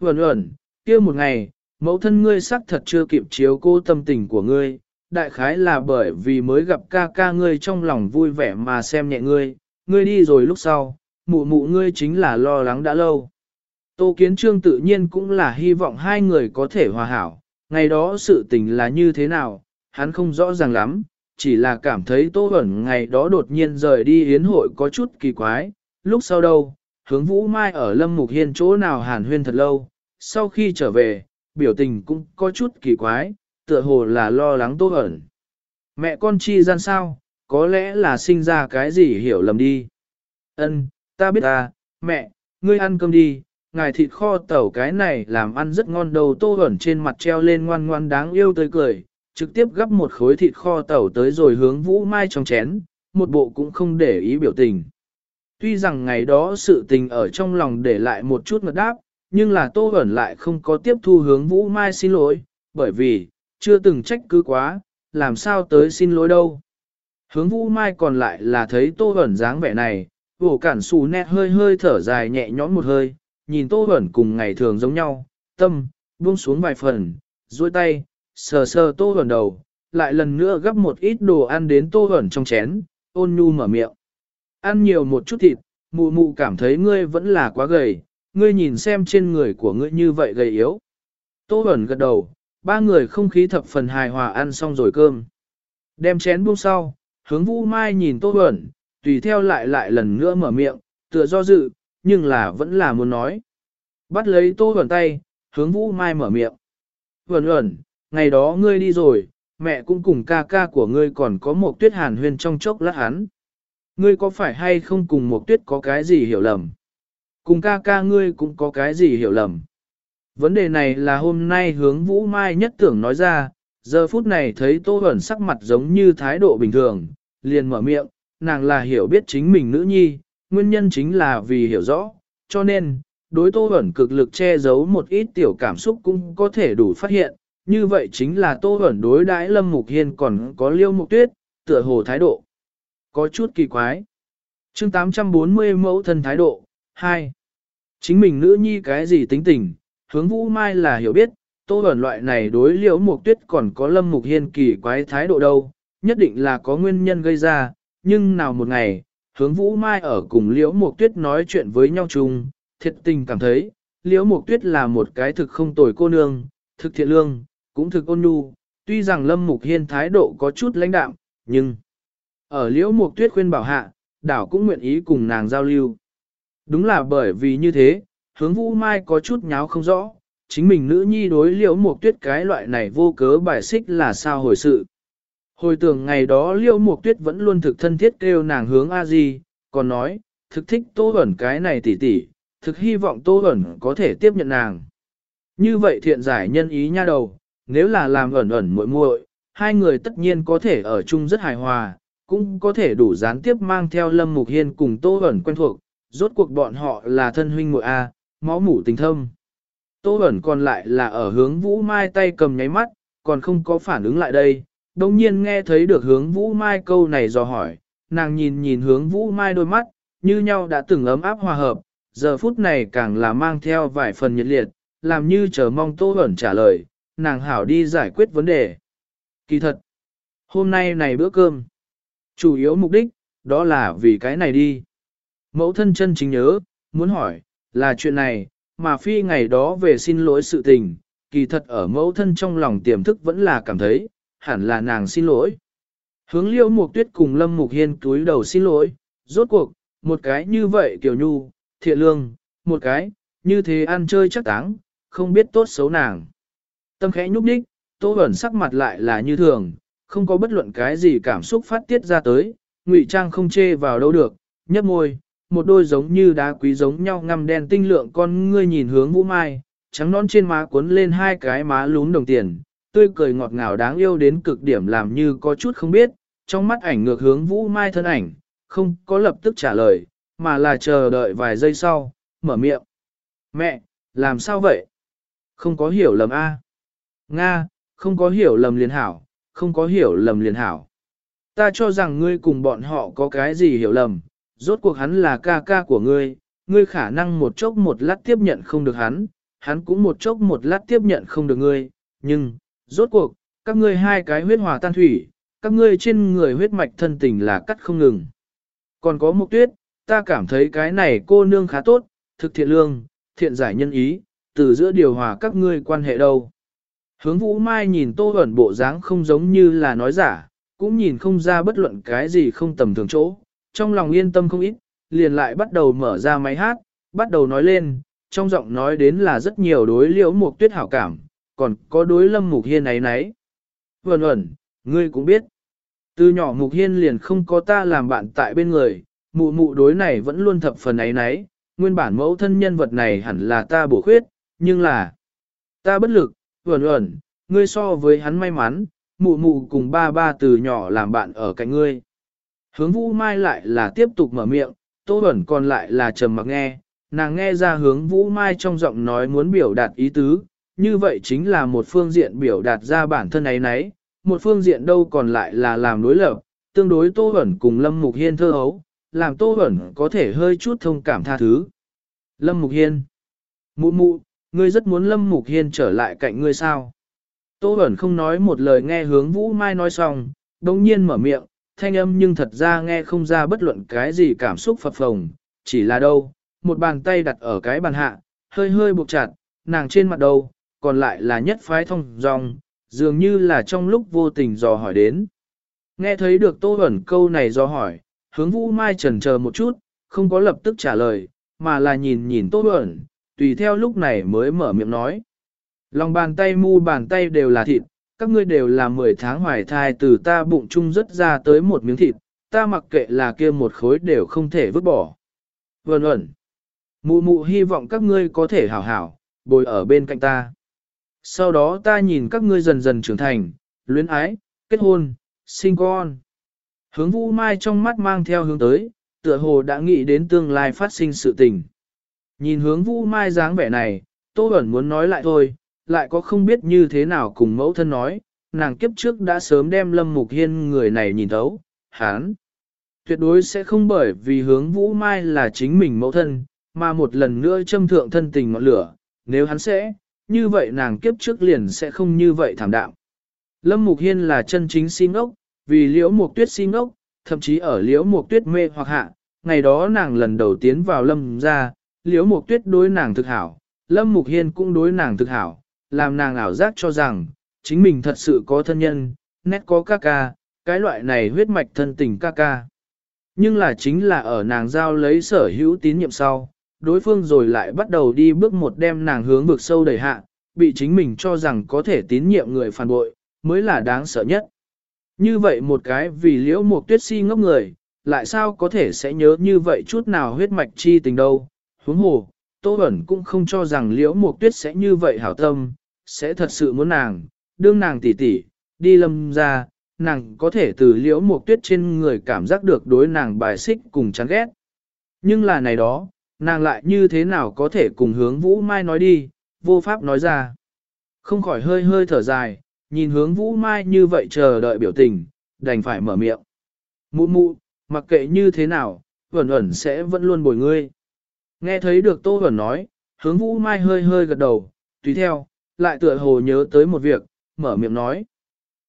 Uẩn ẩn, kia một ngày, mẫu thân ngươi sắc thật chưa kịp chiếu cô tâm tình của ngươi, đại khái là bởi vì mới gặp ca ca ngươi trong lòng vui vẻ mà xem nhẹ ngươi, ngươi đi rồi lúc sau, mụ mụ ngươi chính là lo lắng đã lâu. Tô Kiến Trương tự nhiên cũng là hy vọng hai người có thể hòa hảo, ngày đó sự tình là như thế nào, hắn không rõ ràng lắm, chỉ là cảm thấy Tô ẩn ngày đó đột nhiên rời đi yến hội có chút kỳ quái, lúc sau đâu, hướng Vũ Mai ở Lâm Mục Hiên chỗ nào hàn huyên thật lâu, sau khi trở về, biểu tình cũng có chút kỳ quái, tựa hồ là lo lắng Tô ẩn. Mẹ con chi gian sao, có lẽ là sinh ra cái gì hiểu lầm đi. Ân, ta biết ta, mẹ, ngươi ăn cơm đi, ngài thịt kho tẩu cái này làm ăn rất ngon đầu tô ẩn trên mặt treo lên ngoan ngoan đáng yêu tới cười, trực tiếp gắp một khối thịt kho tẩu tới rồi hướng vũ mai trong chén, một bộ cũng không để ý biểu tình. Tuy rằng ngày đó sự tình ở trong lòng để lại một chút ngật đáp, nhưng là tô hẩn lại không có tiếp thu hướng vũ mai xin lỗi, bởi vì, chưa từng trách cứ quá, làm sao tới xin lỗi đâu. Hướng vũ mai còn lại là thấy tô hẩn dáng vẻ này, vổ cản xù nét hơi hơi thở dài nhẹ nhõm một hơi, nhìn tô hẩn cùng ngày thường giống nhau, tâm, buông xuống vài phần, duỗi tay, sờ sờ tô hẩn đầu, lại lần nữa gấp một ít đồ ăn đến tô hẩn trong chén, ôn nhu mở miệng. Ăn nhiều một chút thịt, mụ mụ cảm thấy ngươi vẫn là quá gầy, ngươi nhìn xem trên người của ngươi như vậy gầy yếu. Tô Bẩn gật đầu, ba người không khí thập phần hài hòa ăn xong rồi cơm. Đem chén buông sau, hướng vũ mai nhìn tô Bẩn, tùy theo lại lại lần nữa mở miệng, tựa do dự, nhưng là vẫn là muốn nói. Bắt lấy tô Bẩn tay, hướng vũ mai mở miệng. Bẩn Bẩn, ngày đó ngươi đi rồi, mẹ cũng cùng ca ca của ngươi còn có một tuyết hàn huyên trong chốc lát hắn. Ngươi có phải hay không cùng một tuyết có cái gì hiểu lầm? Cùng ca ca ngươi cũng có cái gì hiểu lầm? Vấn đề này là hôm nay hướng vũ mai nhất tưởng nói ra, giờ phút này thấy tô Hẩn sắc mặt giống như thái độ bình thường, liền mở miệng, nàng là hiểu biết chính mình nữ nhi, nguyên nhân chính là vì hiểu rõ, cho nên, đối tô Hẩn cực lực che giấu một ít tiểu cảm xúc cũng có thể đủ phát hiện, như vậy chính là tô Hẩn đối đãi lâm mục hiên còn có liêu mục tuyết, tựa hồ thái độ. Có chút kỳ quái. chương 840 mẫu thân thái độ, 2. Chính mình nữ nhi cái gì tính tình, hướng vũ mai là hiểu biết, tô ẩn loại này đối liễu mục tuyết còn có lâm mục hiên kỳ quái thái độ đâu, nhất định là có nguyên nhân gây ra, nhưng nào một ngày, hướng vũ mai ở cùng liễu mục tuyết nói chuyện với nhau chung, thiệt tình cảm thấy, liễu mục tuyết là một cái thực không tồi cô nương, thực thiện lương, cũng thực ôn nhu, tuy rằng lâm mục hiên thái độ có chút lãnh đạm, nhưng ở liễu mục tuyết khuyên bảo hạ, đảo cũng nguyện ý cùng nàng giao lưu. Đúng là bởi vì như thế, hướng vũ mai có chút nháo không rõ, chính mình nữ nhi đối liễu mục tuyết cái loại này vô cớ bài xích là sao hồi sự. Hồi tưởng ngày đó liễu mục tuyết vẫn luôn thực thân thiết kêu nàng hướng a di, còn nói, thực thích tô ẩn cái này tỉ tỉ, thực hy vọng tô ẩn có thể tiếp nhận nàng. Như vậy thiện giải nhân ý nha đầu, nếu là làm ẩn ẩn muội muội, hai người tất nhiên có thể ở chung rất hài hòa, cũng có thể đủ gián tiếp mang theo Lâm Mục Hiên cùng Tô ẩn quen thuộc, rốt cuộc bọn họ là thân huynh muội a, máu mủ tình thâm. Tô ẩn còn lại là ở hướng Vũ Mai tay cầm nháy mắt, còn không có phản ứng lại đây, đồng nhiên nghe thấy được hướng Vũ Mai câu này dò hỏi, nàng nhìn nhìn hướng Vũ Mai đôi mắt, như nhau đã từng ấm áp hòa hợp, giờ phút này càng là mang theo vài phần nhiệt liệt, làm như chờ mong Tô ẩn trả lời, nàng hảo đi giải quyết vấn đề. Kỳ thật, hôm nay này bữa cơm, chủ yếu mục đích, đó là vì cái này đi. Mẫu thân chân chính nhớ, muốn hỏi, là chuyện này, mà phi ngày đó về xin lỗi sự tình, kỳ thật ở mẫu thân trong lòng tiềm thức vẫn là cảm thấy, hẳn là nàng xin lỗi. Hướng liêu mục tuyết cùng lâm mục hiên túi đầu xin lỗi, rốt cuộc, một cái như vậy kiểu nhu, thiện lương, một cái, như thế ăn chơi chắc táng, không biết tốt xấu nàng. Tâm khẽ nhúc đích, tô ẩn sắc mặt lại là như thường, không có bất luận cái gì cảm xúc phát tiết ra tới, ngụy trang không chê vào đâu được, nhấp môi, một đôi giống như đá quý giống nhau ngăm đen tinh lượng con ngươi nhìn hướng vũ mai, trắng nón trên má cuốn lên hai cái má lún đồng tiền, tươi cười ngọt ngào đáng yêu đến cực điểm làm như có chút không biết, trong mắt ảnh ngược hướng vũ mai thân ảnh, không có lập tức trả lời, mà là chờ đợi vài giây sau, mở miệng. Mẹ, làm sao vậy? Không có hiểu lầm a Nga, không có hiểu lầm liền hảo, không có hiểu lầm liền hảo. Ta cho rằng ngươi cùng bọn họ có cái gì hiểu lầm, rốt cuộc hắn là ca ca của ngươi, ngươi khả năng một chốc một lát tiếp nhận không được hắn, hắn cũng một chốc một lát tiếp nhận không được ngươi, nhưng, rốt cuộc, các ngươi hai cái huyết hòa tan thủy, các ngươi trên người huyết mạch thân tình là cắt không ngừng. Còn có mục tuyết, ta cảm thấy cái này cô nương khá tốt, thực thiện lương, thiện giải nhân ý, từ giữa điều hòa các ngươi quan hệ đâu. Hướng vũ mai nhìn tô ẩn bộ dáng không giống như là nói giả, cũng nhìn không ra bất luận cái gì không tầm thường chỗ, trong lòng yên tâm không ít, liền lại bắt đầu mở ra máy hát, bắt đầu nói lên, trong giọng nói đến là rất nhiều đối liễu mục tuyết hảo cảm, còn có đối lâm mục hiên ấy nấy. Vẩn ẩn, ngươi cũng biết, từ nhỏ mục hiên liền không có ta làm bạn tại bên người, mụ mụ đối này vẫn luôn thập phần ấy nấy, nguyên bản mẫu thân nhân vật này hẳn là ta bổ khuyết, nhưng là ta bất lực, Uẩn uẩn, ngươi so với hắn may mắn, mụ mụ cùng ba ba từ nhỏ làm bạn ở cạnh ngươi. Hướng vũ mai lại là tiếp tục mở miệng, tô uẩn còn lại là trầm mặc nghe, nàng nghe ra hướng vũ mai trong giọng nói muốn biểu đạt ý tứ, như vậy chính là một phương diện biểu đạt ra bản thân ấy nấy, một phương diện đâu còn lại là làm đối lập, tương đối tô uẩn cùng Lâm Mục Hiên thơ hấu, làm tô uẩn có thể hơi chút thông cảm tha thứ. Lâm Mục Hiên Mụ mụ, ngươi rất muốn Lâm Mục Hiên trở lại cạnh ngươi sao? Tô Bẩn không nói một lời nghe hướng Vũ Mai nói xong, đồng nhiên mở miệng, thanh âm nhưng thật ra nghe không ra bất luận cái gì cảm xúc phập phồng, chỉ là đâu, một bàn tay đặt ở cái bàn hạ, hơi hơi buộc chặt, nàng trên mặt đầu, còn lại là nhất phái thông dòng, dường như là trong lúc vô tình dò hỏi đến. Nghe thấy được Tô Bẩn câu này dò hỏi, hướng Vũ Mai trần chờ một chút, không có lập tức trả lời, mà là nhìn nhìn Tô Bẩn, tùy theo lúc này mới mở miệng nói. Lòng bàn tay mu bàn tay đều là thịt, các ngươi đều là 10 tháng hoài thai từ ta bụng chung rất ra tới một miếng thịt, ta mặc kệ là kia một khối đều không thể vứt bỏ. Vân ẩn, mụ mụ hy vọng các ngươi có thể hảo hảo, bồi ở bên cạnh ta. Sau đó ta nhìn các ngươi dần dần trưởng thành, luyến ái, kết hôn, sinh con. Hướng vũ mai trong mắt mang theo hướng tới, tựa hồ đã nghĩ đến tương lai phát sinh sự tình. Nhìn hướng vũ mai dáng vẻ này, Tô Bẩn muốn nói lại thôi, lại có không biết như thế nào cùng mẫu thân nói, nàng kiếp trước đã sớm đem Lâm Mục Hiên người này nhìn thấu, hán. Tuyệt đối sẽ không bởi vì hướng Vũ Mai là chính mình mẫu thân, mà một lần nữa châm thượng thân tình ngọn lửa, nếu hắn sẽ, như vậy nàng kiếp trước liền sẽ không như vậy thảm đạm. Lâm Mục Hiên là chân chính xin ốc, vì liễu mục tuyết xin ốc, thậm chí ở liễu mục tuyết mê hoặc hạ, ngày đó nàng lần đầu tiến vào lâm ra, liễu mục tuyết đối nàng thực hảo, lâm mục hiên cũng đối nàng thực hảo, làm nàng ảo giác cho rằng, chính mình thật sự có thân nhân, nét có ca ca, cái loại này huyết mạch thân tình ca ca. Nhưng là chính là ở nàng giao lấy sở hữu tín nhiệm sau, đối phương rồi lại bắt đầu đi bước một đem nàng hướng vực sâu đầy hạ, bị chính mình cho rằng có thể tín nhiệm người phản bội, mới là đáng sợ nhất. Như vậy một cái vì liễu một tuyết si ngốc người, lại sao có thể sẽ nhớ như vậy chút nào huyết mạch chi tình đâu, huống hồ, Tô Bẩn cũng không cho rằng liễu mộc tuyết sẽ như vậy hảo tâm, sẽ thật sự muốn nàng, đương nàng tỉ tỉ, đi lâm ra, nàng có thể từ liễu mộc tuyết trên người cảm giác được đối nàng bài xích cùng chán ghét. Nhưng là này đó, nàng lại như thế nào có thể cùng hướng Vũ Mai nói đi, vô pháp nói ra. Không khỏi hơi hơi thở dài, nhìn hướng Vũ Mai như vậy chờ đợi biểu tình, đành phải mở miệng. Mụ mụ, mặc kệ như thế nào, vẩn ẩn sẽ vẫn luôn bồi ngươi. Nghe thấy được Tô Huẩn nói, hướng Vũ Mai hơi hơi gật đầu, tùy theo, lại tựa hồ nhớ tới một việc, mở miệng nói.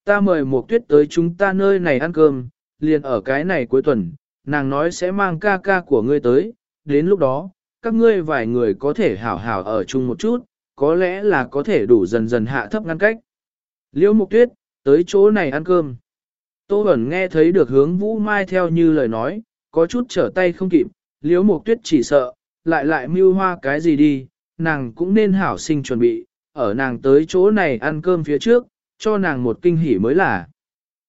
Ta mời Mộc tuyết tới chúng ta nơi này ăn cơm, liền ở cái này cuối tuần, nàng nói sẽ mang ca ca của ngươi tới, đến lúc đó, các ngươi vài người có thể hảo hảo ở chung một chút, có lẽ là có thể đủ dần dần hạ thấp ngăn cách. Liễu Mộc Tuyết, tới chỗ này ăn cơm. Tô Bẩn nghe thấy được hướng Vũ Mai theo như lời nói, có chút trở tay không kịp, Liễu Mộc Tuyết chỉ sợ, lại lại mưu hoa cái gì đi, nàng cũng nên hảo sinh chuẩn bị, ở nàng tới chỗ này ăn cơm phía trước, cho nàng một kinh hỉ mới là.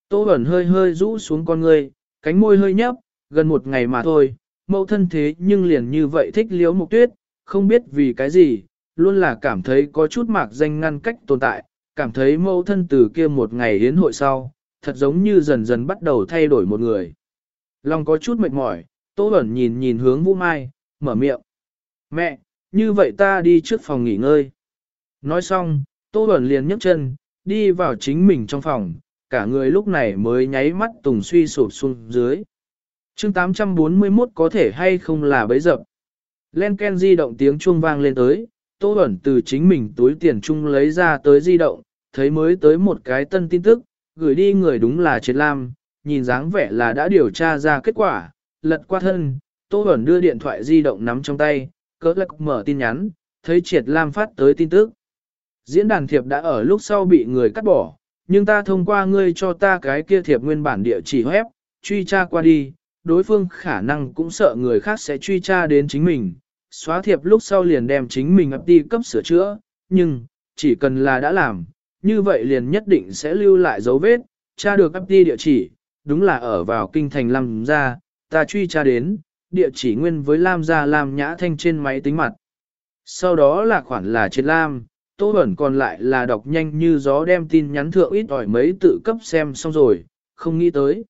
Tô Bẩn hơi hơi rũ xuống con ngươi, cánh môi hơi nhấp, gần một ngày mà thôi, mẫu thân thế nhưng liền như vậy thích liếu mục tuyết, không biết vì cái gì, luôn là cảm thấy có chút mạc danh ngăn cách tồn tại, cảm thấy mẫu thân từ kia một ngày hiến hội sau, thật giống như dần dần bắt đầu thay đổi một người. Lòng có chút mệt mỏi, Tô Bẩn nhìn nhìn hướng Vũ Mai, mở miệng. Mẹ, như vậy ta đi trước phòng nghỉ ngơi. Nói xong, Tô Bẩn liền nhấc chân, đi vào chính mình trong phòng, cả người lúc này mới nháy mắt tùng suy sụp xuống dưới. chương 841 có thể hay không là bấy dập. Len Ken di động tiếng chuông vang lên tới, Tô Bẩn từ chính mình túi tiền chung lấy ra tới di động, thấy mới tới một cái tân tin tức, gửi đi người đúng là Triệt Lam, nhìn dáng vẻ là đã điều tra ra kết quả, lật qua thân, Tô Bẩn đưa điện thoại di động nắm trong tay, cỡ lạc mở tin nhắn, thấy Triệt Lam phát tới tin tức. Diễn đàn thiệp đã ở lúc sau bị người cắt bỏ, nhưng ta thông qua ngươi cho ta cái kia thiệp nguyên bản địa chỉ web, truy tra qua đi, đối phương khả năng cũng sợ người khác sẽ truy tra đến chính mình, xóa thiệp lúc sau liền đem chính mình ấp đi cấp sửa chữa, nhưng, chỉ cần là đã làm, như vậy liền nhất định sẽ lưu lại dấu vết, tra được ấp đi địa chỉ, đúng là ở vào kinh thành lăng ra, ta truy tra đến, địa chỉ nguyên với Lam Gia Lam Nhã Thanh trên máy tính mặt. Sau đó là khoản là trên Lam, Tô Bẩn còn lại là đọc nhanh như gió đem tin nhắn thượng ít ỏi mấy tự cấp xem xong rồi, không nghĩ tới.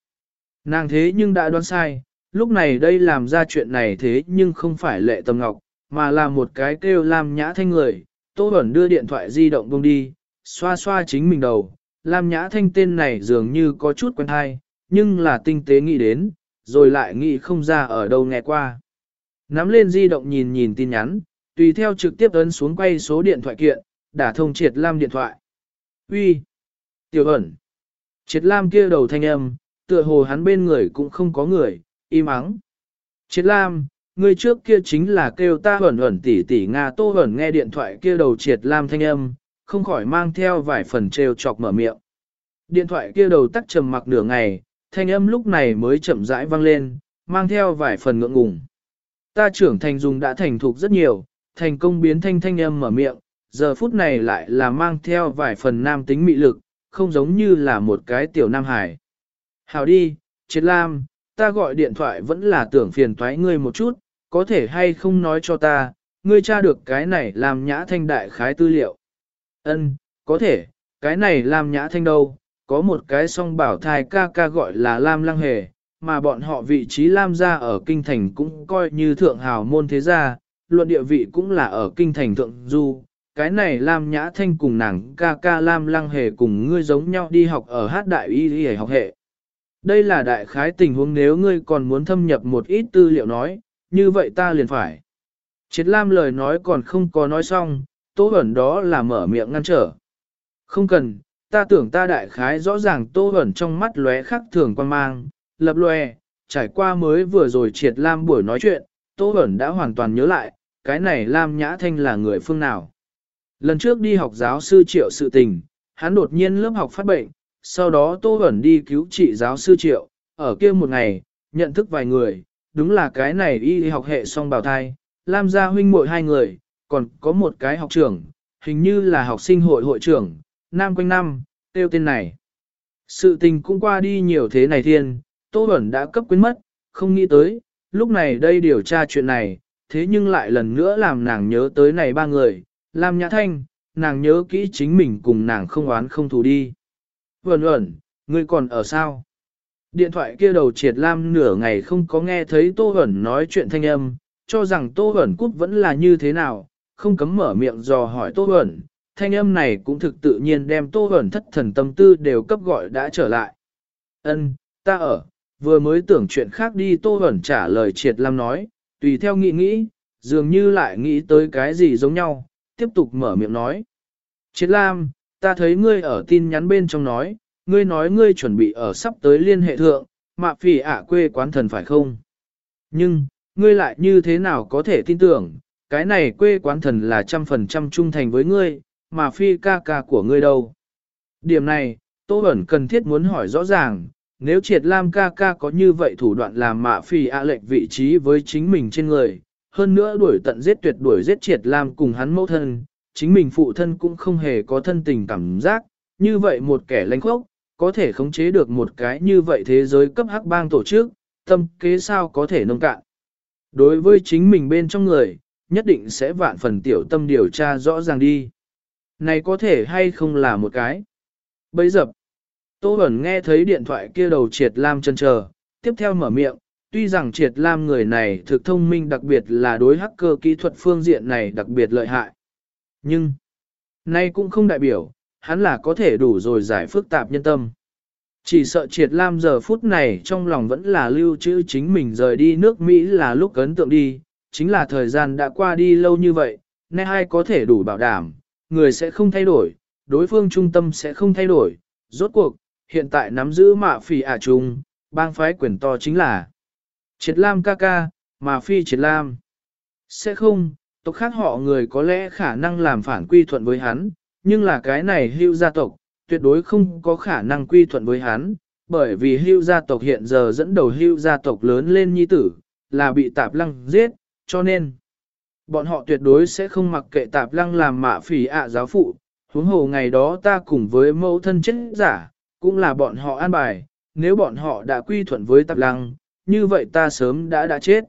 Nàng thế nhưng đã đoán sai, lúc này đây làm ra chuyện này thế nhưng không phải lệ tầm ngọc, mà là một cái kêu Lam Nhã Thanh người. Tô Bẩn đưa điện thoại di động bông đi, xoa xoa chính mình đầu. Lam Nhã Thanh tên này dường như có chút quen hay, nhưng là tinh tế nghĩ đến, rồi lại nghĩ không ra ở đâu nghe qua. Nắm lên di động nhìn nhìn tin nhắn, tùy theo trực tiếp ấn xuống quay số điện thoại kiện, đã thông triệt lam điện thoại. Uy, Tiểu ẩn! Triệt lam kia đầu thanh âm, tựa hồ hắn bên người cũng không có người, im ắng. Triệt lam, người trước kia chính là kêu ta ẩn ẩn tỉ tỉ Nga tô ẩn nghe điện thoại kia đầu triệt lam thanh âm, không khỏi mang theo vài phần trêu chọc mở miệng. Điện thoại kia đầu tắt trầm mặc nửa ngày, thanh âm lúc này mới chậm rãi vang lên, mang theo vài phần ngượng ngùng. Ta trưởng thành dùng đã thành thục rất nhiều, thành công biến thanh thanh âm mở miệng, giờ phút này lại là mang theo vài phần nam tính mị lực, không giống như là một cái tiểu nam hải. Hào đi, Triệt Lam, ta gọi điện thoại vẫn là tưởng phiền toái ngươi một chút, có thể hay không nói cho ta, ngươi tra được cái này làm nhã thanh đại khái tư liệu. Ân, có thể, cái này làm nhã thanh đâu, có một cái song bảo thai ca ca gọi là Lam Lăng Hề, mà bọn họ vị trí Lam gia ở kinh thành cũng coi như thượng hào môn thế gia, luận địa vị cũng là ở kinh thành thượng du, cái này Lam Nhã Thanh cùng nàng ca ca Lam Lăng Hề cùng ngươi giống nhau đi học ở hát đại y y học hệ. Đây là đại khái tình huống nếu ngươi còn muốn thâm nhập một ít tư liệu nói, như vậy ta liền phải. chiến Lam lời nói còn không có nói xong, tố Bẩn đó là mở miệng ngăn trở. Không cần, ta tưởng ta đại khái rõ ràng Tô ẩn trong mắt lóe khắc thường quan mang, lập lòe, trải qua mới vừa rồi Triệt Lam buổi nói chuyện, Tô ẩn đã hoàn toàn nhớ lại, cái này Lam Nhã Thanh là người phương nào. Lần trước đi học giáo sư triệu sự tình, hắn đột nhiên lớp học phát bệnh, sau đó Tô ẩn đi cứu trị giáo sư triệu, ở kia một ngày, nhận thức vài người, đúng là cái này y học hệ song bào thai, Lam gia huynh muội hai người, còn có một cái học trưởng, hình như là học sinh hội hội trưởng, nam quanh năm, tiêu tên này. Sự tình cũng qua đi nhiều thế này thiên, Tô Bẩn đã cấp quyến mất, không nghĩ tới, lúc này đây điều tra chuyện này, thế nhưng lại lần nữa làm nàng nhớ tới này ba người, Lam Nhã Thanh, nàng nhớ kỹ chính mình cùng nàng không oán không thù đi. Vẩn ẩn, ngươi còn ở sao? Điện thoại kia đầu triệt Lam nửa ngày không có nghe thấy Tô Hẩn nói chuyện thanh âm, cho rằng Tô Hẩn cút vẫn là như thế nào, không cấm mở miệng dò hỏi Tô Hẩn. Thanh âm này cũng thực tự nhiên đem Tô Hẩn thất thần tâm tư đều cấp gọi đã trở lại. Ân, ta ở, vừa mới tưởng chuyện khác đi Tô Hẩn trả lời triệt Lam nói, tùy theo nghĩ nghĩ, dường như lại nghĩ tới cái gì giống nhau, tiếp tục mở miệng nói. Triệt Lam, ta thấy ngươi ở tin nhắn bên trong nói, ngươi nói ngươi chuẩn bị ở sắp tới liên hệ thượng, mạ phỉ ạ quê quán thần phải không? Nhưng, ngươi lại như thế nào có thể tin tưởng, cái này quê quán thần là trăm phần trăm trung thành với ngươi, mà phi ca ca của ngươi đâu? Điểm này, Tô Bẩn cần thiết muốn hỏi rõ ràng, nếu triệt lam ca ca có như vậy thủ đoạn làm mạ phi ạ lệnh vị trí với chính mình trên người, hơn nữa đuổi tận giết tuyệt đuổi giết triệt lam cùng hắn mẫu thân, chính mình phụ thân cũng không hề có thân tình cảm giác, như vậy một kẻ lãnh khốc, có thể khống chế được một cái như vậy thế giới cấp hắc bang tổ chức, tâm kế sao có thể nông cạn. Đối với chính mình bên trong người, nhất định sẽ vạn phần tiểu tâm điều tra rõ ràng đi. Này có thể hay không là một cái. Bấy dập, Tô Bẩn nghe thấy điện thoại kia đầu triệt lam chân chờ, tiếp theo mở miệng, tuy rằng triệt lam người này thực thông minh đặc biệt là đối hacker kỹ thuật phương diện này đặc biệt lợi hại. Nhưng, nay cũng không đại biểu, hắn là có thể đủ rồi giải phức tạp nhân tâm. Chỉ sợ triệt lam giờ phút này trong lòng vẫn là lưu trữ chính mình rời đi nước Mỹ là lúc ấn tượng đi, chính là thời gian đã qua đi lâu như vậy, nay ai có thể đủ bảo đảm, người sẽ không thay đổi, đối phương trung tâm sẽ không thay đổi. Rốt cuộc, hiện tại nắm giữ mạ phỉ ả trung, bang phái quyền to chính là Triệt Lam ca ca, mà phi Triệt Lam. Sẽ không, tộc khác họ người có lẽ khả năng làm phản quy thuận với hắn, nhưng là cái này hưu gia tộc, tuyệt đối không có khả năng quy thuận với hắn, bởi vì hưu gia tộc hiện giờ dẫn đầu hưu gia tộc lớn lên nhi tử, là bị tạp lăng giết, cho nên bọn họ tuyệt đối sẽ không mặc kệ tạp lăng làm mạ phỉ ạ giáo phụ, huống hồ ngày đó ta cùng với mẫu thân chết giả, cũng là bọn họ an bài, nếu bọn họ đã quy thuận với tạp lăng, như vậy ta sớm đã đã chết.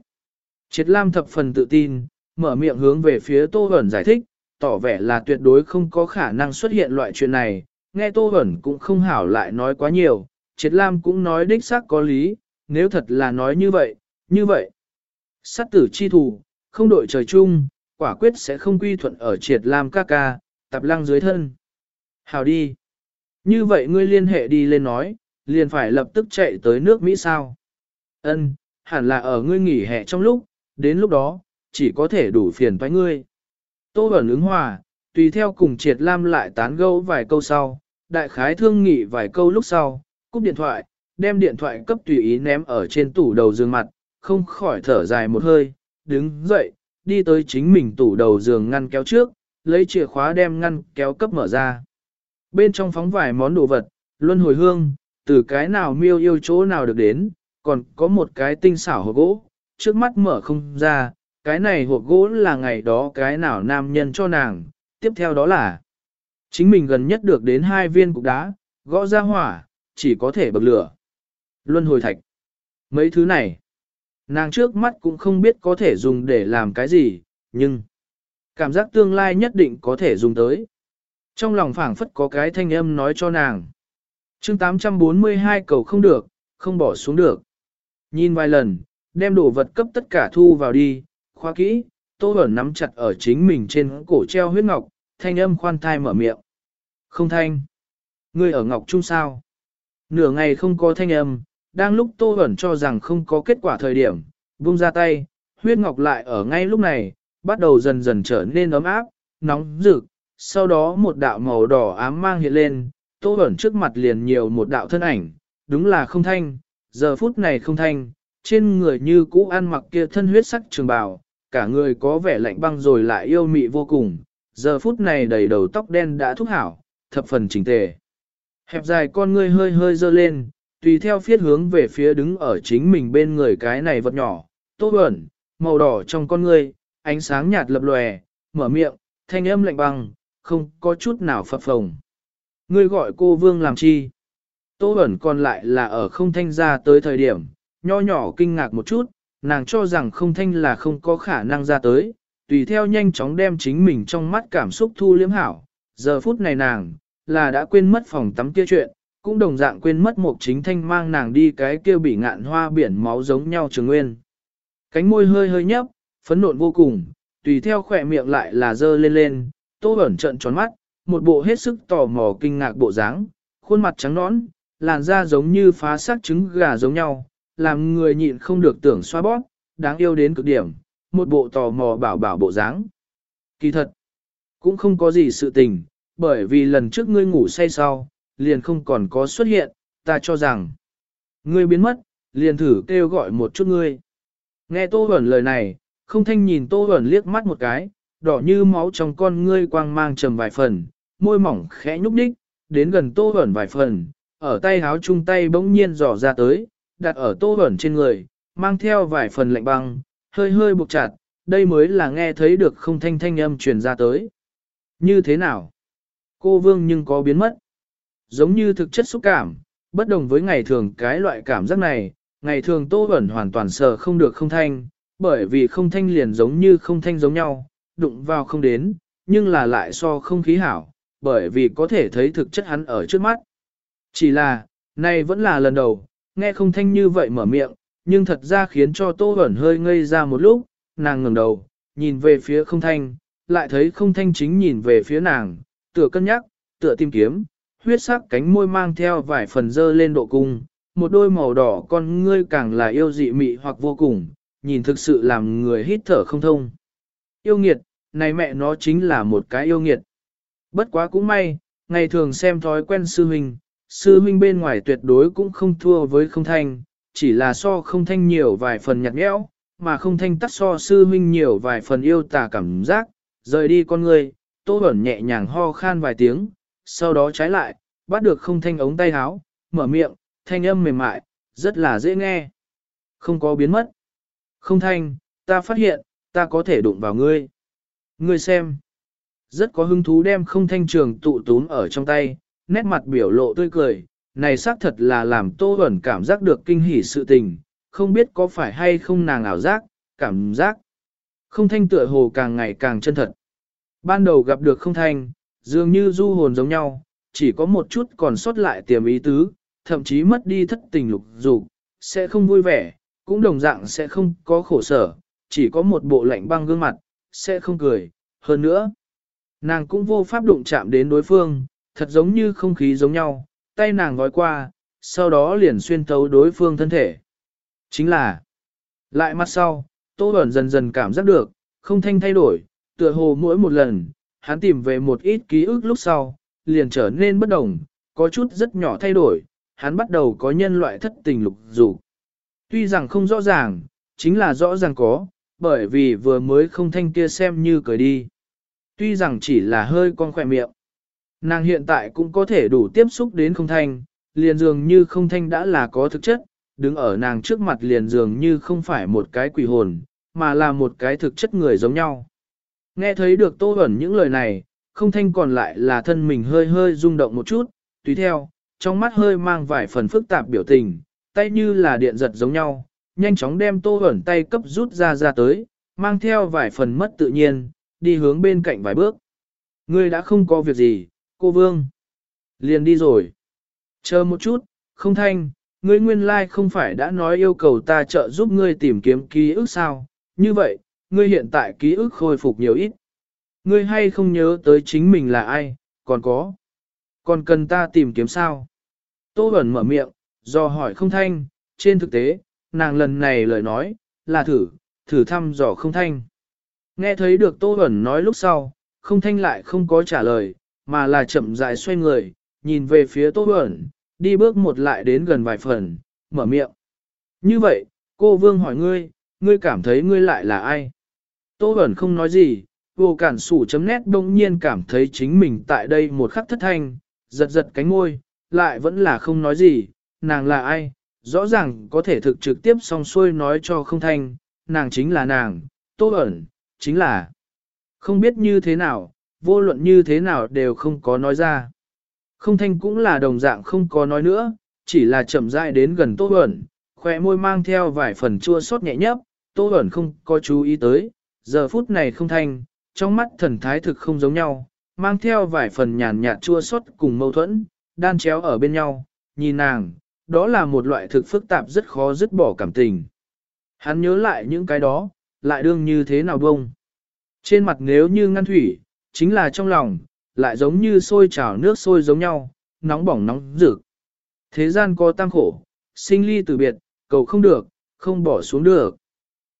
Triệt Lam thập phần tự tin, mở miệng hướng về phía Tô Hẩn giải thích, tỏ vẻ là tuyệt đối không có khả năng xuất hiện loại chuyện này, nghe Tô Hẩn cũng không hảo lại nói quá nhiều, Triệt Lam cũng nói đích xác có lý, nếu thật là nói như vậy, như vậy. Sát tử chi thủ, không đội trời chung, quả quyết sẽ không quy thuận ở Triệt Lam ca ca, tập lăng dưới thân. hào đi. Như vậy ngươi liên hệ đi lên nói, liền phải lập tức chạy tới nước Mỹ sao. Ân, hẳn là ở ngươi nghỉ hè trong lúc, đến lúc đó, chỉ có thể đủ phiền với ngươi. Tô Bẩn ứng hòa, tùy theo cùng triệt lam lại tán gẫu vài câu sau, đại khái thương nghị vài câu lúc sau, cúp điện thoại, đem điện thoại cấp tùy ý ném ở trên tủ đầu giường mặt, không khỏi thở dài một hơi, đứng dậy, đi tới chính mình tủ đầu giường ngăn kéo trước, lấy chìa khóa đem ngăn kéo cấp mở ra. Bên trong phóng vài món đồ vật, luân hồi hương, từ cái nào miêu yêu chỗ nào được đến, còn có một cái tinh xảo hộp gỗ, trước mắt mở không ra, cái này hộp gỗ là ngày đó cái nào nam nhân cho nàng, tiếp theo đó là chính mình gần nhất được đến hai viên cục đá, gõ ra hỏa, chỉ có thể bậc lửa. Luân hồi thạch. Mấy thứ này, nàng trước mắt cũng không biết có thể dùng để làm cái gì, nhưng cảm giác tương lai nhất định có thể dùng tới. Trong lòng phảng phất có cái thanh âm nói cho nàng. chương 842 cầu không được, không bỏ xuống được. Nhìn vài lần, đem đồ vật cấp tất cả thu vào đi, khoa kỹ, tô ẩn nắm chặt ở chính mình trên cổ treo huyết ngọc, thanh âm khoan thai mở miệng. Không thanh. Ngươi ở ngọc trung sao? Nửa ngày không có thanh âm, đang lúc tô ẩn cho rằng không có kết quả thời điểm, vung ra tay, huyết ngọc lại ở ngay lúc này, bắt đầu dần dần trở nên ấm áp, nóng rực, sau đó một đạo màu đỏ ám mang hiện lên, tô ẩn trước mặt liền nhiều một đạo thân ảnh, đúng là không thanh, giờ phút này không thanh, trên người như cũ ăn mặc kia thân huyết sắc trường bào, cả người có vẻ lạnh băng rồi lại yêu mị vô cùng, giờ phút này đầy đầu tóc đen đã thúc hảo, thập phần chỉnh tề. Hẹp dài con ngươi hơi hơi dơ lên, tùy theo phiết hướng về phía đứng ở chính mình bên người cái này vật nhỏ, Tô ẩn, màu đỏ trong con ngươi, ánh sáng nhạt lập lòe, mở miệng, thanh âm lạnh băng, không có chút nào phập phồng. Ngươi gọi cô Vương làm chi? Tô ẩn còn lại là ở không thanh ra tới thời điểm, nho nhỏ kinh ngạc một chút, nàng cho rằng không thanh là không có khả năng ra tới, tùy theo nhanh chóng đem chính mình trong mắt cảm xúc thu liếm hảo. Giờ phút này nàng, là đã quên mất phòng tắm kia chuyện, cũng đồng dạng quên mất một chính thanh mang nàng đi cái kia bị ngạn hoa biển máu giống nhau trường nguyên. Cánh môi hơi hơi nhấp, phấn nộn vô cùng, tùy theo khỏe miệng lại là dơ lên lên, tô ẩn trận tròn mắt, một bộ hết sức tò mò kinh ngạc bộ dáng, khuôn mặt trắng nõn, làn da giống như phá xác trứng gà giống nhau, làm người nhịn không được tưởng xoa bóp, đáng yêu đến cực điểm, một bộ tò mò bảo bảo bộ dáng. Kỳ thật, cũng không có gì sự tình, bởi vì lần trước ngươi ngủ say sau, liền không còn có xuất hiện, ta cho rằng, ngươi biến mất, liền thử kêu gọi một chút ngươi. Nghe Tô Huẩn lời này, không thanh nhìn Tô Huẩn liếc mắt một cái, đỏ như máu trong con ngươi quang mang trầm vài phần, môi mỏng khẽ nhúc nhích, đến gần Tô Huẩn vài phần, ở tay háo chung tay bỗng nhiên dò ra tới, đặt ở tô Huẩn trên người, mang theo vài phần lạnh băng, hơi hơi buộc chặt, đây mới là nghe thấy được không thanh thanh âm truyền ra tới. Như thế nào? Cô vương nhưng có biến mất. Giống như thực chất xúc cảm, bất đồng với ngày thường cái loại cảm giác này, ngày thường tô ẩn hoàn toàn sợ không được không thanh, bởi vì không thanh liền giống như không thanh giống nhau, đụng vào không đến, nhưng là lại so không khí hảo, bởi vì có thể thấy thực chất hắn ở trước mắt. Chỉ là, này vẫn là lần đầu, nghe không thanh như vậy mở miệng, nhưng thật ra khiến cho Tô Bẩn hơi ngây ra một lúc, nàng ngẩng đầu, nhìn về phía không thanh, lại thấy không thanh chính nhìn về phía nàng, tựa cân nhắc, tựa tìm kiếm, huyết sắc cánh môi mang theo vài phần dơ lên độ cung, một đôi màu đỏ con ngươi càng là yêu dị mị hoặc vô cùng, nhìn thực sự làm người hít thở không thông. Yêu nghiệt, này mẹ nó chính là một cái yêu nghiệt. Bất quá cũng may, ngày thường xem thói quen sư huynh, sư huynh bên ngoài tuyệt đối cũng không thua với không thanh, chỉ là so không thanh nhiều vài phần nhạt nhẽo, mà không thanh tắt so sư huynh nhiều vài phần yêu tà cảm giác, rời đi con người, tô ẩn nhẹ nhàng ho khan vài tiếng, sau đó trái lại, bắt được không thanh ống tay háo, mở miệng, thanh âm mềm mại, rất là dễ nghe. Không có biến mất. Không thanh, ta phát hiện, ta có thể đụng vào ngươi. Ngươi xem. Rất có hứng thú đem không thanh trường tụ túm ở trong tay, nét mặt biểu lộ tươi cười, này xác thật là làm Tô ẩn cảm giác được kinh hỉ sự tình, không biết có phải hay không nàng ảo giác, cảm giác. Không thanh tựa hồ càng ngày càng chân thật. Ban đầu gặp được không thanh, dường như du hồn giống nhau, chỉ có một chút còn sót lại tiềm ý tứ, thậm chí mất đi thất tình lục dục, sẽ không vui vẻ, cũng đồng dạng sẽ không có khổ sở, chỉ có một bộ lạnh băng gương mặt, sẽ không cười, hơn nữa. Nàng cũng vô pháp đụng chạm đến đối phương, thật giống như không khí giống nhau, tay nàng gói qua, sau đó liền xuyên thấu đối phương thân thể. Chính là, lại mặt sau, Tô Bẩn dần dần cảm giác được, không thanh thay đổi, tựa hồ mỗi một lần, hắn tìm về một ít ký ức lúc sau, liền trở nên bất đồng, có chút rất nhỏ thay đổi, hắn bắt đầu có nhân loại thất tình lục dục. Tuy rằng không rõ ràng, chính là rõ ràng có, bởi vì vừa mới không thanh kia xem như cười đi. Tuy rằng chỉ là hơi con khỏe miệng. Nàng hiện tại cũng có thể đủ tiếp xúc đến không thanh, liền dường như không thanh đã là có thực chất, đứng ở nàng trước mặt liền dường như không phải một cái quỷ hồn, mà là một cái thực chất người giống nhau. Nghe thấy được tô ẩn những lời này, không thanh còn lại là thân mình hơi hơi rung động một chút, tùy theo, trong mắt hơi mang vài phần phức tạp biểu tình, tay như là điện giật giống nhau, nhanh chóng đem tô ẩn tay cấp rút ra ra tới, mang theo vài phần mất tự nhiên, đi hướng bên cạnh vài bước. Ngươi đã không có việc gì, cô Vương. Liền đi rồi. Chờ một chút, không thanh, ngươi nguyên lai like không phải đã nói yêu cầu ta trợ giúp ngươi tìm kiếm ký ức sao, như vậy, ngươi hiện tại ký ức khôi phục nhiều ít. Ngươi hay không nhớ tới chính mình là ai, còn có. Còn cần ta tìm kiếm sao? Tô Bẩn mở miệng, do hỏi không thanh, trên thực tế, nàng lần này lời nói, là thử, thử thăm dò không thanh. Nghe thấy được Tô Bẩn nói lúc sau, không thanh lại không có trả lời, mà là chậm rãi xoay người, nhìn về phía Tô Bẩn, đi bước một lại đến gần vài phần, mở miệng. Như vậy, cô Vương hỏi ngươi, ngươi cảm thấy ngươi lại là ai? Tô Bẩn không nói gì, vô cản sủ chấm nét đông nhiên cảm thấy chính mình tại đây một khắc thất thanh, giật giật cánh môi, lại vẫn là không nói gì, nàng là ai, rõ ràng có thể thực trực tiếp song xuôi nói cho không thanh, nàng chính là nàng, Tô ẩn chính là không biết như thế nào, vô luận như thế nào đều không có nói ra. Không thanh cũng là đồng dạng không có nói nữa, chỉ là chậm rãi đến gần Tô ẩn, khỏe môi mang theo vài phần chua xót nhẹ nhấp, Tô ẩn không có chú ý tới, giờ phút này không thanh, trong mắt thần thái thực không giống nhau, mang theo vài phần nhàn nhạt chua xót cùng mâu thuẫn, đan chéo ở bên nhau, nhìn nàng, đó là một loại thực phức tạp rất khó dứt bỏ cảm tình. Hắn nhớ lại những cái đó, lại đương như thế nào bông. Trên mặt nếu như ngăn thủy, chính là trong lòng, lại giống như sôi trào nước sôi giống nhau, nóng bỏng nóng rực. Thế gian có tăng khổ, sinh ly từ biệt, cầu không được, không bỏ xuống được.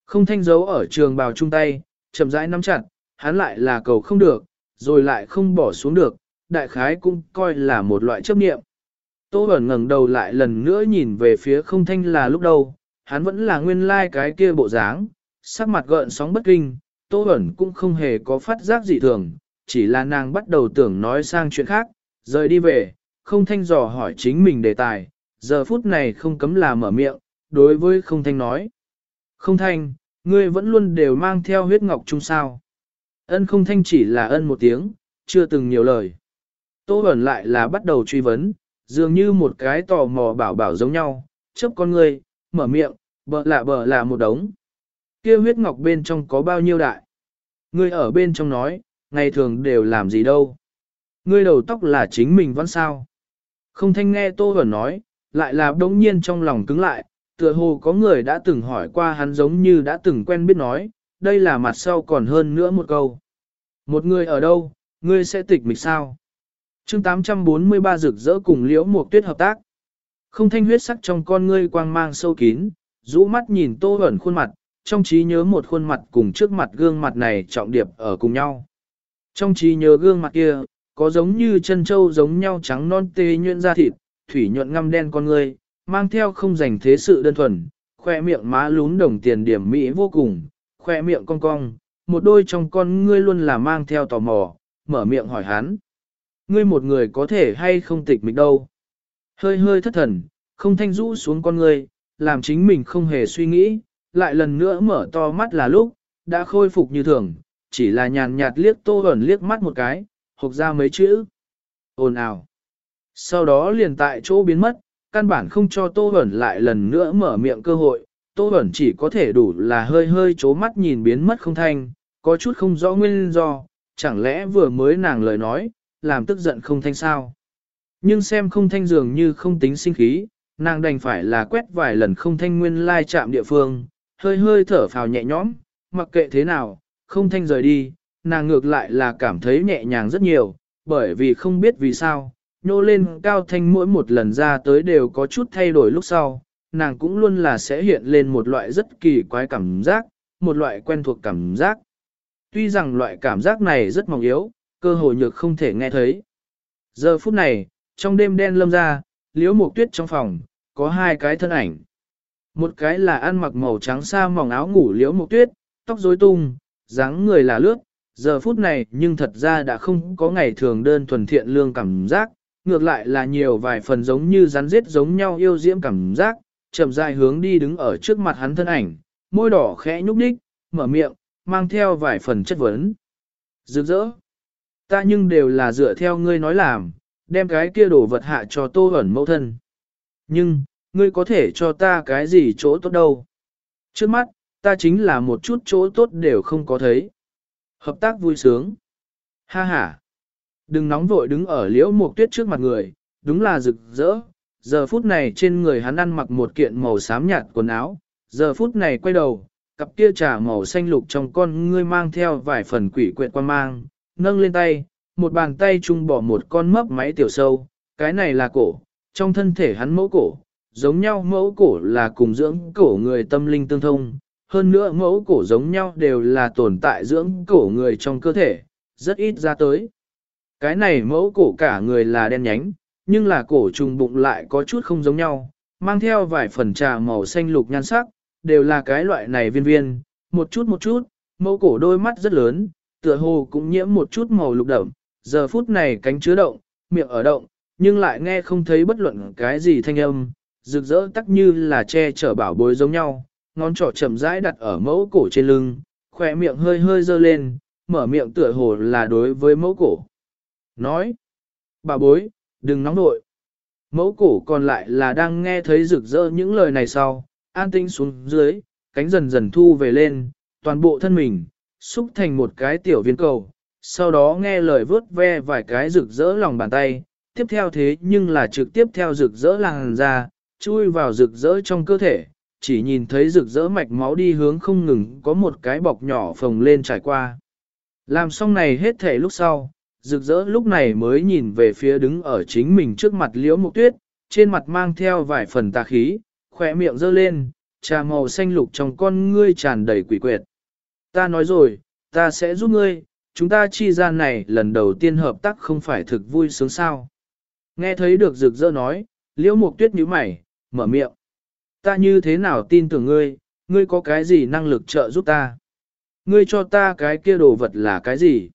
Không thanh dấu ở trường bào chung tay, chậm rãi nắm chặt, hắn lại là cầu không được, rồi lại không bỏ xuống được, đại khái cũng coi là một loại chấp niệm. Tô Bẩn ngẩng đầu lại lần nữa nhìn về phía không thanh là lúc đầu, hắn vẫn là nguyên lai like cái kia bộ dáng, sắc mặt gợn sóng bất kinh, Tô Bẩn cũng không hề có phát giác gì thường, chỉ là nàng bắt đầu tưởng nói sang chuyện khác, rời đi về, không thanh dò hỏi chính mình đề tài, giờ phút này không cấm là mở miệng, đối với không thanh nói. Không thanh, ngươi vẫn luôn đều mang theo huyết ngọc chung sao. Ân không thanh chỉ là ân một tiếng, chưa từng nhiều lời. Tô Bẩn lại là bắt đầu truy vấn, dường như một cái tò mò bảo bảo giống nhau, chấp con người, mở miệng, bờ lạ bờ là một đống. kia huyết ngọc bên trong có bao nhiêu đại? Ngươi ở bên trong nói, ngày thường đều làm gì đâu. Ngươi đầu tóc là chính mình vẫn sao. Không thanh nghe Tô Bẩn nói, lại là đống nhiên trong lòng cứng lại, tựa hồ có người đã từng hỏi qua hắn giống như đã từng quen biết nói, đây là mặt sau còn hơn nữa một câu. Một người ở đâu, ngươi sẽ tịch mịch sao? Chương 843 rực rỡ cùng liễu một tuyết hợp tác. Không thanh huyết sắc trong con ngươi quang mang sâu kín, rũ mắt nhìn tô ẩn khuôn mặt, trong trí nhớ một khuôn mặt cùng trước mặt gương mặt này trọng điệp ở cùng nhau. Trong trí nhớ gương mặt kia, có giống như chân châu giống nhau trắng non tê nhuyễn da thịt, thủy nhuận ngăm đen con ngươi mang theo không dành thế sự đơn thuần, khoe miệng má lún đồng tiền điểm mỹ vô cùng, khoe miệng cong cong, một đôi trong con ngươi luôn là mang theo tò mò, mở miệng hỏi hắn. Ngươi một người có thể hay không tịch mịch đâu? Hơi hơi thất thần, không thanh rũ xuống con ngươi, làm chính mình không hề suy nghĩ, lại lần nữa mở to mắt là lúc, đã khôi phục như thường, chỉ là nhàn nhạt liếc tô ẩn liếc mắt một cái, hộc ra mấy chữ. Ồn ào. Sau đó liền tại chỗ biến mất, căn bản không cho tô ẩn lại lần nữa mở miệng cơ hội, tô ẩn chỉ có thể đủ là hơi hơi chố mắt nhìn biến mất không thanh, có chút không rõ nguyên do, chẳng lẽ vừa mới nàng lời nói, làm tức giận không thanh sao. Nhưng xem không thanh dường như không tính sinh khí, nàng đành phải là quét vài lần không thanh nguyên lai chạm địa phương, hơi hơi thở phào nhẹ nhõm, mặc kệ thế nào, không thanh rời đi, nàng ngược lại là cảm thấy nhẹ nhàng rất nhiều, bởi vì không biết vì sao, nhô lên cao thanh mỗi một lần ra tới đều có chút thay đổi lúc sau, nàng cũng luôn là sẽ hiện lên một loại rất kỳ quái cảm giác, một loại quen thuộc cảm giác. Tuy rằng loại cảm giác này rất mỏng yếu, cơ hội nhược không thể nghe thấy. Giờ phút này, trong đêm đen lâm ra, liễu mục tuyết trong phòng, có hai cái thân ảnh. Một cái là ăn mặc màu trắng sa mỏng áo ngủ liễu mục tuyết, tóc rối tung, dáng người là lướt, giờ phút này nhưng thật ra đã không có ngày thường đơn thuần thiện lương cảm giác, ngược lại là nhiều vài phần giống như rắn giết giống nhau yêu diễm cảm giác, chậm rãi hướng đi đứng ở trước mặt hắn thân ảnh, môi đỏ khẽ nhúc đích, mở miệng, mang theo vài phần chất vấn. Rực rỡ. Ta nhưng đều là dựa theo ngươi nói làm, đem cái kia đổ vật hạ cho tô ẩn mẫu thân. Nhưng, ngươi có thể cho ta cái gì chỗ tốt đâu. Trước mắt, ta chính là một chút chỗ tốt đều không có thấy. Hợp tác vui sướng. Ha ha. Đừng nóng vội đứng ở liễu mục tuyết trước mặt người, đúng là rực rỡ. Giờ phút này trên người hắn ăn mặc một kiện màu xám nhạt quần áo. Giờ phút này quay đầu, cặp kia trà màu xanh lục trong con ngươi mang theo vài phần quỷ quyện quan mang, nâng lên tay, một bàn tay chung bỏ một con mấp máy tiểu sâu, cái này là cổ, trong thân thể hắn mẫu cổ, giống nhau mẫu cổ là cùng dưỡng cổ người tâm linh tương thông, hơn nữa mẫu cổ giống nhau đều là tồn tại dưỡng cổ người trong cơ thể, rất ít ra tới. Cái này mẫu cổ cả người là đen nhánh, nhưng là cổ trùng bụng lại có chút không giống nhau, mang theo vài phần trà màu xanh lục nhan sắc, đều là cái loại này viên viên, một chút một chút, mẫu cổ đôi mắt rất lớn, tựa hồ cũng nhiễm một chút màu lục đậm, giờ phút này cánh chứa động, miệng ở động, nhưng lại nghe không thấy bất luận cái gì thanh âm, rực rỡ tắc như là che chở bảo bối giống nhau, ngón trỏ chậm rãi đặt ở mẫu cổ trên lưng, khỏe miệng hơi hơi dơ lên, mở miệng tựa hồ là đối với mẫu cổ. Nói, bà bối, đừng nóng nội. Mẫu cổ còn lại là đang nghe thấy rực rỡ những lời này sau, an tinh xuống dưới, cánh dần dần thu về lên, toàn bộ thân mình, xúc thành một cái tiểu viên cầu, sau đó nghe lời vớt ve vài cái rực rỡ lòng bàn tay, tiếp theo thế nhưng là trực tiếp theo rực rỡ làng ra, chui vào rực rỡ trong cơ thể, chỉ nhìn thấy rực rỡ mạch máu đi hướng không ngừng có một cái bọc nhỏ phồng lên trải qua. Làm xong này hết thể lúc sau, rực rỡ lúc này mới nhìn về phía đứng ở chính mình trước mặt liễu mục tuyết, trên mặt mang theo vài phần tà khí, khỏe miệng giơ lên, trà màu xanh lục trong con ngươi tràn đầy quỷ quyệt. Ta nói rồi, ta sẽ giúp ngươi, chúng ta chi gian này lần đầu tiên hợp tác không phải thực vui sướng sao. Nghe thấy được rực rỡ nói, liễu mục tuyết nhíu mày, mở miệng. Ta như thế nào tin tưởng ngươi, ngươi có cái gì năng lực trợ giúp ta? Ngươi cho ta cái kia đồ vật là cái gì?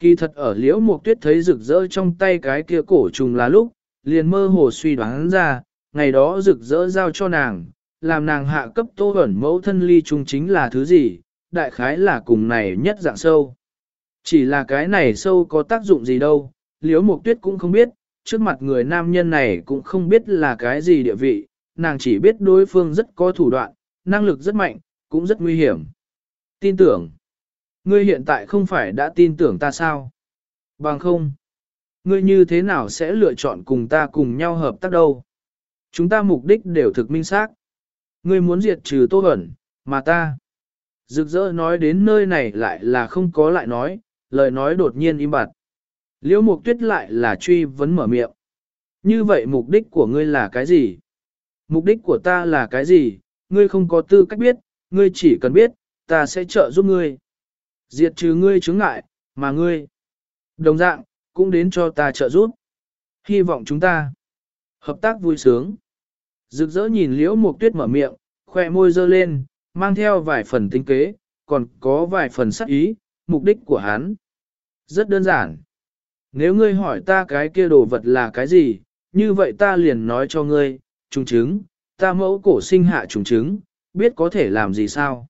Kỳ thật ở liễu mục tuyết thấy rực rỡ trong tay cái kia cổ trùng là lúc, liền mơ hồ suy đoán ra, ngày đó rực rỡ giao cho nàng, làm nàng hạ cấp tô ẩn mẫu thân ly trùng chính là thứ gì, đại khái là cùng này nhất dạng sâu. Chỉ là cái này sâu có tác dụng gì đâu, liễu mục tuyết cũng không biết, trước mặt người nam nhân này cũng không biết là cái gì địa vị, nàng chỉ biết đối phương rất có thủ đoạn, năng lực rất mạnh, cũng rất nguy hiểm. Tin tưởng. Ngươi hiện tại không phải đã tin tưởng ta sao? Bằng không. Ngươi như thế nào sẽ lựa chọn cùng ta cùng nhau hợp tác đâu? Chúng ta mục đích đều thực minh xác. Ngươi muốn diệt trừ tô ẩn, mà ta. Rực rỡ nói đến nơi này lại là không có lại nói, lời nói đột nhiên im bặt. Liễu mục tuyết lại là truy vấn mở miệng. Như vậy mục đích của ngươi là cái gì? Mục đích của ta là cái gì? Ngươi không có tư cách biết, ngươi chỉ cần biết, ta sẽ trợ giúp ngươi. Diệt trừ ngươi chướng ngại, mà ngươi. Đồng dạng, cũng đến cho ta trợ giúp. Hy vọng chúng ta hợp tác vui sướng. Rực rỡ nhìn liễu mục tuyết mở miệng, khoe môi dơ lên, mang theo vài phần tinh kế, còn có vài phần sắc ý, mục đích của hắn. Rất đơn giản. Nếu ngươi hỏi ta cái kia đồ vật là cái gì, như vậy ta liền nói cho ngươi, trùng chứng, ta mẫu cổ sinh hạ trùng chứng, biết có thể làm gì sao.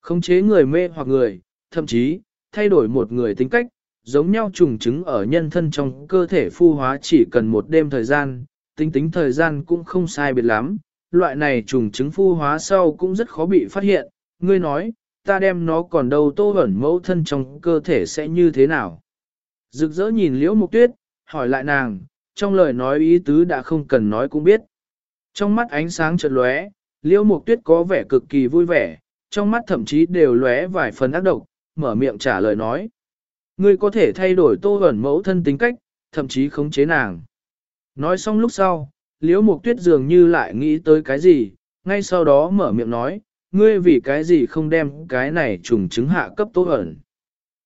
Khống chế người mê hoặc người, thậm chí, thay đổi một người tính cách, giống nhau trùng chứng ở nhân thân trong cơ thể phu hóa chỉ cần một đêm thời gian, tính tính thời gian cũng không sai biệt lắm, loại này trùng chứng phu hóa sau cũng rất khó bị phát hiện, ngươi nói, ta đem nó còn đâu tô ẩn mẫu thân trong cơ thể sẽ như thế nào. Rực rỡ nhìn liễu mục tuyết, hỏi lại nàng, trong lời nói ý tứ đã không cần nói cũng biết. Trong mắt ánh sáng chợt lóe, liễu mục tuyết có vẻ cực kỳ vui vẻ, trong mắt thậm chí đều lóe vài phần ác độc, mở miệng trả lời nói. Ngươi có thể thay đổi tô ẩn mẫu thân tính cách, thậm chí khống chế nàng. Nói xong lúc sau, liễu mục tuyết dường như lại nghĩ tới cái gì, ngay sau đó mở miệng nói, ngươi vì cái gì không đem cái này trùng trứng hạ cấp tô ẩn.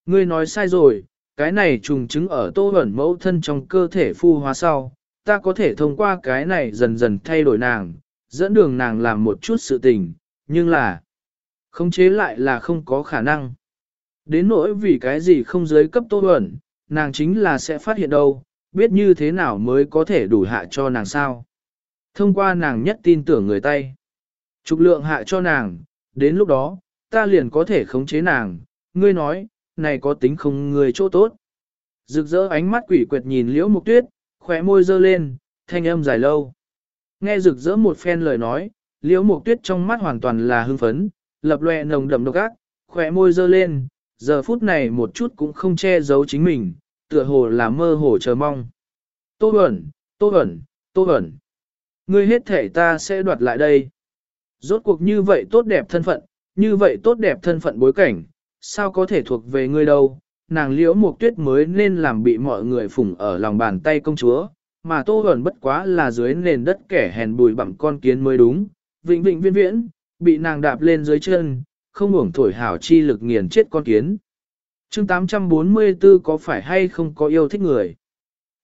Ngươi nói sai rồi, cái này trùng trứng ở tô ẩn mẫu thân trong cơ thể phu hóa sau, ta có thể thông qua cái này dần dần thay đổi nàng, dẫn đường nàng làm một chút sự tình, nhưng là khống chế lại là không có khả năng. Đến nỗi vì cái gì không giới cấp tô ẩn, nàng chính là sẽ phát hiện đâu, biết như thế nào mới có thể đủ hạ cho nàng sao. Thông qua nàng nhất tin tưởng người tay. Trục lượng hạ cho nàng, đến lúc đó, ta liền có thể khống chế nàng, ngươi nói, này có tính không người chỗ tốt. Rực rỡ ánh mắt quỷ quyệt nhìn liễu mục tuyết, khóe môi dơ lên, thanh âm dài lâu. Nghe rực rỡ một phen lời nói, liễu mục tuyết trong mắt hoàn toàn là hưng phấn, lập loè nồng đậm độc ác, khóe môi dơ lên, giờ phút này một chút cũng không che giấu chính mình, tựa hồ là mơ hồ chờ mong. Tô ẩn, tô ẩn, tô ẩn. Ngươi hết thể ta sẽ đoạt lại đây. Rốt cuộc như vậy tốt đẹp thân phận, như vậy tốt đẹp thân phận bối cảnh, sao có thể thuộc về ngươi đâu, nàng liễu mục tuyết mới nên làm bị mọi người phủng ở lòng bàn tay công chúa, mà tô ẩn bất quá là dưới nền đất kẻ hèn bùi bặm con kiến mới đúng, vĩnh vĩnh viên viễn, bị nàng đạp lên dưới chân, không uổng thổi hảo chi lực nghiền chết con kiến. chương 844 có phải hay không có yêu thích người?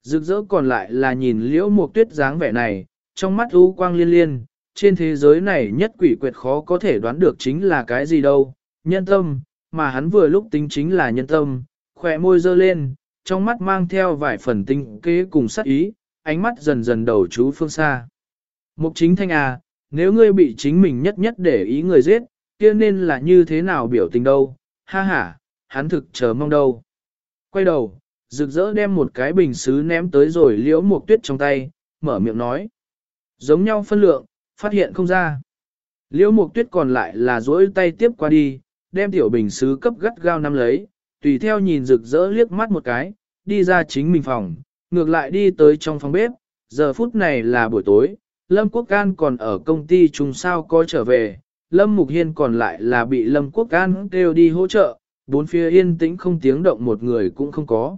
Rực rỡ còn lại là nhìn liễu mục tuyết dáng vẻ này, trong mắt u quang liên liên, trên thế giới này nhất quỷ quyệt khó có thể đoán được chính là cái gì đâu, nhân tâm, mà hắn vừa lúc tính chính là nhân tâm, khỏe môi dơ lên, trong mắt mang theo vài phần tinh kế cùng sắc ý, ánh mắt dần dần đầu chú phương xa. Mục chính thanh à, nếu ngươi bị chính mình nhất nhất để ý người giết, kia nên là như thế nào biểu tình đâu, ha ha, hắn thực chờ mong đâu. Quay đầu, rực rỡ đem một cái bình xứ ném tới rồi liễu mục tuyết trong tay, mở miệng nói. Giống nhau phân lượng, phát hiện không ra. Liễu mục tuyết còn lại là duỗi tay tiếp qua đi, đem tiểu bình xứ cấp gắt gao nắm lấy, tùy theo nhìn rực rỡ liếc mắt một cái, đi ra chính mình phòng, ngược lại đi tới trong phòng bếp, giờ phút này là buổi tối, Lâm Quốc Can còn ở công ty trùng sao coi trở về, Lâm Mục Hiên còn lại là bị Lâm Quốc Can kêu đi hỗ trợ, bốn phía yên tĩnh không tiếng động một người cũng không có.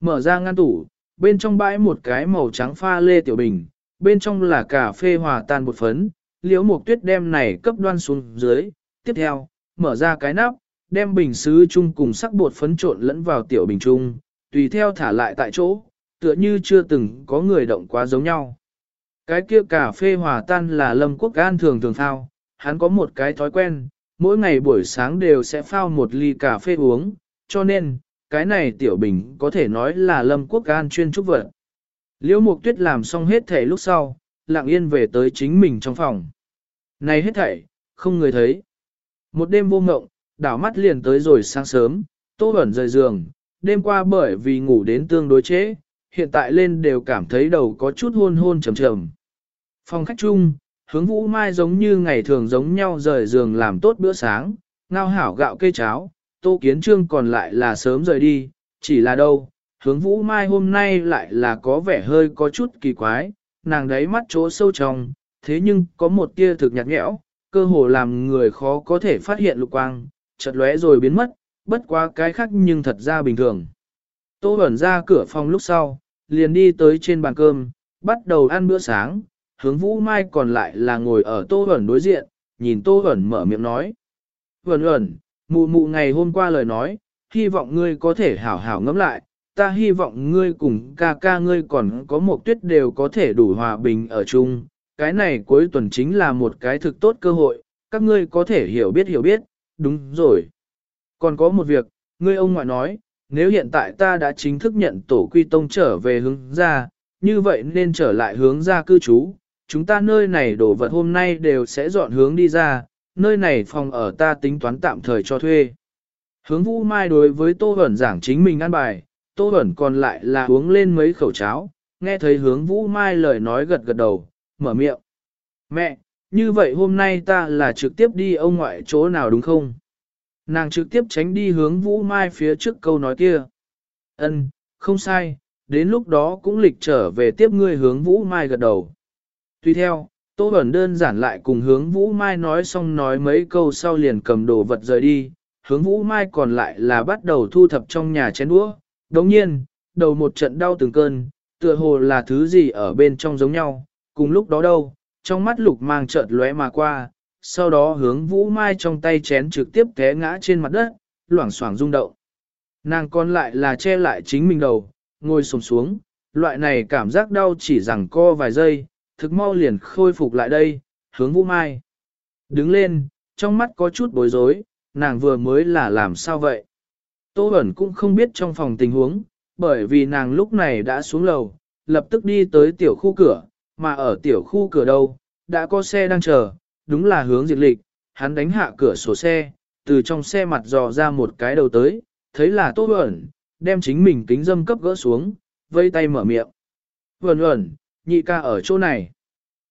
Mở ra ngăn tủ, bên trong bãi một cái màu trắng pha lê tiểu bình, bên trong là cà phê hòa tan bột phấn, liễu mục tuyết đem này cấp đoan xuống dưới, tiếp theo, mở ra cái nắp, đem bình sứ chung cùng sắc bột phấn trộn lẫn vào tiểu bình chung, tùy theo thả lại tại chỗ, tựa như chưa từng có người động quá giống nhau. Cái kia cà phê hòa tan là Lâm Quốc gan thường thường thao, hắn có một cái thói quen, mỗi ngày buổi sáng đều sẽ phao một ly cà phê uống, cho nên, cái này tiểu bình có thể nói là Lâm Quốc gan chuyên trúc vật. Liễu Mục Tuyết làm xong hết thể lúc sau, lặng yên về tới chính mình trong phòng. Này hết thảy, không người thấy. Một đêm vô ngộng, đảo mắt liền tới rồi sáng sớm, Tô Bẩn rời giường, đêm qua bởi vì ngủ đến tương đối chế, hiện tại lên đều cảm thấy đầu có chút hôn hôn trầm trầm. Phòng khách chung, hướng vũ mai giống như ngày thường giống nhau rời giường làm tốt bữa sáng, ngao hảo gạo cây cháo, tô kiến trương còn lại là sớm rời đi, chỉ là đâu, hướng vũ mai hôm nay lại là có vẻ hơi có chút kỳ quái, nàng đấy mắt chỗ sâu trong, thế nhưng có một tia thực nhạt nhẽo, cơ hồ làm người khó có thể phát hiện lục quang, chợt lóe rồi biến mất, bất quá cái khác nhưng thật ra bình thường. Tô ẩn ra cửa phòng lúc sau, liền đi tới trên bàn cơm, bắt đầu ăn bữa sáng, hướng vũ mai còn lại là ngồi ở tô ẩn đối diện, nhìn Tô Huẩn mở miệng nói. Huẩn Huẩn, mụ mụ ngày hôm qua lời nói, hy vọng ngươi có thể hảo hảo ngẫm lại, ta hy vọng ngươi cùng ca ca ngươi còn có một tuyết đều có thể đủ hòa bình ở chung. Cái này cuối tuần chính là một cái thực tốt cơ hội, các ngươi có thể hiểu biết hiểu biết, đúng rồi. Còn có một việc, ngươi ông ngoại nói, nếu hiện tại ta đã chính thức nhận tổ quy tông trở về hướng ra, như vậy nên trở lại hướng ra cư trú. Chúng ta nơi này đồ vật hôm nay đều sẽ dọn hướng đi ra, nơi này phòng ở ta tính toán tạm thời cho thuê. Hướng vũ mai đối với Tô Huẩn giảng chính mình ăn bài, Tô Bẩn còn lại là uống lên mấy khẩu cháo, nghe thấy hướng vũ mai lời nói gật gật đầu, mở miệng. Mẹ, như vậy hôm nay ta là trực tiếp đi ông ngoại chỗ nào đúng không? Nàng trực tiếp tránh đi hướng vũ mai phía trước câu nói kia. Ân, không sai, đến lúc đó cũng lịch trở về tiếp ngươi hướng vũ mai gật đầu. Tuy theo, Tô Bẩn đơn giản lại cùng hướng Vũ Mai nói xong nói mấy câu sau liền cầm đồ vật rời đi, hướng Vũ Mai còn lại là bắt đầu thu thập trong nhà chén đũa. Đồng nhiên, đầu một trận đau từng cơn, tựa hồ là thứ gì ở bên trong giống nhau, cùng lúc đó đâu, trong mắt lục mang chợt lóe mà qua, sau đó hướng Vũ Mai trong tay chén trực tiếp té ngã trên mặt đất, loảng xoảng rung động. Nàng còn lại là che lại chính mình đầu, ngồi sồm xuống, loại này cảm giác đau chỉ rằng co vài giây, thực mau liền khôi phục lại đây, hướng Vũ Mai. Đứng lên, trong mắt có chút bối rối, nàng vừa mới là làm sao vậy? Tô Bẩn cũng không biết trong phòng tình huống, bởi vì nàng lúc này đã xuống lầu, lập tức đi tới tiểu khu cửa, mà ở tiểu khu cửa đâu, đã có xe đang chờ, đúng là hướng diệt lịch, hắn đánh hạ cửa sổ xe, từ trong xe mặt dò ra một cái đầu tới, thấy là Tô Bẩn, đem chính mình kính dâm cấp gỡ xuống, vây tay mở miệng. Bẩn Bẩn, nhị ca ở chỗ này.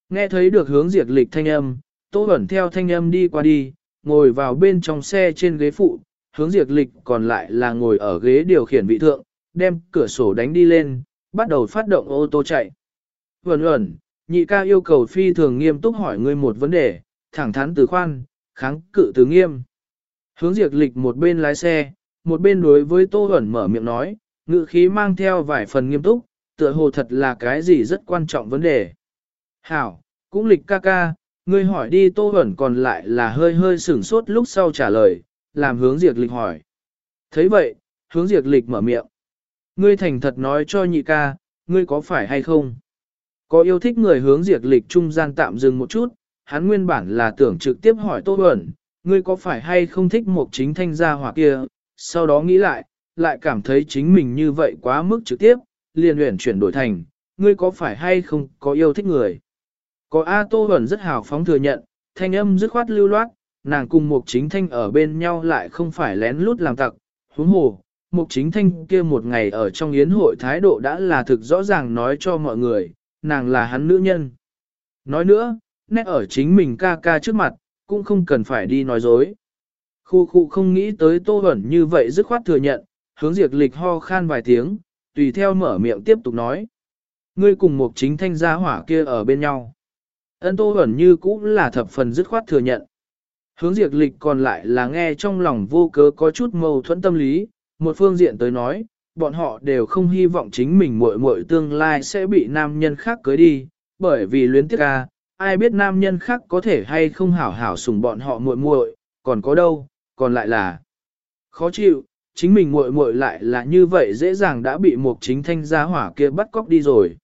Nghe thấy được hướng diệt lịch thanh âm, Tô Bẩn theo thanh âm đi qua đi, ngồi vào bên trong xe trên ghế phụ, hướng diệt lịch còn lại là ngồi ở ghế điều khiển vị thượng, đem cửa sổ đánh đi lên, bắt đầu phát động ô tô chạy. Vẩn ẩn, nhị ca yêu cầu phi thường nghiêm túc hỏi ngươi một vấn đề, thẳng thắn từ khoan, kháng cự từ nghiêm. Hướng diệt lịch một bên lái xe, một bên đối với Tô Vẩn mở miệng nói, ngự khí mang theo vài phần nghiêm túc, tựa hồ thật là cái gì rất quan trọng vấn đề. Hảo, cũng lịch ca ca, ngươi hỏi đi Tô Vẩn còn lại là hơi hơi sửng sốt lúc sau trả lời, làm hướng diệt lịch hỏi. thấy vậy, hướng diệt lịch mở miệng. Ngươi thành thật nói cho nhị ca, ngươi có phải hay không? Có yêu thích người hướng diệt lịch trung gian tạm dừng một chút, hắn nguyên bản là tưởng trực tiếp hỏi Tô Vẩn, ngươi có phải hay không thích một chính thanh gia hỏa kia, sau đó nghĩ lại, lại cảm thấy chính mình như vậy quá mức trực tiếp, liền luyện chuyển đổi thành, ngươi có phải hay không có yêu thích người. Có A Tô Vẩn rất hào phóng thừa nhận, thanh âm dứt khoát lưu loát, nàng cùng Mục Chính Thanh ở bên nhau lại không phải lén lút làm tặc, huống hồ, Mục Chính Thanh kia một ngày ở trong yến hội thái độ đã là thực rõ ràng nói cho mọi người, nàng là hắn nữ nhân. Nói nữa, nét ở chính mình ca ca trước mặt, cũng không cần phải đi nói dối. Khu khu không nghĩ tới Tô Vẩn như vậy dứt khoát thừa nhận, hướng diệt lịch ho khan vài tiếng, tùy theo mở miệng tiếp tục nói. Ngươi cùng Mục Chính Thanh gia hỏa kia ở bên nhau. Ân Tô Bẩn như cũng là thập phần dứt khoát thừa nhận. Hướng diệt lịch còn lại là nghe trong lòng vô cớ có chút mâu thuẫn tâm lý, một phương diện tới nói, bọn họ đều không hy vọng chính mình muội muội tương lai sẽ bị nam nhân khác cưới đi, bởi vì luyến tiếc ca, ai biết nam nhân khác có thể hay không hảo hảo sủng bọn họ muội muội, còn có đâu, còn lại là khó chịu, chính mình muội muội lại là như vậy dễ dàng đã bị một chính thanh gia hỏa kia bắt cóc đi rồi.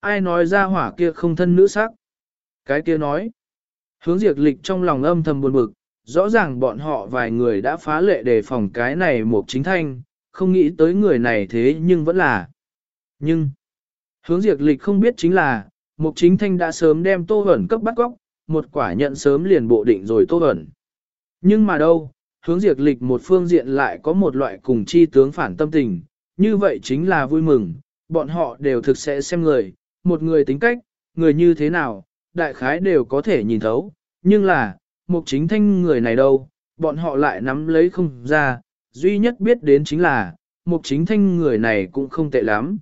Ai nói gia hỏa kia không thân nữ sắc? Cái kia nói, hướng diệt lịch trong lòng âm thầm buồn bực, rõ ràng bọn họ vài người đã phá lệ đề phòng cái này một chính thanh, không nghĩ tới người này thế nhưng vẫn là. Nhưng, hướng diệt lịch không biết chính là, một chính thanh đã sớm đem tô Hẩn cấp bắt góc, một quả nhận sớm liền bộ định rồi tô Hẩn. Nhưng mà đâu, hướng diệt lịch một phương diện lại có một loại cùng chi tướng phản tâm tình, như vậy chính là vui mừng, bọn họ đều thực sẽ xem người, một người tính cách, người như thế nào, đại khái đều có thể nhìn thấu, nhưng là, mục chính thanh người này đâu, bọn họ lại nắm lấy không ra, duy nhất biết đến chính là, mục chính thanh người này cũng không tệ lắm.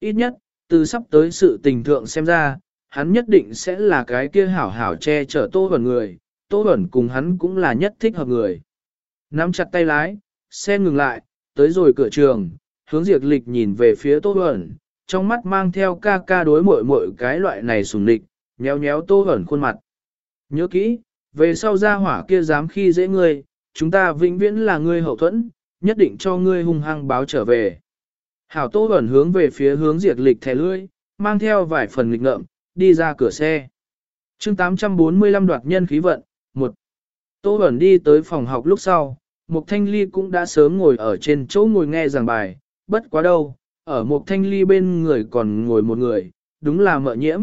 Ít nhất, từ sắp tới sự tình thượng xem ra, hắn nhất định sẽ là cái kia hảo hảo che chở tô bẩn người, tô bẩn cùng hắn cũng là nhất thích hợp người. Nắm chặt tay lái, xe ngừng lại, tới rồi cửa trường, hướng diệt lịch nhìn về phía tô bẩn, trong mắt mang theo ca ca đối mội mội cái loại này sùng lịch, nhéo nhéo tô ẩn khuôn mặt. Nhớ kỹ, về sau ra hỏa kia dám khi dễ ngươi, chúng ta vĩnh viễn là ngươi hậu thuẫn, nhất định cho ngươi hung hăng báo trở về. Hảo Tô hẩn hướng về phía hướng diệt lịch thẻ lưỡi, mang theo vài phần lịch ngợm, đi ra cửa xe. chương 845 đoạt nhân khí vận, 1. Tô hẩn đi tới phòng học lúc sau, Mục Thanh Ly cũng đã sớm ngồi ở trên chỗ ngồi nghe giảng bài, bất quá đâu, ở Mục Thanh Ly bên người còn ngồi một người, đúng là mợ nhiễm,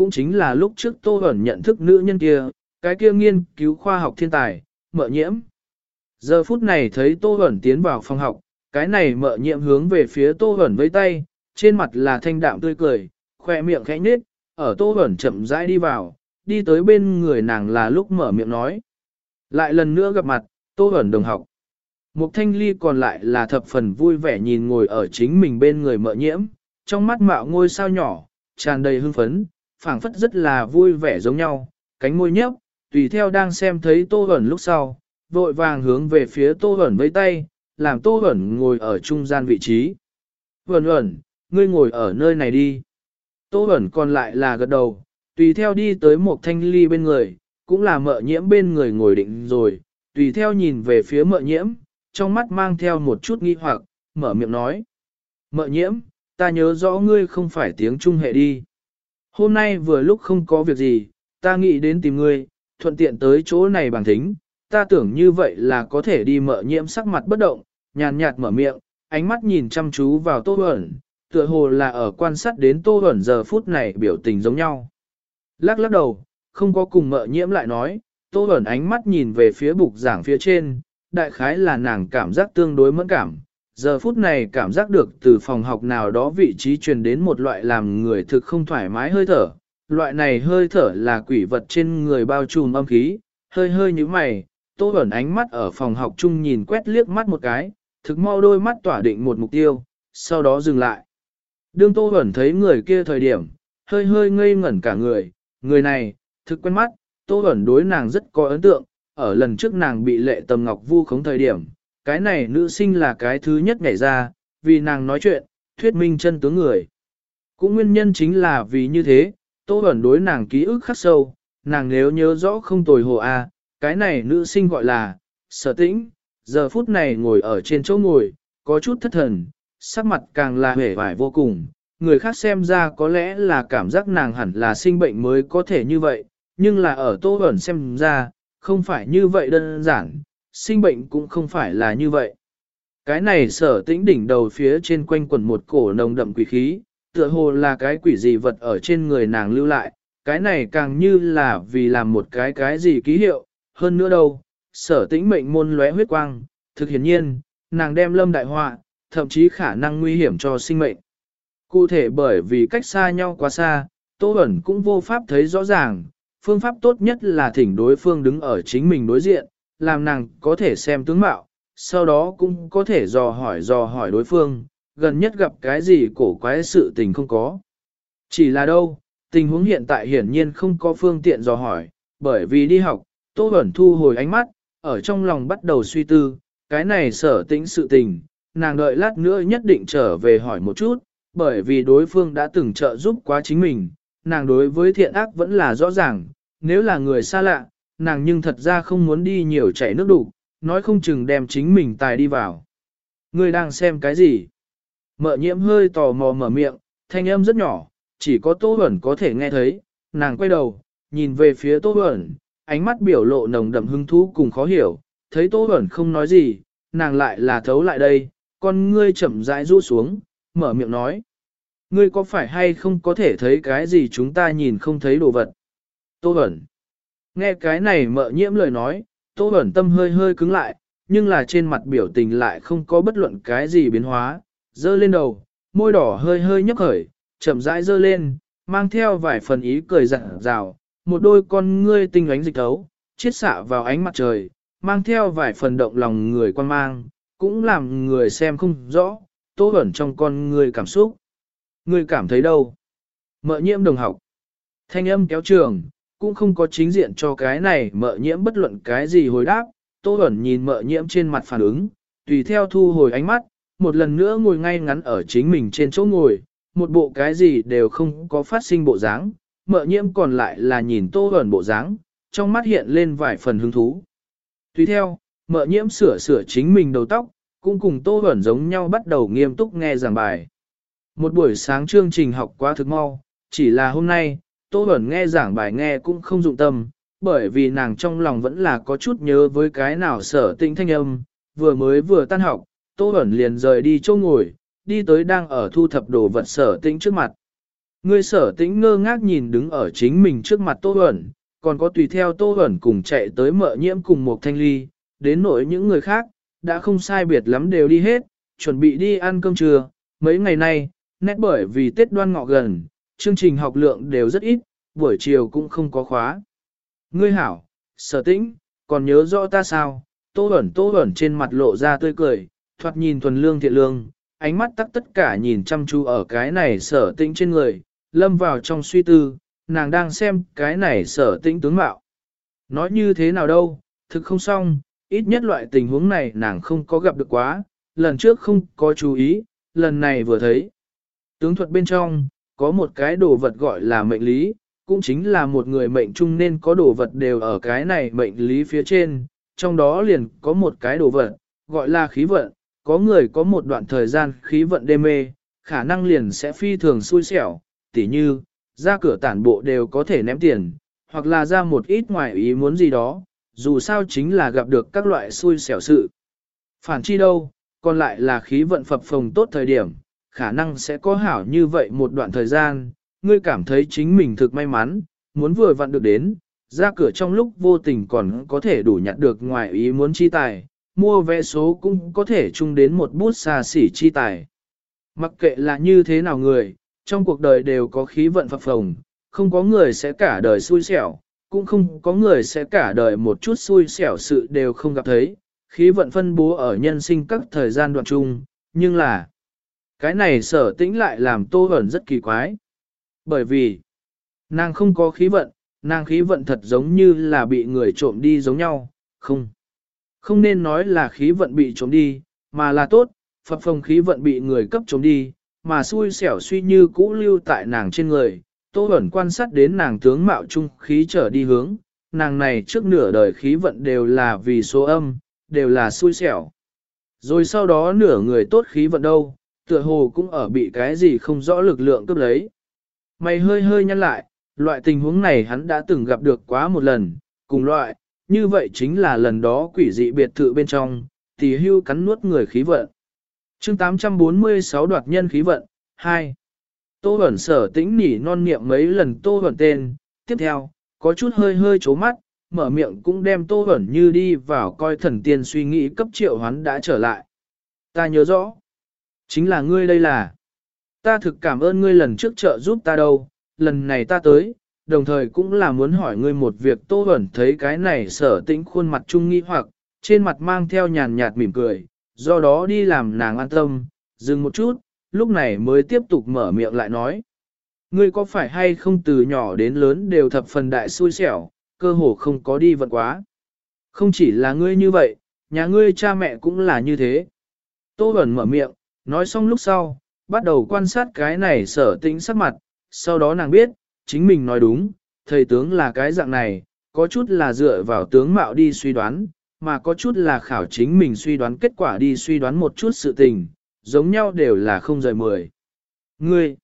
cũng chính là lúc trước Tô hẩn nhận thức nữ nhân kia, cái kia nghiên cứu khoa học thiên tài, mợ nhiễm. Giờ phút này thấy Tô hẩn tiến vào phòng học, cái này mợ nhiễm hướng về phía Tô hẩn với tay, trên mặt là thanh đạm tươi cười, khoe miệng khẽ nhếch, ở Tô hẩn chậm rãi đi vào, đi tới bên người nàng là lúc mở miệng nói. Lại lần nữa gặp mặt, Tô hẩn đồng học. Mục Thanh Ly còn lại là thập phần vui vẻ nhìn ngồi ở chính mình bên người mợ nhiễm, trong mắt mạo ngôi sao nhỏ, tràn đầy hưng phấn, phảng phất rất là vui vẻ giống nhau, cánh môi nhấp, tùy theo đang xem thấy Tô hẩn lúc sau, vội vàng hướng về phía Tô hẩn với tay, làm Tô hẩn ngồi ở trung gian vị trí. Hẩn hẩn, ngươi ngồi ở nơi này đi. Tô hẩn còn lại là gật đầu, tùy theo đi tới một thanh ly bên người, cũng là mợ nhiễm bên người ngồi định rồi, tùy theo nhìn về phía mợ nhiễm, trong mắt mang theo một chút nghi hoặc, mở miệng nói. Mợ nhiễm, ta nhớ rõ ngươi không phải tiếng trung hệ đi. Hôm nay vừa lúc không có việc gì, ta nghĩ đến tìm ngươi, thuận tiện tới chỗ này bằng thính, ta tưởng như vậy là có thể đi mợ nhiễm sắc mặt bất động, nhàn nhạt mở miệng, ánh mắt nhìn chăm chú vào Tô Huẩn, tựa hồ là ở quan sát đến Tô Huẩn giờ phút này biểu tình giống nhau. Lắc lắc đầu, không có cùng mợ nhiễm lại nói, Tô Huẩn ánh mắt nhìn về phía bục giảng phía trên, đại khái là nàng cảm giác tương đối mẫn cảm. Giờ phút này cảm giác được từ phòng học nào đó vị trí truyền đến một loại làm người thực không thoải mái hơi thở. Loại này hơi thở là quỷ vật trên người bao trùm âm khí, hơi hơi như mày, Tô Bẩn ánh mắt ở phòng học chung nhìn quét liếc mắt một cái, thực mau đôi mắt tỏa định một mục tiêu, sau đó dừng lại. Đương Tô Bẩn thấy người kia thời điểm, hơi hơi ngây ngẩn cả người, người này, thực quen mắt, Tô Bẩn đối nàng rất có ấn tượng, ở lần trước nàng bị lệ tầm ngọc vu khống thời điểm, cái này nữ sinh là cái thứ nhất nhảy ra, vì nàng nói chuyện, thuyết minh chân tướng người. Cũng nguyên nhân chính là vì như thế, Tô Bẩn đối nàng ký ức khắc sâu, nàng nếu nhớ rõ không tồi hồ a, cái này nữ sinh gọi là, sở tĩnh, giờ phút này ngồi ở trên chỗ ngồi, có chút thất thần, sắc mặt càng là hể vải vô cùng, người khác xem ra có lẽ là cảm giác nàng hẳn là sinh bệnh mới có thể như vậy, nhưng là ở tô ẩn xem ra, không phải như vậy đơn giản, sinh bệnh cũng không phải là như vậy. Cái này sở tĩnh đỉnh đầu phía trên quanh quần một cổ nồng đậm quỷ khí, tựa hồ là cái quỷ gì vật ở trên người nàng lưu lại, cái này càng như là vì làm một cái cái gì ký hiệu, hơn nữa đâu, sở tĩnh mệnh môn lóe huyết quang, thực hiển nhiên, nàng đem lâm đại họa, thậm chí khả năng nguy hiểm cho sinh mệnh. Cụ thể bởi vì cách xa nhau quá xa, Tô Bẩn cũng vô pháp thấy rõ ràng, phương pháp tốt nhất là thỉnh đối phương đứng ở chính mình đối diện, làm nàng có thể xem tướng mạo, sau đó cũng có thể dò hỏi dò hỏi đối phương, gần nhất gặp cái gì cổ quái sự tình không có. Chỉ là đâu, tình huống hiện tại hiển nhiên không có phương tiện dò hỏi, bởi vì đi học, Tô Bẩn thu hồi ánh mắt, ở trong lòng bắt đầu suy tư, cái này sở tĩnh sự tình, nàng đợi lát nữa nhất định trở về hỏi một chút, bởi vì đối phương đã từng trợ giúp quá chính mình, nàng đối với thiện ác vẫn là rõ ràng, nếu là người xa lạ, nàng nhưng thật ra không muốn đi nhiều chảy nước đủ, nói không chừng đem chính mình tài đi vào. Người đang xem cái gì? Mợ nhiễm hơi tò mò mở miệng, thanh âm rất nhỏ, chỉ có Tô Bẩn có thể nghe thấy, nàng quay đầu, nhìn về phía Tô Bẩn, ánh mắt biểu lộ nồng đậm hứng thú cùng khó hiểu, thấy Tô Bẩn không nói gì, nàng lại là thấu lại đây, con ngươi chậm rãi rũ xuống, mở miệng nói. Ngươi có phải hay không có thể thấy cái gì chúng ta nhìn không thấy đồ vật? Tô Bẩn. Nghe cái này mợ nhiễm lời nói, Tô Bẩn tâm hơi hơi cứng lại, nhưng là trên mặt biểu tình lại không có bất luận cái gì biến hóa, dơ lên đầu, môi đỏ hơi hơi nhấp khởi, chậm rãi dơ lên, mang theo vài phần ý cười rạng rào, một đôi con ngươi tinh ánh dịch thấu, chiết xạ vào ánh mặt trời, mang theo vài phần động lòng người quan mang, cũng làm người xem không rõ, tô ẩn trong con người cảm xúc. Người cảm thấy đâu? Mợ nhiễm đồng học. Thanh âm kéo trường, cũng không có chính diện cho cái này mợ nhiễm bất luận cái gì hồi đáp. Tô ẩn nhìn mợ nhiễm trên mặt phản ứng, tùy theo thu hồi ánh mắt, một lần nữa ngồi ngay ngắn ở chính mình trên chỗ ngồi, một bộ cái gì đều không có phát sinh bộ dáng, mợ nhiễm còn lại là nhìn tô ẩn bộ dáng, trong mắt hiện lên vài phần hứng thú. Tùy theo, mợ nhiễm sửa sửa chính mình đầu tóc, cũng cùng Tô Huẩn giống nhau bắt đầu nghiêm túc nghe giảng bài. Một buổi sáng chương trình học quá thực mau, chỉ là hôm nay, Tô Bẩn nghe giảng bài nghe cũng không dụng tâm, bởi vì nàng trong lòng vẫn là có chút nhớ với cái nào sở tĩnh thanh âm, vừa mới vừa tan học, Tô Bẩn liền rời đi chỗ ngồi, đi tới đang ở thu thập đồ vật sở tĩnh trước mặt. Người sở tĩnh ngơ ngác nhìn đứng ở chính mình trước mặt Tô Bẩn, còn có tùy theo Tô Bẩn cùng chạy tới mợ nhiễm cùng một thanh ly, đến nỗi những người khác, đã không sai biệt lắm đều đi hết, chuẩn bị đi ăn cơm trưa. Mấy ngày nay, nét bởi vì Tết đoan ngọ gần, chương trình học lượng đều rất ít, buổi chiều cũng không có khóa. Ngươi hảo, sở tĩnh, còn nhớ rõ ta sao? Tô ẩn tô ẩn trên mặt lộ ra tươi cười, thoạt nhìn thuần lương thiện lương, ánh mắt tắc tất cả nhìn chăm chú ở cái này sở tĩnh trên người, lâm vào trong suy tư, nàng đang xem cái này sở tĩnh tướng mạo. Nói như thế nào đâu, thực không xong, ít nhất loại tình huống này nàng không có gặp được quá, lần trước không có chú ý, lần này vừa thấy. Tướng thuật bên trong, có một cái đồ vật gọi là mệnh lý, cũng chính là một người mệnh chung nên có đồ vật đều ở cái này mệnh lý phía trên, trong đó liền có một cái đồ vật, gọi là khí vận, có người có một đoạn thời gian khí vận đê mê, khả năng liền sẽ phi thường xui xẻo, tỉ như, ra cửa tản bộ đều có thể ném tiền, hoặc là ra một ít ngoài ý muốn gì đó, dù sao chính là gặp được các loại xui xẻo sự. Phản chi đâu, còn lại là khí vận phập phồng tốt thời điểm, khả năng sẽ có hảo như vậy một đoạn thời gian, ngươi cảm thấy chính mình thực may mắn, muốn vừa vặn được đến, ra cửa trong lúc vô tình còn có thể đủ nhặt được ngoài ý muốn chi tài, mua vé số cũng có thể chung đến một bút xa xỉ chi tài. Mặc kệ là như thế nào người, trong cuộc đời đều có khí vận phập phồng, không có người sẽ cả đời xui xẻo, cũng không có người sẽ cả đời một chút xui xẻo sự đều không gặp thấy, khí vận phân bố ở nhân sinh các thời gian đoạn chung, nhưng là cái này sở tĩnh lại làm tô ẩn rất kỳ quái. Bởi vì, nàng không có khí vận, nàng khí vận thật giống như là bị người trộm đi giống nhau, không. Không nên nói là khí vận bị trộm đi, mà là tốt, phập phòng khí vận bị người cấp trộm đi, mà xui xẻo suy như cũ lưu tại nàng trên người. Tô ẩn quan sát đến nàng tướng mạo trung khí trở đi hướng, nàng này trước nửa đời khí vận đều là vì số âm, đều là xui xẻo. Rồi sau đó nửa người tốt khí vận đâu, tựa hồ cũng ở bị cái gì không rõ lực lượng cướp lấy. Mày hơi hơi nhăn lại, loại tình huống này hắn đã từng gặp được quá một lần, cùng loại, như vậy chính là lần đó quỷ dị biệt thự bên trong, tỷ hưu cắn nuốt người khí vận. chương 846 đoạt nhân khí vận, 2. Tô Bẩn sở tĩnh nỉ non niệm mấy lần Tô Bẩn tên, tiếp theo, có chút hơi hơi chố mắt, mở miệng cũng đem Tô Bẩn như đi vào coi thần tiên suy nghĩ cấp triệu hắn đã trở lại. Ta nhớ rõ, chính là ngươi đây là. Ta thực cảm ơn ngươi lần trước trợ giúp ta đâu, lần này ta tới, đồng thời cũng là muốn hỏi ngươi một việc Tô ẩn thấy cái này sở tĩnh khuôn mặt trung nghi hoặc, trên mặt mang theo nhàn nhạt mỉm cười, do đó đi làm nàng an tâm, dừng một chút, lúc này mới tiếp tục mở miệng lại nói. Ngươi có phải hay không từ nhỏ đến lớn đều thập phần đại xui xẻo, cơ hồ không có đi vận quá. Không chỉ là ngươi như vậy, nhà ngươi cha mẹ cũng là như thế. Tô Bẩn mở miệng, nói xong lúc sau, bắt đầu quan sát cái này sở tĩnh sắc mặt, sau đó nàng biết, chính mình nói đúng, thầy tướng là cái dạng này, có chút là dựa vào tướng mạo đi suy đoán, mà có chút là khảo chính mình suy đoán kết quả đi suy đoán một chút sự tình, giống nhau đều là không rời mười. Ngươi,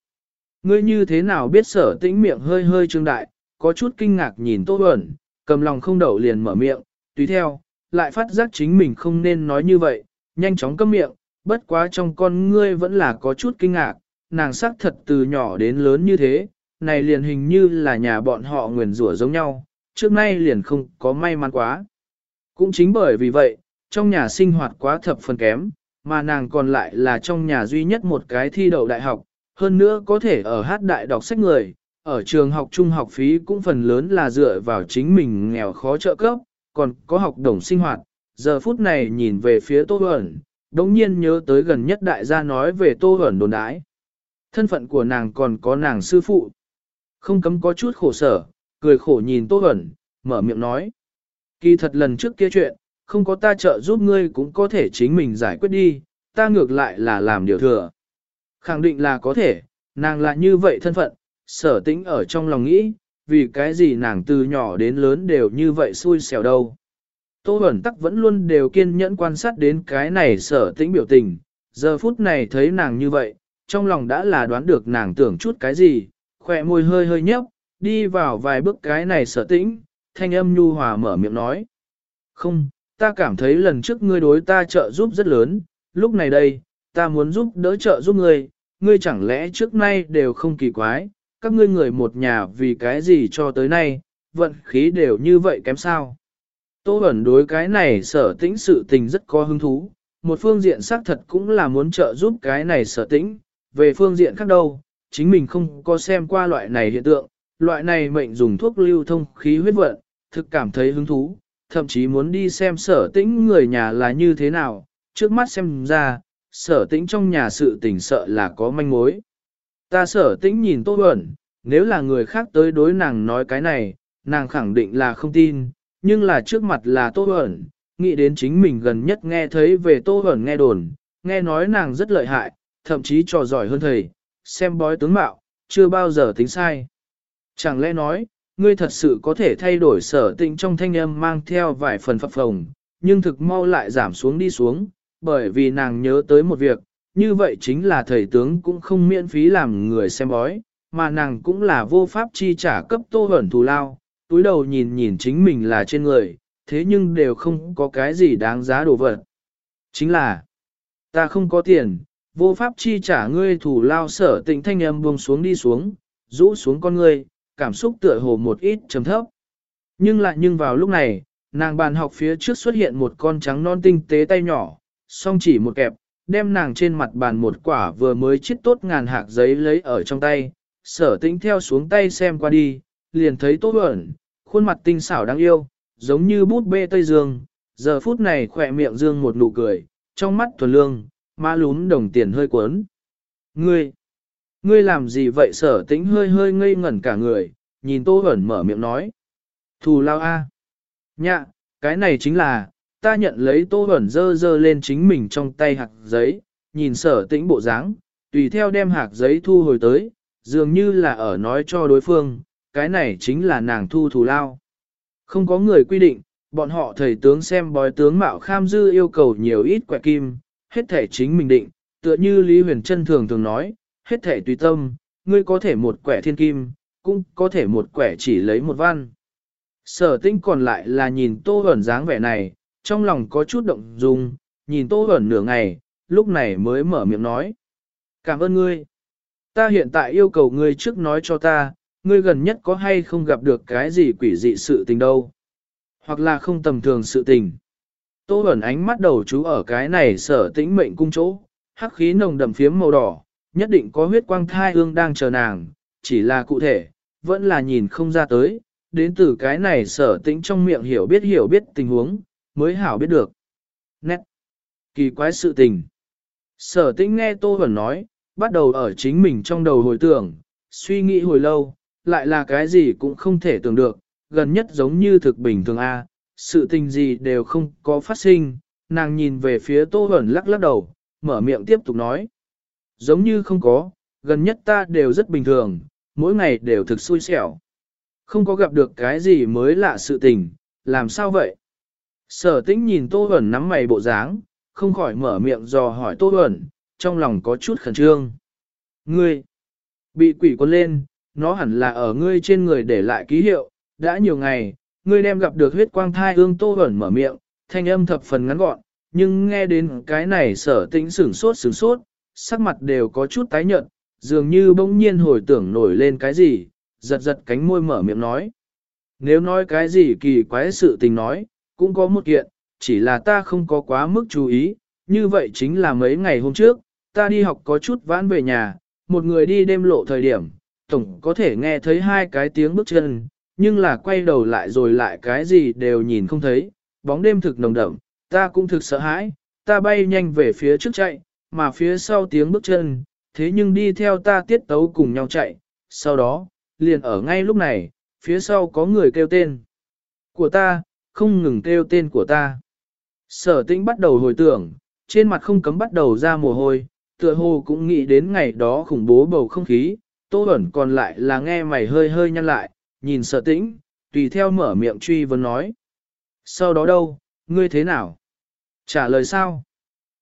ngươi như thế nào biết sở tĩnh miệng hơi hơi trương đại, có chút kinh ngạc nhìn Tô Bẩn, cầm lòng không đậu liền mở miệng, tùy theo, lại phát giác chính mình không nên nói như vậy, nhanh chóng câm miệng, bất quá trong con ngươi vẫn là có chút kinh ngạc, nàng sắc thật từ nhỏ đến lớn như thế, này liền hình như là nhà bọn họ nguyền rủa giống nhau, trước nay liền không có may mắn quá. Cũng chính bởi vì vậy, trong nhà sinh hoạt quá thập phần kém, mà nàng còn lại là trong nhà duy nhất một cái thi đậu đại học, hơn nữa có thể ở hát đại đọc sách người, ở trường học trung học phí cũng phần lớn là dựa vào chính mình nghèo khó trợ cấp, còn có học đồng sinh hoạt. Giờ phút này nhìn về phía Tô Huẩn, đống nhiên nhớ tới gần nhất đại gia nói về Tô hởn đồn đái. Thân phận của nàng còn có nàng sư phụ. Không cấm có chút khổ sở, cười khổ nhìn Tô hởn, mở miệng nói. Kỳ thật lần trước kia chuyện, không có ta trợ giúp ngươi cũng có thể chính mình giải quyết đi, ta ngược lại là làm điều thừa. Khẳng định là có thể, nàng là như vậy thân phận, sở tĩnh ở trong lòng nghĩ, vì cái gì nàng từ nhỏ đến lớn đều như vậy xui xẻo đâu. Tô Bẩn Tắc vẫn luôn đều kiên nhẫn quan sát đến cái này sở tĩnh biểu tình, giờ phút này thấy nàng như vậy, trong lòng đã là đoán được nàng tưởng chút cái gì, khỏe môi hơi hơi nhấp, đi vào vài bước cái này sở tĩnh, thanh âm nhu hòa mở miệng nói. Không, ta cảm thấy lần trước ngươi đối ta trợ giúp rất lớn, lúc này đây, ta muốn giúp đỡ trợ giúp ngươi, ngươi chẳng lẽ trước nay đều không kỳ quái, các ngươi người một nhà vì cái gì cho tới nay, vận khí đều như vậy kém sao. Tô ẩn đối cái này sở tĩnh sự tình rất có hứng thú, một phương diện xác thật cũng là muốn trợ giúp cái này sở tĩnh, về phương diện khác đâu, chính mình không có xem qua loại này hiện tượng, loại này mệnh dùng thuốc lưu thông khí huyết vận, thực cảm thấy hứng thú, thậm chí muốn đi xem sở tĩnh người nhà là như thế nào, trước mắt xem ra, sở tĩnh trong nhà sự tình sợ là có manh mối. Ta sở tĩnh nhìn Tô Bẩn, nếu là người khác tới đối nàng nói cái này, nàng khẳng định là không tin, nhưng là trước mặt là Tô hẩn nghĩ đến chính mình gần nhất nghe thấy về Tô hẩn nghe đồn, nghe nói nàng rất lợi hại, thậm chí trò giỏi hơn thầy, xem bói tướng mạo, chưa bao giờ tính sai. Chẳng lẽ nói, ngươi thật sự có thể thay đổi sở tịnh trong thanh âm mang theo vài phần phập phồng, nhưng thực mau lại giảm xuống đi xuống, bởi vì nàng nhớ tới một việc, như vậy chính là thầy tướng cũng không miễn phí làm người xem bói, mà nàng cũng là vô pháp chi trả cấp tô hẩn thù lao, túi đầu nhìn nhìn chính mình là trên người, thế nhưng đều không có cái gì đáng giá đồ vật. Chính là, ta không có tiền, vô pháp chi trả ngươi thủ lao sở tịnh thanh âm buông xuống đi xuống, rũ xuống con ngươi, cảm xúc tựa hồ một ít trầm thấp. Nhưng lại nhưng vào lúc này, nàng bàn học phía trước xuất hiện một con trắng non tinh tế tay nhỏ, song chỉ một kẹp, đem nàng trên mặt bàn một quả vừa mới chiết tốt ngàn hạt giấy lấy ở trong tay, sở tĩnh theo xuống tay xem qua đi, liền thấy tốt ẩn, khuôn mặt tinh xảo đáng yêu, giống như bút bê Tây Dương, giờ phút này khỏe miệng dương một nụ cười, trong mắt thuần lương, má lún đồng tiền hơi cuốn. Ngươi, ngươi làm gì vậy sở tĩnh hơi hơi ngây ngẩn cả người, nhìn tô ẩn mở miệng nói. Thù lao a, Nhạ, cái này chính là, ta nhận lấy tô ẩn dơ dơ lên chính mình trong tay hạt giấy, nhìn sở tĩnh bộ dáng, tùy theo đem hạt giấy thu hồi tới, dường như là ở nói cho đối phương, cái này chính là nàng thu thù lao. Không có người quy định, bọn họ thầy tướng xem bói tướng mạo kham dư yêu cầu nhiều ít quẹ kim, hết thể chính mình định, tựa như Lý Huyền Trân thường thường nói, hết thể tùy tâm, ngươi có thể một quẻ thiên kim, cũng có thể một quẻ chỉ lấy một văn. Sở tinh còn lại là nhìn tô ẩn dáng vẻ này, trong lòng có chút động dung, nhìn tô ẩn nửa ngày, lúc này mới mở miệng nói. Cảm ơn ngươi. Ta hiện tại yêu cầu ngươi trước nói cho ta, ngươi gần nhất có hay không gặp được cái gì quỷ dị sự tình đâu. Hoặc là không tầm thường sự tình. Tô ẩn ánh mắt đầu chú ở cái này sở tĩnh mệnh cung chỗ, hắc khí nồng đậm phiếm màu đỏ, nhất định có huyết quang thai ương đang chờ nàng, chỉ là cụ thể, vẫn là nhìn không ra tới, đến từ cái này sở tĩnh trong miệng hiểu biết hiểu biết tình huống, mới hảo biết được. Nét! Kỳ quái sự tình. Sở tĩnh nghe Tô Vẩn nói, bắt đầu ở chính mình trong đầu hồi tưởng, suy nghĩ hồi lâu, lại là cái gì cũng không thể tưởng được, gần nhất giống như thực bình thường A, sự tình gì đều không có phát sinh, nàng nhìn về phía Tô Vẩn lắc lắc đầu, mở miệng tiếp tục nói. Giống như không có, gần nhất ta đều rất bình thường, mỗi ngày đều thực xui xẻo. Không có gặp được cái gì mới lạ sự tình, làm sao vậy? Sở tĩnh nhìn Tô Hẩn nắm mày bộ dáng, không khỏi mở miệng dò hỏi Tô Hẩn, trong lòng có chút khẩn trương. Ngươi, bị quỷ quân lên, nó hẳn là ở ngươi trên người để lại ký hiệu, đã nhiều ngày, ngươi đem gặp được huyết quang thai ương Tô ẩn mở miệng, thanh âm thập phần ngắn gọn, nhưng nghe đến cái này sở tĩnh sửng sốt sửng sốt, sắc mặt đều có chút tái nhợt, dường như bỗng nhiên hồi tưởng nổi lên cái gì, giật giật cánh môi mở miệng nói. Nếu nói cái gì kỳ quái sự tình nói, cũng có một kiện, chỉ là ta không có quá mức chú ý, như vậy chính là mấy ngày hôm trước, ta đi học có chút vãn về nhà, một người đi đêm lộ thời điểm, tổng có thể nghe thấy hai cái tiếng bước chân, nhưng là quay đầu lại rồi lại cái gì đều nhìn không thấy, bóng đêm thực nồng đậm, ta cũng thực sợ hãi, ta bay nhanh về phía trước chạy, mà phía sau tiếng bước chân, thế nhưng đi theo ta tiết tấu cùng nhau chạy, sau đó, liền ở ngay lúc này, phía sau có người kêu tên của ta, không ngừng kêu tên của ta. Sở tĩnh bắt đầu hồi tưởng, trên mặt không cấm bắt đầu ra mồ hôi, tựa hồ cũng nghĩ đến ngày đó khủng bố bầu không khí, tô Bẩn còn lại là nghe mày hơi hơi nhăn lại, nhìn sở tĩnh, tùy theo mở miệng truy vấn nói. Sau đó đâu, ngươi thế nào? Trả lời sao?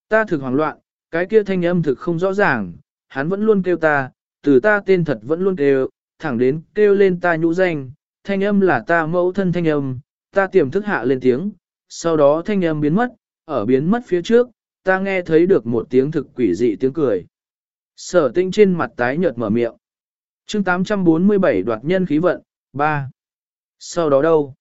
Ta thực hoảng loạn, cái kia thanh âm thực không rõ ràng, hắn vẫn luôn kêu ta, từ ta tên thật vẫn luôn kêu, thẳng đến kêu lên ta nhũ danh, thanh âm là ta mẫu thân thanh âm, ta tiềm thức hạ lên tiếng, sau đó thanh âm biến mất, ở biến mất phía trước, ta nghe thấy được một tiếng thực quỷ dị tiếng cười. Sở tinh trên mặt tái nhợt mở miệng chương 847 đoạt nhân khí vận, 3. Sau đó đâu?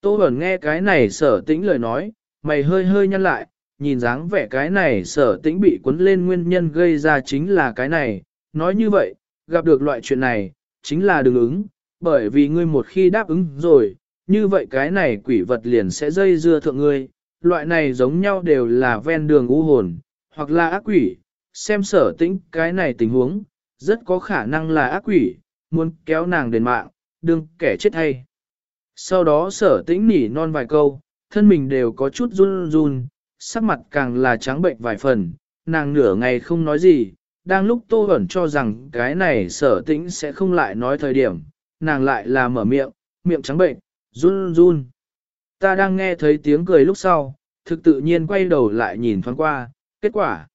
Tô Bẩn nghe cái này sở tĩnh lời nói, mày hơi hơi nhăn lại, nhìn dáng vẻ cái này sở tĩnh bị cuốn lên nguyên nhân gây ra chính là cái này. Nói như vậy, gặp được loại chuyện này, chính là đừng ứng, bởi vì ngươi một khi đáp ứng rồi, như vậy cái này quỷ vật liền sẽ dây dưa thượng ngươi, loại này giống nhau đều là ven đường u hồn, hoặc là ác quỷ, xem sở tĩnh cái này tình huống, rất có khả năng là ác quỷ, muốn kéo nàng đến mạng, đừng kẻ chết hay. Sau đó sở tĩnh nỉ non vài câu, thân mình đều có chút run run, sắc mặt càng là trắng bệnh vài phần, nàng nửa ngày không nói gì, đang lúc tô ẩn cho rằng cái này sở tĩnh sẽ không lại nói thời điểm, nàng lại là mở miệng, miệng trắng bệnh, run run. Ta đang nghe thấy tiếng cười lúc sau, thực tự nhiên quay đầu lại nhìn thoáng qua, kết quả.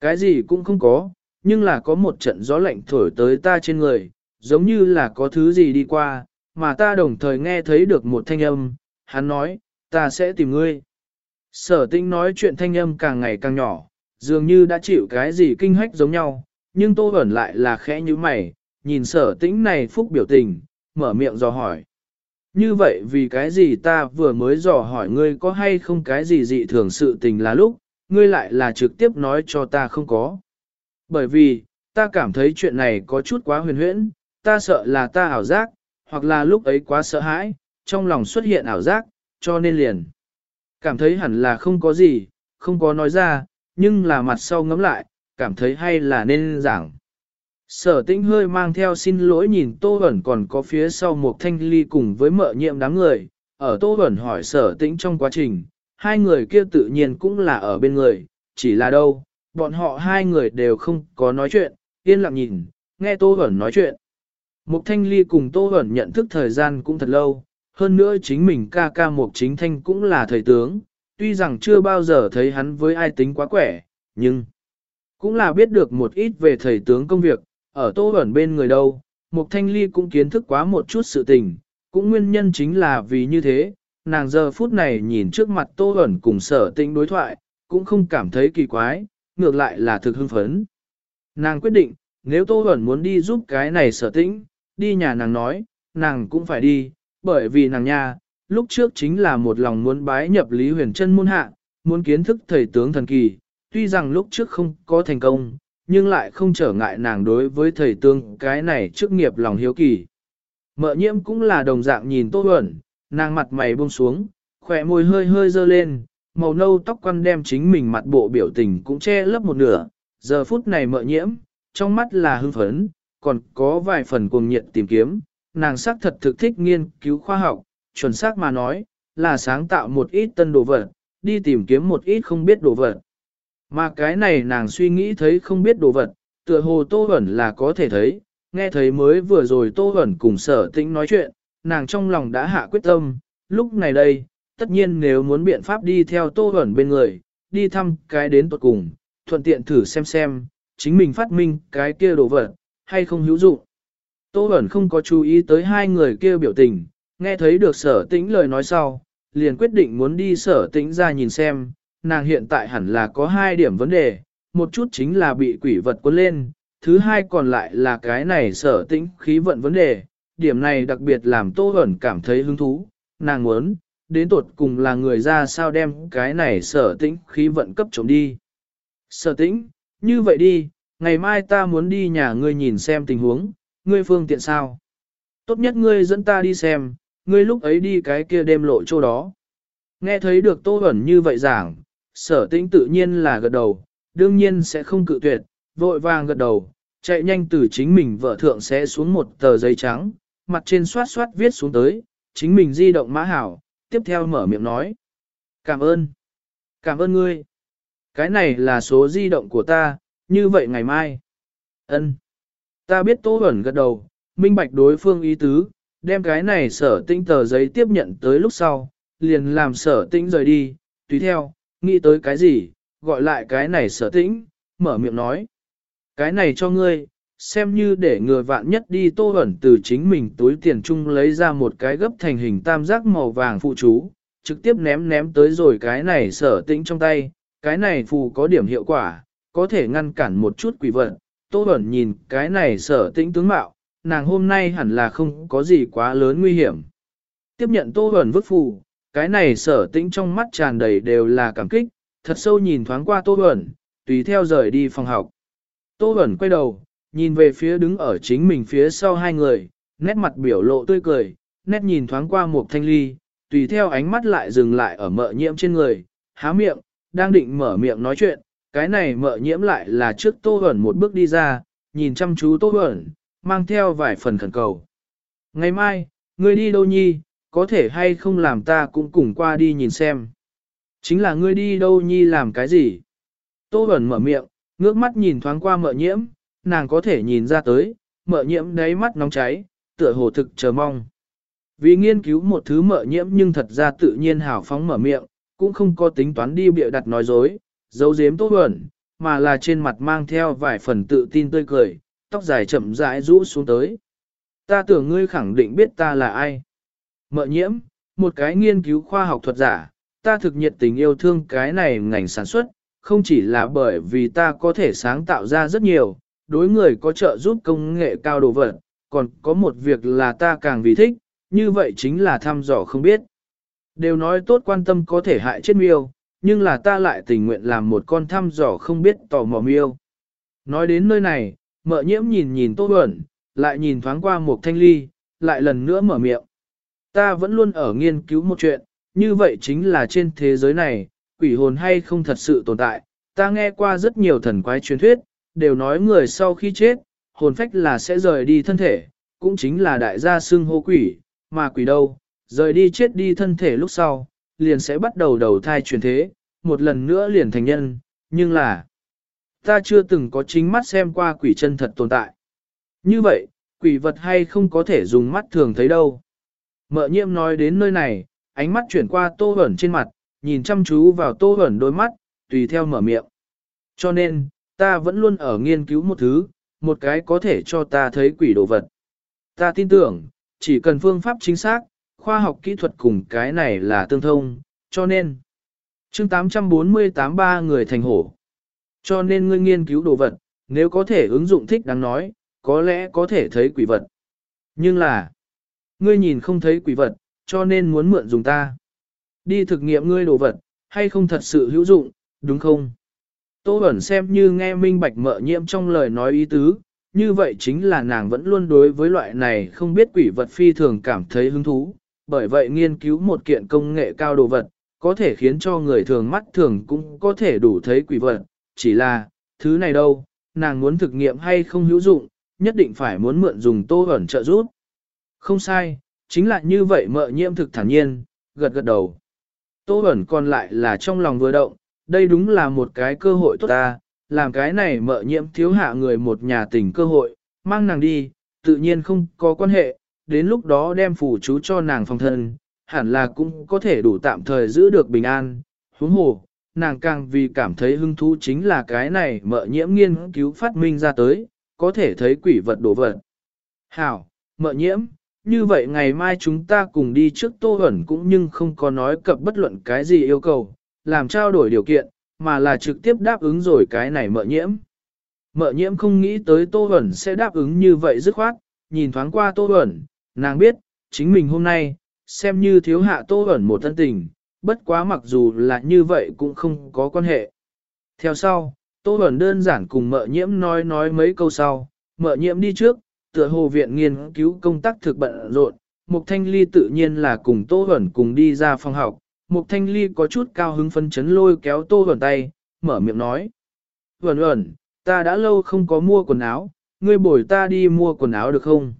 Cái gì cũng không có, nhưng là có một trận gió lạnh thổi tới ta trên người, giống như là có thứ gì đi qua, mà ta đồng thời nghe thấy được một thanh âm, hắn nói, ta sẽ tìm ngươi. Sở tinh nói chuyện thanh âm càng ngày càng nhỏ, dường như đã chịu cái gì kinh hách giống nhau, nhưng tô ẩn lại là khẽ như mày, nhìn sở tĩnh này phúc biểu tình, mở miệng dò hỏi. Như vậy vì cái gì ta vừa mới dò hỏi ngươi có hay không cái gì dị thường sự tình là lúc, ngươi lại là trực tiếp nói cho ta không có. Bởi vì, ta cảm thấy chuyện này có chút quá huyền huyễn, ta sợ là ta ảo giác, hoặc là lúc ấy quá sợ hãi, trong lòng xuất hiện ảo giác, cho nên liền. Cảm thấy hẳn là không có gì, không có nói ra, nhưng là mặt sau ngẫm lại, cảm thấy hay là nên giảng. Sở tĩnh hơi mang theo xin lỗi nhìn Tô Bẩn còn có phía sau một thanh ly cùng với mợ nhiệm đám người, ở Tô Bẩn hỏi sở tĩnh trong quá trình, hai người kia tự nhiên cũng là ở bên người, chỉ là đâu, bọn họ hai người đều không có nói chuyện, yên lặng nhìn, nghe Tô hẩn nói chuyện. Mục Thanh Ly cùng Tô hẩn nhận thức thời gian cũng thật lâu, hơn nữa chính mình ca ca Mục Chính Thanh cũng là thầy tướng, tuy rằng chưa bao giờ thấy hắn với ai tính quá quẻ, nhưng cũng là biết được một ít về thầy tướng công việc, ở Tô hẩn bên người đâu, Mục Thanh Ly cũng kiến thức quá một chút sự tình, cũng nguyên nhân chính là vì như thế, nàng giờ phút này nhìn trước mặt Tô hẩn cùng sở tinh đối thoại, cũng không cảm thấy kỳ quái, ngược lại là thực hưng phấn. Nàng quyết định, nếu Tô Bẩn muốn đi giúp cái này sở tĩnh, đi nhà nàng nói, nàng cũng phải đi, bởi vì nàng nha, lúc trước chính là một lòng muốn bái nhập Lý Huyền Trân môn hạ, muốn kiến thức thầy tướng thần kỳ, tuy rằng lúc trước không có thành công, nhưng lại không trở ngại nàng đối với thầy tướng cái này trước nghiệp lòng hiếu kỳ. Mợ nhiễm cũng là đồng dạng nhìn Tô Huẩn, nàng mặt mày buông xuống, khỏe môi hơi hơi dơ lên, màu nâu tóc quăn đem chính mình mặt bộ biểu tình cũng che lấp một nửa, giờ phút này mợ nhiễm, trong mắt là hưng phấn, còn có vài phần cuồng nhiệt tìm kiếm, nàng xác thật thực thích nghiên cứu khoa học, chuẩn xác mà nói, là sáng tạo một ít tân đồ vật, đi tìm kiếm một ít không biết đồ vật. Mà cái này nàng suy nghĩ thấy không biết đồ vật, tựa hồ Tô Hẩn là có thể thấy, nghe thấy mới vừa rồi Tô Hẩn cùng sở tĩnh nói chuyện, nàng trong lòng đã hạ quyết tâm, lúc này đây, tất nhiên nếu muốn biện pháp đi theo Tô Hẩn bên người, đi thăm cái đến tuột cùng, thuận tiện thử xem xem, chính mình phát minh cái kia đồ vật, hay không hữu dụng. Tô Bẩn không có chú ý tới hai người kia biểu tình, nghe thấy được sở tĩnh lời nói sau, liền quyết định muốn đi sở tĩnh ra nhìn xem, nàng hiện tại hẳn là có hai điểm vấn đề, một chút chính là bị quỷ vật cuốn lên, thứ hai còn lại là cái này sở tĩnh khí vận vấn đề, điểm này đặc biệt làm Tô Bẩn cảm thấy hứng thú, nàng muốn, đến tột cùng là người ra sao đem cái này sở tĩnh khí vận cấp trộm đi. Sở tĩnh, như vậy đi, ngày mai ta muốn đi nhà ngươi nhìn xem tình huống, ngươi phương tiện sao? Tốt nhất ngươi dẫn ta đi xem, ngươi lúc ấy đi cái kia đêm lộ chỗ đó. Nghe thấy được Tô ẩn như vậy giảng, sở tĩnh tự nhiên là gật đầu, đương nhiên sẽ không cự tuyệt, vội vàng gật đầu, chạy nhanh từ chính mình vợ thượng sẽ xuống một tờ giấy trắng, mặt trên soát soát viết xuống tới, chính mình di động mã hảo, tiếp theo mở miệng nói. Cảm ơn. Cảm ơn ngươi. Cái này là số di động của ta, như vậy ngày mai. ân Ta biết Tô Bẩn gật đầu, minh bạch đối phương ý tứ, đem cái này sở tinh tờ giấy tiếp nhận tới lúc sau, liền làm sở tinh rời đi, tùy theo, nghĩ tới cái gì, gọi lại cái này sở tĩnh, mở miệng nói. Cái này cho ngươi, xem như để người vạn nhất đi tô ẩn từ chính mình túi tiền chung lấy ra một cái gấp thành hình tam giác màu vàng phụ chú, trực tiếp ném ném tới rồi cái này sở tĩnh trong tay, cái này phù có điểm hiệu quả, có thể ngăn cản một chút quỷ vật. Tô ẩn nhìn cái này sở tĩnh tướng mạo, nàng hôm nay hẳn là không có gì quá lớn nguy hiểm. Tiếp nhận tô ẩn vứt phù, cái này sở tĩnh trong mắt tràn đầy đều là cảm kích, thật sâu nhìn thoáng qua tô ẩn, tùy theo rời đi phòng học. Tô ẩn quay đầu, nhìn về phía đứng ở chính mình phía sau hai người, nét mặt biểu lộ tươi cười, nét nhìn thoáng qua một thanh ly, tùy theo ánh mắt lại dừng lại ở mợ nhiễm trên người, há miệng, đang định mở miệng nói chuyện, cái này mợ nhiễm lại là trước tô ẩn một bước đi ra, nhìn chăm chú tô ẩn, mang theo vài phần khẩn cầu. Ngày mai, ngươi đi đâu nhi, có thể hay không làm ta cũng cùng qua đi nhìn xem. Chính là ngươi đi đâu nhi làm cái gì? Tô ẩn mở miệng, ngước mắt nhìn thoáng qua mợ nhiễm, nàng có thể nhìn ra tới, mợ nhiễm đáy mắt nóng cháy, tựa hồ thực chờ mong. Vì nghiên cứu một thứ mợ nhiễm nhưng thật ra tự nhiên hào phóng mở miệng, cũng không có tính toán đi bịa đặt nói dối, giấu giếm tốt ẩn, mà là trên mặt mang theo vài phần tự tin tươi cười, tóc dài chậm rãi rũ xuống tới. Ta tưởng ngươi khẳng định biết ta là ai. Mợ nhiễm, một cái nghiên cứu khoa học thuật giả, ta thực nhiệt tình yêu thương cái này ngành sản xuất, không chỉ là bởi vì ta có thể sáng tạo ra rất nhiều, đối người có trợ giúp công nghệ cao đồ vật, còn có một việc là ta càng vì thích, như vậy chính là thăm dò không biết. Đều nói tốt quan tâm có thể hại chết miêu, nhưng là ta lại tình nguyện làm một con thăm dò không biết tò mò miêu. Nói đến nơi này, mợ nhiễm nhìn nhìn tô ẩn, lại nhìn thoáng qua một thanh ly, lại lần nữa mở miệng. Ta vẫn luôn ở nghiên cứu một chuyện, như vậy chính là trên thế giới này, quỷ hồn hay không thật sự tồn tại. Ta nghe qua rất nhiều thần quái truyền thuyết, đều nói người sau khi chết, hồn phách là sẽ rời đi thân thể, cũng chính là đại gia xưng hô quỷ, mà quỷ đâu, rời đi chết đi thân thể lúc sau, liền sẽ bắt đầu đầu thai truyền thế, một lần nữa liền thành nhân, nhưng là, ta chưa từng có chính mắt xem qua quỷ chân thật tồn tại. Như vậy, quỷ vật hay không có thể dùng mắt thường thấy đâu. Mợ nhiễm nói đến nơi này, ánh mắt chuyển qua tô ẩn trên mặt, nhìn chăm chú vào tô ẩn đôi mắt, tùy theo mở miệng. Cho nên, ta vẫn luôn ở nghiên cứu một thứ, một cái có thể cho ta thấy quỷ đồ vật. Ta tin tưởng, chỉ cần phương pháp chính xác, khoa học kỹ thuật cùng cái này là tương thông, cho nên. chương 848 ba người thành hổ. Cho nên ngươi nghiên cứu đồ vật, nếu có thể ứng dụng thích đáng nói, có lẽ có thể thấy quỷ vật. Nhưng là, ngươi nhìn không thấy quỷ vật, cho nên muốn mượn dùng ta. Đi thực nghiệm ngươi đồ vật, hay không thật sự hữu dụng, đúng không? Tô Bẩn xem như nghe minh bạch mợ nhiễm trong lời nói ý tứ, như vậy chính là nàng vẫn luôn đối với loại này không biết quỷ vật phi thường cảm thấy hứng thú, bởi vậy nghiên cứu một kiện công nghệ cao đồ vật, có thể khiến cho người thường mắt thường cũng có thể đủ thấy quỷ vật, chỉ là, thứ này đâu, nàng muốn thực nghiệm hay không hữu dụng, nhất định phải muốn mượn dùng Tô Bẩn trợ giúp. Không sai, chính là như vậy mợ nhiễm thực thản nhiên, gật gật đầu. Tô Bẩn còn lại là trong lòng vừa động, đây đúng là một cái cơ hội tốt ta, làm cái này mợ nhiễm thiếu hạ người một nhà tình cơ hội, mang nàng đi, tự nhiên không có quan hệ, đến lúc đó đem phủ chú cho nàng phòng thân, hẳn là cũng có thể đủ tạm thời giữ được bình an, huống hồ, nàng càng vì cảm thấy hứng thú chính là cái này mợ nhiễm nghiên cứu phát minh ra tới, có thể thấy quỷ vật đổ vật. Hảo, mợ nhiễm, như vậy ngày mai chúng ta cùng đi trước tô ẩn cũng nhưng không có nói cập bất luận cái gì yêu cầu, làm trao đổi điều kiện, mà là trực tiếp đáp ứng rồi cái này mợ nhiễm. Mợ nhiễm không nghĩ tới Tô Huẩn sẽ đáp ứng như vậy dứt khoát, nhìn thoáng qua Tô Huẩn, nàng biết, chính mình hôm nay, xem như thiếu hạ Tô Huẩn một thân tình, bất quá mặc dù là như vậy cũng không có quan hệ. Theo sau, Tô Huẩn đơn giản cùng mợ nhiễm nói nói mấy câu sau, mợ nhiễm đi trước, tựa hồ viện nghiên cứu công tác thực bận rộn, Mục Thanh Ly tự nhiên là cùng Tô Huẩn cùng đi ra phòng học, Mục Thanh Ly có chút cao hứng phân chấn lôi kéo Tô Huẩn tay, mở miệng nói. Huẩn Huẩn, ta đã lâu không có mua quần áo, ngươi bồi ta đi mua quần áo được không?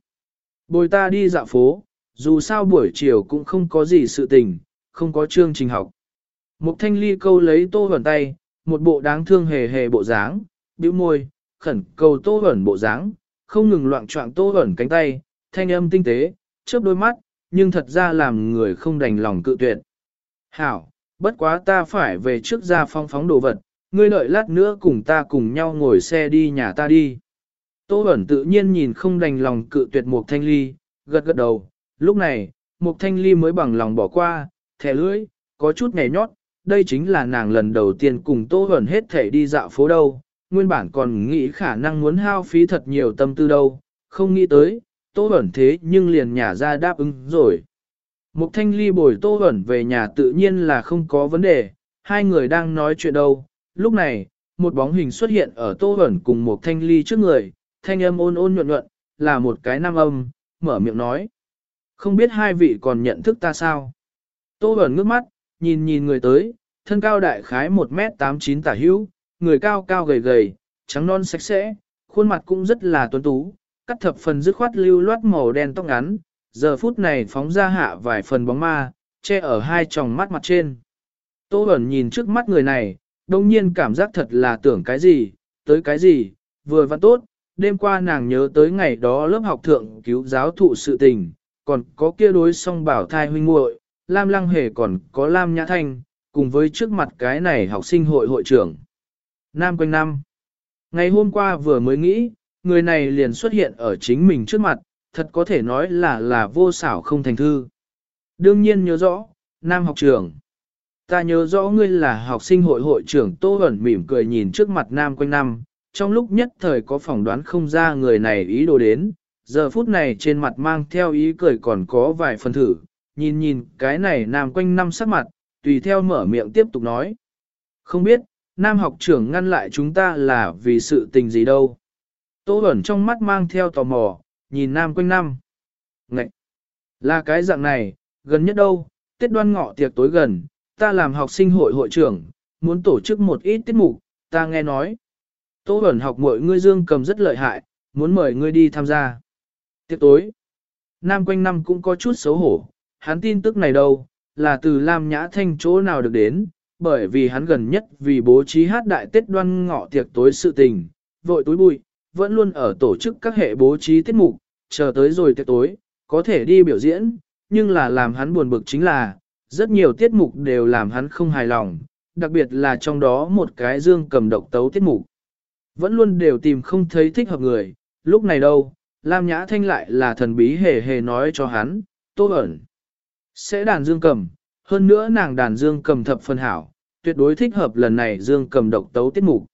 Bồi ta đi dạo phố, dù sao buổi chiều cũng không có gì sự tình, không có chương trình học. Mục Thanh Ly câu lấy Tô Huẩn tay, một bộ đáng thương hề hề bộ dáng, bĩu môi, khẩn cầu Tô Huẩn bộ dáng, không ngừng loạn trọng Tô Huẩn cánh tay, thanh âm tinh tế, chớp đôi mắt, nhưng thật ra làm người không đành lòng cự tuyệt. Hảo, bất quá ta phải về trước ra phong phóng đồ vật, ngươi đợi lát nữa cùng ta cùng nhau ngồi xe đi nhà ta đi. Tô Bẩn tự nhiên nhìn không đành lòng cự tuyệt Mục thanh ly, gật gật đầu, lúc này, Mục thanh ly mới bằng lòng bỏ qua, thẻ lưỡi, có chút nhảy nhót, đây chính là nàng lần đầu tiên cùng Tô Bẩn hết thể đi dạo phố đâu, nguyên bản còn nghĩ khả năng muốn hao phí thật nhiều tâm tư đâu, không nghĩ tới, Tô Bẩn thế nhưng liền nhả ra đáp ứng rồi. Mục thanh ly bồi Tô hẩn về nhà tự nhiên là không có vấn đề, hai người đang nói chuyện đâu, lúc này, một bóng hình xuất hiện ở Tô hẩn cùng một thanh ly trước người, thanh âm ôn ôn nhuận nhuận, là một cái nam âm, mở miệng nói. Không biết hai vị còn nhận thức ta sao? Tô hẩn ngước mắt, nhìn nhìn người tới, thân cao đại khái 1m89 tả hữu, người cao cao gầy gầy, trắng non sạch sẽ, khuôn mặt cũng rất là tuấn tú, cắt thập phần dứt khoát lưu loát màu đen tóc ngắn, giờ phút này phóng ra hạ vài phần bóng ma, che ở hai tròng mắt mặt trên. Tô Bẩn nhìn trước mắt người này, đồng nhiên cảm giác thật là tưởng cái gì, tới cái gì, vừa văn tốt, đêm qua nàng nhớ tới ngày đó lớp học thượng cứu giáo thụ sự tình, còn có kia đối song bảo thai huynh muội, Lam Lăng Hề còn có Lam Nhã Thanh, cùng với trước mặt cái này học sinh hội hội trưởng. Nam quanh năm. Ngày hôm qua vừa mới nghĩ, người này liền xuất hiện ở chính mình trước mặt, thật có thể nói là là vô xảo không thành thư. Đương nhiên nhớ rõ, Nam học trưởng. Ta nhớ rõ ngươi là học sinh hội hội trưởng Tô Hẩn mỉm cười nhìn trước mặt Nam quanh năm, trong lúc nhất thời có phỏng đoán không ra người này ý đồ đến, giờ phút này trên mặt mang theo ý cười còn có vài phần thử, nhìn nhìn cái này Nam quanh năm sắc mặt, tùy theo mở miệng tiếp tục nói. Không biết, Nam học trưởng ngăn lại chúng ta là vì sự tình gì đâu. Tô hẩn trong mắt mang theo tò mò, nhìn Nam quanh năm. Ngậy! Là cái dạng này, gần nhất đâu, Tết đoan ngọ tiệc tối gần, ta làm học sinh hội hội trưởng, muốn tổ chức một ít tiết mục, ta nghe nói. Tô ẩn học mọi ngươi dương cầm rất lợi hại, muốn mời ngươi đi tham gia. Tiệc tối, Nam quanh năm cũng có chút xấu hổ, hắn tin tức này đâu, là từ Lam Nhã Thanh chỗ nào được đến, bởi vì hắn gần nhất vì bố trí hát đại Tết đoan ngọ tiệc tối sự tình, vội túi bụi, vẫn luôn ở tổ chức các hệ bố trí tiết mục, chờ tới rồi tiệc tối, có thể đi biểu diễn, nhưng là làm hắn buồn bực chính là, rất nhiều tiết mục đều làm hắn không hài lòng, đặc biệt là trong đó một cái dương cầm độc tấu tiết mục. Vẫn luôn đều tìm không thấy thích hợp người, lúc này đâu, Lam Nhã Thanh lại là thần bí hề hề nói cho hắn, tô ẩn. Sẽ đàn dương cầm, hơn nữa nàng đàn dương cầm thập phân hảo, tuyệt đối thích hợp lần này dương cầm độc tấu tiết mục.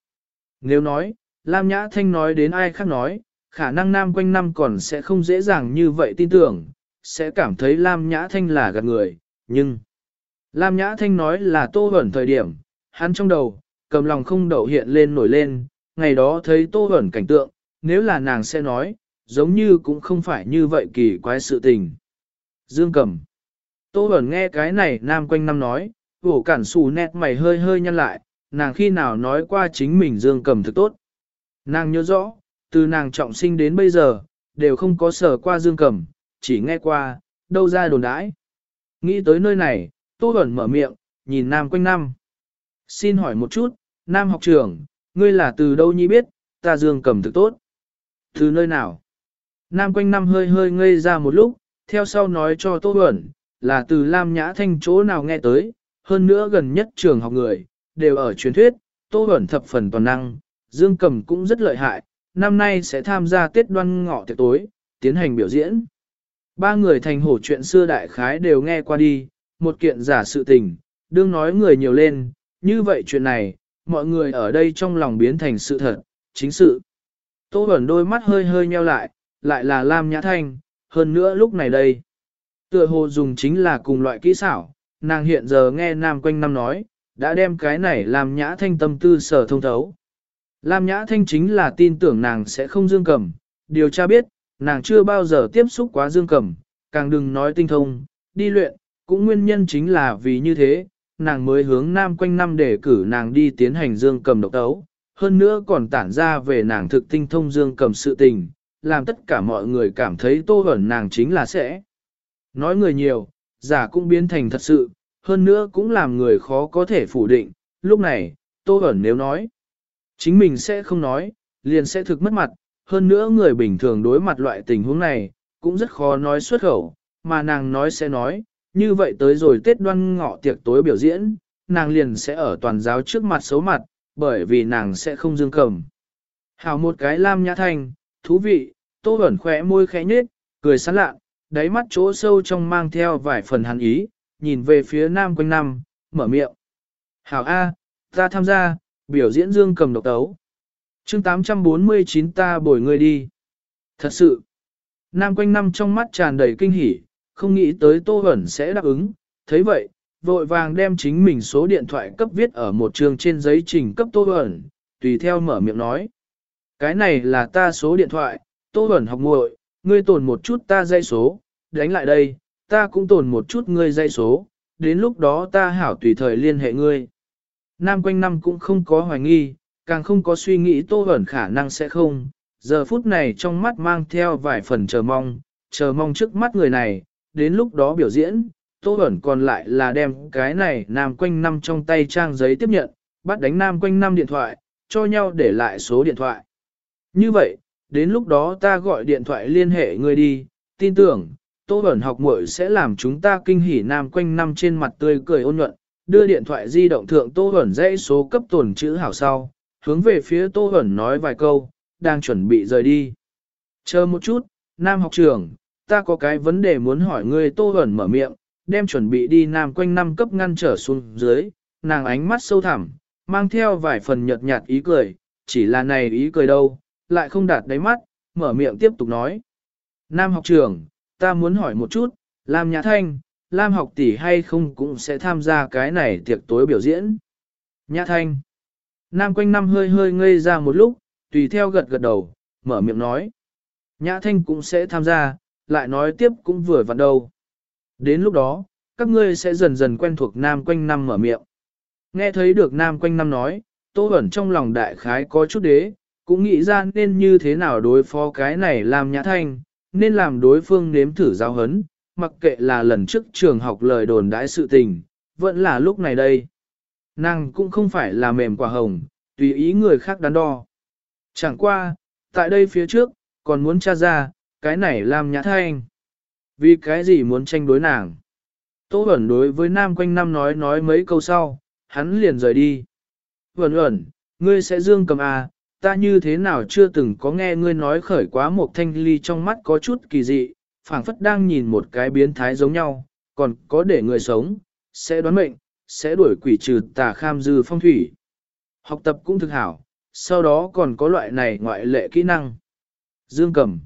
Nếu nói, Lam Nhã Thanh nói đến ai khác nói, khả năng nam quanh năm còn sẽ không dễ dàng như vậy tin tưởng, sẽ cảm thấy Lam Nhã Thanh là gạt người, nhưng... Lam Nhã Thanh nói là tô Huẩn thời điểm, hắn trong đầu, cầm lòng không đậu hiện lên nổi lên, ngày đó thấy tô Huẩn cảnh tượng, nếu là nàng sẽ nói, giống như cũng không phải như vậy kỳ quái sự tình. Dương cầm. Tô Huẩn nghe cái này nam quanh năm nói, vổ cản xù nét mày hơi hơi nhăn lại, nàng khi nào nói qua chính mình dương cầm thực tốt. Nàng nhớ rõ, từ nàng trọng sinh đến bây giờ, đều không có sở qua dương cầm, chỉ nghe qua, đâu ra đồn đãi. Nghĩ tới nơi này, Tô Bẩn mở miệng, nhìn Nam quanh năm. Xin hỏi một chút, Nam học trưởng, ngươi là từ đâu nhi biết, ta dương cầm thực tốt? Từ nơi nào? Nam quanh năm hơi hơi ngây ra một lúc, theo sau nói cho Tô Bẩn, là từ Lam Nhã Thanh chỗ nào nghe tới, hơn nữa gần nhất trường học người, đều ở truyền thuyết, Tô Bẩn thập phần toàn năng, Dương Cầm cũng rất lợi hại, năm nay sẽ tham gia Tết đoan ngọ tiệc tối, tiến hành biểu diễn. Ba người thành hổ chuyện xưa đại khái đều nghe qua đi, một kiện giả sự tình, đương nói người nhiều lên, như vậy chuyện này, mọi người ở đây trong lòng biến thành sự thật, chính sự. Tô Bẩn đôi mắt hơi hơi nheo lại, lại là Lam Nhã Thanh, hơn nữa lúc này đây. Tựa hồ dùng chính là cùng loại kỹ xảo, nàng hiện giờ nghe Nam quanh năm nói, đã đem cái này làm Nhã Thanh tâm tư sở thông thấu. Lam Nhã Thanh chính là tin tưởng nàng sẽ không dương cầm, điều tra biết, nàng chưa bao giờ tiếp xúc quá dương cầm, càng đừng nói tinh thông, đi luyện, cũng nguyên nhân chính là vì như thế, nàng mới hướng nam quanh năm để cử nàng đi tiến hành dương cầm độc đấu, hơn nữa còn tản ra về nàng thực tinh thông dương cầm sự tình, làm tất cả mọi người cảm thấy tô ẩn nàng chính là sẽ. Nói người nhiều, giả cũng biến thành thật sự, hơn nữa cũng làm người khó có thể phủ định, lúc này, tô ẩn nếu nói, chính mình sẽ không nói, liền sẽ thực mất mặt, hơn nữa người bình thường đối mặt loại tình huống này, cũng rất khó nói xuất khẩu, mà nàng nói sẽ nói, như vậy tới rồi Tết đoan ngọ tiệc tối biểu diễn, nàng liền sẽ ở toàn giáo trước mặt xấu mặt, bởi vì nàng sẽ không dương cầm. Hảo một cái lam nhã thanh, thú vị, tô ẩn khỏe môi khẽ nhết, cười sán lạ, đáy mắt chỗ sâu trong mang theo vài phần hắn ý, nhìn về phía nam quanh năm, mở miệng. Hảo A, ta tham gia, biểu diễn dương cầm độc tấu. chương 849 ta bồi ngươi đi. Thật sự, nam quanh năm trong mắt tràn đầy kinh hỉ, không nghĩ tới tô hẩn sẽ đáp ứng, thấy vậy, vội vàng đem chính mình số điện thoại cấp viết ở một trường trên giấy trình cấp tô hẩn tùy theo mở miệng nói. Cái này là ta số điện thoại, tô hẩn học muội, ngươi tồn một chút ta dây số, đánh lại đây, ta cũng tồn một chút ngươi dây số, đến lúc đó ta hảo tùy thời liên hệ ngươi. Nam quanh năm cũng không có hoài nghi, càng không có suy nghĩ tô ẩn khả năng sẽ không, giờ phút này trong mắt mang theo vài phần chờ mong, chờ mong trước mắt người này, đến lúc đó biểu diễn, tô ẩn còn lại là đem cái này nam quanh năm trong tay trang giấy tiếp nhận, bắt đánh nam quanh năm điện thoại, cho nhau để lại số điện thoại. Như vậy, đến lúc đó ta gọi điện thoại liên hệ người đi, tin tưởng, Tô ẩn học muội sẽ làm chúng ta kinh hỉ nam quanh năm trên mặt tươi cười ôn nhuận, đưa điện thoại di động thượng Tô Huẩn dãy số cấp tồn chữ hảo sau, hướng về phía Tô Huẩn nói vài câu, đang chuẩn bị rời đi. Chờ một chút, nam học trưởng, ta có cái vấn đề muốn hỏi ngươi Tô Huẩn mở miệng, đem chuẩn bị đi nam quanh năm cấp ngăn trở xuống dưới, nàng ánh mắt sâu thẳm, mang theo vài phần nhợt nhạt ý cười, chỉ là này ý cười đâu, lại không đạt đáy mắt, mở miệng tiếp tục nói. Nam học trưởng, ta muốn hỏi một chút, Lam Nhã Thanh, Lam học tỷ hay không cũng sẽ tham gia cái này tiệc tối biểu diễn. Nhã Thanh. Nam quanh năm hơi hơi ngây ra một lúc, tùy theo gật gật đầu, mở miệng nói. Nhã Thanh cũng sẽ tham gia, lại nói tiếp cũng vừa vặn đâu. Đến lúc đó, các ngươi sẽ dần dần quen thuộc Nam quanh năm mở miệng. Nghe thấy được Nam quanh năm nói, Tô ẩn trong lòng đại khái có chút đế, cũng nghĩ ra nên như thế nào đối phó cái này làm nhã thanh, nên làm đối phương nếm thử giao hấn, mặc kệ là lần trước trường học lời đồn đãi sự tình, vẫn là lúc này đây. Nàng cũng không phải là mềm quả hồng, tùy ý người khác đắn đo. Chẳng qua, tại đây phía trước, còn muốn tra ra, cái này làm nhã thanh. Vì cái gì muốn tranh đối nàng? Tô ẩn đối với Nam quanh năm nói nói mấy câu sau, hắn liền rời đi. Ẩn ẩn, ngươi sẽ dương cầm à, ta như thế nào chưa từng có nghe ngươi nói khởi quá một thanh ly trong mắt có chút kỳ dị, phảng phất đang nhìn một cái biến thái giống nhau, còn có để người sống, sẽ đoán mệnh, sẽ đuổi quỷ trừ tà kham dư phong thủy. Học tập cũng thực hảo, sau đó còn có loại này ngoại lệ kỹ năng. Dương cầm.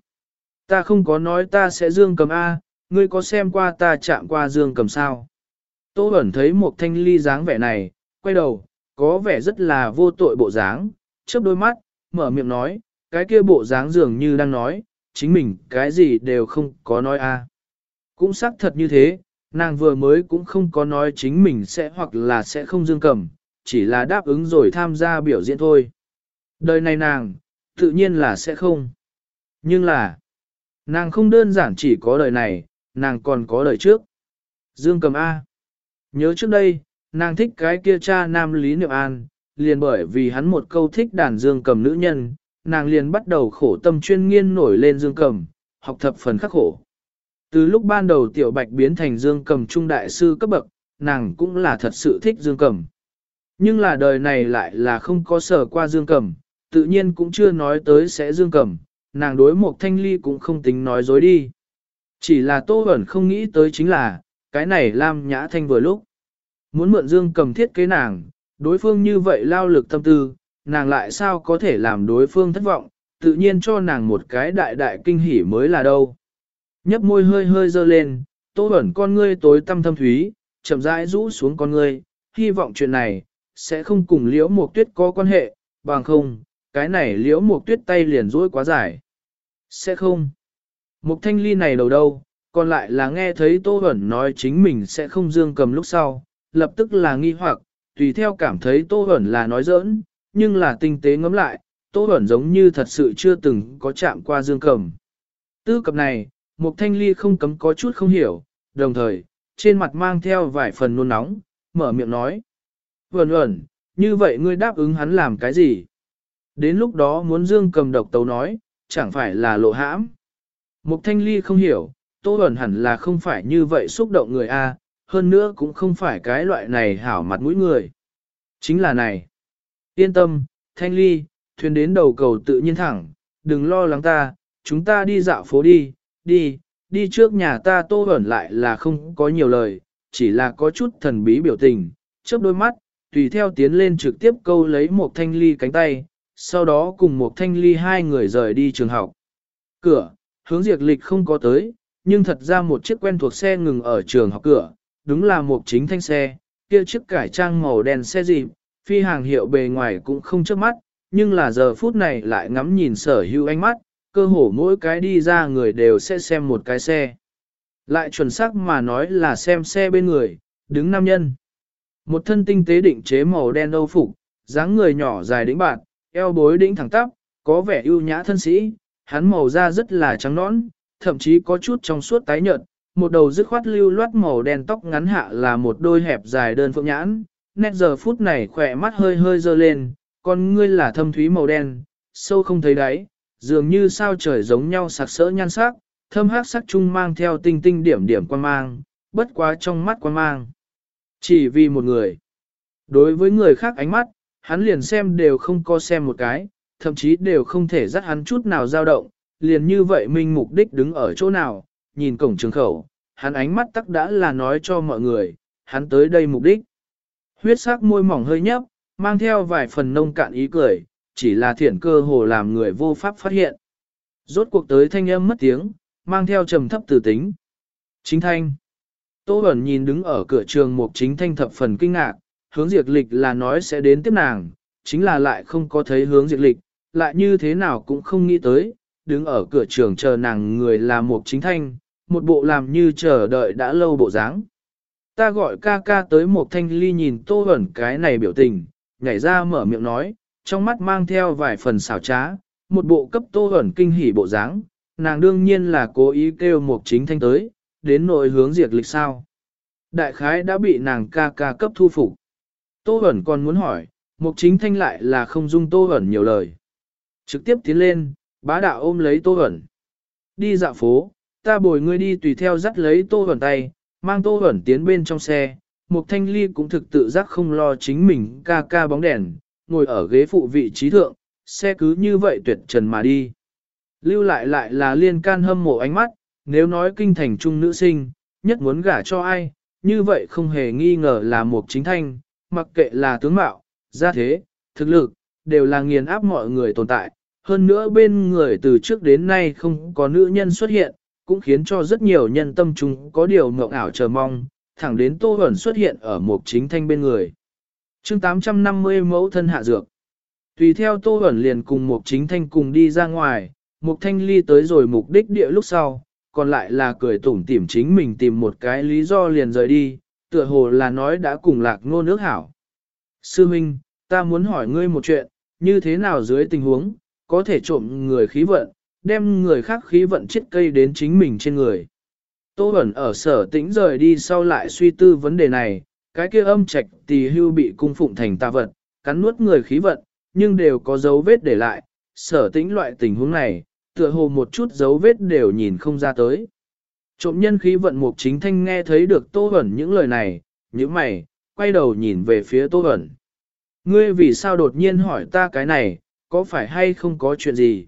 Ta không có nói ta sẽ dương cầm A, ngươi có xem qua ta chạm qua dương cầm sao? Tô ẩn thấy một thanh ly dáng vẻ này, quay đầu, có vẻ rất là vô tội bộ dáng, chớp đôi mắt, mở miệng nói, cái kia bộ dáng dường như đang nói, chính mình cái gì đều không có nói a. Cũng xác thật như thế, nàng vừa mới cũng không có nói chính mình sẽ hoặc là sẽ không dương cầm, chỉ là đáp ứng rồi tham gia biểu diễn thôi. Đời này nàng, tự nhiên là sẽ không. Nhưng là, nàng không đơn giản chỉ có đời này, nàng còn có đời trước. Dương cầm A. Nhớ trước đây, nàng thích cái kia cha nam Lý Niệm An, liền bởi vì hắn một câu thích đàn dương cầm nữ nhân, nàng liền bắt đầu khổ tâm chuyên nghiên nổi lên dương cầm, học thập phần khắc khổ. Từ lúc ban đầu tiểu bạch biến thành dương cầm trung đại sư cấp bậc, nàng cũng là thật sự thích dương cầm. Nhưng là đời này lại là không có sở qua dương cầm, tự nhiên cũng chưa nói tới sẽ dương cầm, nàng đối một thanh ly cũng không tính nói dối đi. Chỉ là tô ẩn không nghĩ tới chính là, cái này Lam Nhã Thanh vừa lúc. Muốn mượn dương cầm thiết kế nàng, đối phương như vậy lao lực tâm tư, nàng lại sao có thể làm đối phương thất vọng, tự nhiên cho nàng một cái đại đại kinh hỉ mới là đâu. Nhấp môi hơi hơi dơ lên, tô ẩn con ngươi tối tâm thâm thúy, chậm rãi rũ xuống con ngươi, hy vọng chuyện này, sẽ không cùng liễu mục tuyết có quan hệ, bằng không, cái này liễu mục tuyết tay liền rỗi quá dài. Sẽ không. Mục thanh ly này đầu đâu, còn lại là nghe thấy tô ẩn nói chính mình sẽ không dương cầm lúc sau, lập tức là nghi hoặc, tùy theo cảm thấy Tô hẩn là nói giỡn, nhưng là tinh tế ngẫm lại, Tô Huẩn giống như thật sự chưa từng có chạm qua dương cầm. Tư cập này, Mục Thanh Ly không cấm có chút không hiểu, đồng thời, trên mặt mang theo vài phần nôn nóng, mở miệng nói. Huẩn Huẩn, như vậy ngươi đáp ứng hắn làm cái gì? Đến lúc đó muốn dương cầm độc tấu nói, chẳng phải là lộ hãm. Mục Thanh Ly không hiểu, Tô Tô Bẩn hẳn là không phải như vậy xúc động người A, hơn nữa cũng không phải cái loại này hảo mặt mũi người. Chính là này. Yên tâm, Thanh Ly, thuyền đến đầu cầu tự nhiên thẳng, đừng lo lắng ta, chúng ta đi dạo phố đi, đi, đi trước nhà ta Tô ẩn lại là không có nhiều lời, chỉ là có chút thần bí biểu tình, chớp đôi mắt, tùy theo tiến lên trực tiếp câu lấy một thanh ly cánh tay, sau đó cùng một thanh ly hai người rời đi trường học. Cửa, hướng diệt lịch không có tới, nhưng thật ra một chiếc quen thuộc xe ngừng ở trường học cửa, đúng là một chính thanh xe, kia chiếc cải trang màu đen xe dịp, phi hàng hiệu bề ngoài cũng không trước mắt, nhưng là giờ phút này lại ngắm nhìn sở hữu ánh mắt, cơ hồ mỗi cái đi ra người đều sẽ xem một cái xe. Lại chuẩn xác mà nói là xem xe bên người, đứng nam nhân. Một thân tinh tế định chế màu đen âu phục, dáng người nhỏ dài đĩnh bạn, eo bối đĩnh thẳng tắp, có vẻ ưu nhã thân sĩ, hắn màu da rất là trắng nõn, thậm chí có chút trong suốt tái nhợt, một đầu dứt khoát lưu loát màu đen tóc ngắn hạ là một đôi hẹp dài đơn phượng nhãn, nét giờ phút này khỏe mắt hơi hơi dơ lên, con ngươi là thâm thúy màu đen, sâu không thấy đáy, dường như sao trời giống nhau sặc sỡ nhan sắc, thâm hắc sắc trung mang theo tinh tinh điểm điểm quan mang, bất quá trong mắt quan mang. Chỉ vì một người. Đối với người khác ánh mắt, hắn liền xem đều không co xem một cái, thậm chí đều không thể dắt hắn chút nào dao động, liền như vậy minh mục đích đứng ở chỗ nào, nhìn cổng trường khẩu, hắn ánh mắt tắc đã là nói cho mọi người, hắn tới đây mục đích. Huyết sắc môi mỏng hơi nhấp, mang theo vài phần nông cạn ý cười, chỉ là thiển cơ hồ làm người vô pháp phát hiện. Rốt cuộc tới thanh âm mất tiếng, mang theo trầm thấp từ tính. Chính thanh. Tô Bẩn nhìn đứng ở cửa trường một chính thanh thập phần kinh ngạc, hướng diệt lịch là nói sẽ đến tiếp nàng, chính là lại không có thấy hướng diệt lịch, lại như thế nào cũng không nghĩ tới, đứng ở cửa trường chờ nàng người là một chính thanh, một bộ làm như chờ đợi đã lâu bộ dáng. Ta gọi ca ca tới một thanh ly nhìn tô ẩn cái này biểu tình, nhảy ra mở miệng nói, trong mắt mang theo vài phần xảo trá, một bộ cấp tô ẩn kinh hỉ bộ dáng, nàng đương nhiên là cố ý kêu một chính thanh tới, đến nội hướng diệt lịch sao. Đại khái đã bị nàng ca ca cấp thu phục. Tô ẩn còn muốn hỏi, một chính thanh lại là không dung tô ẩn nhiều lời. Trực tiếp tiến lên, bá đạo ôm lấy tô ẩn. Đi dạo phố, ta bồi ngươi đi tùy theo dắt lấy tô ẩn tay, mang tô ẩn tiến bên trong xe. Mục thanh ly cũng thực tự giác không lo chính mình ca ca bóng đèn, ngồi ở ghế phụ vị trí thượng, xe cứ như vậy tuyệt trần mà đi. Lưu lại lại là liên can hâm mộ ánh mắt, nếu nói kinh thành trung nữ sinh, nhất muốn gả cho ai, như vậy không hề nghi ngờ là một chính thanh, mặc kệ là tướng mạo, gia thế, thực lực, đều là nghiền áp mọi người tồn tại. Hơn nữa bên người từ trước đến nay không có nữ nhân xuất hiện, cũng khiến cho rất nhiều nhân tâm chúng có điều mộng ảo chờ mong, thẳng đến Tô Huẩn xuất hiện ở một chính thanh bên người. chương 850 mẫu thân hạ dược. Tùy theo Tô Huẩn liền cùng một chính thanh cùng đi ra ngoài, một thanh ly tới rồi mục đích địa lúc sau, còn lại là cười tủm tỉm chính mình tìm một cái lý do liền rời đi, tựa hồ là nói đã cùng lạc ngô nước hảo. Sư Minh, ta muốn hỏi ngươi một chuyện, như thế nào dưới tình huống, có thể trộm người khí vận, đem người khác khí vận chết cây đến chính mình trên người. Tô ẩn ở sở tĩnh rời đi sau lại suy tư vấn đề này, cái kia âm trạch tỳ hưu bị cung phụng thành tà vật, cắn nuốt người khí vận, nhưng đều có dấu vết để lại, sở tĩnh loại tình huống này, tựa hồ một chút dấu vết đều nhìn không ra tới. Trộm nhân khí vận mục chính thanh nghe thấy được Tô Hẩn những lời này, những mày, quay đầu nhìn về phía Tô Hẩn. Ngươi vì sao đột nhiên hỏi ta cái này, có phải hay không có chuyện gì?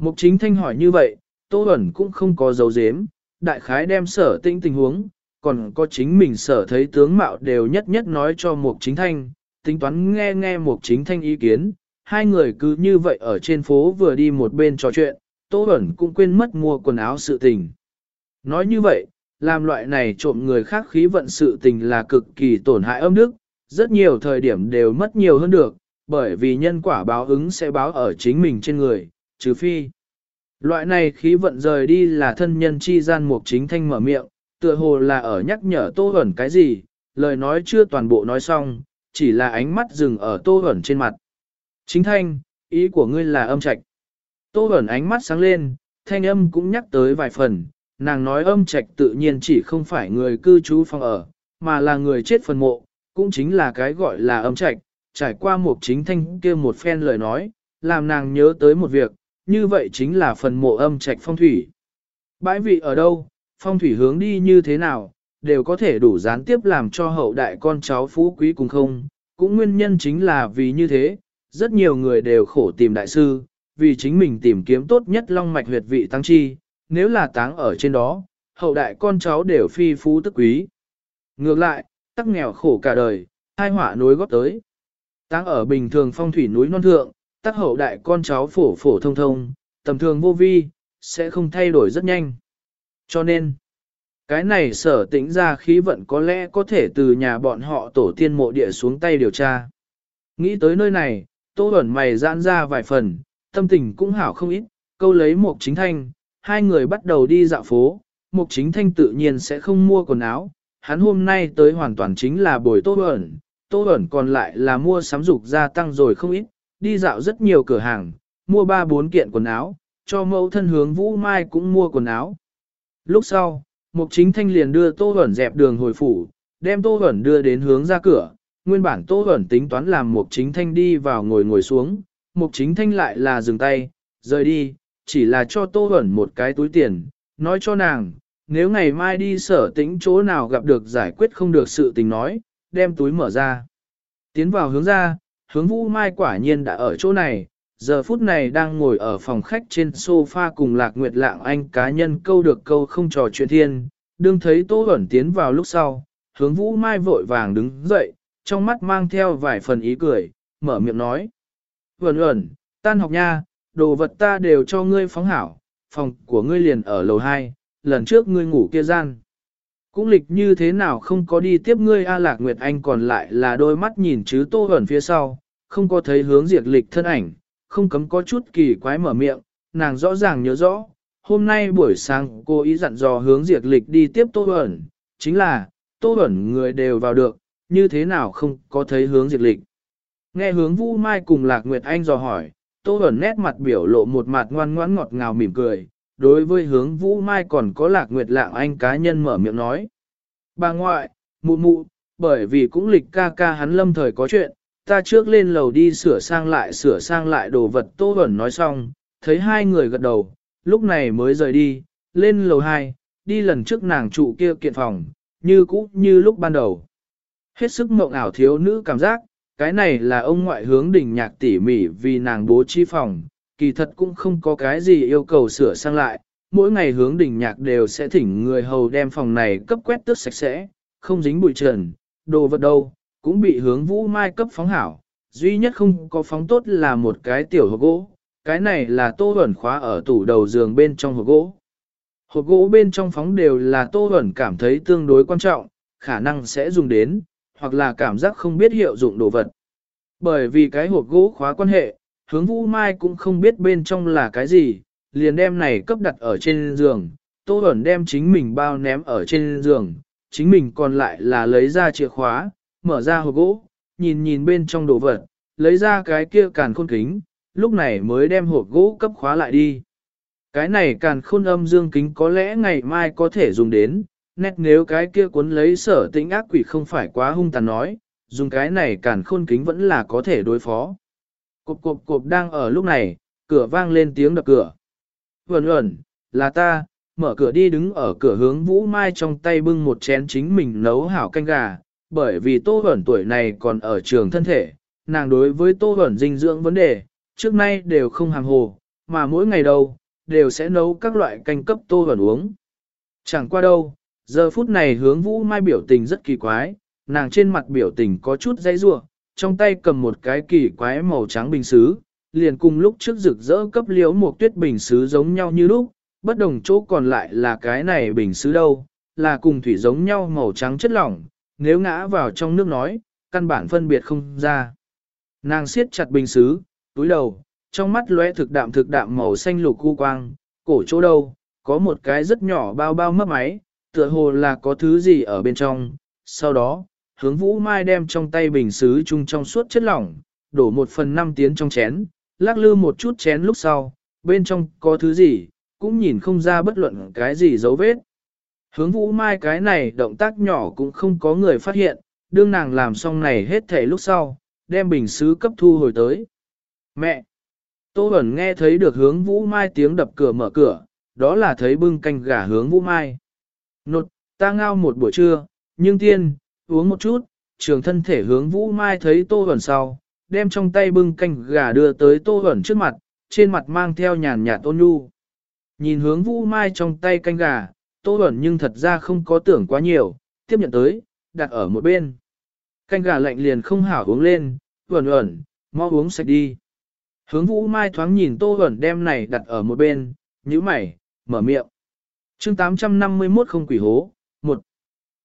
Mục chính thanh hỏi như vậy, Tô Bẩn cũng không có dấu dếm, đại khái đem sở tĩnh tình huống, còn có chính mình sở thấy tướng mạo đều nhất nhất nói cho mục chính thanh, tính toán nghe nghe mục chính thanh ý kiến, hai người cứ như vậy ở trên phố vừa đi một bên trò chuyện, Tô Bẩn cũng quên mất mua quần áo sự tình. Nói như vậy, làm loại này trộm người khác khí vận sự tình là cực kỳ tổn hại âm đức, rất nhiều thời điểm đều mất nhiều hơn được, bởi vì nhân quả báo ứng sẽ báo ở chính mình trên người, trừ phi. Loại này khí vận rời đi là thân nhân chi gian mục chính thanh mở miệng, tựa hồ là ở nhắc nhở Tô hẩn cái gì, lời nói chưa toàn bộ nói xong, chỉ là ánh mắt dừng ở Tô hẩn trên mặt. Chính thanh, ý của ngươi là âm trạch. Tô ẩn ánh mắt sáng lên, thanh âm cũng nhắc tới vài phần, nàng nói âm trạch tự nhiên chỉ không phải người cư trú phòng ở, mà là người chết phần mộ, cũng chính là cái gọi là âm trạch, trải qua một chính thanh kia một phen lời nói, làm nàng nhớ tới một việc, như vậy chính là phần mộ âm trạch phong thủy. Bãi vị ở đâu, phong thủy hướng đi như thế nào, đều có thể đủ gián tiếp làm cho hậu đại con cháu phú quý cùng không. Cũng nguyên nhân chính là vì như thế, rất nhiều người đều khổ tìm đại sư, vì chính mình tìm kiếm tốt nhất long mạch huyệt vị tăng chi, nếu là táng ở trên đó, hậu đại con cháu đều phi phú tức quý. Ngược lại, tắc nghèo khổ cả đời, hai họa nối góp tới. Táng ở bình thường phong thủy núi non thượng, tắc hậu đại con cháu phổ phổ thông thông, tầm thường vô vi, sẽ không thay đổi rất nhanh. Cho nên, cái này sở tĩnh ra khí vận có lẽ có thể từ nhà bọn họ tổ tiên mộ địa xuống tay điều tra. Nghĩ tới nơi này, tô ẩn mày giãn ra vài phần, tâm tình cũng hảo không ít, câu lấy một chính thanh, hai người bắt đầu đi dạo phố, Mục Chính Thanh tự nhiên sẽ không mua quần áo, hắn hôm nay tới hoàn toàn chính là buổi Tô ẩn, Tô ẩn còn lại là mua sắm dục gia tăng rồi không ít, đi dạo rất nhiều cửa hàng, mua ba bốn kiện quần áo, cho mẫu thân hướng Vũ Mai cũng mua quần áo. Lúc sau, Mục Chính Thanh liền đưa Tô Huẩn dẹp đường hồi phủ, đem Tô Huẩn đưa đến hướng ra cửa, nguyên bản Tô Huẩn tính toán làm Mục Chính Thanh đi vào ngồi ngồi xuống, Mục Chính Thanh lại là dừng tay, rời đi, chỉ là cho Tô Huẩn một cái túi tiền, nói cho nàng, nếu ngày mai đi sở tĩnh chỗ nào gặp được giải quyết không được sự tình nói, đem túi mở ra. Tiến vào hướng ra, hướng vũ mai quả nhiên đã ở chỗ này, giờ phút này đang ngồi ở phòng khách trên sofa cùng lạc nguyệt lạng anh cá nhân câu được câu không trò chuyện thiên, đương thấy tô ẩn tiến vào lúc sau, hướng vũ mai vội vàng đứng dậy, trong mắt mang theo vài phần ý cười, mở miệng nói. Vẩn ẩn, tan học nha, đồ vật ta đều cho ngươi phóng hảo, phòng của ngươi liền ở lầu 2, lần trước ngươi ngủ kia gian. Cũng lịch như thế nào không có đi tiếp ngươi A Lạc Nguyệt Anh còn lại là đôi mắt nhìn chứ tô ẩn phía sau, không có thấy hướng diệt lịch thân ảnh, không cấm có chút kỳ quái mở miệng, nàng rõ ràng nhớ rõ, hôm nay buổi sáng cô ý dặn dò hướng diệt lịch đi tiếp tô ẩn, chính là, tô ẩn người đều vào được, như thế nào không có thấy hướng diệt lịch. Nghe hướng Vũ Mai cùng Lạc Nguyệt Anh dò hỏi, tô ẩn nét mặt biểu lộ một mặt ngoan ngoãn ngọt ngào mỉm cười, đối với hướng Vũ Mai còn có lạc nguyệt lạng anh cá nhân mở miệng nói. Bà ngoại, mụ mụ, bởi vì cũng lịch ca ca hắn lâm thời có chuyện, ta trước lên lầu đi sửa sang lại sửa sang lại đồ vật Tô Bẩn nói xong, thấy hai người gật đầu, lúc này mới rời đi, lên lầu hai, đi lần trước nàng trụ kia kiện phòng, như cũ như lúc ban đầu. Hết sức mộng ảo thiếu nữ cảm giác, cái này là ông ngoại hướng đỉnh nhạc tỉ mỉ vì nàng bố trí phòng, kỳ thật cũng không có cái gì yêu cầu sửa sang lại, mỗi ngày hướng đỉnh nhạc đều sẽ thỉnh người hầu đem phòng này cấp quét tước sạch sẽ, không dính bụi trần, đồ vật đâu, cũng bị hướng vũ mai cấp phóng hảo, duy nhất không có phóng tốt là một cái tiểu hộp gỗ, cái này là tô ẩn khóa ở tủ đầu giường bên trong hộp gỗ. Hộp gỗ bên trong phóng đều là tô ẩn cảm thấy tương đối quan trọng, khả năng sẽ dùng đến, hoặc là cảm giác không biết hiệu dụng đồ vật. Bởi vì cái hộp gỗ khóa quan hệ, hướng vũ mai cũng không biết bên trong là cái gì, liền đem này cấp đặt ở trên giường, tô ẩn đem chính mình bao ném ở trên giường, chính mình còn lại là lấy ra chìa khóa, mở ra hộp gỗ, nhìn nhìn bên trong đồ vật, lấy ra cái kia càn khôn kính, lúc này mới đem hộp gỗ cấp khóa lại đi. Cái này càn khôn âm dương kính có lẽ ngày mai có thể dùng đến, nét nếu cái kia cuốn lấy sở tĩnh ác quỷ không phải quá hung tàn nói, dùng cái này càn khôn kính vẫn là có thể đối phó. Cộp cộp cộp đang ở lúc này, cửa vang lên tiếng đập cửa. Vẩn ẩn, là ta, mở cửa đi đứng ở cửa hướng Vũ Mai trong tay bưng một chén chính mình nấu hảo canh gà, bởi vì Tô Vẩn tuổi này còn ở trường thân thể, nàng đối với Tô Vẩn dinh dưỡng vấn đề, trước nay đều không hàng hồ, mà mỗi ngày đâu, đều sẽ nấu các loại canh cấp Tô Vẩn uống. Chẳng qua đâu, giờ phút này hướng Vũ Mai biểu tình rất kỳ quái, nàng trên mặt biểu tình có chút dãy ruộng, trong tay cầm một cái kỳ quái màu trắng bình xứ, liền cùng lúc trước rực rỡ cấp liễu một tuyết bình xứ giống nhau như lúc, bất đồng chỗ còn lại là cái này bình xứ đâu, là cùng thủy giống nhau màu trắng chất lỏng, nếu ngã vào trong nước nói, căn bản phân biệt không ra. Nàng siết chặt bình xứ, túi đầu, trong mắt lóe thực đạm thực đạm màu xanh lục cu quang, cổ chỗ đâu, có một cái rất nhỏ bao bao mấp máy, tựa hồ là có thứ gì ở bên trong, sau đó, hướng vũ mai đem trong tay bình xứ chung trong suốt chất lỏng, đổ một phần năm tiến trong chén, lắc lư một chút chén lúc sau, bên trong có thứ gì, cũng nhìn không ra bất luận cái gì dấu vết. Hướng vũ mai cái này động tác nhỏ cũng không có người phát hiện, đương nàng làm xong này hết thể lúc sau, đem bình xứ cấp thu hồi tới. Mẹ! Tô Bẩn nghe thấy được hướng vũ mai tiếng đập cửa mở cửa, đó là thấy bưng canh gà hướng vũ mai. Nột, ta ngao một buổi trưa, nhưng tiên, uống một chút, trường thân thể hướng Vũ Mai thấy Tô Huẩn sau, đem trong tay bưng canh gà đưa tới Tô Huẩn trước mặt, trên mặt mang theo nhàn nhạt ôn nhu. Nhìn hướng Vũ Mai trong tay canh gà, Tô Huẩn nhưng thật ra không có tưởng quá nhiều, tiếp nhận tới, đặt ở một bên. Canh gà lạnh liền không hảo uống lên, Huẩn Huẩn, mau uống sạch đi. Hướng Vũ Mai thoáng nhìn Tô Huẩn đem này đặt ở một bên, nhíu mày, mở miệng. chương 851 không quỷ hố, một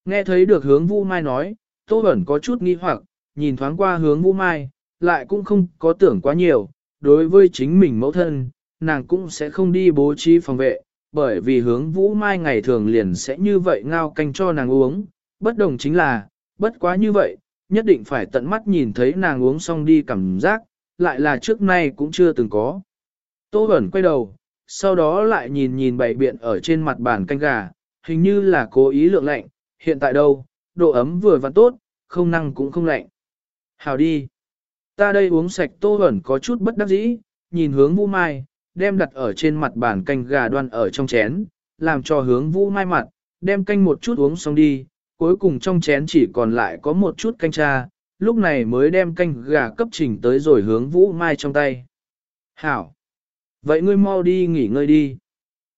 Nghe thấy được hướng Vũ Mai nói, Tô Bẩn có chút nghi hoặc, nhìn thoáng qua hướng Vũ Mai, lại cũng không có tưởng quá nhiều, đối với chính mình mẫu thân, nàng cũng sẽ không đi bố trí phòng vệ, bởi vì hướng Vũ Mai ngày thường liền sẽ như vậy ngao canh cho nàng uống, bất đồng chính là, bất quá như vậy, nhất định phải tận mắt nhìn thấy nàng uống xong đi cảm giác, lại là trước nay cũng chưa từng có. Tô Bẩn quay đầu, sau đó lại nhìn nhìn bày biện ở trên mặt bàn canh gà, hình như là cố ý lượng lạnh, hiện tại đâu, độ ấm vừa và tốt, không năng cũng không lạnh. Hào đi. Ta đây uống sạch Tô ẩn có chút bất đắc dĩ, nhìn hướng Vũ Mai, đem đặt ở trên mặt bàn canh gà đoan ở trong chén, làm cho hướng Vũ Mai mặt, đem canh một chút uống xong đi, cuối cùng trong chén chỉ còn lại có một chút canh cha, lúc này mới đem canh gà cấp trình tới rồi hướng Vũ Mai trong tay. Hảo! Vậy ngươi mau đi nghỉ ngơi đi.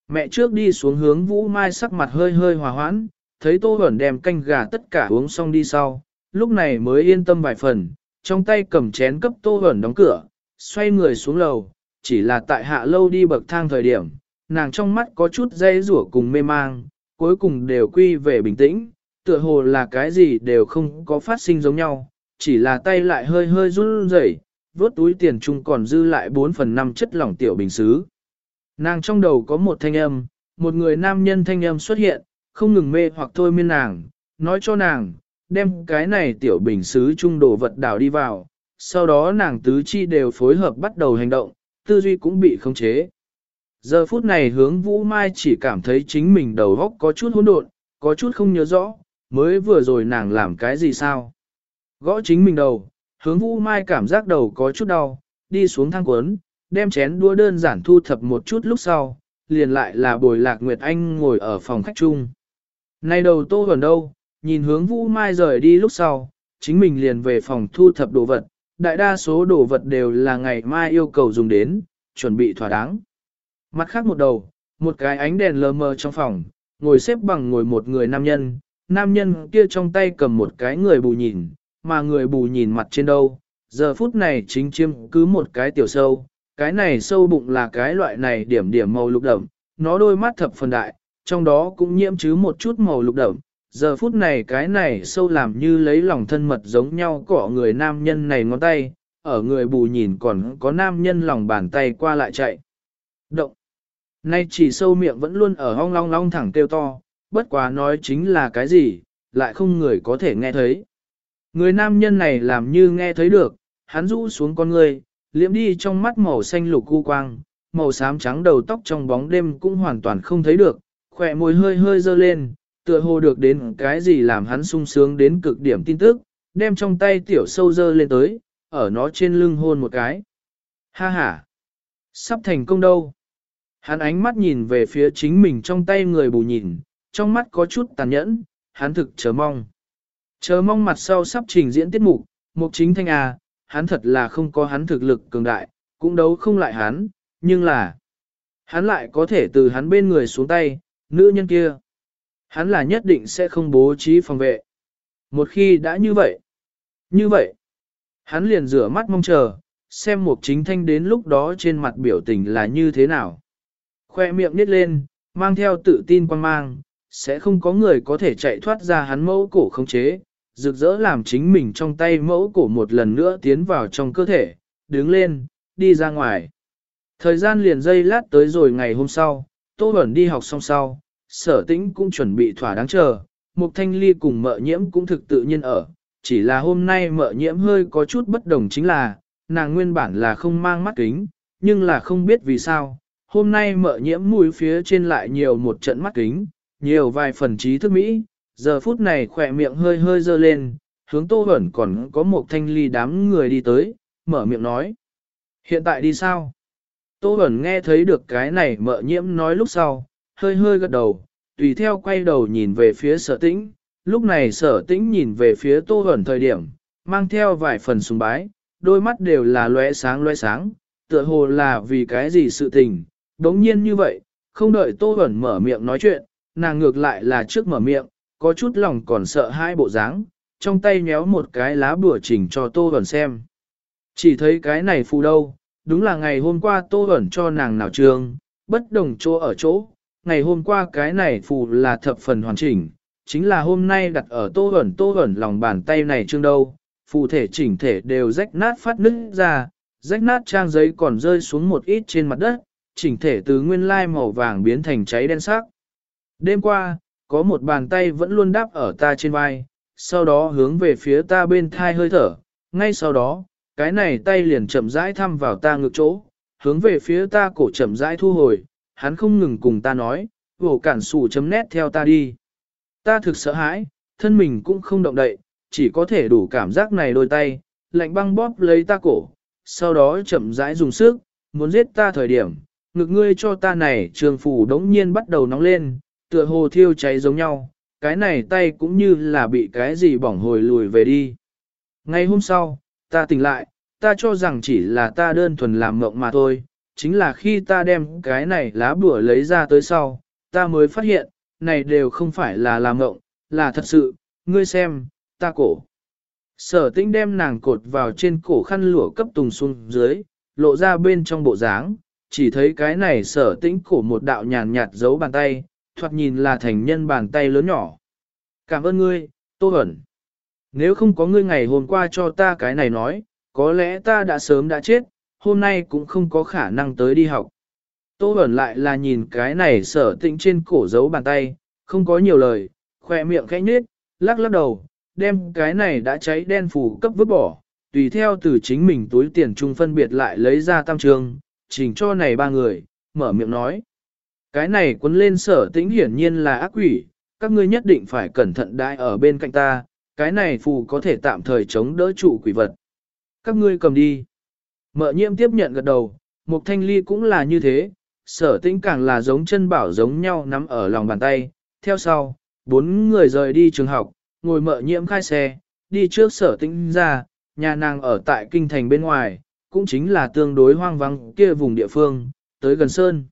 Mẹ trước đi xuống hướng Vũ Mai sắc mặt hơi hơi hòa hoãn, thấy Tô Huẩn đem canh gà tất cả uống xong đi sau, lúc này mới yên tâm vài phần, trong tay cầm chén cấp Tô Huẩn đóng cửa, xoay người xuống lầu, chỉ là tại hạ lâu đi bậc thang thời điểm, nàng trong mắt có chút dây rủa cùng mê mang, cuối cùng đều quy về bình tĩnh, tựa hồ là cái gì đều không có phát sinh giống nhau, chỉ là tay lại hơi hơi run rẩy, vốt túi tiền chung còn dư lại 4 phần 5 chất lỏng tiểu bình xứ. Nàng trong đầu có một thanh âm, một người nam nhân thanh âm xuất hiện, không ngừng mê hoặc thôi miên nàng, nói cho nàng, đem cái này tiểu bình xứ chung đồ vật đảo đi vào, sau đó nàng tứ chi đều phối hợp bắt đầu hành động, tư duy cũng bị khống chế. Giờ phút này hướng Vũ Mai chỉ cảm thấy chính mình đầu óc có chút hỗn độn, có chút không nhớ rõ, mới vừa rồi nàng làm cái gì sao. Gõ chính mình đầu, hướng Vũ Mai cảm giác đầu có chút đau, đi xuống thang cuốn, đem chén đua đơn giản thu thập một chút lúc sau, liền lại là bồi lạc Nguyệt Anh ngồi ở phòng khách chung. Này đầu tô gần đâu, nhìn hướng Vũ Mai rời đi lúc sau, chính mình liền về phòng thu thập đồ vật, đại đa số đồ vật đều là ngày mai yêu cầu dùng đến, chuẩn bị thỏa đáng. Mặt khác một đầu, một cái ánh đèn lờ mờ trong phòng, ngồi xếp bằng ngồi một người nam nhân, nam nhân kia trong tay cầm một cái người bù nhìn, mà người bù nhìn mặt trên đâu, giờ phút này chính chiêm cứ một cái tiểu sâu, cái này sâu bụng là cái loại này điểm điểm màu lục đậm, nó đôi mắt thập phần đại, trong đó cũng nhiễm chứ một chút màu lục đậm, giờ phút này cái này sâu làm như lấy lòng thân mật giống nhau cọ người nam nhân này ngón tay, ở người bù nhìn còn có nam nhân lòng bàn tay qua lại chạy. Động. Nay chỉ sâu miệng vẫn luôn ở hong long long thẳng kêu to, bất quá nói chính là cái gì, lại không người có thể nghe thấy. Người nam nhân này làm như nghe thấy được, hắn rũ xuống con người, liễm đi trong mắt màu xanh lục cu quang, màu xám trắng đầu tóc trong bóng đêm cũng hoàn toàn không thấy được, khỏe môi hơi hơi dơ lên, tựa hồ được đến cái gì làm hắn sung sướng đến cực điểm tin tức, đem trong tay tiểu sâu dơ lên tới, ở nó trên lưng hôn một cái. Ha ha! Sắp thành công đâu? Hắn ánh mắt nhìn về phía chính mình trong tay người bù nhìn, trong mắt có chút tàn nhẫn, hắn thực chờ mong. Chờ mong mặt sau sắp trình diễn tiết mục, mục chính thanh à, hắn thật là không có hắn thực lực cường đại, cũng đấu không lại hắn, nhưng là hắn lại có thể từ hắn bên người xuống tay, nữ nhân kia. Hắn là nhất định sẽ không bố trí phòng vệ. Một khi đã như vậy, như vậy, hắn liền rửa mắt mong chờ, xem mục chính thanh đến lúc đó trên mặt biểu tình là như thế nào. Khoe miệng nít lên, mang theo tự tin quan mang, sẽ không có người có thể chạy thoát ra hắn mẫu cổ không chế, rực rỡ làm chính mình trong tay mẫu cổ một lần nữa tiến vào trong cơ thể, đứng lên, đi ra ngoài. Thời gian liền dây lát tới rồi ngày hôm sau, Tô Bẩn đi học xong sau, sở tĩnh cũng chuẩn bị thỏa đáng chờ, Mục Thanh Ly cùng mợ nhiễm cũng thực tự nhiên ở, chỉ là hôm nay mợ nhiễm hơi có chút bất đồng chính là, nàng nguyên bản là không mang mắt kính, nhưng là không biết vì sao, hôm nay mợ nhiễm mũi phía trên lại nhiều một trận mắt kính, nhiều vài phần trí thức Mỹ, giờ phút này khỏe miệng hơi hơi dơ lên, hướng Tô Bẩn còn có một thanh ly đám người đi tới, mở miệng nói. Hiện tại đi sao? Tô Bẩn nghe thấy được cái này mợ nhiễm nói lúc sau, hơi hơi gật đầu, tùy theo quay đầu nhìn về phía sở tĩnh, lúc này sở tĩnh nhìn về phía tô Bẩn thời điểm, mang theo vài phần sùng bái, đôi mắt đều là lóe sáng lóe sáng, tựa hồ là vì cái gì sự tình, đống nhiên như vậy, không đợi tô Bẩn mở miệng nói chuyện, nàng ngược lại là trước mở miệng, có chút lòng còn sợ hai bộ dáng, trong tay nhéo một cái lá bùa chỉnh cho tô Bẩn xem. Chỉ thấy cái này phù đâu, đúng là ngày hôm qua tô ẩn cho nàng nào trường, bất đồng chỗ ở chỗ, ngày hôm qua cái này phù là thập phần hoàn chỉnh, chính là hôm nay đặt ở tô ẩn tô ẩn lòng bàn tay này trương đâu, phù thể chỉnh thể đều rách nát phát nứt ra, rách nát trang giấy còn rơi xuống một ít trên mặt đất, chỉnh thể từ nguyên lai màu vàng biến thành cháy đen sắc. Đêm qua, có một bàn tay vẫn luôn đáp ở ta trên vai, sau đó hướng về phía ta bên thai hơi thở, ngay sau đó, cái này tay liền chậm rãi thăm vào ta ngực chỗ, hướng về phía ta cổ chậm rãi thu hồi, hắn không ngừng cùng ta nói, vổ cản sủ chấm nét theo ta đi. Ta thực sợ hãi, thân mình cũng không động đậy, chỉ có thể đủ cảm giác này đôi tay, lạnh băng bóp lấy ta cổ, sau đó chậm rãi dùng sức, muốn giết ta thời điểm, ngực ngươi cho ta này trường phủ đống nhiên bắt đầu nóng lên, tựa hồ thiêu cháy giống nhau, cái này tay cũng như là bị cái gì bỏng hồi lùi về đi. Ngày hôm sau, ta tỉnh lại, ta cho rằng chỉ là ta đơn thuần làm mộng mà thôi, chính là khi ta đem cái này lá bùa lấy ra tới sau, ta mới phát hiện, này đều không phải là làm mộng, là thật sự, ngươi xem, ta cổ. Sở tĩnh đem nàng cột vào trên cổ khăn lụa cấp tùng xuống dưới, lộ ra bên trong bộ dáng, chỉ thấy cái này sở tĩnh cổ một đạo nhàn nhạt giấu bàn tay, thoạt nhìn là thành nhân bàn tay lớn nhỏ. Cảm ơn ngươi, Tô Hẩn. Nếu không có ngươi ngày hôm qua cho ta cái này nói, có lẽ ta đã sớm đã chết, hôm nay cũng không có khả năng tới đi học. Tô Bẩn lại là nhìn cái này sở tĩnh trên cổ giấu bàn tay, không có nhiều lời, khỏe miệng khẽ nhếch, lắc lắc đầu, đem cái này đã cháy đen phủ cấp vứt bỏ, tùy theo từ chính mình túi tiền chung phân biệt lại lấy ra tam trường, chỉnh cho này ba người, mở miệng nói. Cái này quấn lên sở tĩnh hiển nhiên là ác quỷ, các ngươi nhất định phải cẩn thận đại ở bên cạnh ta, cái này phù có thể tạm thời chống đỡ trụ quỷ vật. Các ngươi cầm đi. Mợ nhiễm tiếp nhận gật đầu, mục thanh ly cũng là như thế, sở tĩnh càng là giống chân bảo giống nhau nắm ở lòng bàn tay. Theo sau, bốn người rời đi trường học, ngồi mợ nhiễm khai xe, đi trước sở tĩnh ra, nhà nàng ở tại kinh thành bên ngoài, cũng chính là tương đối hoang vắng kia vùng địa phương, tới gần sơn.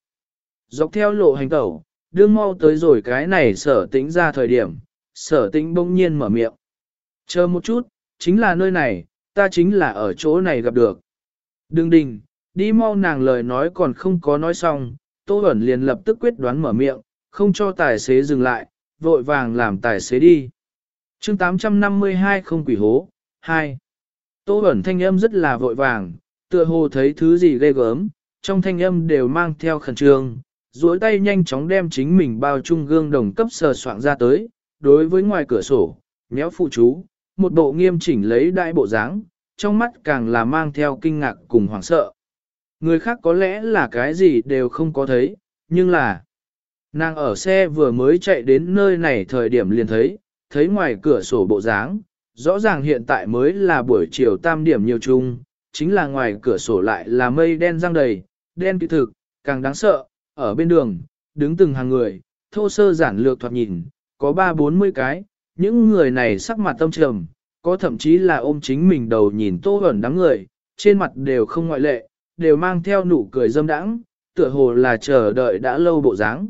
Dọc theo lộ hành tẩu, đương mau tới rồi cái này sở tĩnh ra thời điểm, sở tĩnh bỗng nhiên mở miệng. Chờ một chút, chính là nơi này, ta chính là ở chỗ này gặp được. Đừng đình, đi mau nàng lời nói còn không có nói xong, Tô Bẩn liền lập tức quyết đoán mở miệng, không cho tài xế dừng lại, vội vàng làm tài xế đi. chương 852 không quỷ hố, 2. Tô Bẩn thanh âm rất là vội vàng, tựa hồ thấy thứ gì ghê gớm, trong thanh âm đều mang theo khẩn trương, duỗi tay nhanh chóng đem chính mình bao chung gương đồng cấp sờ soạn ra tới, đối với ngoài cửa sổ, méo phụ chú, một bộ nghiêm chỉnh lấy đại bộ dáng, trong mắt càng là mang theo kinh ngạc cùng hoảng sợ. Người khác có lẽ là cái gì đều không có thấy, nhưng là nàng ở xe vừa mới chạy đến nơi này thời điểm liền thấy, thấy ngoài cửa sổ bộ dáng, rõ ràng hiện tại mới là buổi chiều tam điểm nhiều chung, chính là ngoài cửa sổ lại là mây đen răng đầy, đen kỳ thực, càng đáng sợ, ở bên đường, đứng từng hàng người, thô sơ giản lược thoạt nhìn, có ba bốn mươi cái, những người này sắc mặt tâm trầm, có thậm chí là ôm chính mình đầu nhìn tô ẩn đám người, trên mặt đều không ngoại lệ, đều mang theo nụ cười dâm đãng, tựa hồ là chờ đợi đã lâu bộ dáng.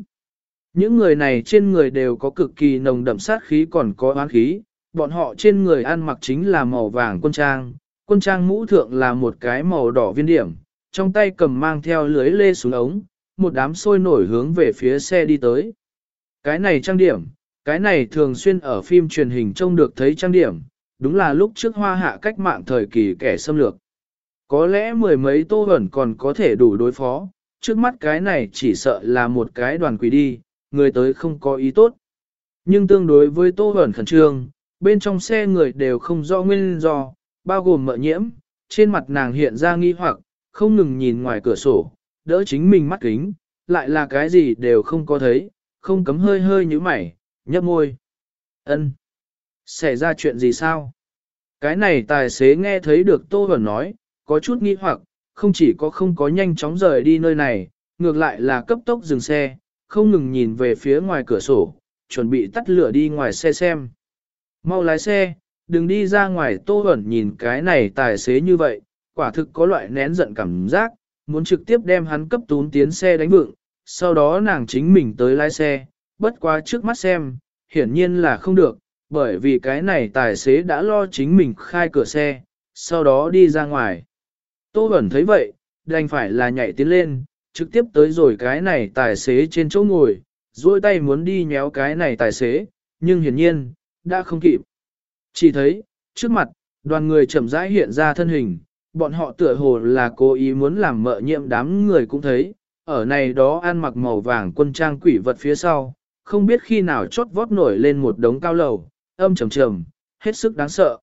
Những người này trên người đều có cực kỳ nồng đậm sát khí còn có oán khí, bọn họ trên người ăn mặc chính là màu vàng quân trang, quân trang mũ thượng là một cái màu đỏ viên điểm, trong tay cầm mang theo lưới lê xuống ống, một đám sôi nổi hướng về phía xe đi tới. Cái này trang điểm, cái này thường xuyên ở phim truyền hình trông được thấy trang điểm, đúng là lúc trước hoa hạ cách mạng thời kỳ kẻ xâm lược. Có lẽ mười mấy tô ẩn còn có thể đủ đối phó, trước mắt cái này chỉ sợ là một cái đoàn quỷ đi, người tới không có ý tốt. Nhưng tương đối với tô ẩn khẩn trương, bên trong xe người đều không rõ nguyên do, bao gồm mợ nhiễm, trên mặt nàng hiện ra nghi hoặc, không ngừng nhìn ngoài cửa sổ, đỡ chính mình mắt kính, lại là cái gì đều không có thấy, không cấm hơi hơi như mày, nhấp môi. ân Xảy ra chuyện gì sao? Cái này tài xế nghe thấy được Tô Vẩn nói, có chút nghi hoặc, không chỉ có không có nhanh chóng rời đi nơi này, ngược lại là cấp tốc dừng xe, không ngừng nhìn về phía ngoài cửa sổ, chuẩn bị tắt lửa đi ngoài xe xem. Mau lái xe, đừng đi ra ngoài tô ẩn nhìn cái này tài xế như vậy, quả thực có loại nén giận cảm giác, muốn trực tiếp đem hắn cấp tún tiến xe đánh vựng, sau đó nàng chính mình tới lái xe, bất quá trước mắt xem, hiển nhiên là không được, bởi vì cái này tài xế đã lo chính mình khai cửa xe, sau đó đi ra ngoài. Tô Bẩn thấy vậy, đành phải là nhảy tiến lên, trực tiếp tới rồi cái này tài xế trên chỗ ngồi, duỗi tay muốn đi nhéo cái này tài xế, nhưng hiển nhiên, đã không kịp. Chỉ thấy, trước mặt, đoàn người chậm rãi hiện ra thân hình, bọn họ tựa hồ là cố ý muốn làm mợ nhiệm đám người cũng thấy, ở này đó ăn mặc màu vàng quân trang quỷ vật phía sau, không biết khi nào chót vót nổi lên một đống cao lầu, âm trầm trầm, hết sức đáng sợ.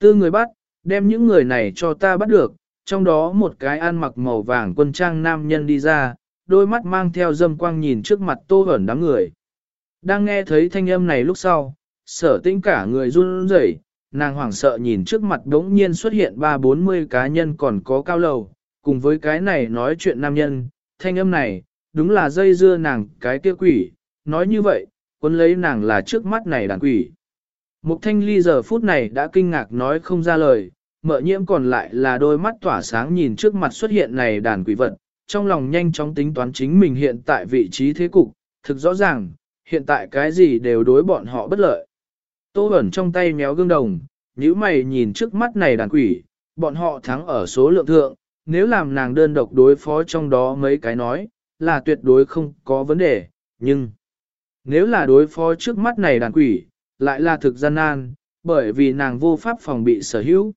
Tư người bắt, đem những người này cho ta bắt được, trong đó một cái ăn mặc màu vàng quân trang nam nhân đi ra, đôi mắt mang theo dâm quang nhìn trước mặt tô ẩn đám người. Đang nghe thấy thanh âm này lúc sau, sở tĩnh cả người run rẩy, nàng hoảng sợ nhìn trước mặt đống nhiên xuất hiện ba bốn mươi cá nhân còn có cao lầu, cùng với cái này nói chuyện nam nhân, thanh âm này, đúng là dây dưa nàng cái kia quỷ, nói như vậy, quân lấy nàng là trước mắt này đàn quỷ. Mục thanh ly giờ phút này đã kinh ngạc nói không ra lời, mợ nhiễm còn lại là đôi mắt tỏa sáng nhìn trước mặt xuất hiện này đàn quỷ vật, trong lòng nhanh chóng tính toán chính mình hiện tại vị trí thế cục, thực rõ ràng, hiện tại cái gì đều đối bọn họ bất lợi. Tô ẩn trong tay méo gương đồng, nếu mày nhìn trước mắt này đàn quỷ, bọn họ thắng ở số lượng thượng, nếu làm nàng đơn độc đối phó trong đó mấy cái nói, là tuyệt đối không có vấn đề, nhưng nếu là đối phó trước mắt này đàn quỷ, lại là thực gian nan, bởi vì nàng vô pháp phòng bị sở hữu.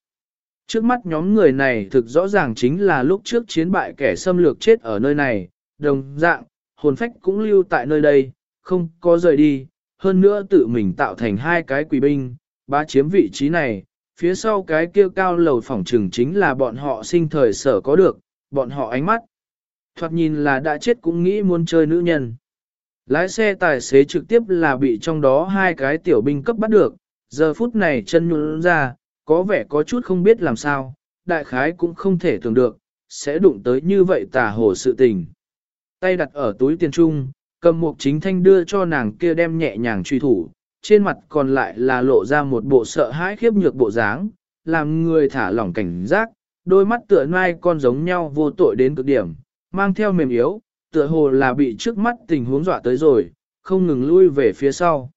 Trước mắt nhóm người này thực rõ ràng chính là lúc trước chiến bại kẻ xâm lược chết ở nơi này, đồng dạng, hồn phách cũng lưu tại nơi đây, không có rời đi, hơn nữa tự mình tạo thành hai cái quỷ binh, bá chiếm vị trí này, phía sau cái kia cao lầu phỏng trừng chính là bọn họ sinh thời sở có được, bọn họ ánh mắt. Thoạt nhìn là đã chết cũng nghĩ muốn chơi nữ nhân. Lái xe tài xế trực tiếp là bị trong đó hai cái tiểu binh cấp bắt được, giờ phút này chân nhún ra, có vẻ có chút không biết làm sao, đại khái cũng không thể tưởng được, sẽ đụng tới như vậy tà hồ sự tình. Tay đặt ở túi tiền trung, cầm một chính thanh đưa cho nàng kia đem nhẹ nhàng truy thủ, trên mặt còn lại là lộ ra một bộ sợ hãi khiếp nhược bộ dáng, làm người thả lỏng cảnh giác, đôi mắt tựa mai con giống nhau vô tội đến cực điểm, mang theo mềm yếu, tựa hồ là bị trước mắt tình huống dọa tới rồi, không ngừng lui về phía sau.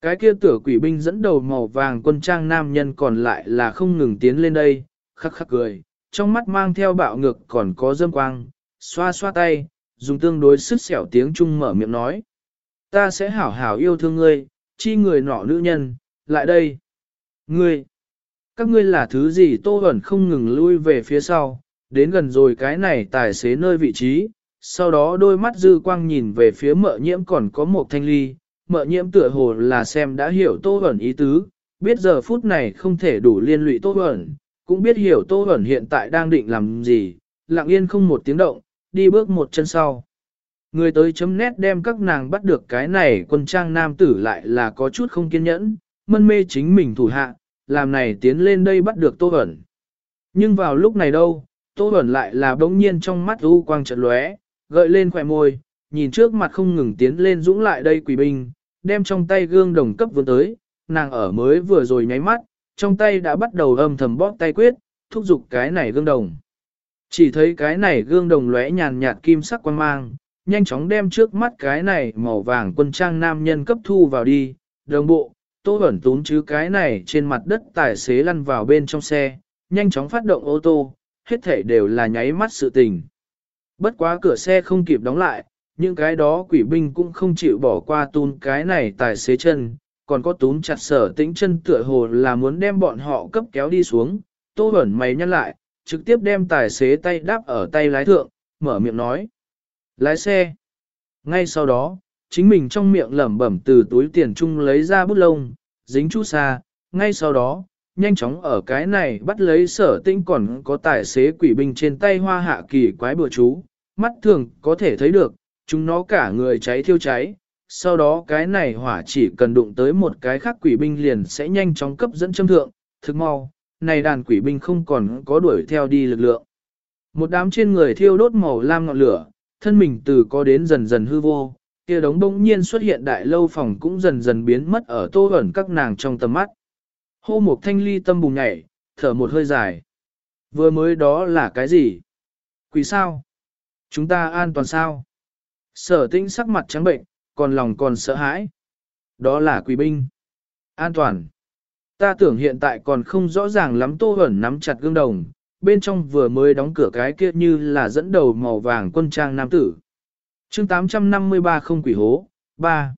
Cái kia tửa quỷ binh dẫn đầu màu vàng quân trang nam nhân còn lại là không ngừng tiến lên đây, khắc khắc cười, trong mắt mang theo bạo ngược còn có dâm quang, xoa xoa tay, dùng tương đối sức sẹo tiếng Trung mở miệng nói. Ta sẽ hảo hảo yêu thương ngươi, chi người nọ nữ nhân, lại đây. Ngươi, các ngươi là thứ gì tô ẩn không ngừng lui về phía sau, đến gần rồi cái này tài xế nơi vị trí, sau đó đôi mắt dư quang nhìn về phía mợ nhiễm còn có một thanh ly, mợ nhiễm tựa hồ là xem đã hiểu tô ẩn ý tứ, biết giờ phút này không thể đủ liên lụy tô ẩn, cũng biết hiểu tô ẩn hiện tại đang định làm gì, lặng yên không một tiếng động, đi bước một chân sau. Người tới chấm nét đem các nàng bắt được cái này quân trang nam tử lại là có chút không kiên nhẫn, mân mê chính mình thủ hạ, làm này tiến lên đây bắt được tô ẩn. Nhưng vào lúc này đâu, tô ẩn lại là bỗng nhiên trong mắt u quang trận lóe, gợi lên khỏe môi, nhìn trước mặt không ngừng tiến lên dũng lại đây quỷ binh, đem trong tay gương đồng cấp vươn tới, nàng ở mới vừa rồi nháy mắt, trong tay đã bắt đầu âm thầm bóp tay quyết, thúc giục cái này gương đồng. Chỉ thấy cái này gương đồng lóe nhàn nhạt kim sắc quan mang, nhanh chóng đem trước mắt cái này màu vàng quân trang nam nhân cấp thu vào đi, đồng bộ, tô ẩn tún chứ cái này trên mặt đất tài xế lăn vào bên trong xe, nhanh chóng phát động ô tô, hết thể đều là nháy mắt sự tình. Bất quá cửa xe không kịp đóng lại, những cái đó quỷ binh cũng không chịu bỏ qua tún cái này tài xế chân, còn có tún chặt sở tĩnh chân tựa hồ là muốn đem bọn họ cấp kéo đi xuống, tô Bẩn mày nhăn lại, trực tiếp đem tài xế tay đáp ở tay lái thượng, mở miệng nói. Lái xe. Ngay sau đó, chính mình trong miệng lẩm bẩm từ túi tiền chung lấy ra bút lông, dính chút xa, ngay sau đó, nhanh chóng ở cái này bắt lấy sở tinh còn có tài xế quỷ binh trên tay hoa hạ kỳ quái bừa chú, mắt thường có thể thấy được, chúng nó cả người cháy thiêu cháy, sau đó cái này hỏa chỉ cần đụng tới một cái khác quỷ binh liền sẽ nhanh chóng cấp dẫn châm thượng, thực mau, này đàn quỷ binh không còn có đuổi theo đi lực lượng. Một đám trên người thiêu đốt màu lam ngọn lửa, thân mình từ có đến dần dần hư vô, kia đống bỗng nhiên xuất hiện đại lâu phòng cũng dần dần biến mất ở tô ẩn các nàng trong tầm mắt. Hô một thanh ly tâm bùng nhảy, thở một hơi dài. Vừa mới đó là cái gì? Quỷ sao? Chúng ta an toàn sao? Sở tĩnh sắc mặt trắng bệnh, còn lòng còn sợ hãi. Đó là quỷ binh. An toàn. Ta tưởng hiện tại còn không rõ ràng lắm tô hẩn nắm chặt gương đồng, bên trong vừa mới đóng cửa cái kia như là dẫn đầu màu vàng quân trang nam tử. chương 853 không quỷ hố, 3.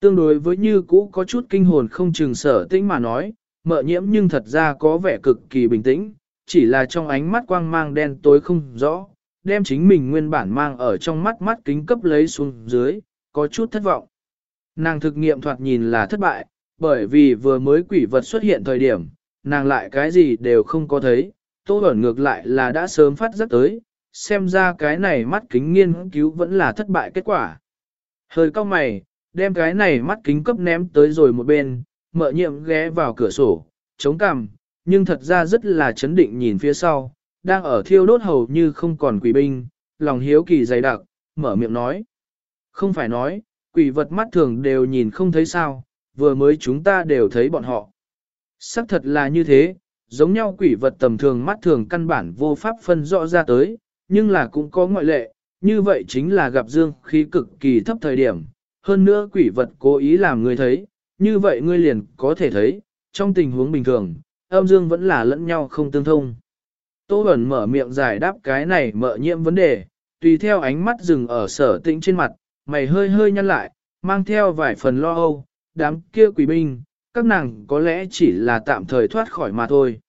Tương đối với như cũ có chút kinh hồn không chừng sở tĩnh mà nói, mợ nhiễm nhưng thật ra có vẻ cực kỳ bình tĩnh, chỉ là trong ánh mắt quang mang đen tối không rõ, đem chính mình nguyên bản mang ở trong mắt mắt kính cấp lấy xuống dưới, có chút thất vọng. Nàng thực nghiệm thoạt nhìn là thất bại, bởi vì vừa mới quỷ vật xuất hiện thời điểm, nàng lại cái gì đều không có thấy, tô ẩn ngược lại là đã sớm phát giác tới, xem ra cái này mắt kính nghiên cứu vẫn là thất bại kết quả. Hơi cao mày, đem cái này mắt kính cấp ném tới rồi một bên, mợ nhiệm ghé vào cửa sổ, chống cằm, nhưng thật ra rất là chấn định nhìn phía sau, đang ở thiêu đốt hầu như không còn quỷ binh, lòng hiếu kỳ dày đặc, mở miệng nói. Không phải nói, quỷ vật mắt thường đều nhìn không thấy sao, vừa mới chúng ta đều thấy bọn họ. Sắc thật là như thế, giống nhau quỷ vật tầm thường mắt thường căn bản vô pháp phân rõ ra tới, nhưng là cũng có ngoại lệ, như vậy chính là gặp dương khí cực kỳ thấp thời điểm. Hơn nữa quỷ vật cố ý làm người thấy, như vậy ngươi liền có thể thấy, trong tình huống bình thường, âm dương vẫn là lẫn nhau không tương thông. Tô Bẩn mở miệng giải đáp cái này mợ nhiễm vấn đề, tùy theo ánh mắt dừng ở sở tĩnh trên mặt, mày hơi hơi nhăn lại, mang theo vài phần lo âu, đám kia quỷ binh, các nàng có lẽ chỉ là tạm thời thoát khỏi mà thôi.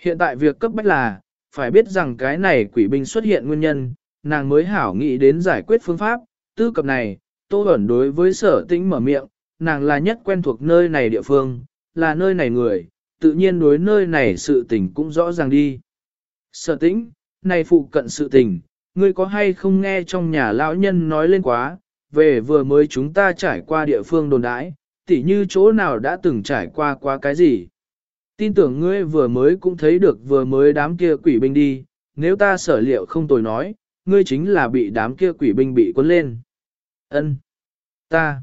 Hiện tại việc cấp bách là, phải biết rằng cái này quỷ binh xuất hiện nguyên nhân, nàng mới hảo nghĩ đến giải quyết phương pháp, tư cập này, Tô Bẩn đối với sở tĩnh mở miệng, nàng là nhất quen thuộc nơi này địa phương, là nơi này người, tự nhiên đối nơi này sự tình cũng rõ ràng đi. Sở tĩnh, này phụ cận sự tình, ngươi có hay không nghe trong nhà lão nhân nói lên quá, về vừa mới chúng ta trải qua địa phương đồn đãi, tỉ như chỗ nào đã từng trải qua qua cái gì. Tin tưởng ngươi vừa mới cũng thấy được vừa mới đám kia quỷ binh đi, nếu ta sở liệu không tồi nói, ngươi chính là bị đám kia quỷ binh bị cuốn lên. Ân, Ta.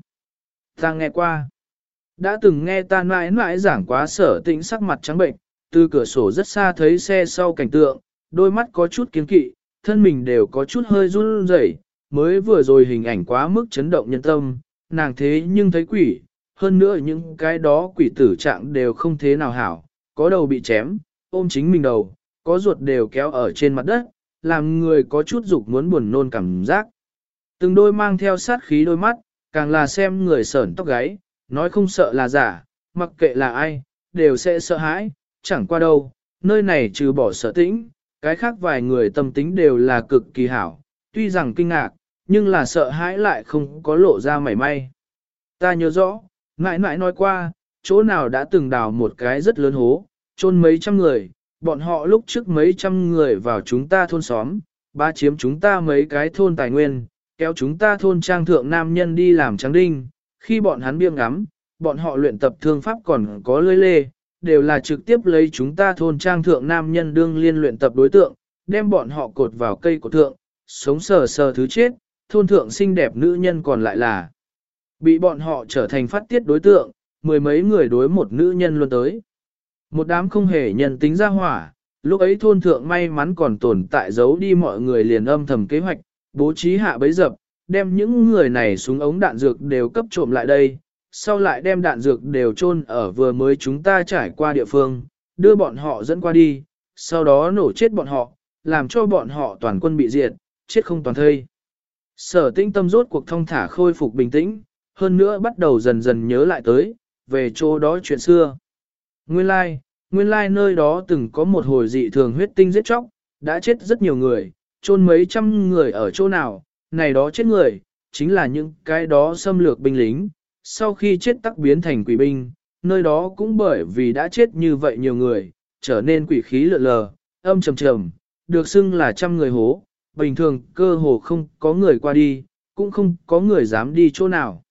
Ta nghe qua. Đã từng nghe ta mãi mãi giảng quá sở tĩnh sắc mặt trắng bệnh, từ cửa sổ rất xa thấy xe sau cảnh tượng, đôi mắt có chút kiến kỵ, thân mình đều có chút hơi run rẩy. mới vừa rồi hình ảnh quá mức chấn động nhân tâm, nàng thế nhưng thấy quỷ, hơn nữa những cái đó quỷ tử trạng đều không thế nào hảo, có đầu bị chém, ôm chính mình đầu, có ruột đều kéo ở trên mặt đất, làm người có chút dục muốn buồn nôn cảm giác. Từng đôi mang theo sát khí đôi mắt, càng là xem người sởn tóc gáy, nói không sợ là giả, mặc kệ là ai, đều sẽ sợ hãi, chẳng qua đâu, nơi này trừ bỏ sợ tĩnh, cái khác vài người tâm tính đều là cực kỳ hảo, tuy rằng kinh ngạc, nhưng là sợ hãi lại không có lộ ra mảy may. Ta nhớ rõ, ngại ngại nói qua, chỗ nào đã từng đào một cái rất lớn hố, chôn mấy trăm người, bọn họ lúc trước mấy trăm người vào chúng ta thôn xóm, ba chiếm chúng ta mấy cái thôn tài nguyên, kéo chúng ta thôn trang thượng nam nhân đi làm trắng đinh, khi bọn hắn biêng ngắm, bọn họ luyện tập thương pháp còn có lơi lê, đều là trực tiếp lấy chúng ta thôn trang thượng nam nhân đương liên luyện tập đối tượng, đem bọn họ cột vào cây của thượng, sống sờ sờ thứ chết, thôn thượng xinh đẹp nữ nhân còn lại là bị bọn họ trở thành phát tiết đối tượng, mười mấy người đối một nữ nhân luôn tới. Một đám không hề nhân tính ra hỏa, lúc ấy thôn thượng may mắn còn tồn tại giấu đi mọi người liền âm thầm kế hoạch, bố trí hạ bấy dập, đem những người này xuống ống đạn dược đều cấp trộm lại đây, sau lại đem đạn dược đều chôn ở vừa mới chúng ta trải qua địa phương, đưa bọn họ dẫn qua đi, sau đó nổ chết bọn họ, làm cho bọn họ toàn quân bị diệt, chết không toàn thây. Sở tinh tâm rốt cuộc thông thả khôi phục bình tĩnh, hơn nữa bắt đầu dần dần nhớ lại tới, về chỗ đó chuyện xưa. Nguyên lai, like, nguyên lai like nơi đó từng có một hồi dị thường huyết tinh giết chóc, đã chết rất nhiều người, chôn mấy trăm người ở chỗ nào, này đó chết người, chính là những cái đó xâm lược binh lính, sau khi chết tắc biến thành quỷ binh, nơi đó cũng bởi vì đã chết như vậy nhiều người, trở nên quỷ khí lượn lờ, âm trầm trầm, được xưng là trăm người hố, bình thường cơ hồ không có người qua đi, cũng không có người dám đi chỗ nào.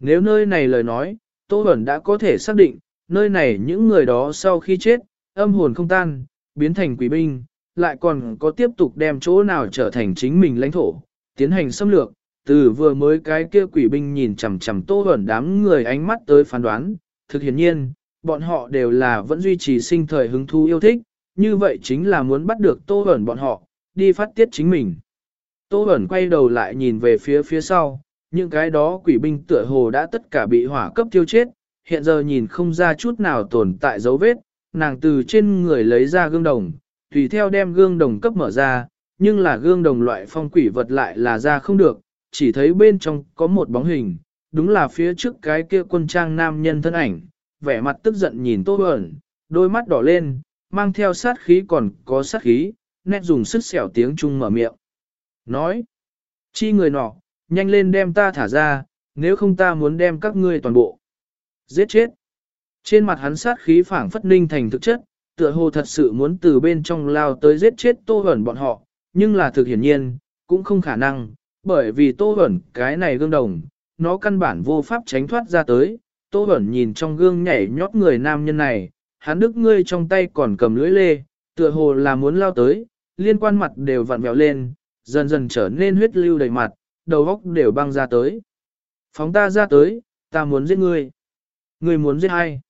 Nếu nơi này lời nói, Tô Bẩn đã có thể xác định, nơi này những người đó sau khi chết, âm hồn không tan, biến thành quỷ binh, lại còn có tiếp tục đem chỗ nào trở thành chính mình lãnh thổ, tiến hành xâm lược, từ vừa mới cái kia quỷ binh nhìn chằm chằm tô ẩn đám người ánh mắt tới phán đoán, thực hiện nhiên, bọn họ đều là vẫn duy trì sinh thời hứng thú yêu thích, như vậy chính là muốn bắt được tô ẩn bọn họ, đi phát tiết chính mình. Tô ẩn quay đầu lại nhìn về phía phía sau, những cái đó quỷ binh tựa hồ đã tất cả bị hỏa cấp tiêu chết, hiện giờ nhìn không ra chút nào tồn tại dấu vết, nàng từ trên người lấy ra gương đồng, tùy theo đem gương đồng cấp mở ra, nhưng là gương đồng loại phong quỷ vật lại là ra không được, chỉ thấy bên trong có một bóng hình, đúng là phía trước cái kia quân trang nam nhân thân ảnh, vẻ mặt tức giận nhìn Tô Bẩn, đôi mắt đỏ lên, mang theo sát khí còn có sát khí, nét dùng sức xẻo tiếng Trung mở miệng. Nói, chi người nọ, nhanh lên đem ta thả ra, nếu không ta muốn đem các ngươi toàn bộ. Giết chết. Trên mặt hắn sát khí phảng phất ninh thành thực chất, tựa hồ thật sự muốn từ bên trong lao tới giết chết Tô Bẩn bọn họ, nhưng là thực hiển nhiên, cũng không khả năng, bởi vì Tô hẩn cái này gương đồng, nó căn bản vô pháp tránh thoát ra tới. Tô hẩn nhìn trong gương nhảy nhót người nam nhân này, hắn đức ngươi trong tay còn cầm lưỡi lê, tựa hồ là muốn lao tới, liên quan mặt đều vặn vẹo lên, dần dần trở nên huyết lưu đầy mặt, đầu góc đều băng ra tới. Phóng ta ra tới, ta muốn giết ngươi. Ngươi muốn giết ai?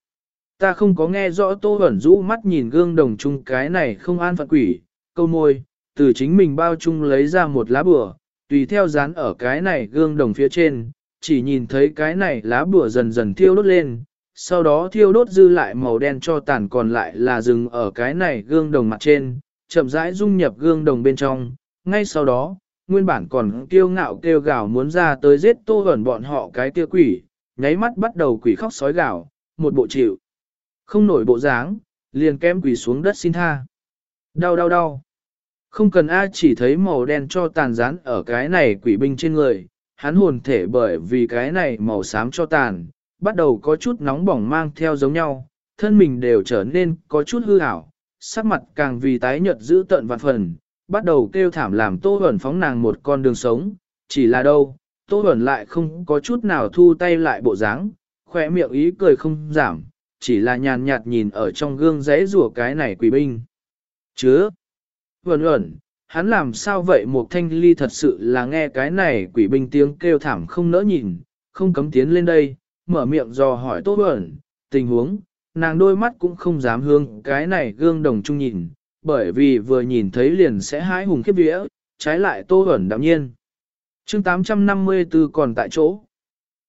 Ta không có nghe rõ Tô Bẩn rũ mắt nhìn gương đồng chung cái này không an phận quỷ, câu môi, từ chính mình bao chung lấy ra một lá bừa tùy theo dán ở cái này gương đồng phía trên, chỉ nhìn thấy cái này lá bùa dần dần thiêu đốt lên, sau đó thiêu đốt dư lại màu đen cho tàn còn lại là dừng ở cái này gương đồng mặt trên, chậm rãi dung nhập gương đồng bên trong, ngay sau đó, nguyên bản còn kiêu ngạo kêu gào muốn ra tới giết tô ẩn bọn họ cái kia quỷ, nháy mắt bắt đầu quỷ khóc sói gào, một bộ chịu. Không nổi bộ dáng, liền kem quỷ xuống đất xin tha. Đau đau đau. Không cần ai chỉ thấy màu đen cho tàn rán ở cái này quỷ binh trên người, hắn hồn thể bởi vì cái này màu xám cho tàn, bắt đầu có chút nóng bỏng mang theo giống nhau, thân mình đều trở nên có chút hư ảo, sắc mặt càng vì tái nhợt giữ tận vạn phần, bắt đầu kêu thảm làm tô ẩn phóng nàng một con đường sống, chỉ là đâu, tô ẩn lại không có chút nào thu tay lại bộ dáng, khỏe miệng ý cười không giảm, chỉ là nhàn nhạt nhìn ở trong gương rẽ rùa cái này quỷ binh. Chứa, vẩn ẩn, hắn làm sao vậy một thanh ly thật sự là nghe cái này quỷ binh tiếng kêu thảm không nỡ nhìn, không cấm tiến lên đây, mở miệng dò hỏi tô vẩn, tình huống, nàng đôi mắt cũng không dám hương cái này gương đồng chung nhìn, bởi vì vừa nhìn thấy liền sẽ hái hùng khiếp vía, trái lại tô vẩn đạm nhiên. chương 854 còn tại chỗ.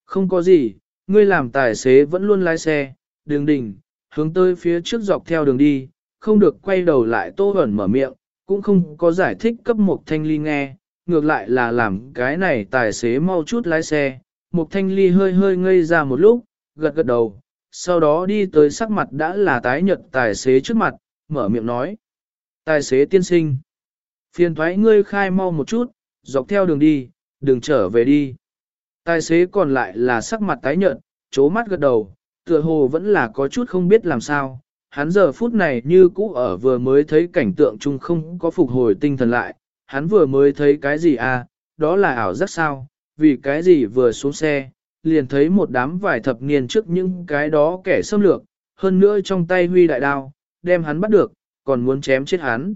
Không có gì, ngươi làm tài xế vẫn luôn lái xe, đường đình, hướng tới phía trước dọc theo đường đi, không được quay đầu lại tô vẩn mở miệng, cũng không có giải thích cấp một thanh ly nghe, ngược lại là làm cái này tài xế mau chút lái xe. Một thanh ly hơi hơi ngây ra một lúc, gật gật đầu, sau đó đi tới sắc mặt đã là tái nhật tài xế trước mặt, mở miệng nói. Tài xế tiên sinh, phiền thoái ngươi khai mau một chút, dọc theo đường đi, đừng trở về đi. Tài xế còn lại là sắc mặt tái nhợt, chố mắt gật đầu, tựa hồ vẫn là có chút không biết làm sao, hắn giờ phút này như cũ ở vừa mới thấy cảnh tượng chung không có phục hồi tinh thần lại, hắn vừa mới thấy cái gì à, đó là ảo giác sao, vì cái gì vừa xuống xe, liền thấy một đám vài thập niên trước những cái đó kẻ xâm lược, hơn nữa trong tay huy đại đao, đem hắn bắt được, còn muốn chém chết hắn.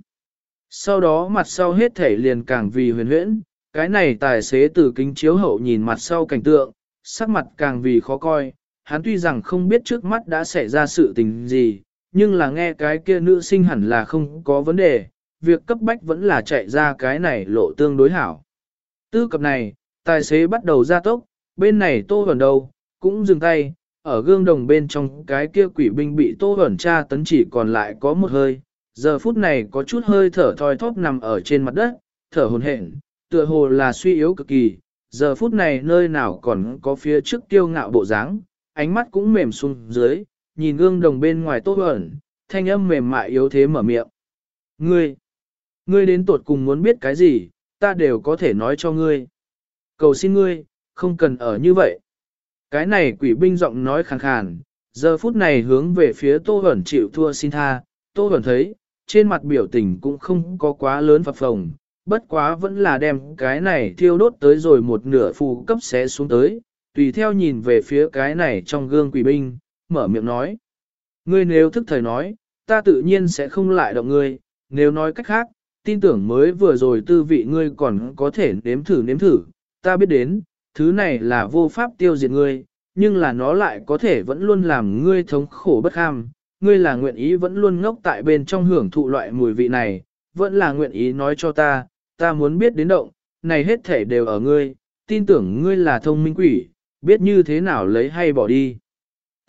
Sau đó mặt sau hết thể liền càng vì huyền huyễn, cái này tài xế từ kính chiếu hậu nhìn mặt sau cảnh tượng, sắc mặt càng vì khó coi, hắn tuy rằng không biết trước mắt đã xảy ra sự tình gì, nhưng là nghe cái kia nữ sinh hẳn là không có vấn đề, việc cấp bách vẫn là chạy ra cái này lộ tương đối hảo. Tư cập này, tài xế bắt đầu ra tốc, bên này tô gần đầu cũng dừng tay, ở gương đồng bên trong cái kia quỷ binh bị tô ẩn tra tấn chỉ còn lại có một hơi, giờ phút này có chút hơi thở thoi thóp nằm ở trên mặt đất, thở hồn hển, tựa hồ là suy yếu cực kỳ, giờ phút này nơi nào còn có phía trước tiêu ngạo bộ dáng, ánh mắt cũng mềm xuống dưới, nhìn gương đồng bên ngoài tốt ẩn, thanh âm mềm mại yếu thế mở miệng. Ngươi, ngươi đến tuột cùng muốn biết cái gì, ta đều có thể nói cho ngươi. Cầu xin ngươi, không cần ở như vậy. Cái này quỷ binh giọng nói khàn khàn, giờ phút này hướng về phía tô hẩn chịu thua xin tha, tô hẩn thấy, trên mặt biểu tình cũng không có quá lớn phập phồng, bất quá vẫn là đem cái này thiêu đốt tới rồi một nửa phù cấp xé xuống tới, tùy theo nhìn về phía cái này trong gương quỷ binh, mở miệng nói. Ngươi nếu thức thời nói, ta tự nhiên sẽ không lại động ngươi, nếu nói cách khác, tin tưởng mới vừa rồi tư vị ngươi còn có thể nếm thử nếm thử, ta biết đến, thứ này là vô pháp tiêu diệt ngươi, nhưng là nó lại có thể vẫn luôn làm ngươi thống khổ bất ham, ngươi là nguyện ý vẫn luôn ngốc tại bên trong hưởng thụ loại mùi vị này, vẫn là nguyện ý nói cho ta, ta muốn biết đến động, này hết thể đều ở ngươi, tin tưởng ngươi là thông minh quỷ, biết như thế nào lấy hay bỏ đi.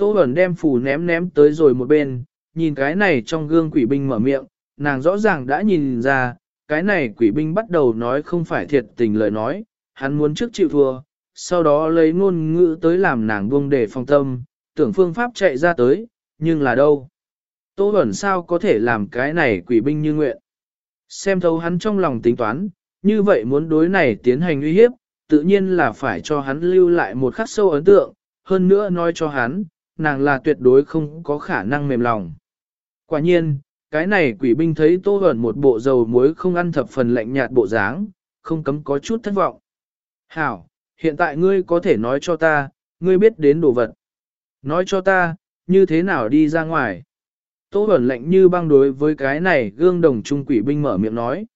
Tô Bẩn đem phù ném ném tới rồi một bên, nhìn cái này trong gương quỷ binh mở miệng, nàng rõ ràng đã nhìn ra, cái này quỷ binh bắt đầu nói không phải thiệt tình lời nói, hắn muốn trước chịu thua, sau đó lấy ngôn ngữ tới làm nàng buông để phong tâm, tưởng phương pháp chạy ra tới, nhưng là đâu? Tô Bẩn sao có thể làm cái này quỷ binh như nguyện? Xem thấu hắn trong lòng tính toán, như vậy muốn đối này tiến hành uy hiếp, tự nhiên là phải cho hắn lưu lại một khắc sâu ấn tượng, hơn nữa nói cho hắn, nàng là tuyệt đối không có khả năng mềm lòng. Quả nhiên, cái này quỷ binh thấy Tô Hoẩn một bộ dầu muối không ăn thập phần lạnh nhạt bộ dáng, không cấm có chút thất vọng. Hảo, hiện tại ngươi có thể nói cho ta, ngươi biết đến đồ vật. Nói cho ta, như thế nào đi ra ngoài. Tô Bẩn lạnh như băng đối với cái này gương đồng trung quỷ binh mở miệng nói.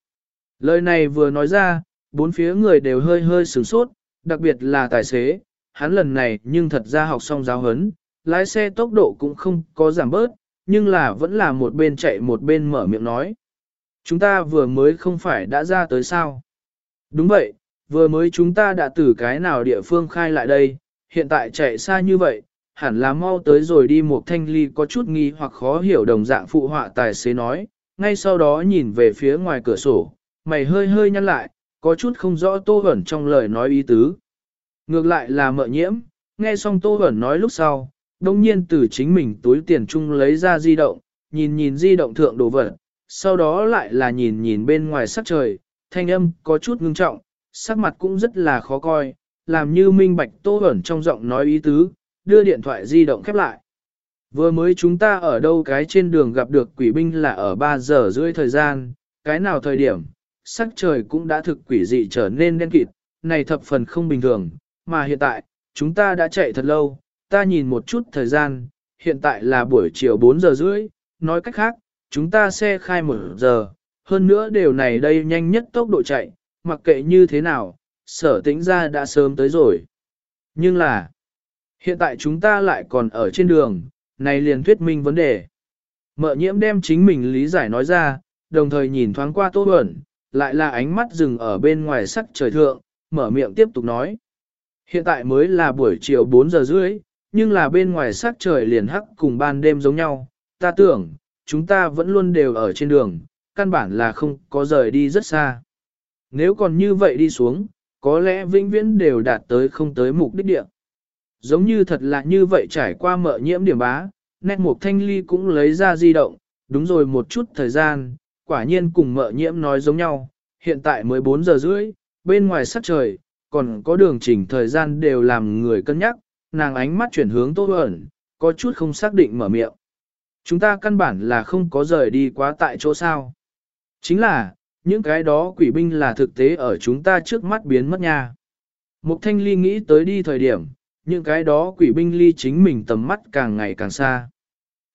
Lời này vừa nói ra, bốn phía người đều hơi hơi sửng sốt, đặc biệt là tài xế, hắn lần này nhưng thật ra học xong giáo huấn, lái xe tốc độ cũng không có giảm bớt, nhưng là vẫn là một bên chạy một bên mở miệng nói. Chúng ta vừa mới không phải đã ra tới sao? Đúng vậy, vừa mới chúng ta đã từ cái nào địa phương khai lại đây, hiện tại chạy xa như vậy, hẳn là mau tới rồi đi một thanh ly có chút nghi hoặc khó hiểu đồng dạng phụ họa tài xế nói, ngay sau đó nhìn về phía ngoài cửa sổ, mày hơi hơi nhăn lại, có chút không rõ tô ẩn trong lời nói ý tứ. Ngược lại là mợ nhiễm, nghe xong tô ẩn nói lúc sau, đông nhiên từ chính mình túi tiền chung lấy ra di động, nhìn nhìn di động thượng đồ vật, sau đó lại là nhìn nhìn bên ngoài sắc trời, thanh âm có chút ngưng trọng, sắc mặt cũng rất là khó coi, làm như minh bạch tô ẩn trong giọng nói ý tứ, đưa điện thoại di động khép lại. Vừa mới chúng ta ở đâu cái trên đường gặp được quỷ binh là ở 3 giờ rưỡi thời gian, cái nào thời điểm, sắc trời cũng đã thực quỷ dị trở nên đen kịt, này thập phần không bình thường, mà hiện tại, chúng ta đã chạy thật lâu, ta nhìn một chút thời gian, hiện tại là buổi chiều 4 giờ rưỡi, nói cách khác, chúng ta xe khai 1 giờ, hơn nữa điều này đây nhanh nhất tốc độ chạy, mặc kệ như thế nào, sở tĩnh ra đã sớm tới rồi. Nhưng là, hiện tại chúng ta lại còn ở trên đường, này liền thuyết minh vấn đề. Mợ nhiễm đem chính mình lý giải nói ra, đồng thời nhìn thoáng qua tô ẩn, lại là ánh mắt dừng ở bên ngoài sắc trời thượng, mở miệng tiếp tục nói. Hiện tại mới là buổi chiều 4 giờ rưỡi, nhưng là bên ngoài sắc trời liền hắc cùng ban đêm giống nhau, ta tưởng, chúng ta vẫn luôn đều ở trên đường, căn bản là không có rời đi rất xa. Nếu còn như vậy đi xuống, có lẽ vĩnh viễn đều đạt tới không tới mục đích địa. Giống như thật là như vậy trải qua mợ nhiễm điểm bá, nét mục thanh ly cũng lấy ra di động, đúng rồi một chút thời gian, quả nhiên cùng mợ nhiễm nói giống nhau, hiện tại 14 giờ rưỡi, bên ngoài sắc trời, còn có đường chỉnh thời gian đều làm người cân nhắc, nàng ánh mắt chuyển hướng Tô ẩn, có chút không xác định mở miệng. Chúng ta căn bản là không có rời đi quá tại chỗ sao. Chính là, những cái đó quỷ binh là thực tế ở chúng ta trước mắt biến mất nha. Mục thanh ly nghĩ tới đi thời điểm, những cái đó quỷ binh ly chính mình tầm mắt càng ngày càng xa.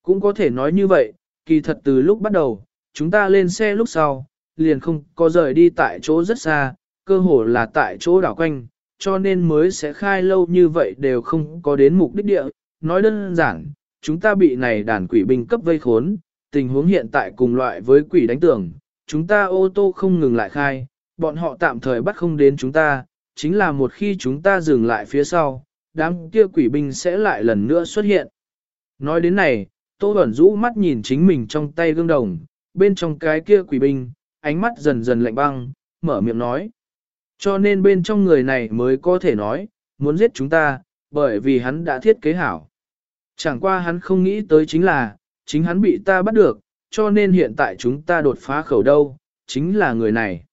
Cũng có thể nói như vậy, kỳ thật từ lúc bắt đầu, chúng ta lên xe lúc sau, liền không có rời đi tại chỗ rất xa, cơ hồ là tại chỗ đảo quanh, cho nên mới sẽ khai lâu như vậy đều không có đến mục đích địa. Nói đơn giản, chúng ta bị này đàn quỷ binh cấp vây khốn, tình huống hiện tại cùng loại với quỷ đánh tưởng, chúng ta ô tô không ngừng lại khai, bọn họ tạm thời bắt không đến chúng ta, chính là một khi chúng ta dừng lại phía sau, đám kia quỷ binh sẽ lại lần nữa xuất hiện. Nói đến này, Tô Bẩn rũ mắt nhìn chính mình trong tay gương đồng, bên trong cái kia quỷ binh, ánh mắt dần dần lạnh băng, mở miệng nói. Cho nên bên trong người này mới có thể nói, muốn giết chúng ta, bởi vì hắn đã thiết kế hảo. Chẳng qua hắn không nghĩ tới chính là, chính hắn bị ta bắt được, cho nên hiện tại chúng ta đột phá khẩu đâu, chính là người này.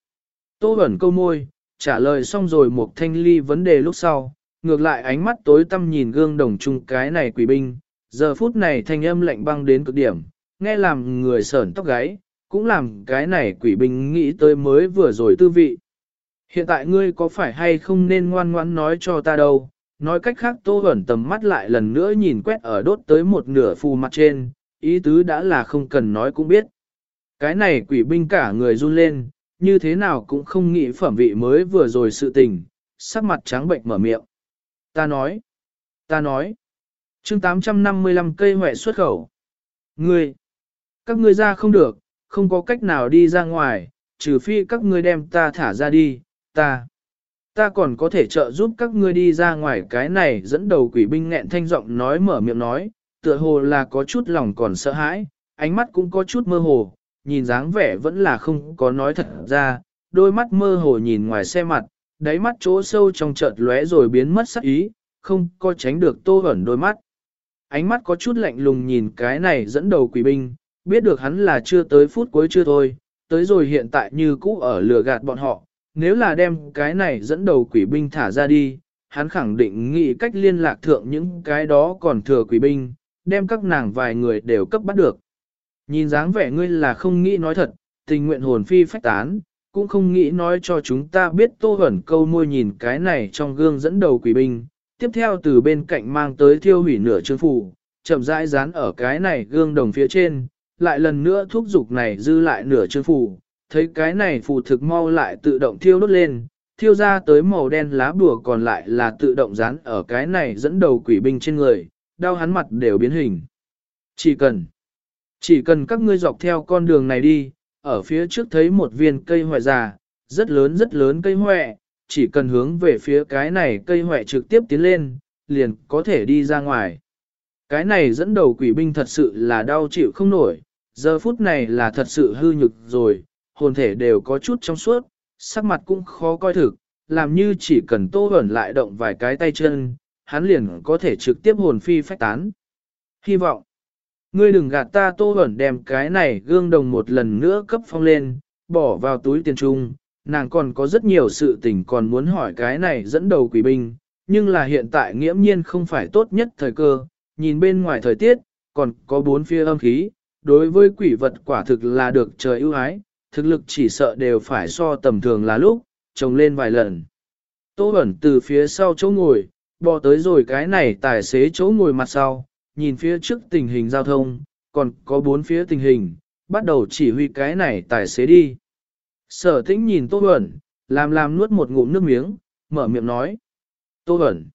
Tô ẩn câu môi, trả lời xong rồi một thanh ly vấn đề lúc sau, ngược lại ánh mắt tối tăm nhìn gương đồng chung cái này quỷ binh, giờ phút này thanh âm lạnh băng đến cực điểm, nghe làm người sởn tóc gáy, cũng làm cái này quỷ binh nghĩ tới mới vừa rồi tư vị. Hiện tại ngươi có phải hay không nên ngoan ngoãn nói cho ta đâu, nói cách khác tô ẩn tầm mắt lại lần nữa nhìn quét ở đốt tới một nửa phù mặt trên, ý tứ đã là không cần nói cũng biết. Cái này quỷ binh cả người run lên, như thế nào cũng không nghĩ phẩm vị mới vừa rồi sự tình, sắc mặt trắng bệnh mở miệng. Ta nói, ta nói, chương 855 cây hỏe xuất khẩu. Ngươi, các ngươi ra không được, không có cách nào đi ra ngoài, trừ phi các ngươi đem ta thả ra đi, ta. Ta còn có thể trợ giúp các ngươi đi ra ngoài cái này dẫn đầu quỷ binh nghẹn thanh giọng nói mở miệng nói, tựa hồ là có chút lòng còn sợ hãi, ánh mắt cũng có chút mơ hồ, nhìn dáng vẻ vẫn là không có nói thật ra, đôi mắt mơ hồ nhìn ngoài xe mặt, đáy mắt chỗ sâu trong chợt lóe rồi biến mất sắc ý, không có tránh được tô ẩn đôi mắt. Ánh mắt có chút lạnh lùng nhìn cái này dẫn đầu quỷ binh, biết được hắn là chưa tới phút cuối chưa thôi, tới rồi hiện tại như cũ ở lừa gạt bọn họ, nếu là đem cái này dẫn đầu quỷ binh thả ra đi, hắn khẳng định nghĩ cách liên lạc thượng những cái đó còn thừa quỷ binh, đem các nàng vài người đều cấp bắt được. Nhìn dáng vẻ ngươi là không nghĩ nói thật, tình nguyện hồn phi phách tán, cũng không nghĩ nói cho chúng ta biết tô hẩn câu môi nhìn cái này trong gương dẫn đầu quỷ binh. Tiếp theo từ bên cạnh mang tới thiêu hủy nửa chương phủ, chậm rãi dán ở cái này gương đồng phía trên, lại lần nữa thúc dục này dư lại nửa chương phủ, thấy cái này phù thực mau lại tự động thiêu đốt lên, thiêu ra tới màu đen lá bùa còn lại là tự động dán ở cái này dẫn đầu quỷ binh trên người, đau hắn mặt đều biến hình. Chỉ cần, chỉ cần các ngươi dọc theo con đường này đi, ở phía trước thấy một viên cây hoại già, rất lớn rất lớn cây hoại, chỉ cần hướng về phía cái này cây hoại trực tiếp tiến lên, liền có thể đi ra ngoài. Cái này dẫn đầu quỷ binh thật sự là đau chịu không nổi, giờ phút này là thật sự hư nhực rồi, hồn thể đều có chút trong suốt, sắc mặt cũng khó coi thực, làm như chỉ cần tô ẩn lại động vài cái tay chân, hắn liền có thể trực tiếp hồn phi phách tán. Hy vọng, ngươi đừng gạt ta tô ẩn đem cái này gương đồng một lần nữa cấp phong lên, bỏ vào túi tiền trung, nàng còn có rất nhiều sự tình còn muốn hỏi cái này dẫn đầu quỷ binh, nhưng là hiện tại nghiễm nhiên không phải tốt nhất thời cơ, nhìn bên ngoài thời tiết, còn có bốn phía âm khí, đối với quỷ vật quả thực là được trời ưu ái, thực lực chỉ sợ đều phải so tầm thường là lúc, trồng lên vài lần. Tô Bẩn từ phía sau chỗ ngồi, bò tới rồi cái này tài xế chỗ ngồi mặt sau, nhìn phía trước tình hình giao thông, còn có bốn phía tình hình, bắt đầu chỉ huy cái này tài xế đi. Sở tĩnh nhìn Tô Bẩn, làm làm nuốt một ngụm nước miếng, mở miệng nói. Tô Bẩn,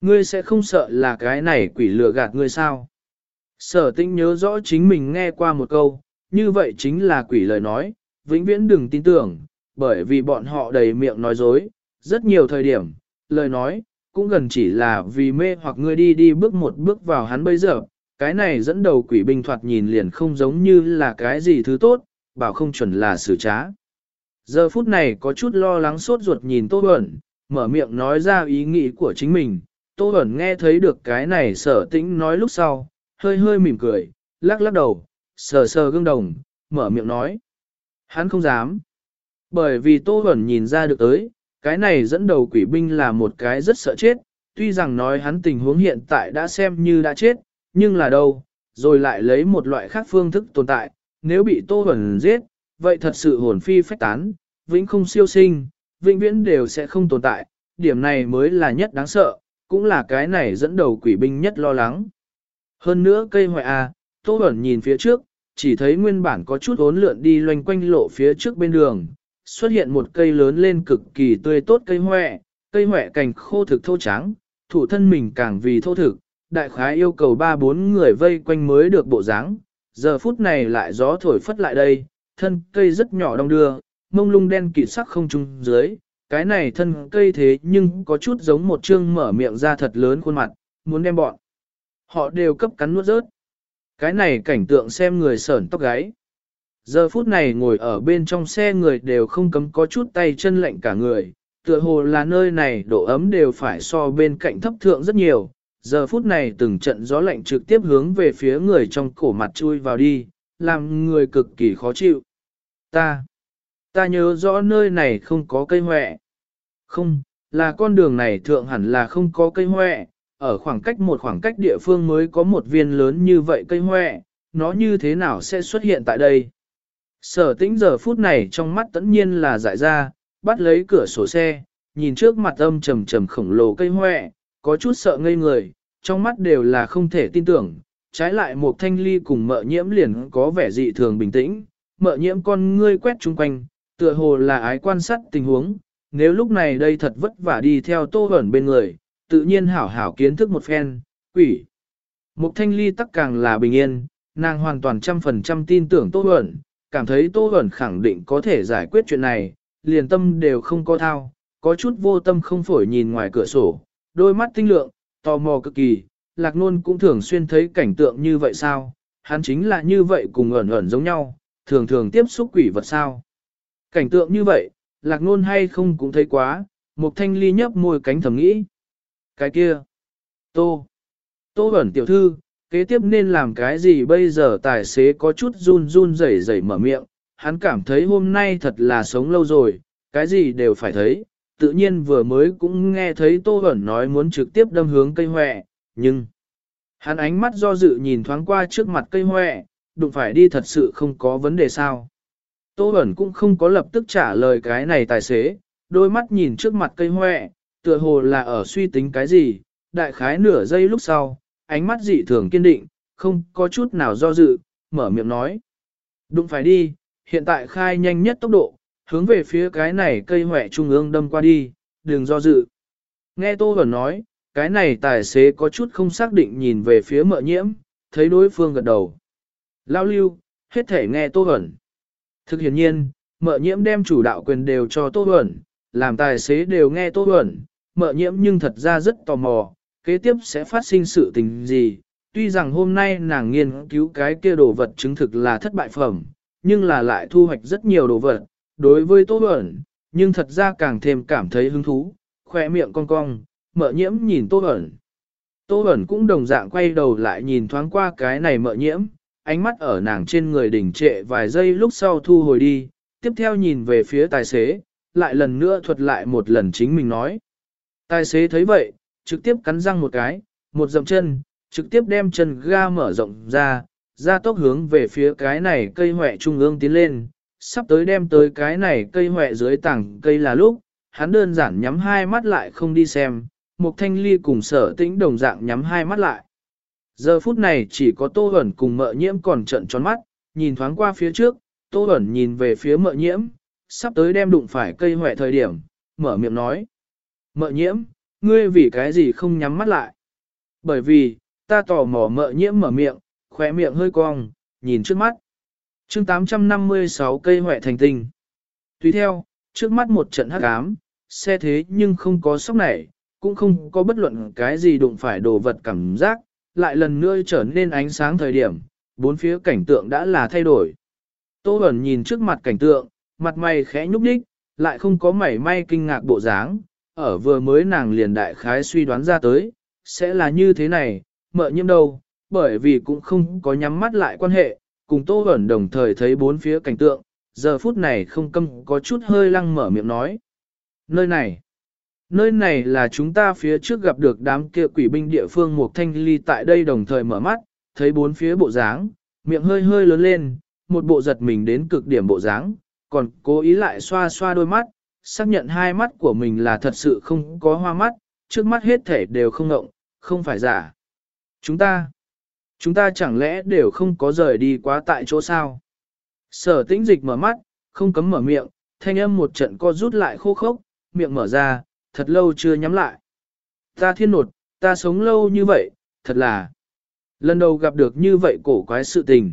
ngươi sẽ không sợ là cái này quỷ lừa gạt ngươi sao? Sở tĩnh nhớ rõ chính mình nghe qua một câu, như vậy chính là quỷ lời nói, vĩnh viễn đừng tin tưởng, bởi vì bọn họ đầy miệng nói dối, rất nhiều thời điểm, lời nói, cũng gần chỉ là vì mê hoặc ngươi đi đi bước một bước vào hắn bây giờ, cái này dẫn đầu quỷ binh thoạt nhìn liền không giống như là cái gì thứ tốt, bảo không chuẩn là xử trá. Giờ phút này có chút lo lắng sốt ruột nhìn Tô Bẩn, mở miệng nói ra ý nghĩ của chính mình, Tô Bẩn nghe thấy được cái này sở tĩnh nói lúc sau, hơi hơi mỉm cười, lắc lắc đầu, sờ sờ gương đồng, mở miệng nói. Hắn không dám. Bởi vì Tô Huẩn nhìn ra được tới, cái này dẫn đầu quỷ binh là một cái rất sợ chết, tuy rằng nói hắn tình huống hiện tại đã xem như đã chết, nhưng là đâu, rồi lại lấy một loại khác phương thức tồn tại, nếu bị Tô Huẩn giết, vậy thật sự hồn phi phách tán, vĩnh không siêu sinh, vĩnh viễn đều sẽ không tồn tại, điểm này mới là nhất đáng sợ, cũng là cái này dẫn đầu quỷ binh nhất lo lắng. Hơn nữa cây hoại A, Tô Huẩn nhìn phía trước, chỉ thấy nguyên bản có chút ốn lượn đi loanh quanh lộ phía trước bên đường, xuất hiện một cây lớn lên cực kỳ tươi tốt cây hoẹ, cây hoẹ cành khô thực thô trắng, thủ thân mình càng vì thô thực, đại khái yêu cầu ba bốn người vây quanh mới được bộ dáng. Giờ phút này lại gió thổi phất lại đây, thân cây rất nhỏ đong đưa, mông lung đen kịt sắc không trung dưới, cái này thân cây thế nhưng có chút giống một chương mở miệng ra thật lớn khuôn mặt, muốn đem bọn. Họ đều cấp cắn nuốt rớt. Cái này cảnh tượng xem người sởn tóc gáy. Giờ phút này ngồi ở bên trong xe người đều không cấm có chút tay chân lạnh cả người, tựa hồ là nơi này độ ấm đều phải so bên cạnh thấp thượng rất nhiều. Giờ phút này từng trận gió lạnh trực tiếp hướng về phía người trong cổ mặt chui vào đi, làm người cực kỳ khó chịu. Ta, ta nhớ rõ nơi này không có cây hoẹ. Không, là con đường này thượng hẳn là không có cây hoẹ, ở khoảng cách một khoảng cách địa phương mới có một viên lớn như vậy cây hoẹ, nó như thế nào sẽ xuất hiện tại đây? Sở tĩnh giờ phút này trong mắt tẫn nhiên là dại ra, bắt lấy cửa sổ xe, nhìn trước mặt âm trầm trầm khổng lồ cây hoẹ, có chút sợ ngây người, trong mắt đều là không thể tin tưởng, trái lại một thanh ly cùng mợ nhiễm liền có vẻ dị thường bình tĩnh, mợ nhiễm con ngươi quét chung quanh, tựa hồ là ái quan sát tình huống, nếu lúc này đây thật vất vả đi theo tô ẩn bên người, tự nhiên hảo hảo kiến thức một phen, quỷ. Mục thanh ly tắc càng là bình yên, nàng hoàn toàn trăm phần trăm tin tưởng tô Huẩn, cảm thấy tô Huẩn khẳng định có thể giải quyết chuyện này, liền tâm đều không có thao, có chút vô tâm không phổi nhìn ngoài cửa sổ, đôi mắt tinh lượng, tò mò cực kỳ, lạc nôn cũng thường xuyên thấy cảnh tượng như vậy sao, hắn chính là như vậy cùng ẩn ẩn giống nhau, thường thường tiếp xúc quỷ vật sao. Cảnh tượng như vậy, lạc nôn hay không cũng thấy quá, một thanh ly nhấp môi cánh thầm nghĩ. Cái kia, tô, tô ẩn tiểu thư, kế tiếp nên làm cái gì bây giờ? Tài xế có chút run run rẩy rẩy mở miệng, hắn cảm thấy hôm nay thật là sống lâu rồi, cái gì đều phải thấy, tự nhiên vừa mới cũng nghe thấy Tô Bẩn nói muốn trực tiếp đâm hướng cây hoẹ, nhưng hắn ánh mắt do dự nhìn thoáng qua trước mặt cây hoẹ, đụng phải đi thật sự không có vấn đề sao. Tô Bẩn cũng không có lập tức trả lời cái này tài xế, đôi mắt nhìn trước mặt cây hoẹ, tựa hồ là ở suy tính cái gì, đại khái nửa giây lúc sau, ánh mắt dị thường kiên định, không có chút nào do dự, mở miệng nói. Đụng phải đi, hiện tại khai nhanh nhất tốc độ, hướng về phía cái này cây hỏe trung ương đâm qua đi, đừng do dự. Nghe Tô Bẩn nói, cái này tài xế có chút không xác định nhìn về phía mợ nhiễm, thấy đối phương gật đầu. Lao lưu, hết thể nghe Tô Bẩn. Thực hiện nhiên, mợ nhiễm đem chủ đạo quyền đều cho Tô Bẩn, làm tài xế đều nghe Tô Huẩn, mợ nhiễm nhưng thật ra rất tò mò, kế tiếp sẽ phát sinh sự tình gì. Tuy rằng hôm nay nàng nghiên cứu cái kia đồ vật chứng thực là thất bại phẩm, nhưng là lại thu hoạch rất nhiều đồ vật, đối với Tô Huẩn, nhưng thật ra càng thêm cảm thấy hứng thú, khoe miệng cong cong, mợ nhiễm nhìn Tô Huẩn. Tô Huẩn cũng đồng dạng quay đầu lại nhìn thoáng qua cái này mợ nhiễm, ánh mắt ở nàng trên người đỉnh trệ vài giây lúc sau thu hồi đi, tiếp theo nhìn về phía tài xế, lại lần nữa thuật lại một lần chính mình nói. Tài xế thấy vậy, trực tiếp cắn răng một cái, một dậm chân, trực tiếp đem chân ga mở rộng ra, ra tốc hướng về phía cái này cây hỏe trung ương tiến lên, sắp tới đem tới cái này cây hỏe dưới tảng cây là lúc, hắn đơn giản nhắm hai mắt lại không đi xem, một thanh ly cùng sở tĩnh đồng dạng nhắm hai mắt lại. Giờ phút này chỉ có tô ẩn cùng mợ nhiễm còn trận tròn mắt, nhìn thoáng qua phía trước, tô ẩn nhìn về phía mợ nhiễm, sắp tới đem đụng phải cây hỏe thời điểm, mở miệng nói. Mợ nhiễm, ngươi vì cái gì không nhắm mắt lại? Bởi vì, ta tò mò mợ nhiễm mở miệng, khóe miệng hơi cong, nhìn trước mắt. chương 856 cây hỏe thành tinh. Tùy theo, trước mắt một trận hắc ám, xe thế nhưng không có sốc nảy, cũng không có bất luận cái gì đụng phải đồ vật cảm giác, lại lần nữa trở nên ánh sáng thời điểm, bốn phía cảnh tượng đã là thay đổi. Tô Bẩn nhìn trước mặt cảnh tượng, mặt mày khẽ nhúc nhích, lại không có mảy may kinh ngạc bộ dáng, ở vừa mới nàng liền đại khái suy đoán ra tới, sẽ là như thế này, mợ nhiễm đâu, bởi vì cũng không có nhắm mắt lại quan hệ, cùng Tô Bẩn đồng thời thấy bốn phía cảnh tượng, giờ phút này không câm có chút hơi lăng mở miệng nói. Nơi này, nơi này là chúng ta phía trước gặp được đám kia quỷ binh địa phương một thanh ly tại đây đồng thời mở mắt, thấy bốn phía bộ dáng, miệng hơi hơi lớn lên, một bộ giật mình đến cực điểm bộ dáng, còn cố ý lại xoa xoa đôi mắt, xác nhận hai mắt của mình là thật sự không có hoa mắt, trước mắt hết thể đều không ngộng, không phải giả. Chúng ta, Chúng ta chẳng lẽ đều không có rời đi quá tại chỗ sao? Sở tĩnh dịch mở mắt, không cấm mở miệng, thanh âm một trận co rút lại khô khốc, miệng mở ra, thật lâu chưa nhắm lại. Ta thiên nột, ta sống lâu như vậy, thật là. Lần đầu gặp được như vậy cổ quái sự tình.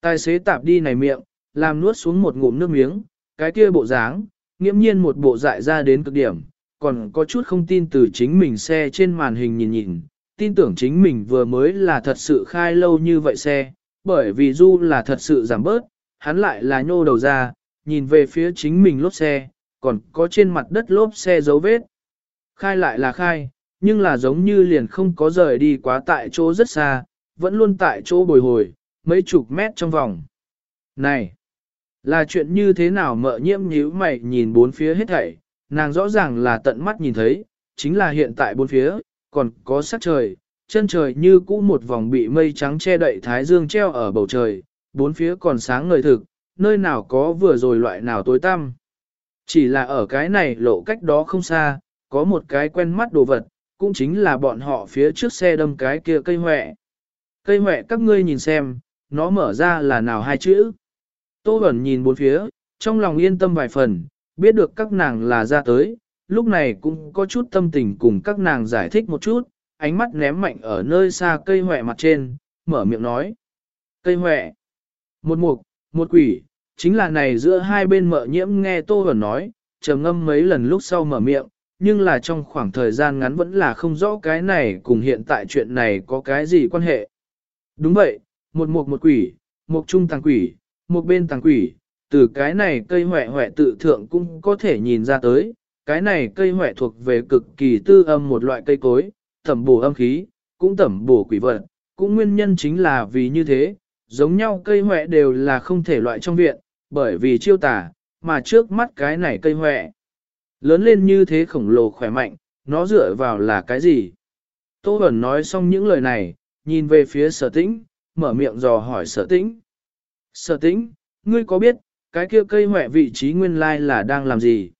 Tài xế tạp đi này miệng, làm nuốt xuống một ngụm nước miếng, cái kia bộ dáng, nghiễm nhiên một bộ dại ra đến cực điểm, còn có chút không tin từ chính mình xe trên màn hình nhìn nhìn, tin tưởng chính mình vừa mới là thật sự khai lâu như vậy xe, bởi vì du là thật sự giảm bớt, hắn lại là nhô đầu ra, nhìn về phía chính mình lốp xe, còn có trên mặt đất lốp xe dấu vết. Khai lại là khai, nhưng là giống như liền không có rời đi quá tại chỗ rất xa, vẫn luôn tại chỗ bồi hồi, mấy chục mét trong vòng. Này, là chuyện như thế nào mợ nhiễm nhíu mày nhìn bốn phía hết thảy, nàng rõ ràng là tận mắt nhìn thấy, chính là hiện tại bốn phía, còn có sắc trời, chân trời như cũ một vòng bị mây trắng che đậy thái dương treo ở bầu trời, bốn phía còn sáng ngời thực, nơi nào có vừa rồi loại nào tối tăm. Chỉ là ở cái này lộ cách đó không xa, có một cái quen mắt đồ vật, cũng chính là bọn họ phía trước xe đâm cái kia cây huệ. Cây huệ các ngươi nhìn xem, nó mở ra là nào hai chữ. Tô Bẩn nhìn bốn phía, trong lòng yên tâm vài phần, biết được các nàng là ra tới, lúc này cũng có chút tâm tình cùng các nàng giải thích một chút, ánh mắt ném mạnh ở nơi xa cây hòe mặt trên, mở miệng nói. Cây hòe, một mục, một quỷ, chính là này giữa hai bên mợ nhiễm nghe Tô Bẩn nói, trầm ngâm mấy lần lúc sau mở miệng, nhưng là trong khoảng thời gian ngắn vẫn là không rõ cái này cùng hiện tại chuyện này có cái gì quan hệ. Đúng vậy, một mục một quỷ, một trung tàng quỷ, một bên tàng quỷ, từ cái này cây hỏe hỏe tự thượng cũng có thể nhìn ra tới, cái này cây hỏe thuộc về cực kỳ tư âm một loại cây cối, tẩm bổ âm khí, cũng tẩm bổ quỷ vật, cũng nguyên nhân chính là vì như thế, giống nhau cây hỏe đều là không thể loại trong viện, bởi vì chiêu tả, mà trước mắt cái này cây hỏe lớn lên như thế khổng lồ khỏe mạnh, nó dựa vào là cái gì? Tô Bẩn nói xong những lời này, nhìn về phía sở tĩnh, mở miệng dò hỏi sở tĩnh. Sở tĩnh, ngươi có biết, cái kia cây hỏe vị trí nguyên lai là đang làm gì?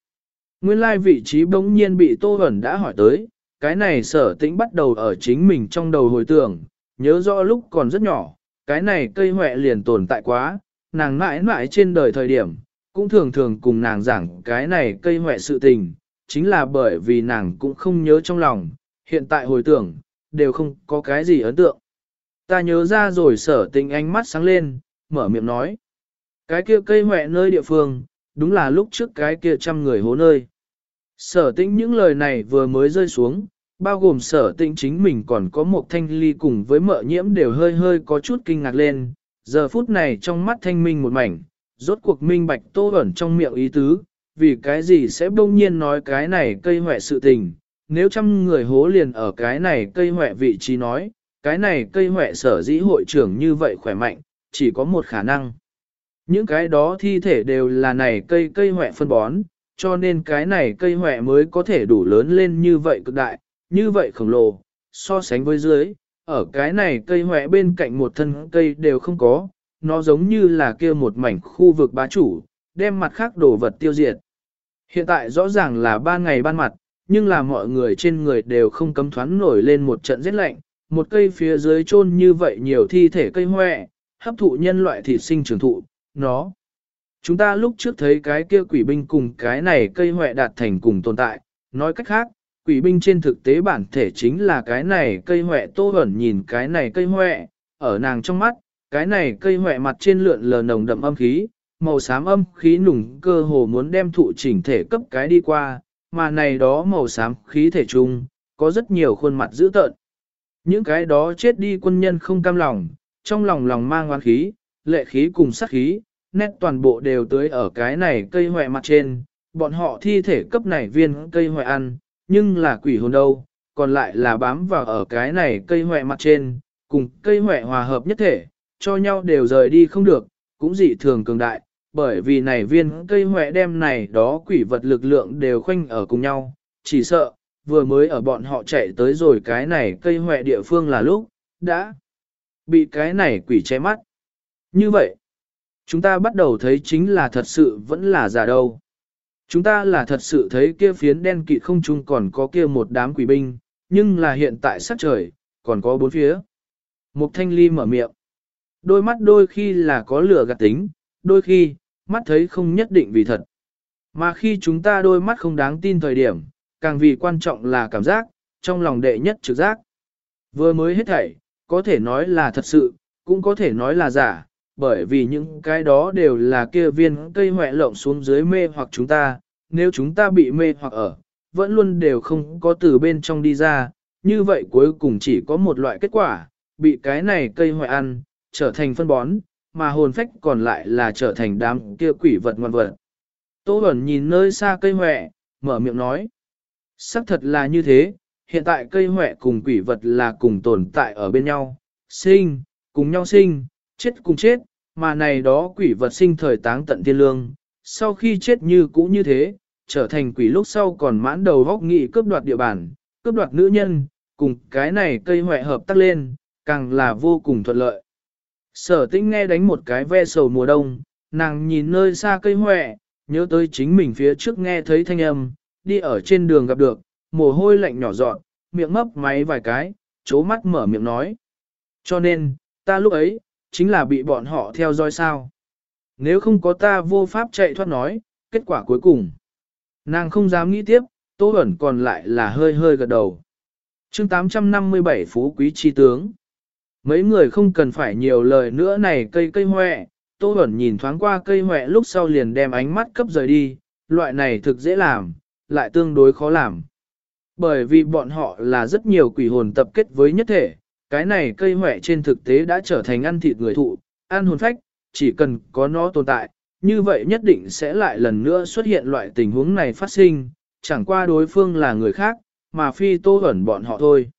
Nguyên lai vị trí bỗng nhiên bị Tô Hẩn đã hỏi tới, cái này sở tĩnh bắt đầu ở chính mình trong đầu hồi tưởng, nhớ rõ lúc còn rất nhỏ, cái này cây hỏe liền tồn tại quá, nàng mãi mãi trên đời thời điểm, cũng thường thường cùng nàng giảng cái này cây hỏe sự tình, chính là bởi vì nàng cũng không nhớ trong lòng, hiện tại hồi tưởng, đều không có cái gì ấn tượng. Ta nhớ ra rồi sở tình ánh mắt sáng lên, mở miệng nói. Cái kia cây hỏe nơi địa phương, đúng là lúc trước cái kia trăm người hố nơi. Sở tĩnh những lời này vừa mới rơi xuống, bao gồm sở tĩnh chính mình còn có một thanh ly cùng với mợ nhiễm đều hơi hơi có chút kinh ngạc lên. Giờ phút này trong mắt thanh minh một mảnh, rốt cuộc minh bạch tô ẩn trong miệng ý tứ, vì cái gì sẽ bỗng nhiên nói cái này cây hỏe sự tình. Nếu trăm người hố liền ở cái này cây hỏe vị trí nói, cái này cây hỏe sở dĩ hội trưởng như vậy khỏe mạnh, chỉ có một khả năng. Những cái đó thi thể đều là này cây cây hỏe phân bón, cho nên cái này cây hỏe mới có thể đủ lớn lên như vậy cực đại, như vậy khổng lồ, so sánh với dưới, ở cái này cây hỏe bên cạnh một thân cây đều không có, nó giống như là kia một mảnh khu vực bá chủ, đem mặt khác đồ vật tiêu diệt. Hiện tại rõ ràng là ban ngày ban mặt, nhưng là mọi người trên người đều không cấm thoáng nổi lên một trận rét lạnh, một cây phía dưới chôn như vậy nhiều thi thể cây hoẹ, hấp thụ nhân loại thịt sinh trưởng thụ, nó. Chúng ta lúc trước thấy cái kia quỷ binh cùng cái này cây hoẹ đạt thành cùng tồn tại, nói cách khác, quỷ binh trên thực tế bản thể chính là cái này cây hoẹ tô ẩn nhìn cái này cây hoẹ, ở nàng trong mắt, cái này cây hoẹ mặt trên lượn lờ nồng đậm âm khí, màu xám âm khí nùng cơ hồ muốn đem thụ chỉnh thể cấp cái đi qua, mà này đó màu xám khí thể chung, có rất nhiều khuôn mặt dữ tợn. Những cái đó chết đi quân nhân không cam lòng, trong lòng lòng mang oán khí, lệ khí cùng sát khí, nét toàn bộ đều tưới ở cái này cây hoại mặt trên, bọn họ thi thể cấp này viên cây hoại ăn, nhưng là quỷ hồn đâu, còn lại là bám vào ở cái này cây hoại mặt trên, cùng cây hoại hòa hợp nhất thể, cho nhau đều rời đi không được, cũng dị thường cường đại, bởi vì này viên cây hoại đem này đó quỷ vật lực lượng đều khoanh ở cùng nhau, chỉ sợ, vừa mới ở bọn họ chạy tới rồi cái này cây hoại địa phương là lúc, đã bị cái này quỷ che mắt. Như vậy, chúng ta bắt đầu thấy chính là thật sự vẫn là giả đâu. Chúng ta là thật sự thấy kia phiến đen kịt không chung còn có kia một đám quỷ binh, nhưng là hiện tại sắc trời, còn có bốn phía. Mục thanh ly mở miệng. Đôi mắt đôi khi là có lửa gạt tính, đôi khi, mắt thấy không nhất định vì thật. Mà khi chúng ta đôi mắt không đáng tin thời điểm, càng vì quan trọng là cảm giác, trong lòng đệ nhất trực giác. Vừa mới hết thảy, có thể nói là thật sự, cũng có thể nói là giả, bởi vì những cái đó đều là kia viên cây hoẹ lộng xuống dưới mê hoặc chúng ta, nếu chúng ta bị mê hoặc ở, vẫn luôn đều không có từ bên trong đi ra, như vậy cuối cùng chỉ có một loại kết quả, bị cái này cây hoại ăn, trở thành phân bón, mà hồn phách còn lại là trở thành đám kia quỷ vật ngoan vật. Tô Bẩn nhìn nơi xa cây hoẹ, mở miệng nói. Sắc thật là như thế, hiện tại cây huệ cùng quỷ vật là cùng tồn tại ở bên nhau, sinh, cùng nhau sinh, chết cùng chết, mà này đó quỷ vật sinh thời táng tận thiên lương, sau khi chết như cũ như thế, trở thành quỷ lúc sau còn mãn đầu góc nghị cướp đoạt địa bàn, cướp đoạt nữ nhân, cùng cái này cây huệ hợp tác lên, càng là vô cùng thuận lợi. Sở tĩnh nghe đánh một cái ve sầu mùa đông, nàng nhìn nơi xa cây huệ nhớ tới chính mình phía trước nghe thấy thanh âm, đi ở trên đường gặp được, mồ hôi lạnh nhỏ giọt, miệng mấp máy vài cái, chố mắt mở miệng nói. Cho nên, ta lúc ấy, chính là bị bọn họ theo dõi sao. Nếu không có ta vô pháp chạy thoát nói, kết quả cuối cùng. Nàng không dám nghĩ tiếp, Tô Bẩn còn lại là hơi hơi gật đầu. chương 857 Phú Quý Chi Tướng Mấy người không cần phải nhiều lời nữa này cây cây hoẹ, Tô Bẩn nhìn thoáng qua cây hoẹ lúc sau liền đem ánh mắt cấp rời đi, loại này thực dễ làm, lại tương đối khó làm. Bởi vì bọn họ là rất nhiều quỷ hồn tập kết với nhất thể, cái này cây hỏe trên thực tế đã trở thành ăn thịt người thụ, ăn hồn phách, chỉ cần có nó tồn tại, như vậy nhất định sẽ lại lần nữa xuất hiện loại tình huống này phát sinh, chẳng qua đối phương là người khác, mà phi tô ẩn bọn họ thôi.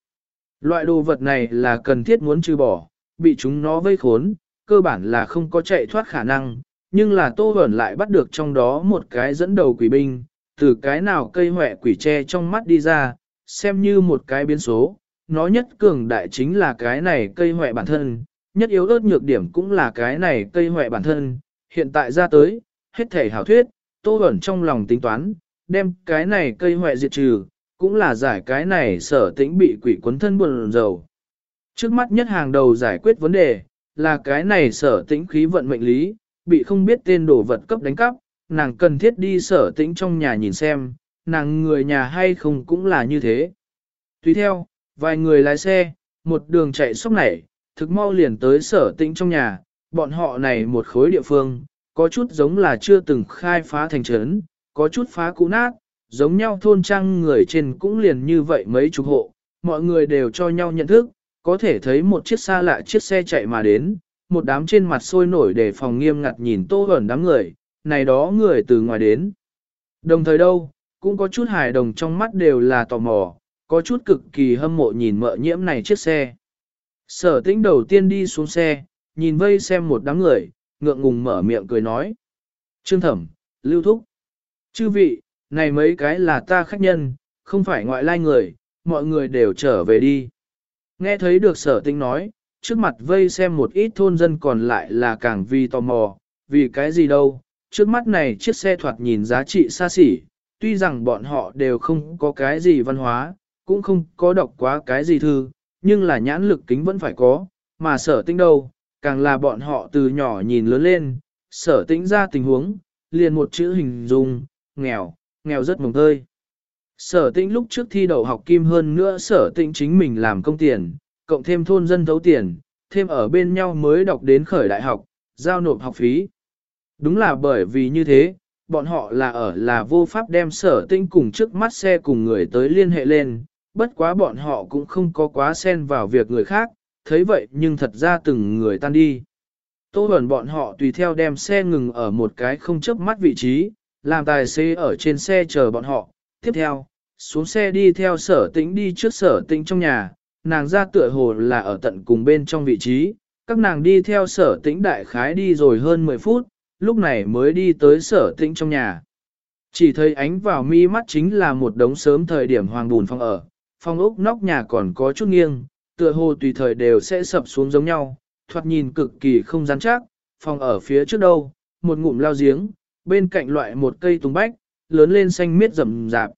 Loại đồ vật này là cần thiết muốn trừ bỏ, bị chúng nó vây khốn, cơ bản là không có chạy thoát khả năng, nhưng là tô ẩn lại bắt được trong đó một cái dẫn đầu quỷ binh, từ cái nào cây hỏe quỷ tre trong mắt đi ra, xem như một cái biến số, nó nhất cường đại chính là cái này cây hỏe bản thân, nhất yếu ớt nhược điểm cũng là cái này cây hỏe bản thân, hiện tại ra tới, hết thể hảo thuyết, tô ẩn trong lòng tính toán, đem cái này cây hỏe diệt trừ, cũng là giải cái này sở tĩnh bị quỷ cuốn thân buồn dầu. Trước mắt nhất hàng đầu giải quyết vấn đề, là cái này sở tĩnh khí vận mệnh lý, bị không biết tên đồ vật cấp đánh cắp, nàng cần thiết đi sở tĩnh trong nhà nhìn xem, nàng người nhà hay không cũng là như thế. Tùy theo, vài người lái xe, một đường chạy sóc nảy, thực mau liền tới sở tĩnh trong nhà, bọn họ này một khối địa phương, có chút giống là chưa từng khai phá thành trấn, có chút phá cũ nát, giống nhau thôn trang người trên cũng liền như vậy mấy chục hộ, mọi người đều cho nhau nhận thức, có thể thấy một chiếc xa lạ chiếc xe chạy mà đến, một đám trên mặt sôi nổi để phòng nghiêm ngặt nhìn tô ẩn đám người, này đó người từ ngoài đến. Đồng thời đâu, cũng có chút hài đồng trong mắt đều là tò mò, có chút cực kỳ hâm mộ nhìn mợ nhiễm này chiếc xe. Sở tĩnh đầu tiên đi xuống xe, nhìn vây xem một đám người, ngượng ngùng mở miệng cười nói. Trương thẩm, lưu thúc. Chư vị, này mấy cái là ta khách nhân, không phải ngoại lai người, mọi người đều trở về đi. Nghe thấy được sở tinh nói, trước mặt vây xem một ít thôn dân còn lại là càng vì tò mò, vì cái gì đâu, trước mắt này chiếc xe thoạt nhìn giá trị xa xỉ, tuy rằng bọn họ đều không có cái gì văn hóa, cũng không có đọc quá cái gì thư, nhưng là nhãn lực kính vẫn phải có, mà sở tinh đâu, càng là bọn họ từ nhỏ nhìn lớn lên, sở tĩnh ra tình huống, liền một chữ hình dung, nghèo, nghèo rất mồng tơi. Sở tĩnh lúc trước thi đậu học kim hơn nữa sở tĩnh chính mình làm công tiền, cộng thêm thôn dân thấu tiền, thêm ở bên nhau mới đọc đến khởi đại học, giao nộp học phí. Đúng là bởi vì như thế, bọn họ là ở là vô pháp đem sở tinh cùng trước mắt xe cùng người tới liên hệ lên, bất quá bọn họ cũng không có quá xen vào việc người khác, thấy vậy nhưng thật ra từng người tan đi. Tô ẩn bọn họ tùy theo đem xe ngừng ở một cái không chấp mắt vị trí, làm tài xế ở trên xe chờ bọn họ. Tiếp theo, xuống xe đi theo sở tĩnh đi trước sở tĩnh trong nhà, nàng ra tựa hồ là ở tận cùng bên trong vị trí, các nàng đi theo sở tĩnh đại khái đi rồi hơn 10 phút, lúc này mới đi tới sở tĩnh trong nhà. Chỉ thấy ánh vào mi mắt chính là một đống sớm thời điểm hoàng bùn phong ở, phong ốc nóc nhà còn có chút nghiêng, tựa hồ tùy thời đều sẽ sập xuống giống nhau, thoạt nhìn cực kỳ không rắn chắc, phòng ở phía trước đâu, một ngụm lao giếng, bên cạnh loại một cây tùng bách, lớn lên xanh miết rậm rạp.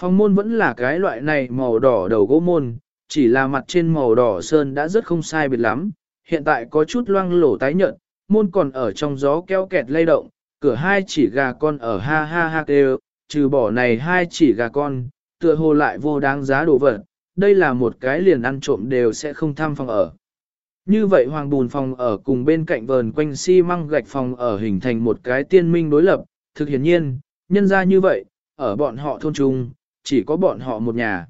Phòng môn vẫn là cái loại này màu đỏ đầu gỗ môn, chỉ là mặt trên màu đỏ sơn đã rất không sai biệt lắm, hiện tại có chút loang lổ tái nhợt, môn còn ở trong gió keo kẹt lay động, cửa hai chỉ gà con ở ha ha ha kêu, trừ bỏ này hai chỉ gà con, tựa hồ lại vô đáng giá đồ vật, đây là một cái liền ăn trộm đều sẽ không tham phòng ở. Như vậy hoàng bùn phòng ở cùng bên cạnh vờn quanh xi si măng gạch phòng ở hình thành một cái tiên minh đối lập, thực hiển nhiên, nhân ra như vậy, ở bọn họ thôn trung, chỉ có bọn họ một nhà.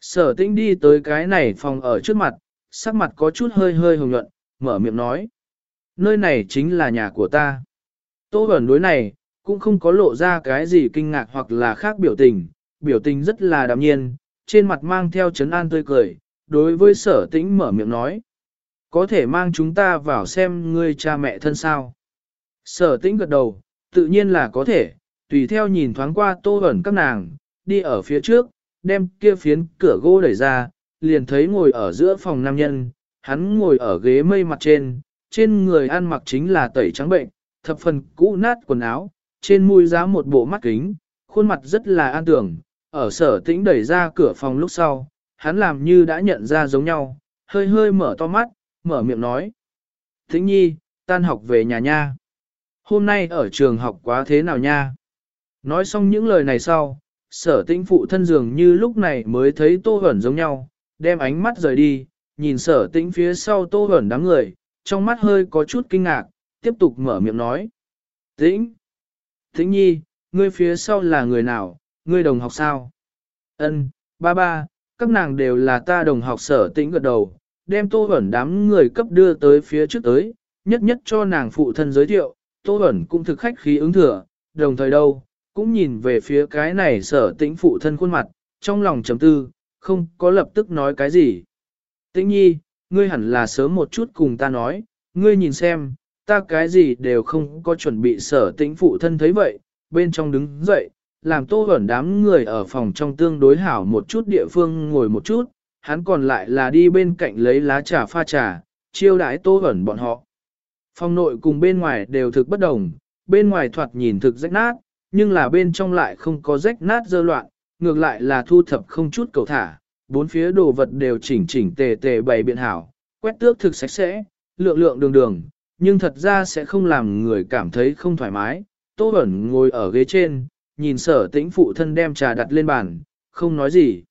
Sở tĩnh đi tới cái này phòng ở trước mặt, sắc mặt có chút hơi hơi hồng nhuận, mở miệng nói. Nơi này chính là nhà của ta. Tô ẩn đối này, cũng không có lộ ra cái gì kinh ngạc hoặc là khác biểu tình, biểu tình rất là đạm nhiên, trên mặt mang theo chấn an tươi cười, đối với sở tĩnh mở miệng nói. Có thể mang chúng ta vào xem ngươi cha mẹ thân sao. Sở tĩnh gật đầu, tự nhiên là có thể, tùy theo nhìn thoáng qua tô ẩn các nàng, đi ở phía trước, đem kia phiến cửa gỗ đẩy ra, liền thấy ngồi ở giữa phòng nam nhân, hắn ngồi ở ghế mây mặt trên, trên người ăn mặc chính là tẩy trắng bệnh, thập phần cũ nát quần áo, trên mũi giá một bộ mắt kính, khuôn mặt rất là an tưởng, ở sở tĩnh đẩy ra cửa phòng lúc sau, hắn làm như đã nhận ra giống nhau, hơi hơi mở to mắt, mở miệng nói. Tĩnh nhi, tan học về nhà nha. Hôm nay ở trường học quá thế nào nha? Nói xong những lời này sau, sở tĩnh phụ thân dường như lúc này mới thấy tô hẩn giống nhau, đem ánh mắt rời đi, nhìn sở tĩnh phía sau tô hẩn đám người, trong mắt hơi có chút kinh ngạc, tiếp tục mở miệng nói. Tĩnh! Tĩnh nhi, ngươi phía sau là người nào, ngươi đồng học sao? Ân, ba ba, các nàng đều là ta đồng học sở tĩnh gật đầu, đem tô ẩn đám người cấp đưa tới phía trước tới, nhất nhất cho nàng phụ thân giới thiệu, tô ẩn cũng thực khách khí ứng thừa, đồng thời đâu, cũng nhìn về phía cái này sở tĩnh phụ thân khuôn mặt, trong lòng chấm tư, không có lập tức nói cái gì. Tĩnh nhi, ngươi hẳn là sớm một chút cùng ta nói, ngươi nhìn xem, ta cái gì đều không có chuẩn bị sở tĩnh phụ thân thấy vậy, bên trong đứng dậy, làm tô ẩn đám người ở phòng trong tương đối hảo một chút địa phương ngồi một chút, hắn còn lại là đi bên cạnh lấy lá trà pha trà, chiêu đãi tô ẩn bọn họ. Phòng nội cùng bên ngoài đều thực bất đồng, bên ngoài thoạt nhìn thực rách nát, nhưng là bên trong lại không có rách nát dơ loạn, ngược lại là thu thập không chút cầu thả, bốn phía đồ vật đều chỉnh chỉnh tề tề bày biện hảo, quét tước thực sạch sẽ, lượng lượng đường đường, nhưng thật ra sẽ không làm người cảm thấy không thoải mái. Tô Bẩn ngồi ở ghế trên, nhìn sở tĩnh phụ thân đem trà đặt lên bàn, không nói gì.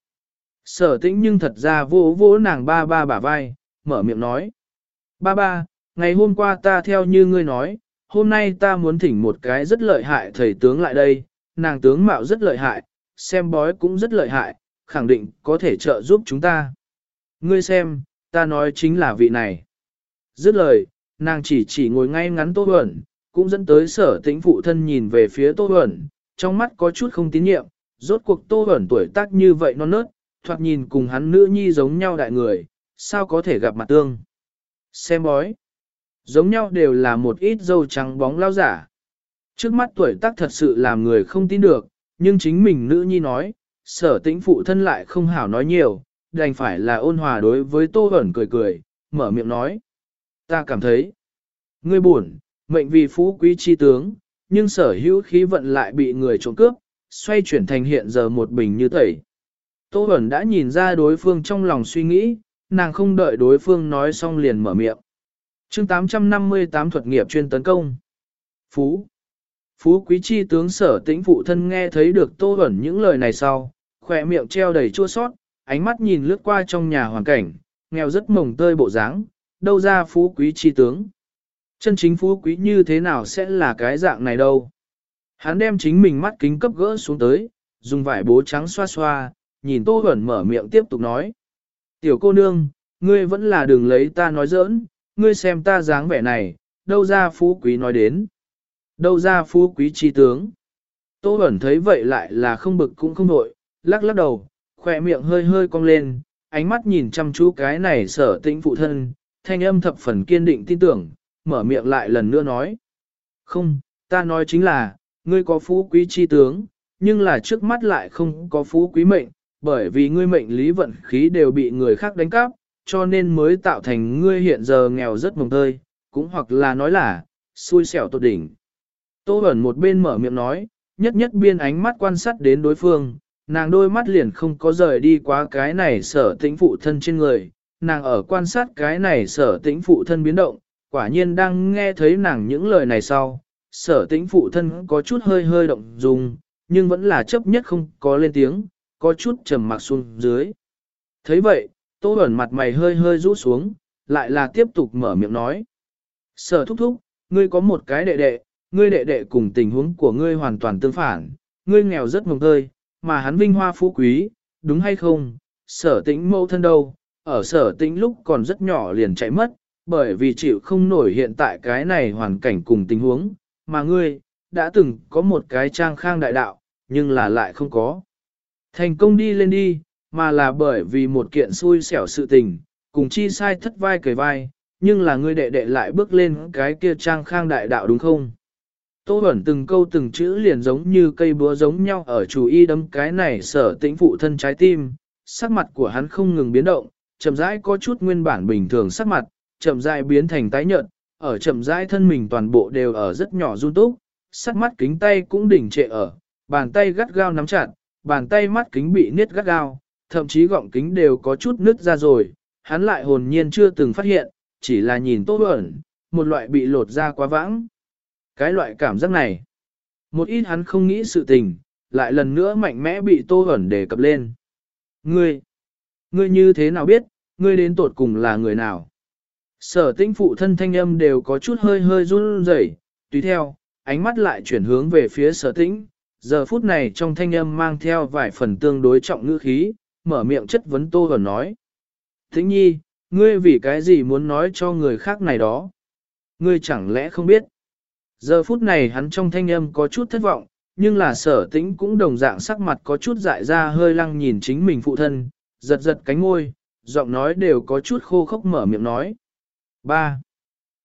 Sở tĩnh nhưng thật ra vỗ vỗ nàng ba ba bả vai, mở miệng nói. Ba ba, ngày hôm qua ta theo như ngươi nói, hôm nay ta muốn thỉnh một cái rất lợi hại thầy tướng lại đây, nàng tướng mạo rất lợi hại, xem bói cũng rất lợi hại, khẳng định có thể trợ giúp chúng ta. Ngươi xem, ta nói chính là vị này. Dứt lời, nàng chỉ chỉ ngồi ngay ngắn Tô Huẩn, cũng dẫn tới sở tĩnh phụ thân nhìn về phía Tô Huẩn, trong mắt có chút không tín nhiệm, rốt cuộc Tô Huẩn tuổi tác như vậy non nớt, thoạt nhìn cùng hắn nữ nhi giống nhau đại người, sao có thể gặp mặt tương. Xem bói. Giống nhau đều là một ít dâu trắng bóng lao giả. Trước mắt tuổi tác thật sự làm người không tin được, nhưng chính mình nữ nhi nói, sở tĩnh phụ thân lại không hảo nói nhiều, đành phải là ôn hòa đối với tô ẩn cười cười, mở miệng nói. Ta cảm thấy, ngươi buồn, mệnh vì phú quý chi tướng, nhưng sở hữu khí vận lại bị người trộm cướp, xoay chuyển thành hiện giờ một bình như tẩy. Tô ẩn đã nhìn ra đối phương trong lòng suy nghĩ, nàng không đợi đối phương nói xong liền mở miệng chương 858 thuật nghiệp chuyên tấn công. Phú. Phú quý chi tướng sở tĩnh phụ thân nghe thấy được tô ẩn những lời này sau, khỏe miệng treo đầy chua sót, ánh mắt nhìn lướt qua trong nhà hoàn cảnh, nghèo rất mồng tơi bộ dáng, đâu ra phú quý chi tướng. Chân chính phú quý như thế nào sẽ là cái dạng này đâu. Hắn đem chính mình mắt kính cấp gỡ xuống tới, dùng vải bố trắng xoa xoa, nhìn tô Huẩn mở miệng tiếp tục nói. Tiểu cô nương, ngươi vẫn là đừng lấy ta nói giỡn, ngươi xem ta dáng vẻ này, đâu ra phú quý nói đến. Đâu ra phú quý chi tướng. Tô Huẩn thấy vậy lại là không bực cũng không nội, lắc lắc đầu, khỏe miệng hơi hơi cong lên, ánh mắt nhìn chăm chú cái này sở tĩnh phụ thân, thanh âm thập phần kiên định tin tưởng, mở miệng lại lần nữa nói. Không, ta nói chính là, ngươi có phú quý chi tướng, nhưng là trước mắt lại không có phú quý mệnh, bởi vì ngươi mệnh lý vận khí đều bị người khác đánh cắp, cho nên mới tạo thành ngươi hiện giờ nghèo rất mồng tơi, cũng hoặc là nói là, xui xẻo tột đỉnh. Tô ẩn một bên mở miệng nói, nhất nhất biên ánh mắt quan sát đến đối phương, nàng đôi mắt liền không có rời đi quá cái này sở tĩnh phụ thân trên người, nàng ở quan sát cái này sở tĩnh phụ thân biến động, quả nhiên đang nghe thấy nàng những lời này sau, sở tĩnh phụ thân có chút hơi hơi động dùng, nhưng vẫn là chấp nhất không có lên tiếng, có chút trầm mặc xuống dưới. thấy vậy, Tô ẩn mặt mày hơi hơi rũ xuống, lại là tiếp tục mở miệng nói. Sở thúc thúc, ngươi có một cái đệ đệ, ngươi đệ đệ cùng tình huống của ngươi hoàn toàn tương phản, ngươi nghèo rất mồng tơi, mà hắn vinh hoa phú quý, đúng hay không? Sở tĩnh mâu thân đâu, ở sở tĩnh lúc còn rất nhỏ liền chạy mất, bởi vì chịu không nổi hiện tại cái này hoàn cảnh cùng tình huống, mà ngươi, đã từng có một cái trang khang đại đạo, nhưng là lại không có. Thành công đi lên đi, mà là bởi vì một kiện xui xẻo sự tình, cùng chi sai thất vai cười vai, nhưng là ngươi đệ đệ lại bước lên cái kia trang khang đại đạo đúng không? Tô Bẩn từng câu từng chữ liền giống như cây búa giống nhau ở chủ y đấm cái này sở tĩnh phụ thân trái tim, sắc mặt của hắn không ngừng biến động, chậm rãi có chút nguyên bản bình thường sắc mặt, chậm rãi biến thành tái nhợt, ở chậm rãi thân mình toàn bộ đều ở rất nhỏ run túc, sắc mắt kính tay cũng đỉnh trệ ở, bàn tay gắt gao nắm chặt, bàn tay mắt kính bị niết gắt gao, thậm chí gọng kính đều có chút nứt ra rồi, hắn lại hồn nhiên chưa từng phát hiện, chỉ là nhìn Tô Bẩn, một loại bị lột ra quá vãng. Cái loại cảm giác này, Một ít hắn không nghĩ sự tình, lại lần nữa mạnh mẽ bị Tô ẩn đề cập lên. Ngươi, ngươi như thế nào biết, ngươi đến tột cùng là người nào? Sở tĩnh phụ thân thanh âm đều có chút hơi hơi run rẩy, tùy theo, ánh mắt lại chuyển hướng về phía sở tĩnh, giờ phút này trong thanh âm mang theo vài phần tương đối trọng ngữ khí, mở miệng chất vấn Tô ẩn nói. Tĩnh nhi, ngươi vì cái gì muốn nói cho người khác này đó? Ngươi chẳng lẽ không biết? Giờ phút này hắn trong thanh âm có chút thất vọng, nhưng là sở tĩnh cũng đồng dạng sắc mặt có chút dại ra hơi lăng nhìn chính mình phụ thân, giật giật cánh ngôi, giọng nói đều có chút khô khốc mở miệng nói. Ba,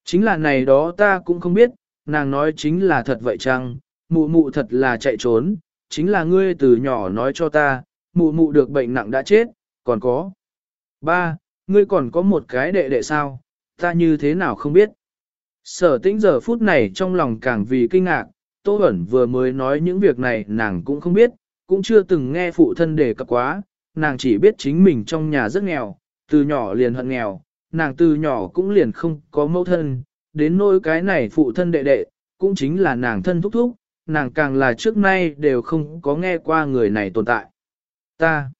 Chính là này đó ta cũng không biết, nàng nói chính là thật vậy chăng, mụ mụ thật là chạy trốn, chính là ngươi từ nhỏ nói cho ta, mụ mụ được bệnh nặng đã chết, còn có. Ba, ngươi còn có một cái đệ đệ sao, ta như thế nào không biết. Sở tĩnh giờ phút này trong lòng càng vì kinh ngạc, Tô Bẩn vừa mới nói những việc này nàng cũng không biết, cũng chưa từng nghe phụ thân đề cập quá, nàng chỉ biết chính mình trong nhà rất nghèo, từ nhỏ liền hận nghèo, nàng từ nhỏ cũng liền không có mẫu thân, đến nỗi cái này phụ thân đệ đệ, cũng chính là nàng thân thúc thúc, nàng càng là trước nay đều không có nghe qua người này tồn tại. Ta,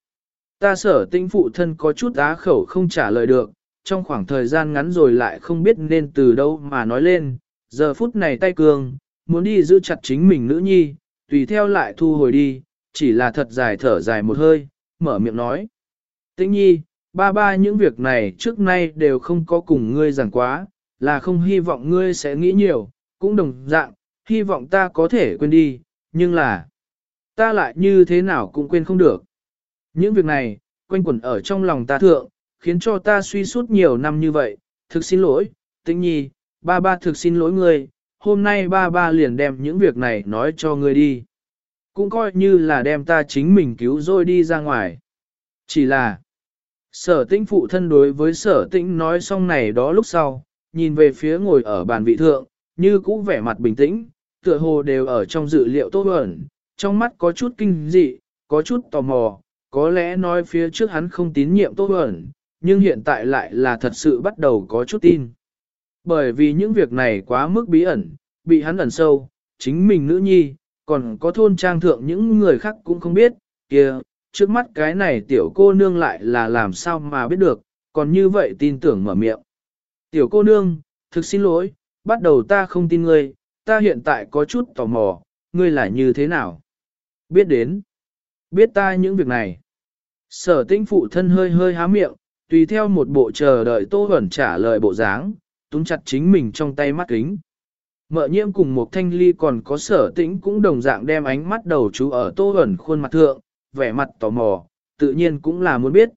ta sở tinh phụ thân có chút á khẩu không trả lời được, trong khoảng thời gian ngắn rồi lại không biết nên từ đâu mà nói lên, giờ phút này tay cường, muốn đi giữ chặt chính mình nữ nhi, tùy theo lại thu hồi đi, chỉ là thật dài thở dài một hơi, mở miệng nói. Tĩnh nhi, ba ba những việc này trước nay đều không có cùng ngươi giảng quá, là không hy vọng ngươi sẽ nghĩ nhiều, cũng đồng dạng, hy vọng ta có thể quên đi, nhưng là, ta lại như thế nào cũng quên không được. Những việc này, quanh quẩn ở trong lòng ta thượng, khiến cho ta suy suốt nhiều năm như vậy, thực xin lỗi, tĩnh nhi, ba ba thực xin lỗi ngươi, hôm nay ba ba liền đem những việc này nói cho ngươi đi. Cũng coi như là đem ta chính mình cứu rồi đi ra ngoài. Chỉ là, sở tĩnh phụ thân đối với sở tĩnh nói xong này đó lúc sau, nhìn về phía ngồi ở bàn vị thượng, như cũ vẻ mặt bình tĩnh, tựa hồ đều ở trong dự liệu tốt ẩn, trong mắt có chút kinh dị, có chút tò mò, có lẽ nói phía trước hắn không tín nhiệm tốt ẩn, nhưng hiện tại lại là thật sự bắt đầu có chút tin. Bởi vì những việc này quá mức bí ẩn, bị hắn ẩn sâu, chính mình nữ nhi, còn có thôn trang thượng những người khác cũng không biết, kia, trước mắt cái này tiểu cô nương lại là làm sao mà biết được, còn như vậy tin tưởng mở miệng. Tiểu cô nương, thực xin lỗi, bắt đầu ta không tin ngươi, ta hiện tại có chút tò mò, ngươi là như thế nào? Biết đến, biết ta những việc này. Sở tinh phụ thân hơi hơi há miệng, tùy theo một bộ chờ đợi Tô Huẩn trả lời bộ dáng, túm chặt chính mình trong tay mắt kính. Mợ nhiễm cùng một thanh ly còn có sở tĩnh cũng đồng dạng đem ánh mắt đầu chú ở Tô Huẩn khuôn mặt thượng, vẻ mặt tò mò, tự nhiên cũng là muốn biết.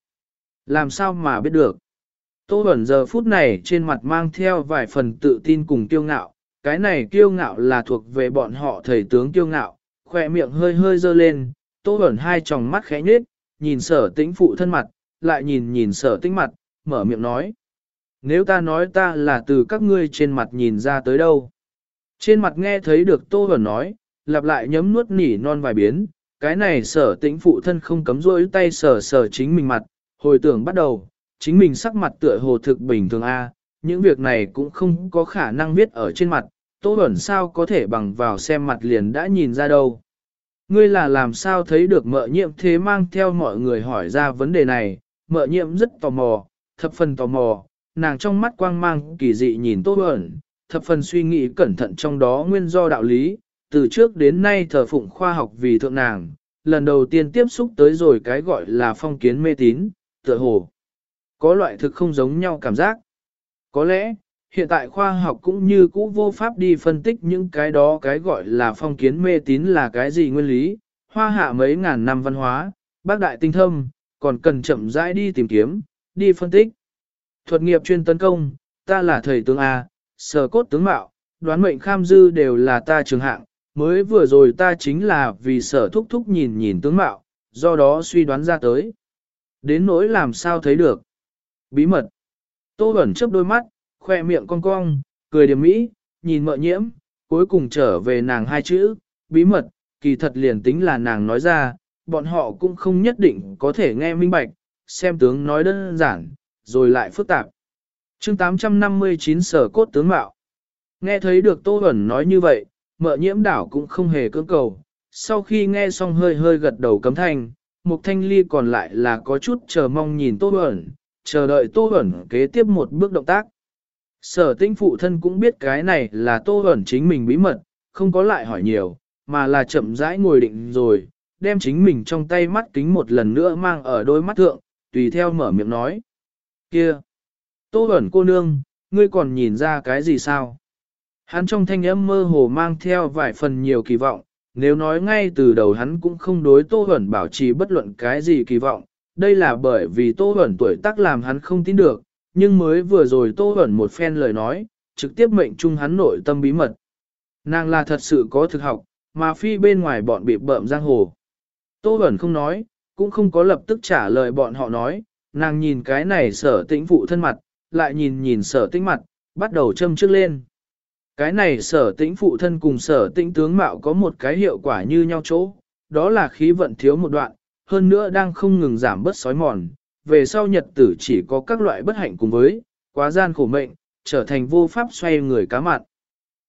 Làm sao mà biết được? Tô Huẩn giờ phút này trên mặt mang theo vài phần tự tin cùng kiêu ngạo, cái này kiêu ngạo là thuộc về bọn họ thầy tướng kiêu ngạo, khỏe miệng hơi hơi dơ lên, Tô Huẩn hai tròng mắt khẽ nhếch, nhìn sở tĩnh phụ thân mặt, lại nhìn nhìn sở tĩnh mặt, mở miệng nói. Nếu ta nói ta là từ các ngươi trên mặt nhìn ra tới đâu? Trên mặt nghe thấy được Tô Huẩn nói, lặp lại nhấm nuốt nỉ non vài biến, cái này sở tĩnh phụ thân không cấm rôi tay sở sở chính mình mặt, hồi tưởng bắt đầu, chính mình sắc mặt tựa hồ thực bình thường A, những việc này cũng không có khả năng viết ở trên mặt, Tô Huẩn sao có thể bằng vào xem mặt liền đã nhìn ra đâu. Ngươi là làm sao thấy được mợ nhiệm thế mang theo mọi người hỏi ra vấn đề này, mợ nhiệm rất tò mò, thập phần tò mò, nàng trong mắt quang mang kỳ dị nhìn Tô bẩn, thập phần suy nghĩ cẩn thận trong đó nguyên do đạo lý, từ trước đến nay thờ phụng khoa học vì thượng nàng, lần đầu tiên tiếp xúc tới rồi cái gọi là phong kiến mê tín, tựa hồ. Có loại thực không giống nhau cảm giác. Có lẽ, hiện tại khoa học cũng như cũ vô pháp đi phân tích những cái đó cái gọi là phong kiến mê tín là cái gì nguyên lý, hoa hạ mấy ngàn năm văn hóa, bác đại tinh thâm, còn cần chậm rãi đi tìm kiếm, đi phân tích. Thuật nghiệp chuyên tấn công, ta là thầy tướng A, sở cốt tướng mạo, đoán mệnh kham dư đều là ta trường hạng, mới vừa rồi ta chính là vì sở thúc thúc nhìn nhìn tướng mạo, do đó suy đoán ra tới. Đến nỗi làm sao thấy được. Bí mật. Tô Bẩn chớp đôi mắt, khoe miệng cong cong, cười điểm mỹ, nhìn mợ nhiễm, cuối cùng trở về nàng hai chữ, bí mật, kỳ thật liền tính là nàng nói ra, bọn họ cũng không nhất định có thể nghe minh bạch, xem tướng nói đơn giản, rồi lại phức tạp. chương 859 sở cốt tướng mạo. Nghe thấy được Tô Bẩn nói như vậy, mợ nhiễm đảo cũng không hề cưỡng cầu. Sau khi nghe xong hơi hơi gật đầu cấm thanh, Mục Thanh Ly còn lại là có chút chờ mong nhìn Tô Bẩn, chờ đợi Tô Bẩn kế tiếp một bước động tác. Sở tinh phụ thân cũng biết cái này là Tô Bẩn chính mình bí mật, không có lại hỏi nhiều, mà là chậm rãi ngồi định rồi, đem chính mình trong tay mắt kính một lần nữa mang ở đôi mắt thượng, tùy theo mở miệng nói. Kia! Tô ẩn cô nương, ngươi còn nhìn ra cái gì sao? Hắn trong thanh âm mơ hồ mang theo vài phần nhiều kỳ vọng, nếu nói ngay từ đầu hắn cũng không đối Tô ẩn bảo trì bất luận cái gì kỳ vọng, đây là bởi vì Tô ẩn tuổi tác làm hắn không tin được, nhưng mới vừa rồi Tô ẩn một phen lời nói, trực tiếp mệnh chung hắn nội tâm bí mật. Nàng là thật sự có thực học, mà phi bên ngoài bọn bị bợm giang hồ. Tô Bẩn không nói, cũng không có lập tức trả lời bọn họ nói, nàng nhìn cái này sở tĩnh phụ thân mặt, lại nhìn nhìn sở tĩnh mặt, bắt đầu châm trước lên. Cái này sở tĩnh phụ thân cùng sở tĩnh tướng mạo có một cái hiệu quả như nhau chỗ, đó là khí vận thiếu một đoạn, hơn nữa đang không ngừng giảm bớt sói mòn, về sau nhật tử chỉ có các loại bất hạnh cùng với, quá gian khổ mệnh, trở thành vô pháp xoay người cá mặn.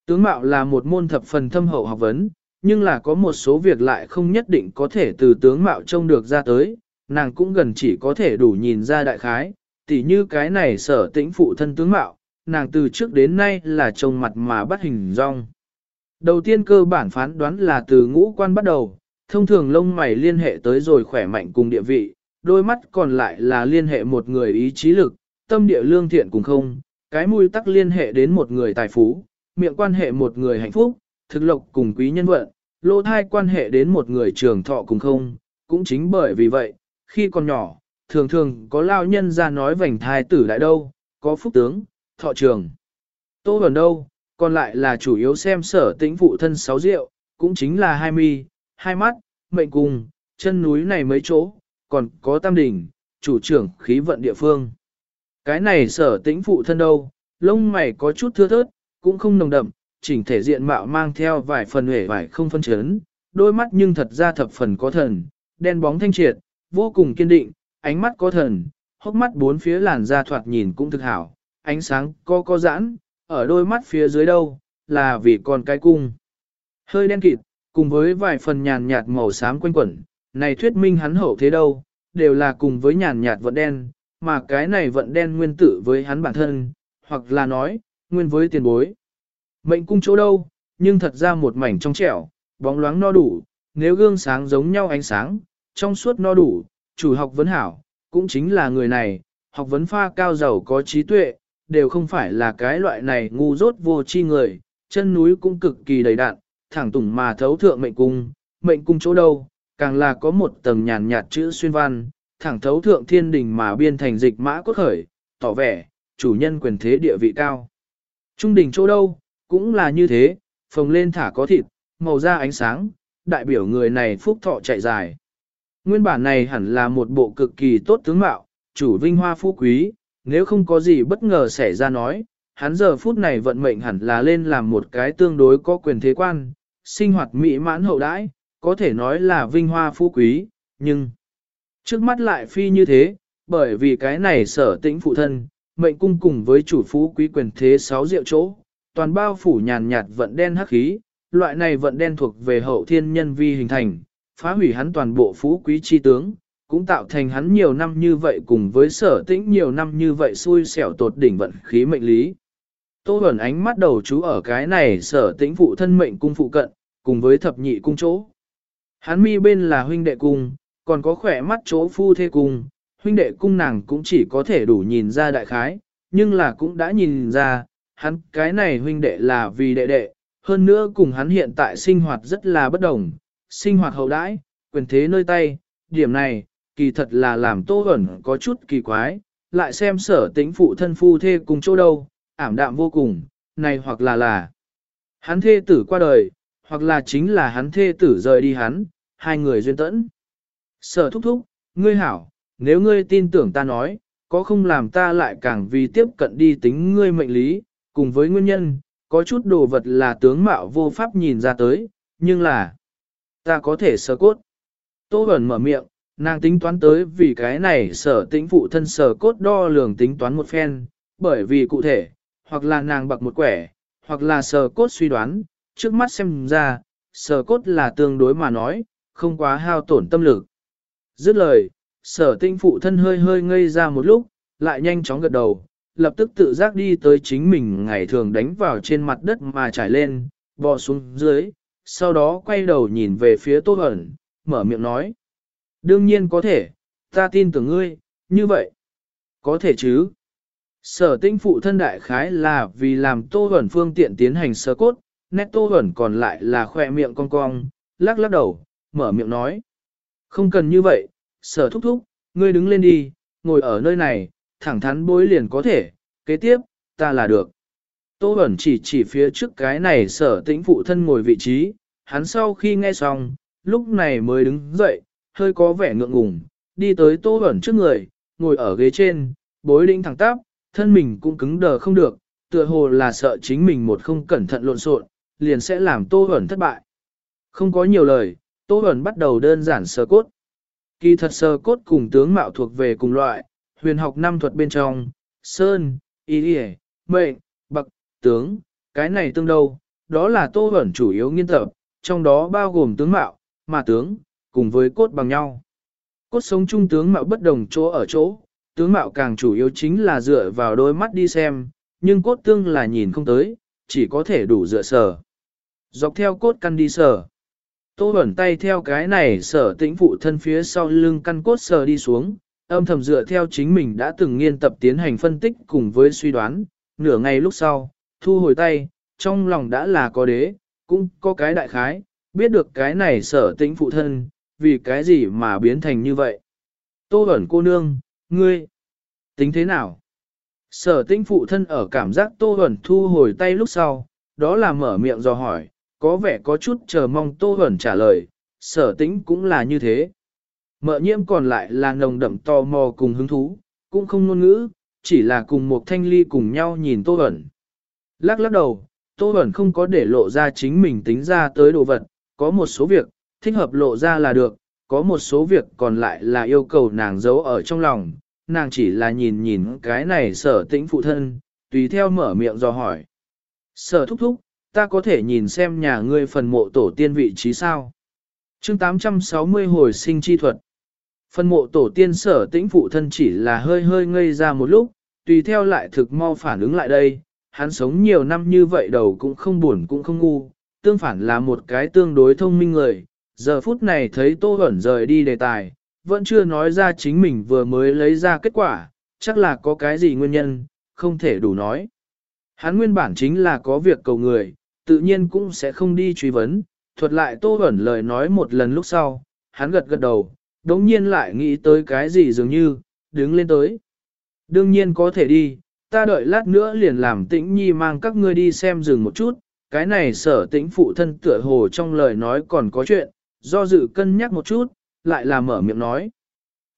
Tướng mạo là một môn thập phần thâm hậu học vấn, nhưng là có một số việc lại không nhất định có thể từ tướng mạo trông được ra tới, nàng cũng gần chỉ có thể đủ nhìn ra đại khái, tỉ như cái này sở tĩnh phụ thân tướng mạo, nàng từ trước đến nay là trông mặt mà bắt hình rong. Đầu tiên cơ bản phán đoán là từ ngũ quan bắt đầu, thông thường lông mày liên hệ tới rồi khỏe mạnh cùng địa vị, đôi mắt còn lại là liên hệ một người ý chí lực, tâm địa lương thiện cùng không, cái mũi tắc liên hệ đến một người tài phú, miệng quan hệ một người hạnh phúc, thực lộc cùng quý nhân vận, lỗ thai quan hệ đến một người trường thọ cùng không, cũng chính bởi vì vậy, khi còn nhỏ, thường thường có lao nhân ra nói vành thai tử đại đâu, có phúc tướng, thọ trường. Tô Bẩn đâu, còn lại là chủ yếu xem sở tĩnh phụ thân sáu rượu, cũng chính là hai mi, hai mắt, mệnh cùng, chân núi này mấy chỗ, còn có tam đỉnh, chủ trưởng khí vận địa phương. Cái này sở tĩnh phụ thân đâu, lông mày có chút thưa thớt, cũng không nồng đậm, chỉnh thể diện mạo mang theo vài phần hể vải không phân chấn, đôi mắt nhưng thật ra thập phần có thần, đen bóng thanh triệt, vô cùng kiên định, ánh mắt có thần, hốc mắt bốn phía làn da thoạt nhìn cũng thực hảo, ánh sáng có có giãn, ở đôi mắt phía dưới đâu, là vì còn cái cung. Hơi đen kịt, cùng với vài phần nhàn nhạt màu xám quanh quẩn, này thuyết minh hắn hậu thế đâu, đều là cùng với nhàn nhạt vận đen, mà cái này vận đen nguyên tử với hắn bản thân, hoặc là nói, nguyên với tiền bối. Mệnh cung chỗ đâu, nhưng thật ra một mảnh trong trẻo, bóng loáng no đủ, nếu gương sáng giống nhau ánh sáng, trong suốt no đủ, chủ học vấn hảo, cũng chính là người này, học vấn pha cao giàu có trí tuệ, đều không phải là cái loại này ngu dốt vô chi người, chân núi cũng cực kỳ đầy đạn, thẳng tùng mà thấu thượng mệnh cung, mệnh cung chỗ đâu, càng là có một tầng nhàn nhạt chữ xuyên văn, thẳng thấu thượng thiên đình mà biên thành dịch mã cốt khởi, tỏ vẻ, chủ nhân quyền thế địa vị cao. Trung đỉnh chỗ đâu, cũng là như thế, phồng lên thả có thịt, màu da ánh sáng, đại biểu người này phúc thọ chạy dài. Nguyên bản này hẳn là một bộ cực kỳ tốt tướng mạo, chủ vinh hoa phú quý, nếu không có gì bất ngờ xảy ra nói, hắn giờ phút này vận mệnh hẳn là lên làm một cái tương đối có quyền thế quan, sinh hoạt mỹ mãn hậu đãi, có thể nói là vinh hoa phú quý, nhưng trước mắt lại phi như thế, bởi vì cái này sở tĩnh phụ thân, mệnh cung cùng với chủ phú quý quyền thế sáu diệu chỗ, toàn bao phủ nhàn nhạt vận đen hắc khí, loại này vận đen thuộc về hậu thiên nhân vi hình thành, phá hủy hắn toàn bộ phú quý chi tướng, cũng tạo thành hắn nhiều năm như vậy cùng với sở tĩnh nhiều năm như vậy xui xẻo tột đỉnh vận khí mệnh lý. Tô Bẩn ánh mắt đầu chú ở cái này sở tĩnh phụ thân mệnh cung phụ cận, cùng với thập nhị cung chỗ. Hắn mi bên là huynh đệ cung, còn có khỏe mắt chỗ phu thê cung, huynh đệ cung nàng cũng chỉ có thể đủ nhìn ra đại khái, nhưng là cũng đã nhìn ra, hắn cái này huynh đệ là vì đệ đệ, hơn nữa cùng hắn hiện tại sinh hoạt rất là bất đồng, sinh hoạt hậu đãi, quyền thế nơi tay, điểm này, kỳ thật là làm tô ẩn có chút kỳ quái, lại xem sở tính phụ thân phu thê cùng chỗ đâu, ảm đạm vô cùng, này hoặc là là hắn thê tử qua đời, hoặc là chính là hắn thê tử rời đi hắn, hai người duyên tẫn. Sở thúc thúc, ngươi hảo, nếu ngươi tin tưởng ta nói, có không làm ta lại càng vì tiếp cận đi tính ngươi mệnh lý, cùng với nguyên nhân, có chút đồ vật là tướng mạo vô pháp nhìn ra tới, nhưng là ta có thể sơ cốt. Tô Bẩn mở miệng, nàng tính toán tới vì cái này sở tĩnh phụ thân sở cốt đo lường tính toán một phen, bởi vì cụ thể, hoặc là nàng bậc một quẻ, hoặc là sở cốt suy đoán, trước mắt xem ra, sở cốt là tương đối mà nói, không quá hao tổn tâm lực. Dứt lời, sở tinh phụ thân hơi hơi ngây ra một lúc, lại nhanh chóng gật đầu, lập tức tự giác đi tới chính mình ngày thường đánh vào trên mặt đất mà trải lên, bò xuống dưới, sau đó quay đầu nhìn về phía Tô Hẩn, mở miệng nói. Đương nhiên có thể, ta tin tưởng ngươi, như vậy. Có thể chứ. Sở tinh phụ thân đại khái là vì làm Tô Hẩn phương tiện tiến hành sơ cốt, nét Tô Hẩn còn lại là khỏe miệng cong cong, lắc lắc đầu, mở miệng nói. Không cần như vậy, sở thúc thúc, ngươi đứng lên đi, ngồi ở nơi này, thẳng thắn bối liền có thể, kế tiếp, ta là được. Tô Bẩn chỉ chỉ phía trước cái này sở tĩnh phụ thân ngồi vị trí, hắn sau khi nghe xong, lúc này mới đứng dậy, hơi có vẻ ngượng ngùng, đi tới Tô Bẩn trước người, ngồi ở ghế trên, bối đĩnh thẳng tắp, thân mình cũng cứng đờ không được, tựa hồ là sợ chính mình một không cẩn thận lộn xộn, liền sẽ làm Tô Bẩn thất bại. Không có nhiều lời, Tô Bẩn bắt đầu đơn giản sơ cốt. Kỳ thật sơ cốt cùng tướng mạo thuộc về cùng loại, huyền học năm thuật bên trong, sơn, y đi mệnh, bậc, tướng, cái này tương đâu, đó là tô ẩn chủ yếu nghiên tập, trong đó bao gồm tướng mạo, mà tướng, cùng với cốt bằng nhau. Cốt sống chung tướng mạo bất đồng chỗ ở chỗ, tướng mạo càng chủ yếu chính là dựa vào đôi mắt đi xem, nhưng cốt tương là nhìn không tới, chỉ có thể đủ dựa sở. Dọc theo cốt căn đi sở. Tô ẩn tay theo cái này sở tĩnh phụ thân phía sau lưng căn cốt sờ đi xuống, âm thầm dựa theo chính mình đã từng nghiên tập tiến hành phân tích cùng với suy đoán, nửa ngày lúc sau, thu hồi tay, trong lòng đã là có đế, cũng có cái đại khái, biết được cái này sở tĩnh phụ thân, vì cái gì mà biến thành như vậy. Tô ẩn cô nương, ngươi, tính thế nào? Sở tĩnh phụ thân ở cảm giác tô ẩn thu hồi tay lúc sau, đó là mở miệng dò hỏi, có vẻ có chút chờ mong tô ẩn trả lời, sở tĩnh cũng là như thế. Mợ nhiễm còn lại là nồng đậm tò mò cùng hứng thú, cũng không ngôn ngữ, chỉ là cùng một thanh ly cùng nhau nhìn tô ẩn. Lắc lắc đầu, tô ẩn không có để lộ ra chính mình tính ra tới đồ vật, có một số việc, thích hợp lộ ra là được, có một số việc còn lại là yêu cầu nàng giấu ở trong lòng, nàng chỉ là nhìn nhìn cái này sở tĩnh phụ thân, tùy theo mở miệng do hỏi. Sở thúc thúc, ta có thể nhìn xem nhà ngươi phần mộ tổ tiên vị trí sao? chương 860 hồi sinh chi thuật. Phần mộ tổ tiên sở tĩnh phụ thân chỉ là hơi hơi ngây ra một lúc, tùy theo lại thực mau phản ứng lại đây, hắn sống nhiều năm như vậy đầu cũng không buồn cũng không ngu, tương phản là một cái tương đối thông minh người, giờ phút này thấy tô ẩn rời đi đề tài, vẫn chưa nói ra chính mình vừa mới lấy ra kết quả, chắc là có cái gì nguyên nhân, không thể đủ nói. Hắn nguyên bản chính là có việc cầu người, tự nhiên cũng sẽ không đi truy vấn, thuật lại tô ẩn lời nói một lần lúc sau, hắn gật gật đầu, đống nhiên lại nghĩ tới cái gì dường như, đứng lên tới. Đương nhiên có thể đi, ta đợi lát nữa liền làm tĩnh nhi mang các ngươi đi xem rừng một chút, cái này sở tĩnh phụ thân tựa hồ trong lời nói còn có chuyện, do dự cân nhắc một chút, lại là mở miệng nói.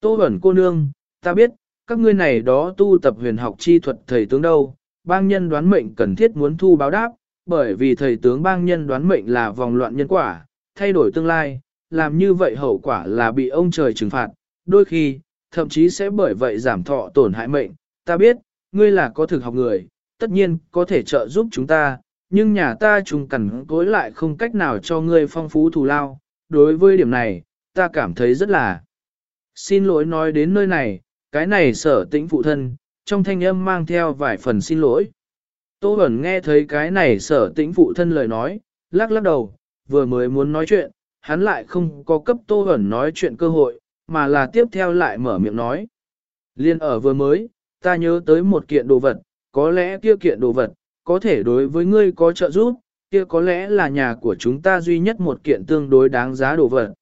Tô ẩn cô nương, ta biết, các ngươi này đó tu tập huyền học chi thuật thầy tướng đâu, bang nhân đoán mệnh cần thiết muốn thu báo đáp, bởi vì thầy tướng bang nhân đoán mệnh là vòng loạn nhân quả, thay đổi tương lai, làm như vậy hậu quả là bị ông trời trừng phạt, đôi khi, thậm chí sẽ bởi vậy giảm thọ tổn hại mệnh. Ta biết, ngươi là có thực học người, tất nhiên có thể trợ giúp chúng ta, nhưng nhà ta trùng cẩn cối lại không cách nào cho ngươi phong phú thù lao. Đối với điểm này, ta cảm thấy rất là xin lỗi nói đến nơi này, cái này sở tĩnh phụ thân, trong thanh âm mang theo vài phần xin lỗi. Tô Bẩn nghe thấy cái này sở tĩnh phụ thân lời nói, lắc lắc đầu, vừa mới muốn nói chuyện, hắn lại không có cấp Tô Hẩn nói chuyện cơ hội, mà là tiếp theo lại mở miệng nói. Liên ở vừa mới, ta nhớ tới một kiện đồ vật, có lẽ kia kiện đồ vật, có thể đối với ngươi có trợ giúp, kia có lẽ là nhà của chúng ta duy nhất một kiện tương đối đáng giá đồ vật.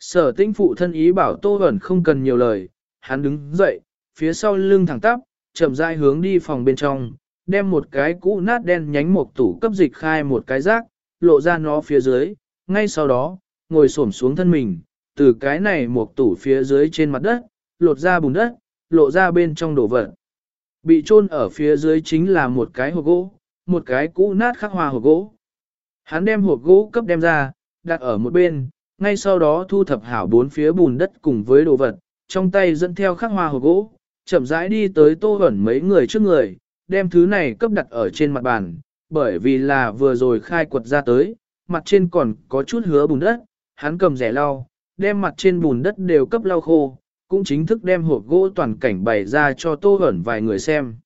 Sở tinh phụ thân ý bảo Tô Hẩn không cần nhiều lời, hắn đứng dậy, phía sau lưng thẳng tắp, chậm rãi hướng đi phòng bên trong, đem một cái cũ nát đen nhánh một tủ cấp dịch khai một cái rác, lộ ra nó phía dưới, ngay sau đó, ngồi xổm xuống thân mình, từ cái này một tủ phía dưới trên mặt đất, lột ra bùn đất, lộ ra bên trong đồ vật. Bị chôn ở phía dưới chính là một cái hộp gỗ, một cái cũ nát khắc hoa hộp gỗ. Hắn đem hộp gỗ cấp đem ra, đặt ở một bên, ngay sau đó thu thập hảo bốn phía bùn đất cùng với đồ vật, trong tay dẫn theo khắc hoa hộp gỗ, chậm rãi đi tới tô ẩn mấy người trước người, đem thứ này cấp đặt ở trên mặt bàn, bởi vì là vừa rồi khai quật ra tới, mặt trên còn có chút hứa bùn đất, hắn cầm rẻ lau, đem mặt trên bùn đất đều cấp lau khô, cũng chính thức đem hộp gỗ toàn cảnh bày ra cho tô ẩn vài người xem.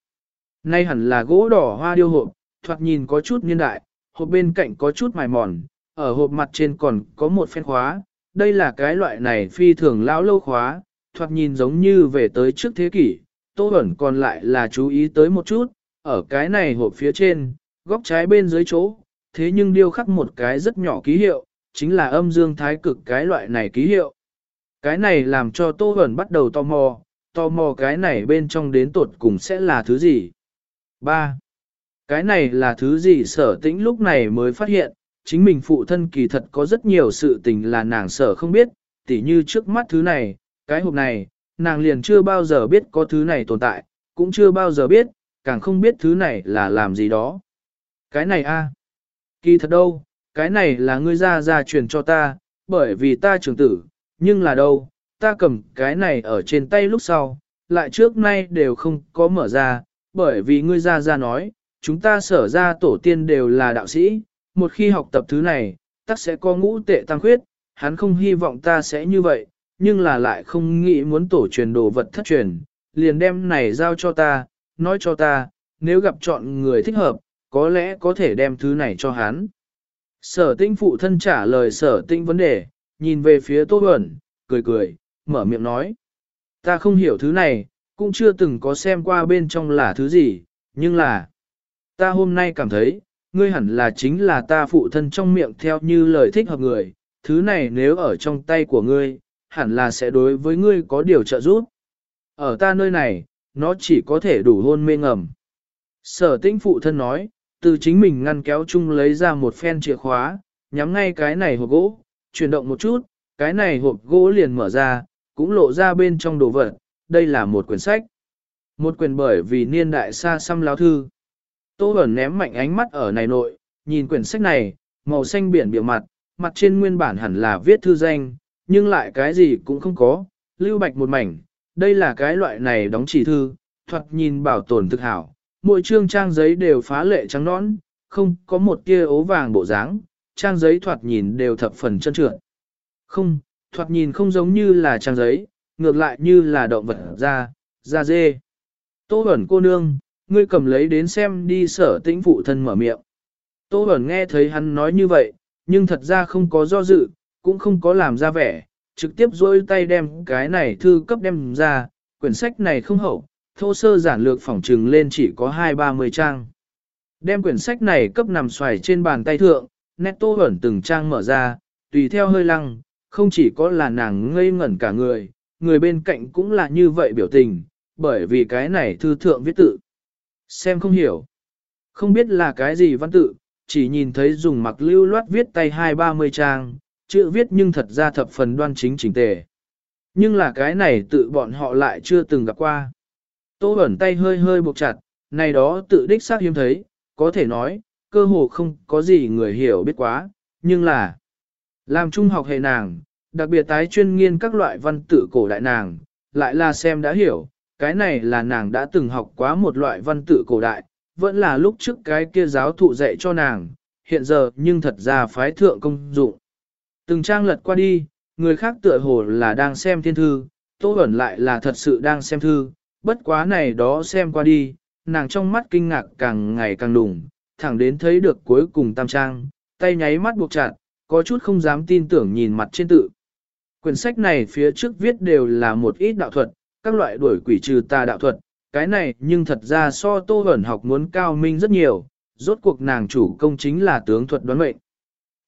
Nay hẳn là gỗ đỏ hoa điêu hộp, thoạt nhìn có chút niên đại, hộp bên cạnh có chút mài mòn, ở hộp mặt trên còn có một phen khóa, đây là cái loại này phi thường lão lâu khóa, thoạt nhìn giống như về tới trước thế kỷ, Tô hẩn còn lại là chú ý tới một chút, ở cái này hộp phía trên, góc trái bên dưới chỗ, thế nhưng điêu khắc một cái rất nhỏ ký hiệu, chính là âm dương thái cực cái loại này ký hiệu. Cái này làm cho Tô Hẩn bắt đầu tò mò, tò mò cái này bên trong đến tột cùng sẽ là thứ gì. 3. Cái này là thứ gì sở tĩnh lúc này mới phát hiện, chính mình phụ thân kỳ thật có rất nhiều sự tình là nàng sở không biết, tỉ như trước mắt thứ này, cái hộp này, nàng liền chưa bao giờ biết có thứ này tồn tại, cũng chưa bao giờ biết, càng không biết thứ này là làm gì đó. Cái này a, Kỳ thật đâu, cái này là ngươi ra ra truyền cho ta, bởi vì ta trưởng tử, nhưng là đâu, ta cầm cái này ở trên tay lúc sau, lại trước nay đều không có mở ra, bởi vì ngươi ra ra nói, chúng ta sở ra tổ tiên đều là đạo sĩ, một khi học tập thứ này, tắc sẽ có ngũ tệ tăng khuyết, hắn không hy vọng ta sẽ như vậy, nhưng là lại không nghĩ muốn tổ truyền đồ vật thất truyền, liền đem này giao cho ta, nói cho ta, nếu gặp chọn người thích hợp, có lẽ có thể đem thứ này cho hắn. Sở tinh phụ thân trả lời sở tinh vấn đề, nhìn về phía Tô Huẩn, cười cười, mở miệng nói. Ta không hiểu thứ này, cũng chưa từng có xem qua bên trong là thứ gì, nhưng là, ta hôm nay cảm thấy, ngươi hẳn là chính là ta phụ thân trong miệng theo như lời thích hợp người, thứ này nếu ở trong tay của ngươi, hẳn là sẽ đối với ngươi có điều trợ giúp. Ở ta nơi này, nó chỉ có thể đủ hôn mê ngầm. Sở tinh phụ thân nói, từ chính mình ngăn kéo chung lấy ra một phen chìa khóa, nhắm ngay cái này hộp gỗ, chuyển động một chút, cái này hộp gỗ liền mở ra, cũng lộ ra bên trong đồ vật, đây là một quyển sách. Một quyển bởi vì niên đại xa xăm láo thư. Tô Bẩn ném mạnh ánh mắt ở này nội, nhìn quyển sách này, màu xanh biển biểu mặt, mặt trên nguyên bản hẳn là viết thư danh, nhưng lại cái gì cũng không có, lưu bạch một mảnh, đây là cái loại này đóng chỉ thư, thuật nhìn bảo tồn thực hảo, mỗi chương trang giấy đều phá lệ trắng nõn, không có một tia ố vàng bộ dáng, trang giấy thoạt nhìn đều thập phần chân trượt. Không, thoạt nhìn không giống như là trang giấy, ngược lại như là động vật da, da dê. Tô ẩn cô nương, ngươi cầm lấy đến xem đi sở tĩnh phụ thân mở miệng. Tô ẩn nghe thấy hắn nói như vậy, nhưng thật ra không có do dự, cũng không có làm ra vẻ, trực tiếp dôi tay đem cái này thư cấp đem ra, quyển sách này không hậu, thô sơ giản lược phỏng trừng lên chỉ có hai ba mươi trang. Đem quyển sách này cấp nằm xoài trên bàn tay thượng, nét tô ẩn từng trang mở ra, tùy theo hơi lăng, không chỉ có là nàng ngây ngẩn cả người, người bên cạnh cũng là như vậy biểu tình, bởi vì cái này thư thượng viết tự. Xem không hiểu. Không biết là cái gì văn tự, chỉ nhìn thấy dùng mặc lưu loát viết tay hai ba mươi trang, chữ viết nhưng thật ra thập phần đoan chính chỉnh tề. Nhưng là cái này tự bọn họ lại chưa từng gặp qua. Tô ẩn tay hơi hơi buộc chặt, này đó tự đích xác hiếm thấy, có thể nói, cơ hồ không có gì người hiểu biết quá, nhưng là làm trung học hệ nàng, đặc biệt tái chuyên nghiên các loại văn tự cổ đại nàng, lại là xem đã hiểu, cái này là nàng đã từng học quá một loại văn tự cổ đại, vẫn là lúc trước cái kia giáo thụ dạy cho nàng, hiện giờ nhưng thật ra phái thượng công dụng. Từng trang lật qua đi, người khác tựa hồ là đang xem thiên thư, Tô Bẩn lại là thật sự đang xem thư, bất quá này đó xem qua đi, nàng trong mắt kinh ngạc càng ngày càng đủng, thẳng đến thấy được cuối cùng tam trang, tay nháy mắt buộc chặt, có chút không dám tin tưởng nhìn mặt trên tự. Quyển sách này phía trước viết đều là một ít đạo thuật, các loại đuổi quỷ trừ tà đạo thuật, cái này nhưng thật ra so Tô hẩn học muốn cao minh rất nhiều, rốt cuộc nàng chủ công chính là tướng thuật đoán mệnh.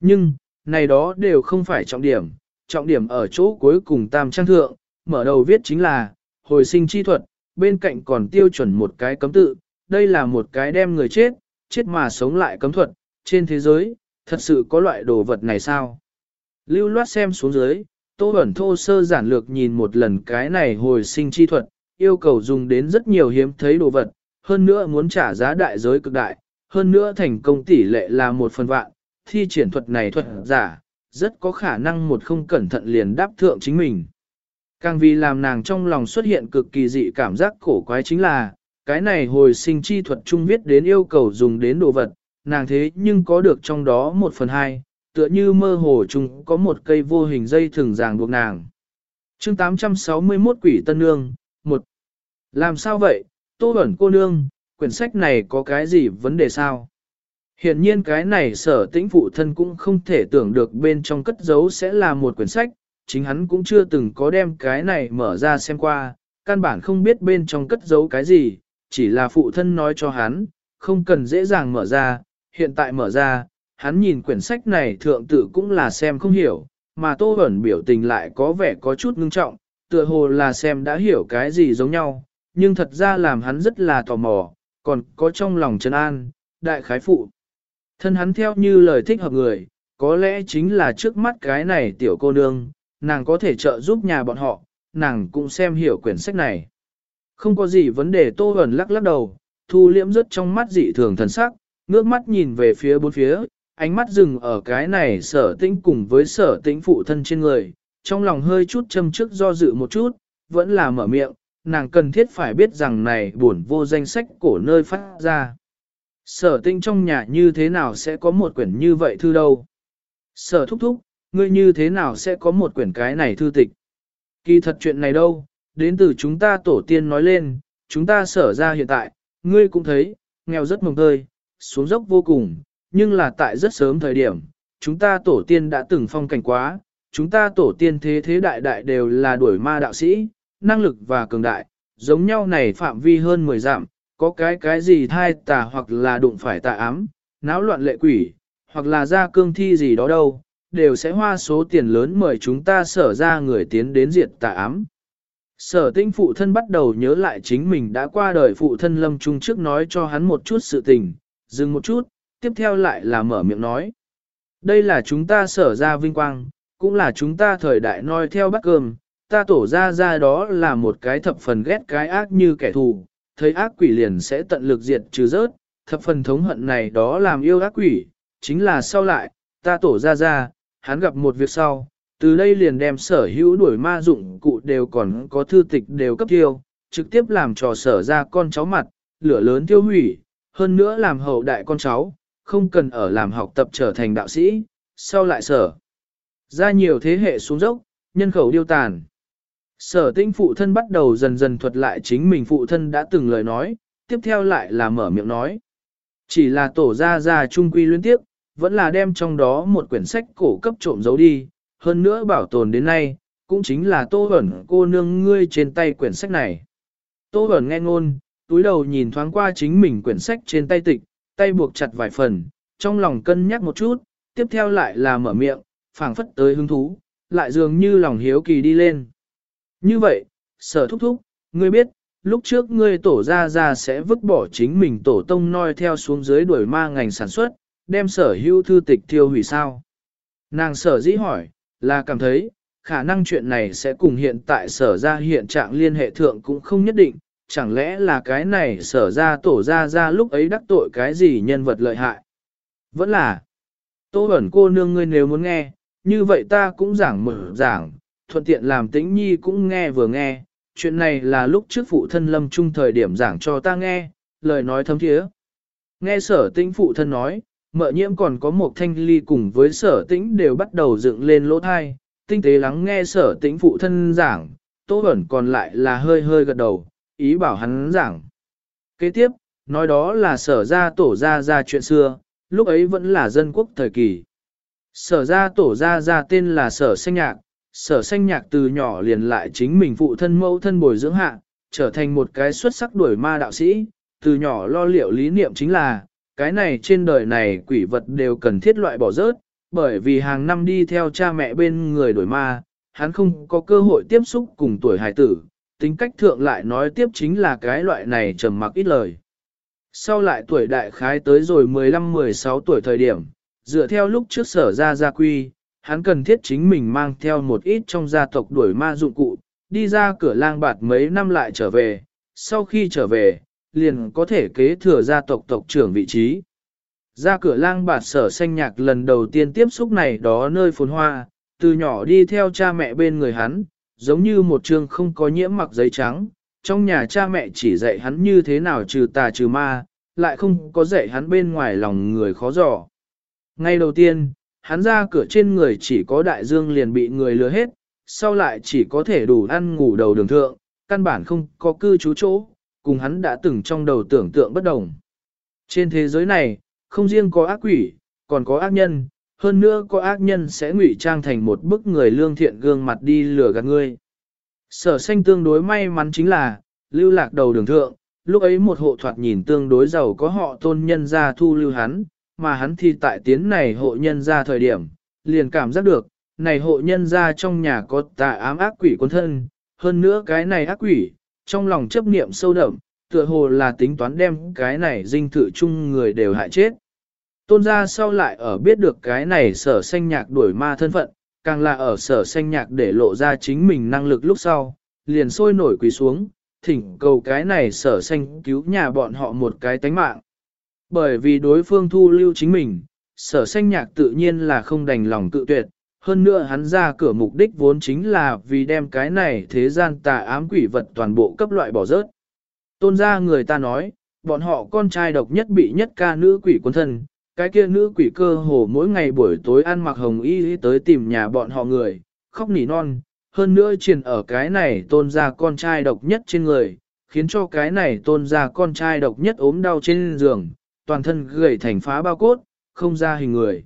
Nhưng, này đó đều không phải trọng điểm, trọng điểm ở chỗ cuối cùng tam trang thượng, mở đầu viết chính là, hồi sinh chi thuật, bên cạnh còn tiêu chuẩn một cái cấm tự, đây là một cái đem người chết, chết mà sống lại cấm thuật, trên thế giới, thật sự có loại đồ vật này sao? Lưu loát xem xuống dưới, Tô Bẩn thô sơ giản lược nhìn một lần cái này hồi sinh chi thuật, yêu cầu dùng đến rất nhiều hiếm thấy đồ vật, hơn nữa muốn trả giá đại giới cực đại, hơn nữa thành công tỷ lệ là một phần vạn, thi triển thuật này thuật giả, rất có khả năng một không cẩn thận liền đáp thượng chính mình. Càng vì làm nàng trong lòng xuất hiện cực kỳ dị cảm giác cổ quái chính là, cái này hồi sinh chi thuật trung viết đến yêu cầu dùng đến đồ vật, nàng thế nhưng có được trong đó một phần hai, tựa như mơ hồ chung có một cây vô hình dây thường ràng buộc nàng. chương 861 Quỷ Tân Nương, một Làm sao vậy, Tô Bẩn cô nương, quyển sách này có cái gì vấn đề sao? Hiện nhiên cái này sở tĩnh phụ thân cũng không thể tưởng được bên trong cất giấu sẽ là một quyển sách, chính hắn cũng chưa từng có đem cái này mở ra xem qua, căn bản không biết bên trong cất giấu cái gì, chỉ là phụ thân nói cho hắn, không cần dễ dàng mở ra, hiện tại mở ra, hắn nhìn quyển sách này thượng tự cũng là xem không hiểu, mà tô ẩn biểu tình lại có vẻ có chút ngưng trọng, tựa hồ là xem đã hiểu cái gì giống nhau, nhưng thật ra làm hắn rất là tò mò, còn có trong lòng trấn an, đại khái phụ. Thân hắn theo như lời thích hợp người, có lẽ chính là trước mắt cái này tiểu cô nương, nàng có thể trợ giúp nhà bọn họ, nàng cũng xem hiểu quyển sách này. Không có gì vấn đề tô Hẩn lắc lắc đầu, thu liễm rất trong mắt dị thường thần sắc, ngước mắt nhìn về phía bốn phía, ánh mắt dừng ở cái này sở tĩnh cùng với sở tĩnh phụ thân trên người, trong lòng hơi chút châm trước do dự một chút, vẫn là mở miệng, nàng cần thiết phải biết rằng này buồn vô danh sách cổ nơi phát ra. Sở tinh trong nhà như thế nào sẽ có một quyển như vậy thư đâu? Sở thúc thúc, ngươi như thế nào sẽ có một quyển cái này thư tịch? Kỳ thật chuyện này đâu, đến từ chúng ta tổ tiên nói lên, chúng ta sở ra hiện tại, ngươi cũng thấy, nghèo rất mồng tơi, xuống dốc vô cùng, nhưng là tại rất sớm thời điểm, chúng ta tổ tiên đã từng phong cảnh quá, chúng ta tổ tiên thế thế đại đại đều là đuổi ma đạo sĩ, năng lực và cường đại, giống nhau này phạm vi hơn 10 dặm, có cái cái gì thai tà hoặc là đụng phải tà ám, náo loạn lệ quỷ, hoặc là ra cương thi gì đó đâu, đều sẽ hoa số tiền lớn mời chúng ta sở ra người tiến đến diệt tà ám. Sở tinh phụ thân bắt đầu nhớ lại chính mình đã qua đời phụ thân lâm trung trước nói cho hắn một chút sự tình, dừng một chút, tiếp theo lại là mở miệng nói. Đây là chúng ta sở ra vinh quang, cũng là chúng ta thời đại noi theo bắt cơm, ta tổ ra ra đó là một cái thập phần ghét cái ác như kẻ thù, thấy ác quỷ liền sẽ tận lực diệt trừ rớt, thập phần thống hận này đó làm yêu ác quỷ, chính là sau lại, ta tổ ra ra, hắn gặp một việc sau, từ đây liền đem sở hữu đuổi ma dụng cụ đều còn có thư tịch đều cấp tiêu, trực tiếp làm trò sở ra con cháu mặt, lửa lớn tiêu hủy, hơn nữa làm hậu đại con cháu, không cần ở làm học tập trở thành đạo sĩ, sau lại sở. Ra nhiều thế hệ xuống dốc, nhân khẩu điêu tàn. Sở tinh phụ thân bắt đầu dần dần thuật lại chính mình phụ thân đã từng lời nói, tiếp theo lại là mở miệng nói. Chỉ là tổ ra ra trung quy liên tiếp, vẫn là đem trong đó một quyển sách cổ cấp trộm giấu đi, hơn nữa bảo tồn đến nay, cũng chính là tô ẩn cô nương ngươi trên tay quyển sách này. Tô ẩn nghe ngôn, túi đầu nhìn thoáng qua chính mình quyển sách trên tay tịch, tay buộc chặt vài phần, trong lòng cân nhắc một chút, tiếp theo lại là mở miệng, phảng phất tới hứng thú, lại dường như lòng hiếu kỳ đi lên. Như vậy, sở thúc thúc, ngươi biết, lúc trước ngươi tổ ra ra sẽ vứt bỏ chính mình tổ tông noi theo xuống dưới đuổi ma ngành sản xuất, đem sở hữu thư tịch thiêu hủy sao. Nàng sở dĩ hỏi, là cảm thấy, khả năng chuyện này sẽ cùng hiện tại sở ra hiện trạng liên hệ thượng cũng không nhất định, chẳng lẽ là cái này sở ra tổ ra ra lúc ấy đắc tội cái gì nhân vật lợi hại. Vẫn là, tô ẩn cô nương ngươi nếu muốn nghe, như vậy ta cũng giảng mở giảng, thuận tiện làm tĩnh nhi cũng nghe vừa nghe, chuyện này là lúc trước phụ thân lâm trung thời điểm giảng cho ta nghe, lời nói thấm thiế. Nghe sở tĩnh phụ thân nói, mợ nhiễm còn có một thanh ly cùng với sở tĩnh đều bắt đầu dựng lên lỗ thai, tinh tế lắng nghe sở tĩnh phụ thân giảng, tô ẩn còn lại là hơi hơi gật đầu, ý bảo hắn giảng. Kế tiếp, nói đó là sở ra tổ ra ra chuyện xưa, lúc ấy vẫn là dân quốc thời kỳ. Sở ra tổ ra ra tên là sở xanh nhạc, sở xanh nhạc từ nhỏ liền lại chính mình phụ thân mẫu thân bồi dưỡng hạ, trở thành một cái xuất sắc đuổi ma đạo sĩ, từ nhỏ lo liệu lý niệm chính là, cái này trên đời này quỷ vật đều cần thiết loại bỏ rớt, bởi vì hàng năm đi theo cha mẹ bên người đuổi ma, hắn không có cơ hội tiếp xúc cùng tuổi hài tử, tính cách thượng lại nói tiếp chính là cái loại này trầm mặc ít lời. Sau lại tuổi đại khái tới rồi 15-16 tuổi thời điểm, dựa theo lúc trước sở ra gia quy, hắn cần thiết chính mình mang theo một ít trong gia tộc đuổi ma dụng cụ, đi ra cửa lang bạt mấy năm lại trở về, sau khi trở về, liền có thể kế thừa gia tộc tộc trưởng vị trí. Ra cửa lang bạt sở xanh nhạc lần đầu tiên tiếp xúc này đó nơi phồn hoa, từ nhỏ đi theo cha mẹ bên người hắn, giống như một trường không có nhiễm mặc giấy trắng, trong nhà cha mẹ chỉ dạy hắn như thế nào trừ tà trừ ma, lại không có dạy hắn bên ngoài lòng người khó dò. Ngay đầu tiên, hắn ra cửa trên người chỉ có đại dương liền bị người lừa hết, sau lại chỉ có thể đủ ăn ngủ đầu đường thượng, căn bản không có cư trú chỗ, cùng hắn đã từng trong đầu tưởng tượng bất đồng. Trên thế giới này, không riêng có ác quỷ, còn có ác nhân, hơn nữa có ác nhân sẽ ngụy trang thành một bức người lương thiện gương mặt đi lừa gạt ngươi. Sở xanh tương đối may mắn chính là, lưu lạc đầu đường thượng, lúc ấy một hộ thoạt nhìn tương đối giàu có họ tôn nhân ra thu lưu hắn, mà hắn thì tại tiến này hộ nhân ra thời điểm, liền cảm giác được, này hộ nhân ra trong nhà có tà ám ác quỷ quân thân, hơn nữa cái này ác quỷ, trong lòng chấp niệm sâu đậm, tựa hồ là tính toán đem cái này dinh thự chung người đều hại chết. Tôn gia sau lại ở biết được cái này sở sanh nhạc đuổi ma thân phận, càng là ở sở sanh nhạc để lộ ra chính mình năng lực lúc sau, liền sôi nổi quỳ xuống, thỉnh cầu cái này sở sanh cứu nhà bọn họ một cái tánh mạng. Bởi vì đối phương thu lưu chính mình, sở sanh nhạc tự nhiên là không đành lòng tự tuyệt, hơn nữa hắn ra cửa mục đích vốn chính là vì đem cái này thế gian tà ám quỷ vật toàn bộ cấp loại bỏ rớt. Tôn ra người ta nói, bọn họ con trai độc nhất bị nhất ca nữ quỷ quân thân, cái kia nữ quỷ cơ hồ mỗi ngày buổi tối ăn mặc hồng y tới tìm nhà bọn họ người, khóc nỉ non, hơn nữa truyền ở cái này tôn ra con trai độc nhất trên người, khiến cho cái này tôn ra con trai độc nhất ốm đau trên giường, toàn thân gầy thành phá bao cốt, không ra hình người.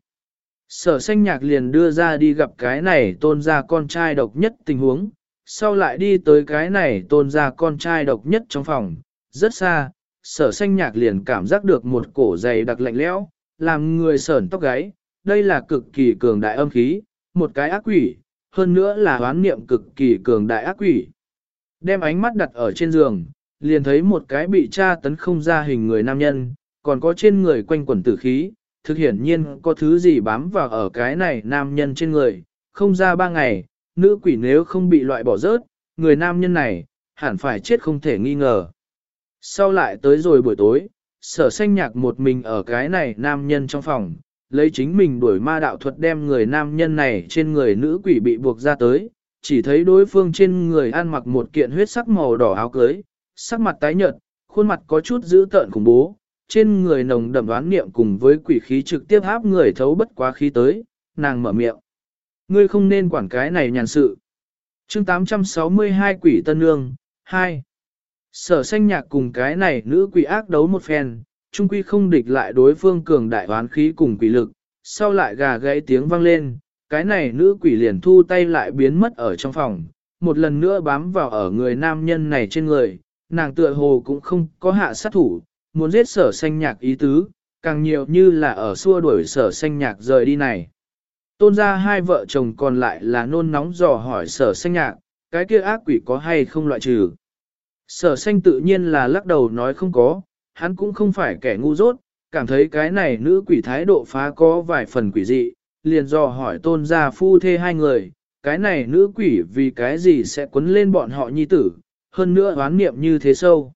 Sở xanh nhạc liền đưa ra đi gặp cái này tôn ra con trai độc nhất tình huống, sau lại đi tới cái này tôn ra con trai độc nhất trong phòng, rất xa, sở xanh nhạc liền cảm giác được một cổ dày đặc lạnh lẽo, làm người sởn tóc gáy, đây là cực kỳ cường đại âm khí, một cái ác quỷ, hơn nữa là hoán niệm cực kỳ cường đại ác quỷ. Đem ánh mắt đặt ở trên giường, liền thấy một cái bị tra tấn không ra hình người nam nhân, còn có trên người quanh quẩn tử khí, thực hiển nhiên có thứ gì bám vào ở cái này nam nhân trên người, không ra ba ngày, nữ quỷ nếu không bị loại bỏ rớt, người nam nhân này, hẳn phải chết không thể nghi ngờ. Sau lại tới rồi buổi tối, sở xanh nhạc một mình ở cái này nam nhân trong phòng, lấy chính mình đuổi ma đạo thuật đem người nam nhân này trên người nữ quỷ bị buộc ra tới, chỉ thấy đối phương trên người ăn mặc một kiện huyết sắc màu đỏ áo cưới, sắc mặt tái nhợt, khuôn mặt có chút dữ tợn khủng bố, trên người nồng đậm đoán niệm cùng với quỷ khí trực tiếp áp người thấu bất quá khí tới, nàng mở miệng. Ngươi không nên quản cái này nhàn sự. chương 862 quỷ tân nương, 2. Sở xanh nhạc cùng cái này nữ quỷ ác đấu một phen, trung quy không địch lại đối phương cường đại hoán khí cùng quỷ lực, sau lại gà gãy tiếng vang lên, cái này nữ quỷ liền thu tay lại biến mất ở trong phòng, một lần nữa bám vào ở người nam nhân này trên người, nàng tựa hồ cũng không có hạ sát thủ, muốn giết sở xanh nhạc ý tứ, càng nhiều như là ở xua đuổi sở xanh nhạc rời đi này. Tôn ra hai vợ chồng còn lại là nôn nóng dò hỏi sở xanh nhạc, cái kia ác quỷ có hay không loại trừ. Sở xanh tự nhiên là lắc đầu nói không có, hắn cũng không phải kẻ ngu dốt, cảm thấy cái này nữ quỷ thái độ phá có vài phần quỷ dị, liền dò hỏi tôn gia phu thê hai người, cái này nữ quỷ vì cái gì sẽ quấn lên bọn họ nhi tử, hơn nữa oán niệm như thế sâu.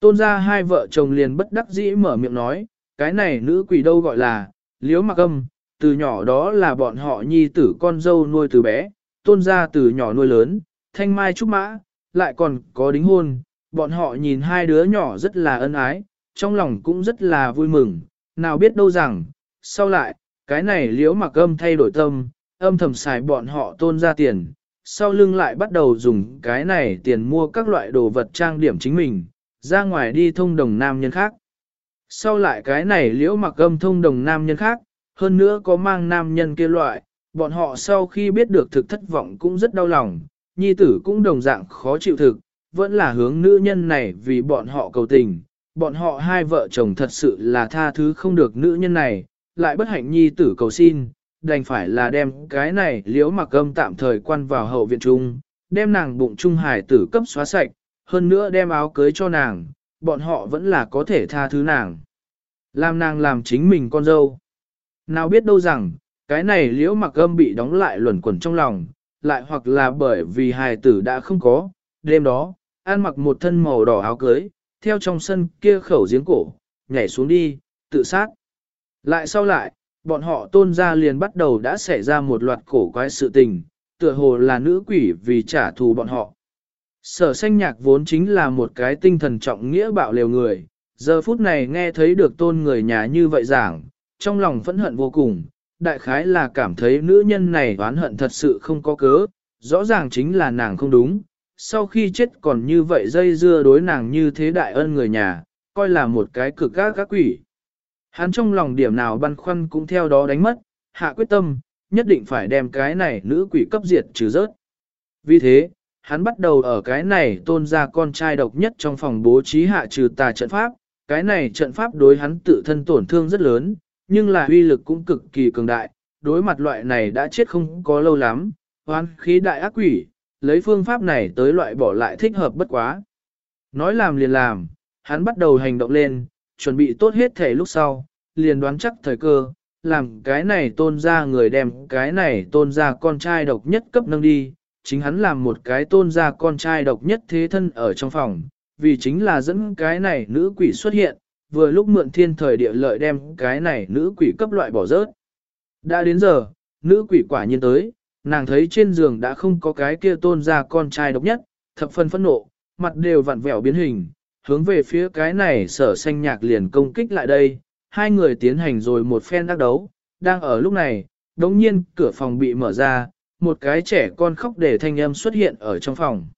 Tôn gia hai vợ chồng liền bất đắc dĩ mở miệng nói, cái này nữ quỷ đâu gọi là, liếu mặc âm, từ nhỏ đó là bọn họ nhi tử con dâu nuôi từ bé, tôn gia từ nhỏ nuôi lớn, thanh mai trúc mã, lại còn có đính hôn, bọn họ nhìn hai đứa nhỏ rất là ân ái, trong lòng cũng rất là vui mừng, nào biết đâu rằng, sau lại, cái này liếu mặc âm thay đổi tâm, âm thầm xài bọn họ tôn ra tiền, sau lưng lại bắt đầu dùng cái này tiền mua các loại đồ vật trang điểm chính mình, ra ngoài đi thông đồng nam nhân khác. Sau lại cái này liễu mặc âm thông đồng nam nhân khác, hơn nữa có mang nam nhân kia loại, bọn họ sau khi biết được thực thất vọng cũng rất đau lòng, nhi tử cũng đồng dạng khó chịu thực, vẫn là hướng nữ nhân này vì bọn họ cầu tình, bọn họ hai vợ chồng thật sự là tha thứ không được nữ nhân này, lại bất hạnh nhi tử cầu xin, đành phải là đem cái này liễu mặc âm tạm thời quan vào hậu viện trung, đem nàng bụng trung hải tử cấp xóa sạch, hơn nữa đem áo cưới cho nàng, bọn họ vẫn là có thể tha thứ nàng. Làm nàng làm chính mình con dâu. Nào biết đâu rằng, cái này liễu mặc âm bị đóng lại luẩn quẩn trong lòng, lại hoặc là bởi vì hài tử đã không có, đêm đó, an mặc một thân màu đỏ áo cưới, theo trong sân kia khẩu giếng cổ, nhảy xuống đi, tự sát. Lại sau lại, bọn họ tôn ra liền bắt đầu đã xảy ra một loạt cổ quái sự tình, tựa hồ là nữ quỷ vì trả thù bọn họ. Sở xanh nhạc vốn chính là một cái tinh thần trọng nghĩa bạo liều người, Giờ phút này nghe thấy được tôn người nhà như vậy giảng, trong lòng phẫn hận vô cùng, đại khái là cảm thấy nữ nhân này oán hận thật sự không có cớ, rõ ràng chính là nàng không đúng, sau khi chết còn như vậy dây dưa đối nàng như thế đại ân người nhà, coi là một cái cực gác các quỷ. Hắn trong lòng điểm nào băn khoăn cũng theo đó đánh mất, hạ quyết tâm, nhất định phải đem cái này nữ quỷ cấp diệt trừ rớt. Vì thế, hắn bắt đầu ở cái này tôn ra con trai độc nhất trong phòng bố trí hạ trừ tà trận pháp, cái này trận pháp đối hắn tự thân tổn thương rất lớn, nhưng là uy lực cũng cực kỳ cường đại, đối mặt loại này đã chết không có lâu lắm, hoán khí đại ác quỷ, lấy phương pháp này tới loại bỏ lại thích hợp bất quá. Nói làm liền làm, hắn bắt đầu hành động lên, chuẩn bị tốt hết thể lúc sau, liền đoán chắc thời cơ, làm cái này tôn ra người đem cái này tôn ra con trai độc nhất cấp nâng đi, chính hắn làm một cái tôn gia con trai độc nhất thế thân ở trong phòng, vì chính là dẫn cái này nữ quỷ xuất hiện, vừa lúc mượn thiên thời địa lợi đem cái này nữ quỷ cấp loại bỏ rớt. Đã đến giờ, nữ quỷ quả nhiên tới, nàng thấy trên giường đã không có cái kia tôn gia con trai độc nhất, thập phân phẫn nộ, mặt đều vặn vẹo biến hình, hướng về phía cái này sở xanh nhạc liền công kích lại đây, hai người tiến hành rồi một phen đắc đấu, đang ở lúc này, đống nhiên cửa phòng bị mở ra, một cái trẻ con khóc để thanh âm xuất hiện ở trong phòng.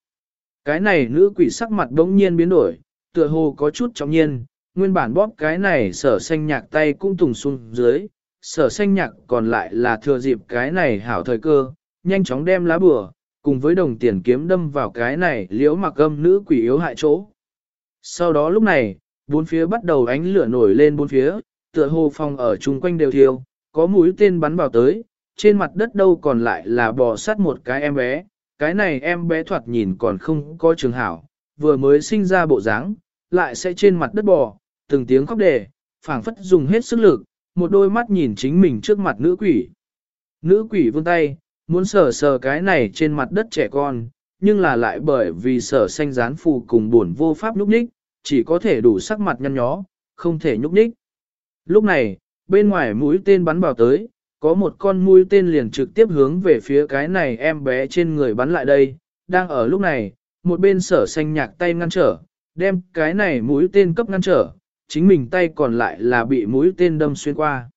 Cái này nữ quỷ sắc mặt đống nhiên biến đổi, tựa hồ có chút trọng nhiên, nguyên bản bóp cái này sở xanh nhạc tay cũng tùng xuống dưới, sở xanh nhạc còn lại là thừa dịp cái này hảo thời cơ, nhanh chóng đem lá bùa, cùng với đồng tiền kiếm đâm vào cái này liễu mặc âm nữ quỷ yếu hại chỗ. Sau đó lúc này, bốn phía bắt đầu ánh lửa nổi lên bốn phía, tựa hồ phòng ở chung quanh đều thiêu, có mũi tên bắn vào tới, trên mặt đất đâu còn lại là bò sát một cái em bé, cái này em bé thoạt nhìn còn không có trường hảo, vừa mới sinh ra bộ dáng, lại sẽ trên mặt đất bò, từng tiếng khóc đề, phảng phất dùng hết sức lực, một đôi mắt nhìn chính mình trước mặt nữ quỷ. Nữ quỷ vươn tay, muốn sờ sờ cái này trên mặt đất trẻ con, nhưng là lại bởi vì sở xanh rán phù cùng buồn vô pháp nhúc nhích, chỉ có thể đủ sắc mặt nhăn nhó, không thể nhúc nhích. Lúc này, bên ngoài mũi tên bắn vào tới, có một con mũi tên liền trực tiếp hướng về phía cái này em bé trên người bắn lại đây, đang ở lúc này, một bên sở xanh nhạc tay ngăn trở, đem cái này mũi tên cấp ngăn trở, chính mình tay còn lại là bị mũi tên đâm xuyên qua.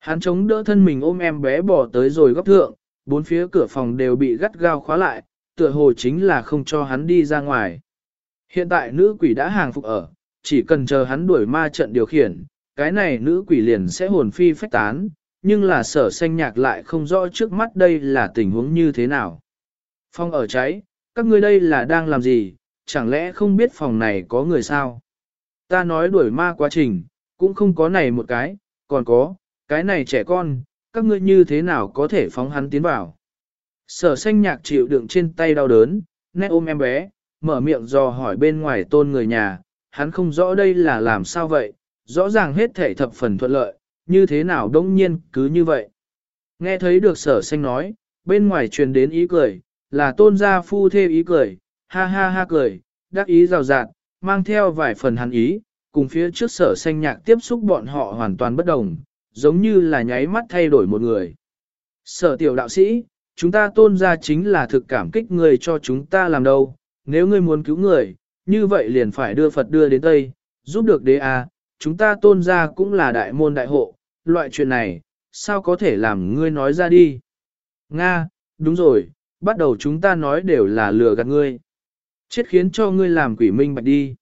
Hắn chống đỡ thân mình ôm em bé bỏ tới rồi góc thượng, bốn phía cửa phòng đều bị gắt gao khóa lại, tựa hồ chính là không cho hắn đi ra ngoài. Hiện tại nữ quỷ đã hàng phục ở, chỉ cần chờ hắn đuổi ma trận điều khiển, cái này nữ quỷ liền sẽ hồn phi phách tán, nhưng là sở xanh nhạc lại không rõ trước mắt đây là tình huống như thế nào. Phong ở cháy, các ngươi đây là đang làm gì, chẳng lẽ không biết phòng này có người sao? Ta nói đuổi ma quá trình, cũng không có này một cái, còn có, cái này trẻ con, các ngươi như thế nào có thể phóng hắn tiến vào? Sở xanh nhạc chịu đựng trên tay đau đớn, nét ôm em bé, mở miệng dò hỏi bên ngoài tôn người nhà, hắn không rõ đây là làm sao vậy, rõ ràng hết thể thập phần thuận lợi, như thế nào đông nhiên cứ như vậy. Nghe thấy được sở xanh nói, bên ngoài truyền đến ý cười, là tôn gia phu thê ý cười, ha ha ha cười, đắc ý rào rạt, mang theo vài phần hắn ý, cùng phía trước sở xanh nhạc tiếp xúc bọn họ hoàn toàn bất đồng, giống như là nháy mắt thay đổi một người. Sở tiểu đạo sĩ, chúng ta tôn gia chính là thực cảm kích người cho chúng ta làm đâu, nếu ngươi muốn cứu người, như vậy liền phải đưa Phật đưa đến Tây, giúp được đế a, chúng ta tôn ra cũng là đại môn đại hộ, loại chuyện này, sao có thể làm ngươi nói ra đi. Nga, đúng rồi, bắt đầu chúng ta nói đều là lừa gạt ngươi. Chết khiến cho ngươi làm quỷ minh bạch đi.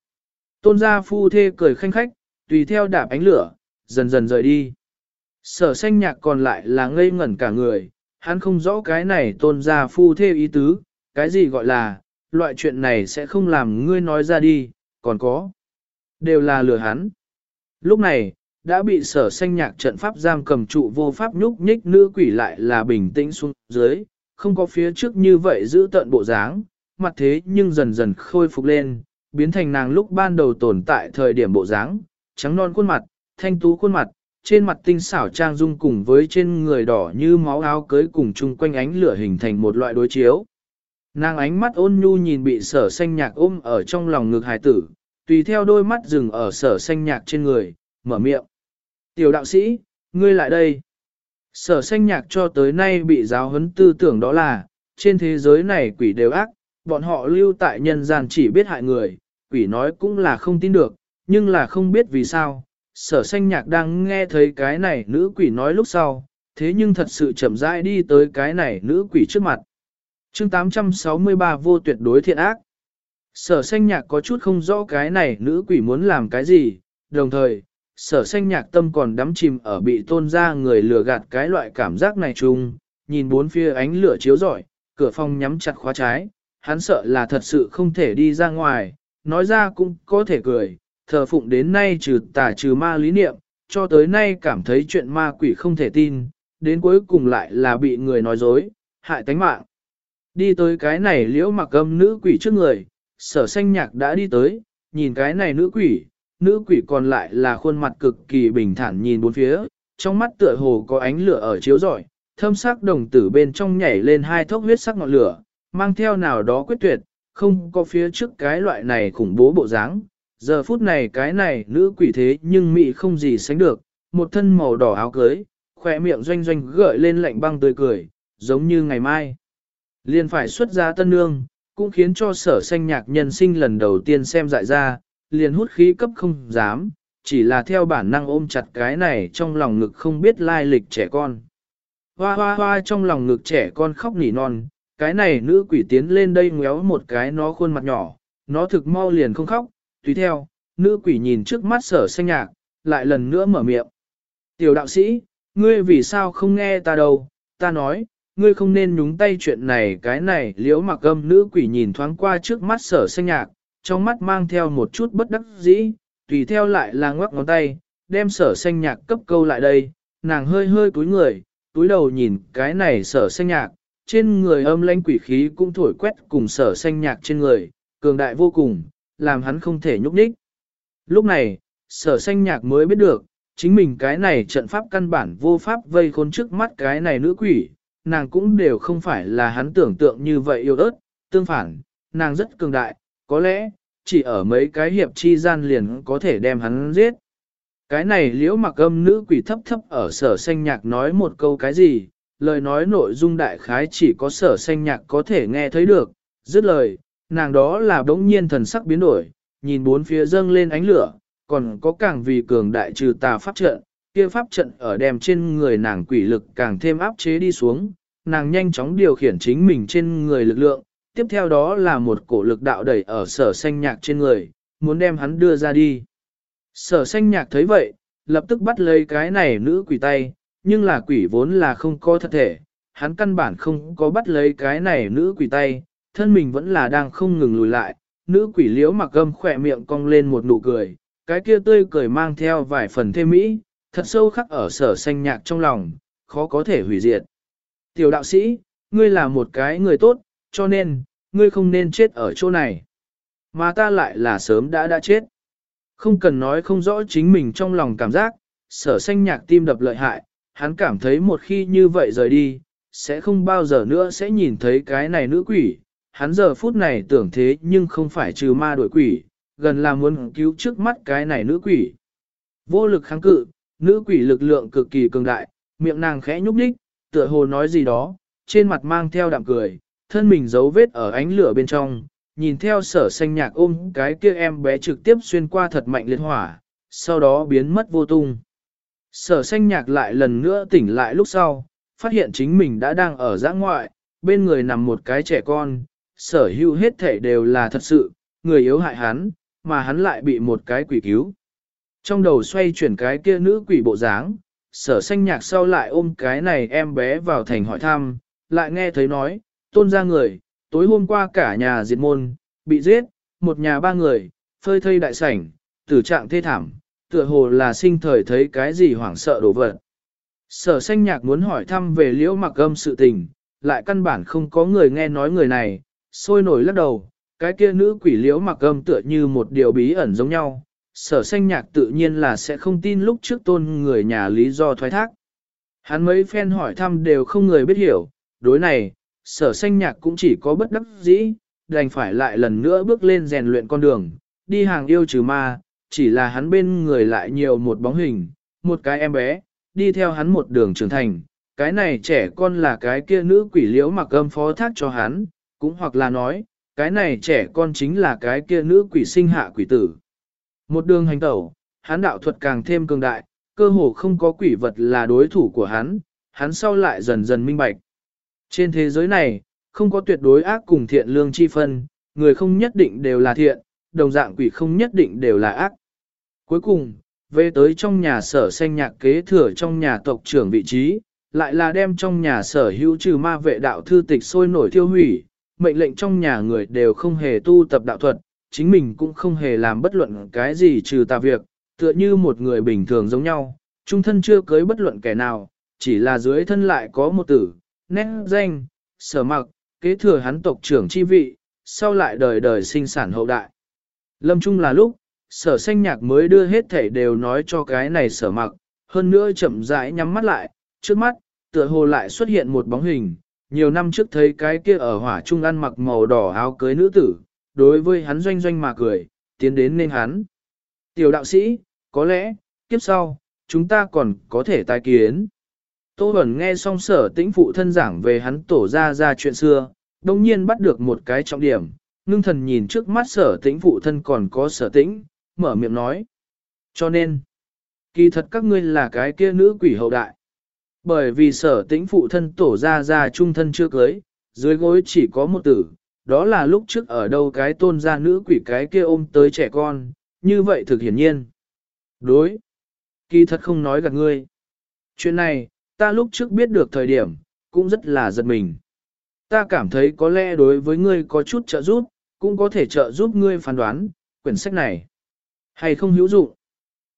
Tôn gia phu thê cười khanh khách, tùy theo đạp ánh lửa, dần dần rời đi. Sở xanh nhạc còn lại là ngây ngẩn cả người, hắn không rõ cái này tôn gia phu thê ý tứ, cái gì gọi là, loại chuyện này sẽ không làm ngươi nói ra đi, còn có. Đều là lừa hắn. Lúc này, đã bị sở xanh nhạc trận pháp giam cầm trụ vô pháp nhúc nhích nữ quỷ lại là bình tĩnh xuống dưới, không có phía trước như vậy giữ tận bộ dáng, mặt thế nhưng dần dần khôi phục lên, biến thành nàng lúc ban đầu tồn tại thời điểm bộ dáng, trắng non khuôn mặt, thanh tú khuôn mặt, trên mặt tinh xảo trang dung cùng với trên người đỏ như máu áo cưới cùng chung quanh ánh lửa hình thành một loại đối chiếu. Nàng ánh mắt ôn nhu nhìn bị sở xanh nhạc ôm ở trong lòng ngực hài tử, tùy theo đôi mắt dừng ở sở xanh nhạc trên người, mở miệng. Tiểu đạo sĩ, ngươi lại đây. Sở xanh nhạc cho tới nay bị giáo huấn tư tưởng đó là, trên thế giới này quỷ đều ác, bọn họ lưu tại nhân gian chỉ biết hại người, quỷ nói cũng là không tin được, nhưng là không biết vì sao, sở xanh nhạc đang nghe thấy cái này nữ quỷ nói lúc sau, thế nhưng thật sự chậm rãi đi tới cái này nữ quỷ trước mặt. chương 863 vô tuyệt đối thiện ác. Sở xanh nhạc có chút không rõ cái này nữ quỷ muốn làm cái gì, đồng thời, sở xanh nhạc tâm còn đắm chìm ở bị tôn ra người lừa gạt cái loại cảm giác này chung, nhìn bốn phía ánh lửa chiếu rọi, cửa phòng nhắm chặt khóa trái, hắn sợ là thật sự không thể đi ra ngoài, nói ra cũng có thể cười, thờ phụng đến nay trừ tà trừ ma lý niệm, cho tới nay cảm thấy chuyện ma quỷ không thể tin, đến cuối cùng lại là bị người nói dối, hại tánh mạng. Đi tới cái này liễu mặc âm nữ quỷ trước người, sở xanh nhạc đã đi tới, nhìn cái này nữ quỷ, nữ quỷ còn lại là khuôn mặt cực kỳ bình thản nhìn bốn phía, trong mắt tựa hồ có ánh lửa ở chiếu rọi, thâm sắc đồng tử bên trong nhảy lên hai thốc huyết sắc ngọn lửa, mang theo nào đó quyết tuyệt, không có phía trước cái loại này khủng bố bộ dáng. Giờ phút này cái này nữ quỷ thế nhưng mị không gì sánh được, một thân màu đỏ áo cưới, khỏe miệng doanh doanh gợi lên lạnh băng tươi cười, giống như ngày mai. Liền phải xuất ra tân nương, cũng khiến cho sở xanh nhạc nhân sinh lần đầu tiên xem dại ra, liền hút khí cấp không dám, chỉ là theo bản năng ôm chặt cái này trong lòng ngực không biết lai lịch trẻ con. Hoa hoa hoa trong lòng ngực trẻ con khóc nỉ non, cái này nữ quỷ tiến lên đây ngéo một cái nó khuôn mặt nhỏ, nó thực mau liền không khóc, tùy theo, nữ quỷ nhìn trước mắt sở xanh nhạc, lại lần nữa mở miệng. Tiểu đạo sĩ, ngươi vì sao không nghe ta đâu, ta nói, ngươi không nên nhúng tay chuyện này cái này liễu mặc âm nữ quỷ nhìn thoáng qua trước mắt sở xanh nhạc, trong mắt mang theo một chút bất đắc dĩ, tùy theo lại là ngoắc ngón tay, đem sở xanh nhạc cấp câu lại đây, nàng hơi hơi cúi người, túi đầu nhìn cái này sở xanh nhạc, trên người âm lãnh quỷ khí cũng thổi quét cùng sở xanh nhạc trên người, cường đại vô cùng, làm hắn không thể nhúc nhích. Lúc này, sở xanh nhạc mới biết được, chính mình cái này trận pháp căn bản vô pháp vây khốn trước mắt cái này nữ quỷ, nàng cũng đều không phải là hắn tưởng tượng như vậy yêu ớt, tương phản, nàng rất cường đại, có lẽ, chỉ ở mấy cái hiệp chi gian liền có thể đem hắn giết. Cái này liễu mặc âm nữ quỷ thấp thấp ở sở xanh nhạc nói một câu cái gì, lời nói nội dung đại khái chỉ có sở xanh nhạc có thể nghe thấy được, dứt lời, nàng đó là đống nhiên thần sắc biến đổi, nhìn bốn phía dâng lên ánh lửa, còn có càng vì cường đại trừ tà pháp trận, kia pháp trận ở đem trên người nàng quỷ lực càng thêm áp chế đi xuống, nàng nhanh chóng điều khiển chính mình trên người lực lượng, tiếp theo đó là một cổ lực đạo đẩy ở sở xanh nhạc trên người, muốn đem hắn đưa ra đi. Sở xanh nhạc thấy vậy, lập tức bắt lấy cái này nữ quỷ tay, nhưng là quỷ vốn là không có thật thể, hắn căn bản không có bắt lấy cái này nữ quỷ tay, thân mình vẫn là đang không ngừng lùi lại, nữ quỷ liễu mặc gâm khỏe miệng cong lên một nụ cười, cái kia tươi cười mang theo vài phần thêm mỹ, thật sâu khắc ở sở xanh nhạc trong lòng, khó có thể hủy diệt. Tiểu đạo sĩ, ngươi là một cái người tốt, cho nên, ngươi không nên chết ở chỗ này. Mà ta lại là sớm đã đã chết. Không cần nói không rõ chính mình trong lòng cảm giác, sở xanh nhạc tim đập lợi hại, hắn cảm thấy một khi như vậy rời đi, sẽ không bao giờ nữa sẽ nhìn thấy cái này nữ quỷ. Hắn giờ phút này tưởng thế nhưng không phải trừ ma đổi quỷ, gần là muốn cứu trước mắt cái này nữ quỷ. Vô lực kháng cự, nữ quỷ lực lượng cực kỳ cường đại, miệng nàng khẽ nhúc nhích, tựa hồ nói gì đó, trên mặt mang theo đạm cười, thân mình giấu vết ở ánh lửa bên trong, nhìn theo sở xanh nhạc ôm cái kia em bé trực tiếp xuyên qua thật mạnh liệt hỏa, sau đó biến mất vô tung. Sở xanh nhạc lại lần nữa tỉnh lại lúc sau, phát hiện chính mình đã đang ở giã ngoại, bên người nằm một cái trẻ con, sở hữu hết thể đều là thật sự, người yếu hại hắn, mà hắn lại bị một cái quỷ cứu. Trong đầu xoay chuyển cái kia nữ quỷ bộ dáng, sở xanh nhạc sau lại ôm cái này em bé vào thành hỏi thăm, lại nghe thấy nói, tôn ra người, tối hôm qua cả nhà diệt môn, bị giết, một nhà ba người, phơi thây đại sảnh, tử trạng thê thảm, tựa hồ là sinh thời thấy cái gì hoảng sợ đổ vật. Sở xanh nhạc muốn hỏi thăm về liễu mặc âm sự tình, lại căn bản không có người nghe nói người này, sôi nổi lắc đầu, cái kia nữ quỷ liễu mặc âm tựa như một điều bí ẩn giống nhau, sở xanh nhạc tự nhiên là sẽ không tin lúc trước tôn người nhà lý do thoái thác. Hắn mấy phen hỏi thăm đều không người biết hiểu, đối này, sở xanh nhạc cũng chỉ có bất đắc dĩ, đành phải lại lần nữa bước lên rèn luyện con đường, đi hàng yêu trừ ma, chỉ là hắn bên người lại nhiều một bóng hình, một cái em bé, đi theo hắn một đường trưởng thành, cái này trẻ con là cái kia nữ quỷ liễu mặc âm phó thác cho hắn, cũng hoặc là nói, cái này trẻ con chính là cái kia nữ quỷ sinh hạ quỷ tử. Một đường hành tẩu, hắn đạo thuật càng thêm cường đại, cơ hồ không có quỷ vật là đối thủ của hắn, hắn sau lại dần dần minh bạch. Trên thế giới này, không có tuyệt đối ác cùng thiện lương chi phân, người không nhất định đều là thiện, đồng dạng quỷ không nhất định đều là ác. Cuối cùng, về tới trong nhà sở xanh nhạc kế thừa trong nhà tộc trưởng vị trí, lại là đem trong nhà sở hữu trừ ma vệ đạo thư tịch sôi nổi thiêu hủy, mệnh lệnh trong nhà người đều không hề tu tập đạo thuật, chính mình cũng không hề làm bất luận cái gì trừ tà việc, tựa như một người bình thường giống nhau, trung thân chưa cưới bất luận kẻ nào, chỉ là dưới thân lại có một tử, nét danh, sở mặc, kế thừa hắn tộc trưởng chi vị, sau lại đời đời sinh sản hậu đại. Lâm Trung là lúc, sở xanh nhạc mới đưa hết thể đều nói cho cái này sở mặc, hơn nữa chậm rãi nhắm mắt lại, trước mắt, tựa hồ lại xuất hiện một bóng hình, nhiều năm trước thấy cái kia ở hỏa trung ăn mặc màu đỏ áo cưới nữ tử, đối với hắn doanh doanh mà cười, tiến đến nên hắn. Tiểu đạo sĩ, có lẽ, kiếp sau, chúng ta còn có thể tai kiến. Tô Bẩn nghe xong sở tĩnh phụ thân giảng về hắn tổ ra ra chuyện xưa, đồng nhiên bắt được một cái trọng điểm, ngưng thần nhìn trước mắt sở tĩnh phụ thân còn có sở tĩnh, mở miệng nói. Cho nên, kỳ thật các ngươi là cái kia nữ quỷ hậu đại. Bởi vì sở tĩnh phụ thân tổ ra ra trung thân chưa cưới, dưới gối chỉ có một tử, đó là lúc trước ở đâu cái tôn gia nữ quỷ cái kia ôm tới trẻ con, như vậy thực hiển nhiên. Đối, kỳ thật không nói gạt ngươi. Chuyện này, ta lúc trước biết được thời điểm, cũng rất là giật mình. Ta cảm thấy có lẽ đối với ngươi có chút trợ giúp, cũng có thể trợ giúp ngươi phán đoán, quyển sách này. Hay không hữu dụng?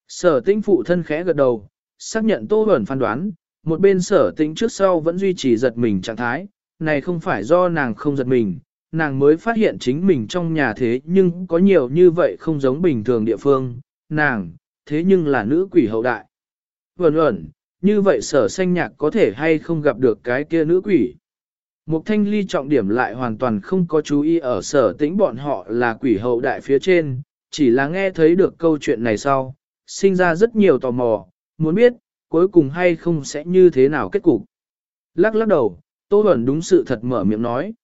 Sở tĩnh phụ thân khẽ gật đầu, xác nhận tô ẩn phán đoán, một bên sở tĩnh trước sau vẫn duy trì giật mình trạng thái, này không phải do nàng không giật mình, nàng mới phát hiện chính mình trong nhà thế nhưng có nhiều như vậy không giống bình thường địa phương, nàng, thế nhưng là nữ quỷ hậu đại. Vẩn ẩn, như vậy sở xanh nhạc có thể hay không gặp được cái kia nữ quỷ. Mục thanh ly trọng điểm lại hoàn toàn không có chú ý ở sở tĩnh bọn họ là quỷ hậu đại phía trên, chỉ là nghe thấy được câu chuyện này sau, sinh ra rất nhiều tò mò, muốn biết, cuối cùng hay không sẽ như thế nào kết cục. Lắc lắc đầu, Tô Bẩn đúng sự thật mở miệng nói.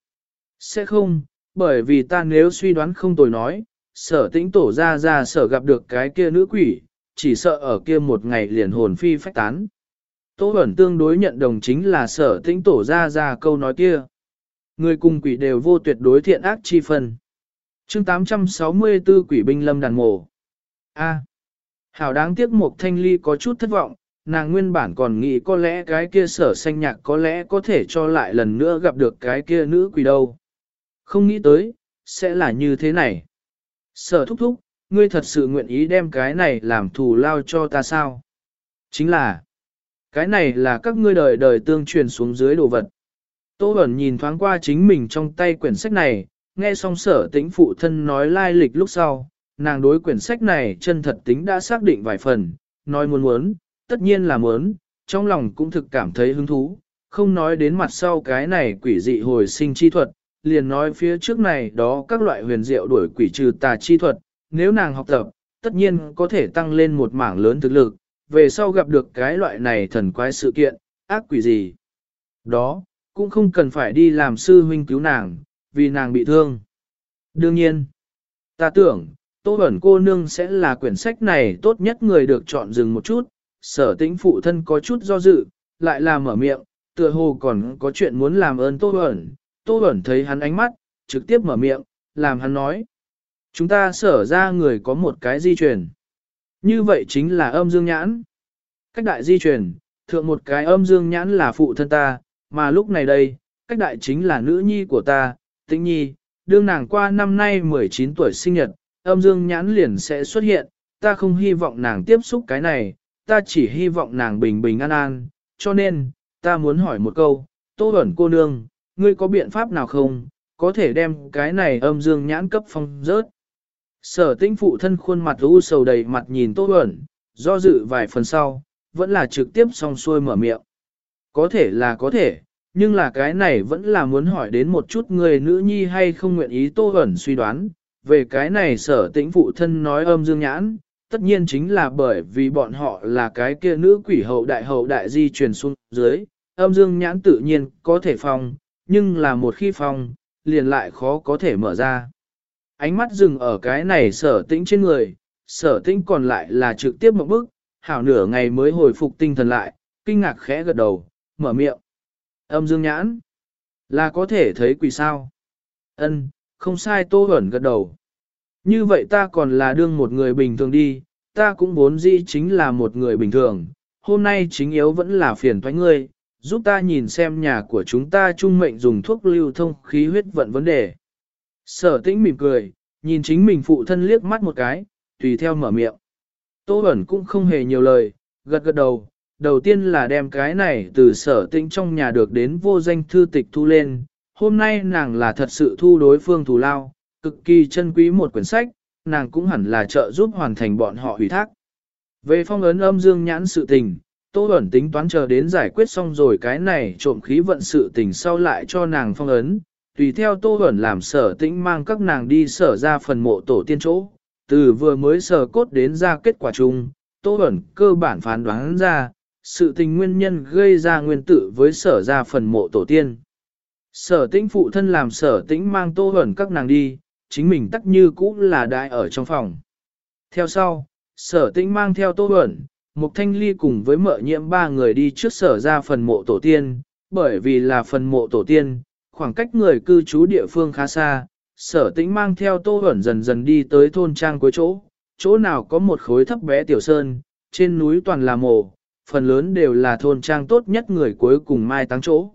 Sẽ không, bởi vì ta nếu suy đoán không tồi nói, sở tĩnh tổ ra ra sở gặp được cái kia nữ quỷ, chỉ sợ ở kia một ngày liền hồn phi phách tán. Tô ẩn tương đối nhận đồng chính là sở tĩnh tổ ra ra câu nói kia. Người cùng quỷ đều vô tuyệt đối thiện ác chi phần. chương 864 quỷ binh lâm đàn mổ. A. Hảo đáng tiếc một thanh ly có chút thất vọng, nàng nguyên bản còn nghĩ có lẽ cái kia sở xanh nhạc có lẽ có thể cho lại lần nữa gặp được cái kia nữ quỷ đâu. Không nghĩ tới, sẽ là như thế này. Sở thúc thúc, ngươi thật sự nguyện ý đem cái này làm thù lao cho ta sao? Chính là, cái này là các ngươi đời đời tương truyền xuống dưới đồ vật. Tô Bẩn nhìn thoáng qua chính mình trong tay quyển sách này, nghe xong sở tĩnh phụ thân nói lai lịch lúc sau, nàng đối quyển sách này chân thật tính đã xác định vài phần, nói muốn muốn, tất nhiên là muốn, trong lòng cũng thực cảm thấy hứng thú, không nói đến mặt sau cái này quỷ dị hồi sinh chi thuật, liền nói phía trước này đó các loại huyền diệu đuổi quỷ trừ tà chi thuật, nếu nàng học tập, tất nhiên có thể tăng lên một mảng lớn thực lực, về sau gặp được cái loại này thần quái sự kiện, ác quỷ gì. Đó, cũng không cần phải đi làm sư huynh cứu nàng, vì nàng bị thương. Đương nhiên, ta tưởng, Tô Bẩn cô nương sẽ là quyển sách này tốt nhất người được chọn dừng một chút, sở tĩnh phụ thân có chút do dự, lại là mở miệng, tựa hồ còn có chuyện muốn làm ơn Tô Bẩn. Tô Bẩn thấy hắn ánh mắt, trực tiếp mở miệng, làm hắn nói. Chúng ta sở ra người có một cái di truyền. Như vậy chính là âm dương nhãn. Cách đại di truyền, thượng một cái âm dương nhãn là phụ thân ta, mà lúc này đây, cách đại chính là nữ nhi của ta, tĩnh nhi, đương nàng qua năm nay 19 tuổi sinh nhật, âm dương nhãn liền sẽ xuất hiện, ta không hy vọng nàng tiếp xúc cái này, ta chỉ hy vọng nàng bình bình an an, cho nên, ta muốn hỏi một câu, tô ẩn cô nương, ngươi có biện pháp nào không, có thể đem cái này âm dương nhãn cấp phong rớt. Sở tinh phụ thân khuôn mặt u sầu đầy mặt nhìn tô ẩn, do dự vài phần sau, vẫn là trực tiếp song xuôi mở miệng. Có thể là có thể, nhưng là cái này vẫn là muốn hỏi đến một chút người nữ nhi hay không nguyện ý tô ẩn suy đoán, về cái này sở tĩnh phụ thân nói âm dương nhãn, tất nhiên chính là bởi vì bọn họ là cái kia nữ quỷ hậu đại hậu đại di truyền xuống dưới, âm dương nhãn tự nhiên có thể phong, nhưng là một khi phong, liền lại khó có thể mở ra. Ánh mắt dừng ở cái này sở tĩnh trên người, sở tĩnh còn lại là trực tiếp một bước, hảo nửa ngày mới hồi phục tinh thần lại, kinh ngạc khẽ gật đầu, mở miệng. Âm dương nhãn, là có thể thấy quỷ sao. Ân, không sai tô ẩn gật đầu. Như vậy ta còn là đương một người bình thường đi, ta cũng vốn dĩ chính là một người bình thường, hôm nay chính yếu vẫn là phiền thoái ngươi, giúp ta nhìn xem nhà của chúng ta trung mệnh dùng thuốc lưu thông khí huyết vận vấn đề. Sở tĩnh mỉm cười, nhìn chính mình phụ thân liếc mắt một cái, tùy theo mở miệng. Tô ẩn cũng không hề nhiều lời, gật gật đầu, đầu tiên là đem cái này từ sở tĩnh trong nhà được đến vô danh thư tịch thu lên, hôm nay nàng là thật sự thu đối phương thù lao, cực kỳ chân quý một quyển sách, nàng cũng hẳn là trợ giúp hoàn thành bọn họ hủy thác. Về phong ấn âm dương nhãn sự tình, Tô Bẩn tính toán chờ đến giải quyết xong rồi cái này trộm khí vận sự tình sau lại cho nàng phong ấn, tùy theo Tô Bẩn làm sở tĩnh mang các nàng đi sở ra phần mộ tổ tiên chỗ, từ vừa mới sở cốt đến ra kết quả chung, Tô Bẩn cơ bản phán đoán ra, sự tình nguyên nhân gây ra nguyên tử với sở ra phần mộ tổ tiên. Sở tĩnh phụ thân làm sở tĩnh mang Tô Bẩn các nàng đi, chính mình tắc như cũ là đại ở trong phòng. Theo sau, sở tĩnh mang theo Tô Bẩn, Mục Thanh Ly cùng với mợ nhiễm ba người đi trước sở ra phần mộ tổ tiên, bởi vì là phần mộ tổ tiên, khoảng cách người cư trú địa phương khá xa, sở tĩnh mang theo tô ẩn dần dần đi tới thôn trang cuối chỗ, chỗ nào có một khối thấp bé tiểu sơn, trên núi toàn là mộ, phần lớn đều là thôn trang tốt nhất người cuối cùng mai táng chỗ.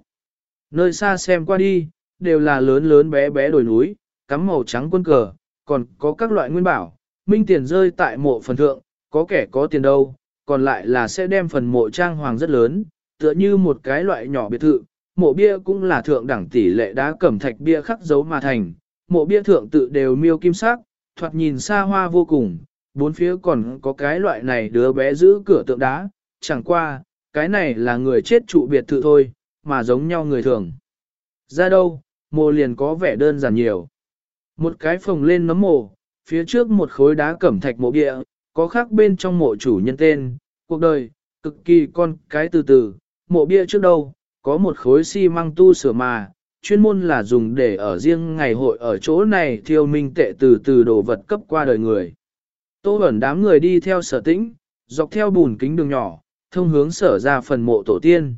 Nơi xa xem qua đi, đều là lớn lớn bé bé đồi núi, cắm màu trắng quân cờ, còn có các loại nguyên bảo, minh tiền rơi tại mộ phần thượng, có kẻ có tiền đâu, còn lại là sẽ đem phần mộ trang hoàng rất lớn, tựa như một cái loại nhỏ biệt thự, mộ bia cũng là thượng đẳng tỷ lệ đá cẩm thạch bia khắc dấu mà thành, mộ bia thượng tự đều miêu kim sắc, thoạt nhìn xa hoa vô cùng, bốn phía còn có cái loại này đứa bé giữ cửa tượng đá, chẳng qua, cái này là người chết trụ biệt thự thôi, mà giống nhau người thường. Ra đâu, mộ liền có vẻ đơn giản nhiều. Một cái phòng lên nấm mộ, phía trước một khối đá cẩm thạch mộ bia, có khác bên trong mộ chủ nhân tên, cuộc đời, cực kỳ con cái từ từ, mộ bia trước đâu, có một khối xi măng tu sửa mà, chuyên môn là dùng để ở riêng ngày hội ở chỗ này thiêu minh tệ từ từ đồ vật cấp qua đời người. Tô ẩn đám người đi theo sở tĩnh, dọc theo bùn kính đường nhỏ, thông hướng sở ra phần mộ tổ tiên.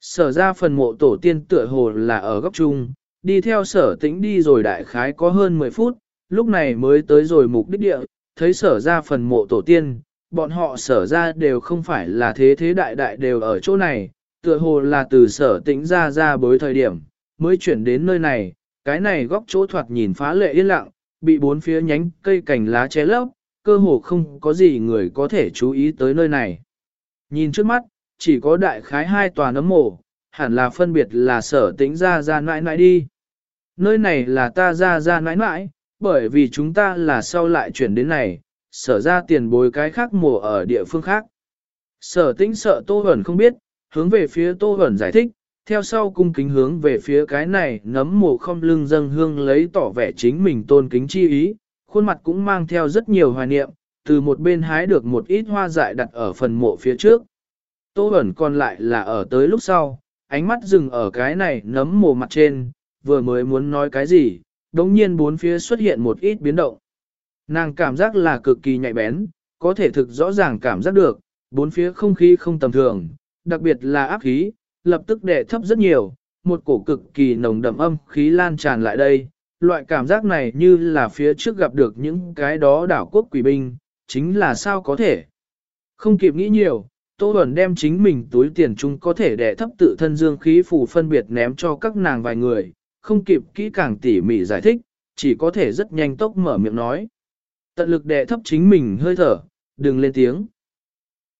Sở ra phần mộ tổ tiên tựa hồ là ở góc trung, đi theo sở tĩnh đi rồi đại khái có hơn 10 phút, lúc này mới tới rồi mục đích địa, thấy sở ra phần mộ tổ tiên, bọn họ sở ra đều không phải là thế thế đại đại đều ở chỗ này, tựa hồ là từ sở tĩnh ra ra bối thời điểm, mới chuyển đến nơi này, cái này góc chỗ thoạt nhìn phá lệ yên lặng, bị bốn phía nhánh cây cành lá che lấp, cơ hồ không có gì người có thể chú ý tới nơi này. Nhìn trước mắt, chỉ có đại khái hai tòa nấm mộ, hẳn là phân biệt là sở tĩnh ra ra nãi nãi đi. Nơi này là ta ra ra nãi nãi, bởi vì chúng ta là sau lại chuyển đến này, sở ra tiền bối cái khác mùa ở địa phương khác. Sở tĩnh sợ Tô Hẩn không biết, hướng về phía Tô Hẩn giải thích, theo sau cung kính hướng về phía cái này nấm mồ không lưng dâng hương lấy tỏ vẻ chính mình tôn kính chi ý, khuôn mặt cũng mang theo rất nhiều hoài niệm, từ một bên hái được một ít hoa dại đặt ở phần mộ phía trước. Tô Hẩn còn lại là ở tới lúc sau, ánh mắt dừng ở cái này nấm mồ mặt trên, vừa mới muốn nói cái gì, đống nhiên bốn phía xuất hiện một ít biến động. Nàng cảm giác là cực kỳ nhạy bén, có thể thực rõ ràng cảm giác được, bốn phía không khí không tầm thường, đặc biệt là áp khí, lập tức đệ thấp rất nhiều, một cổ cực kỳ nồng đậm âm khí lan tràn lại đây. Loại cảm giác này như là phía trước gặp được những cái đó đảo quốc quỷ binh, chính là sao có thể. Không kịp nghĩ nhiều, Tô Bẩn đem chính mình túi tiền chung có thể đẻ thấp tự thân dương khí phù phân biệt ném cho các nàng vài người, không kịp kỹ càng tỉ mỉ giải thích, chỉ có thể rất nhanh tốc mở miệng nói. Tận lực đè thấp chính mình hơi thở, đừng lên tiếng.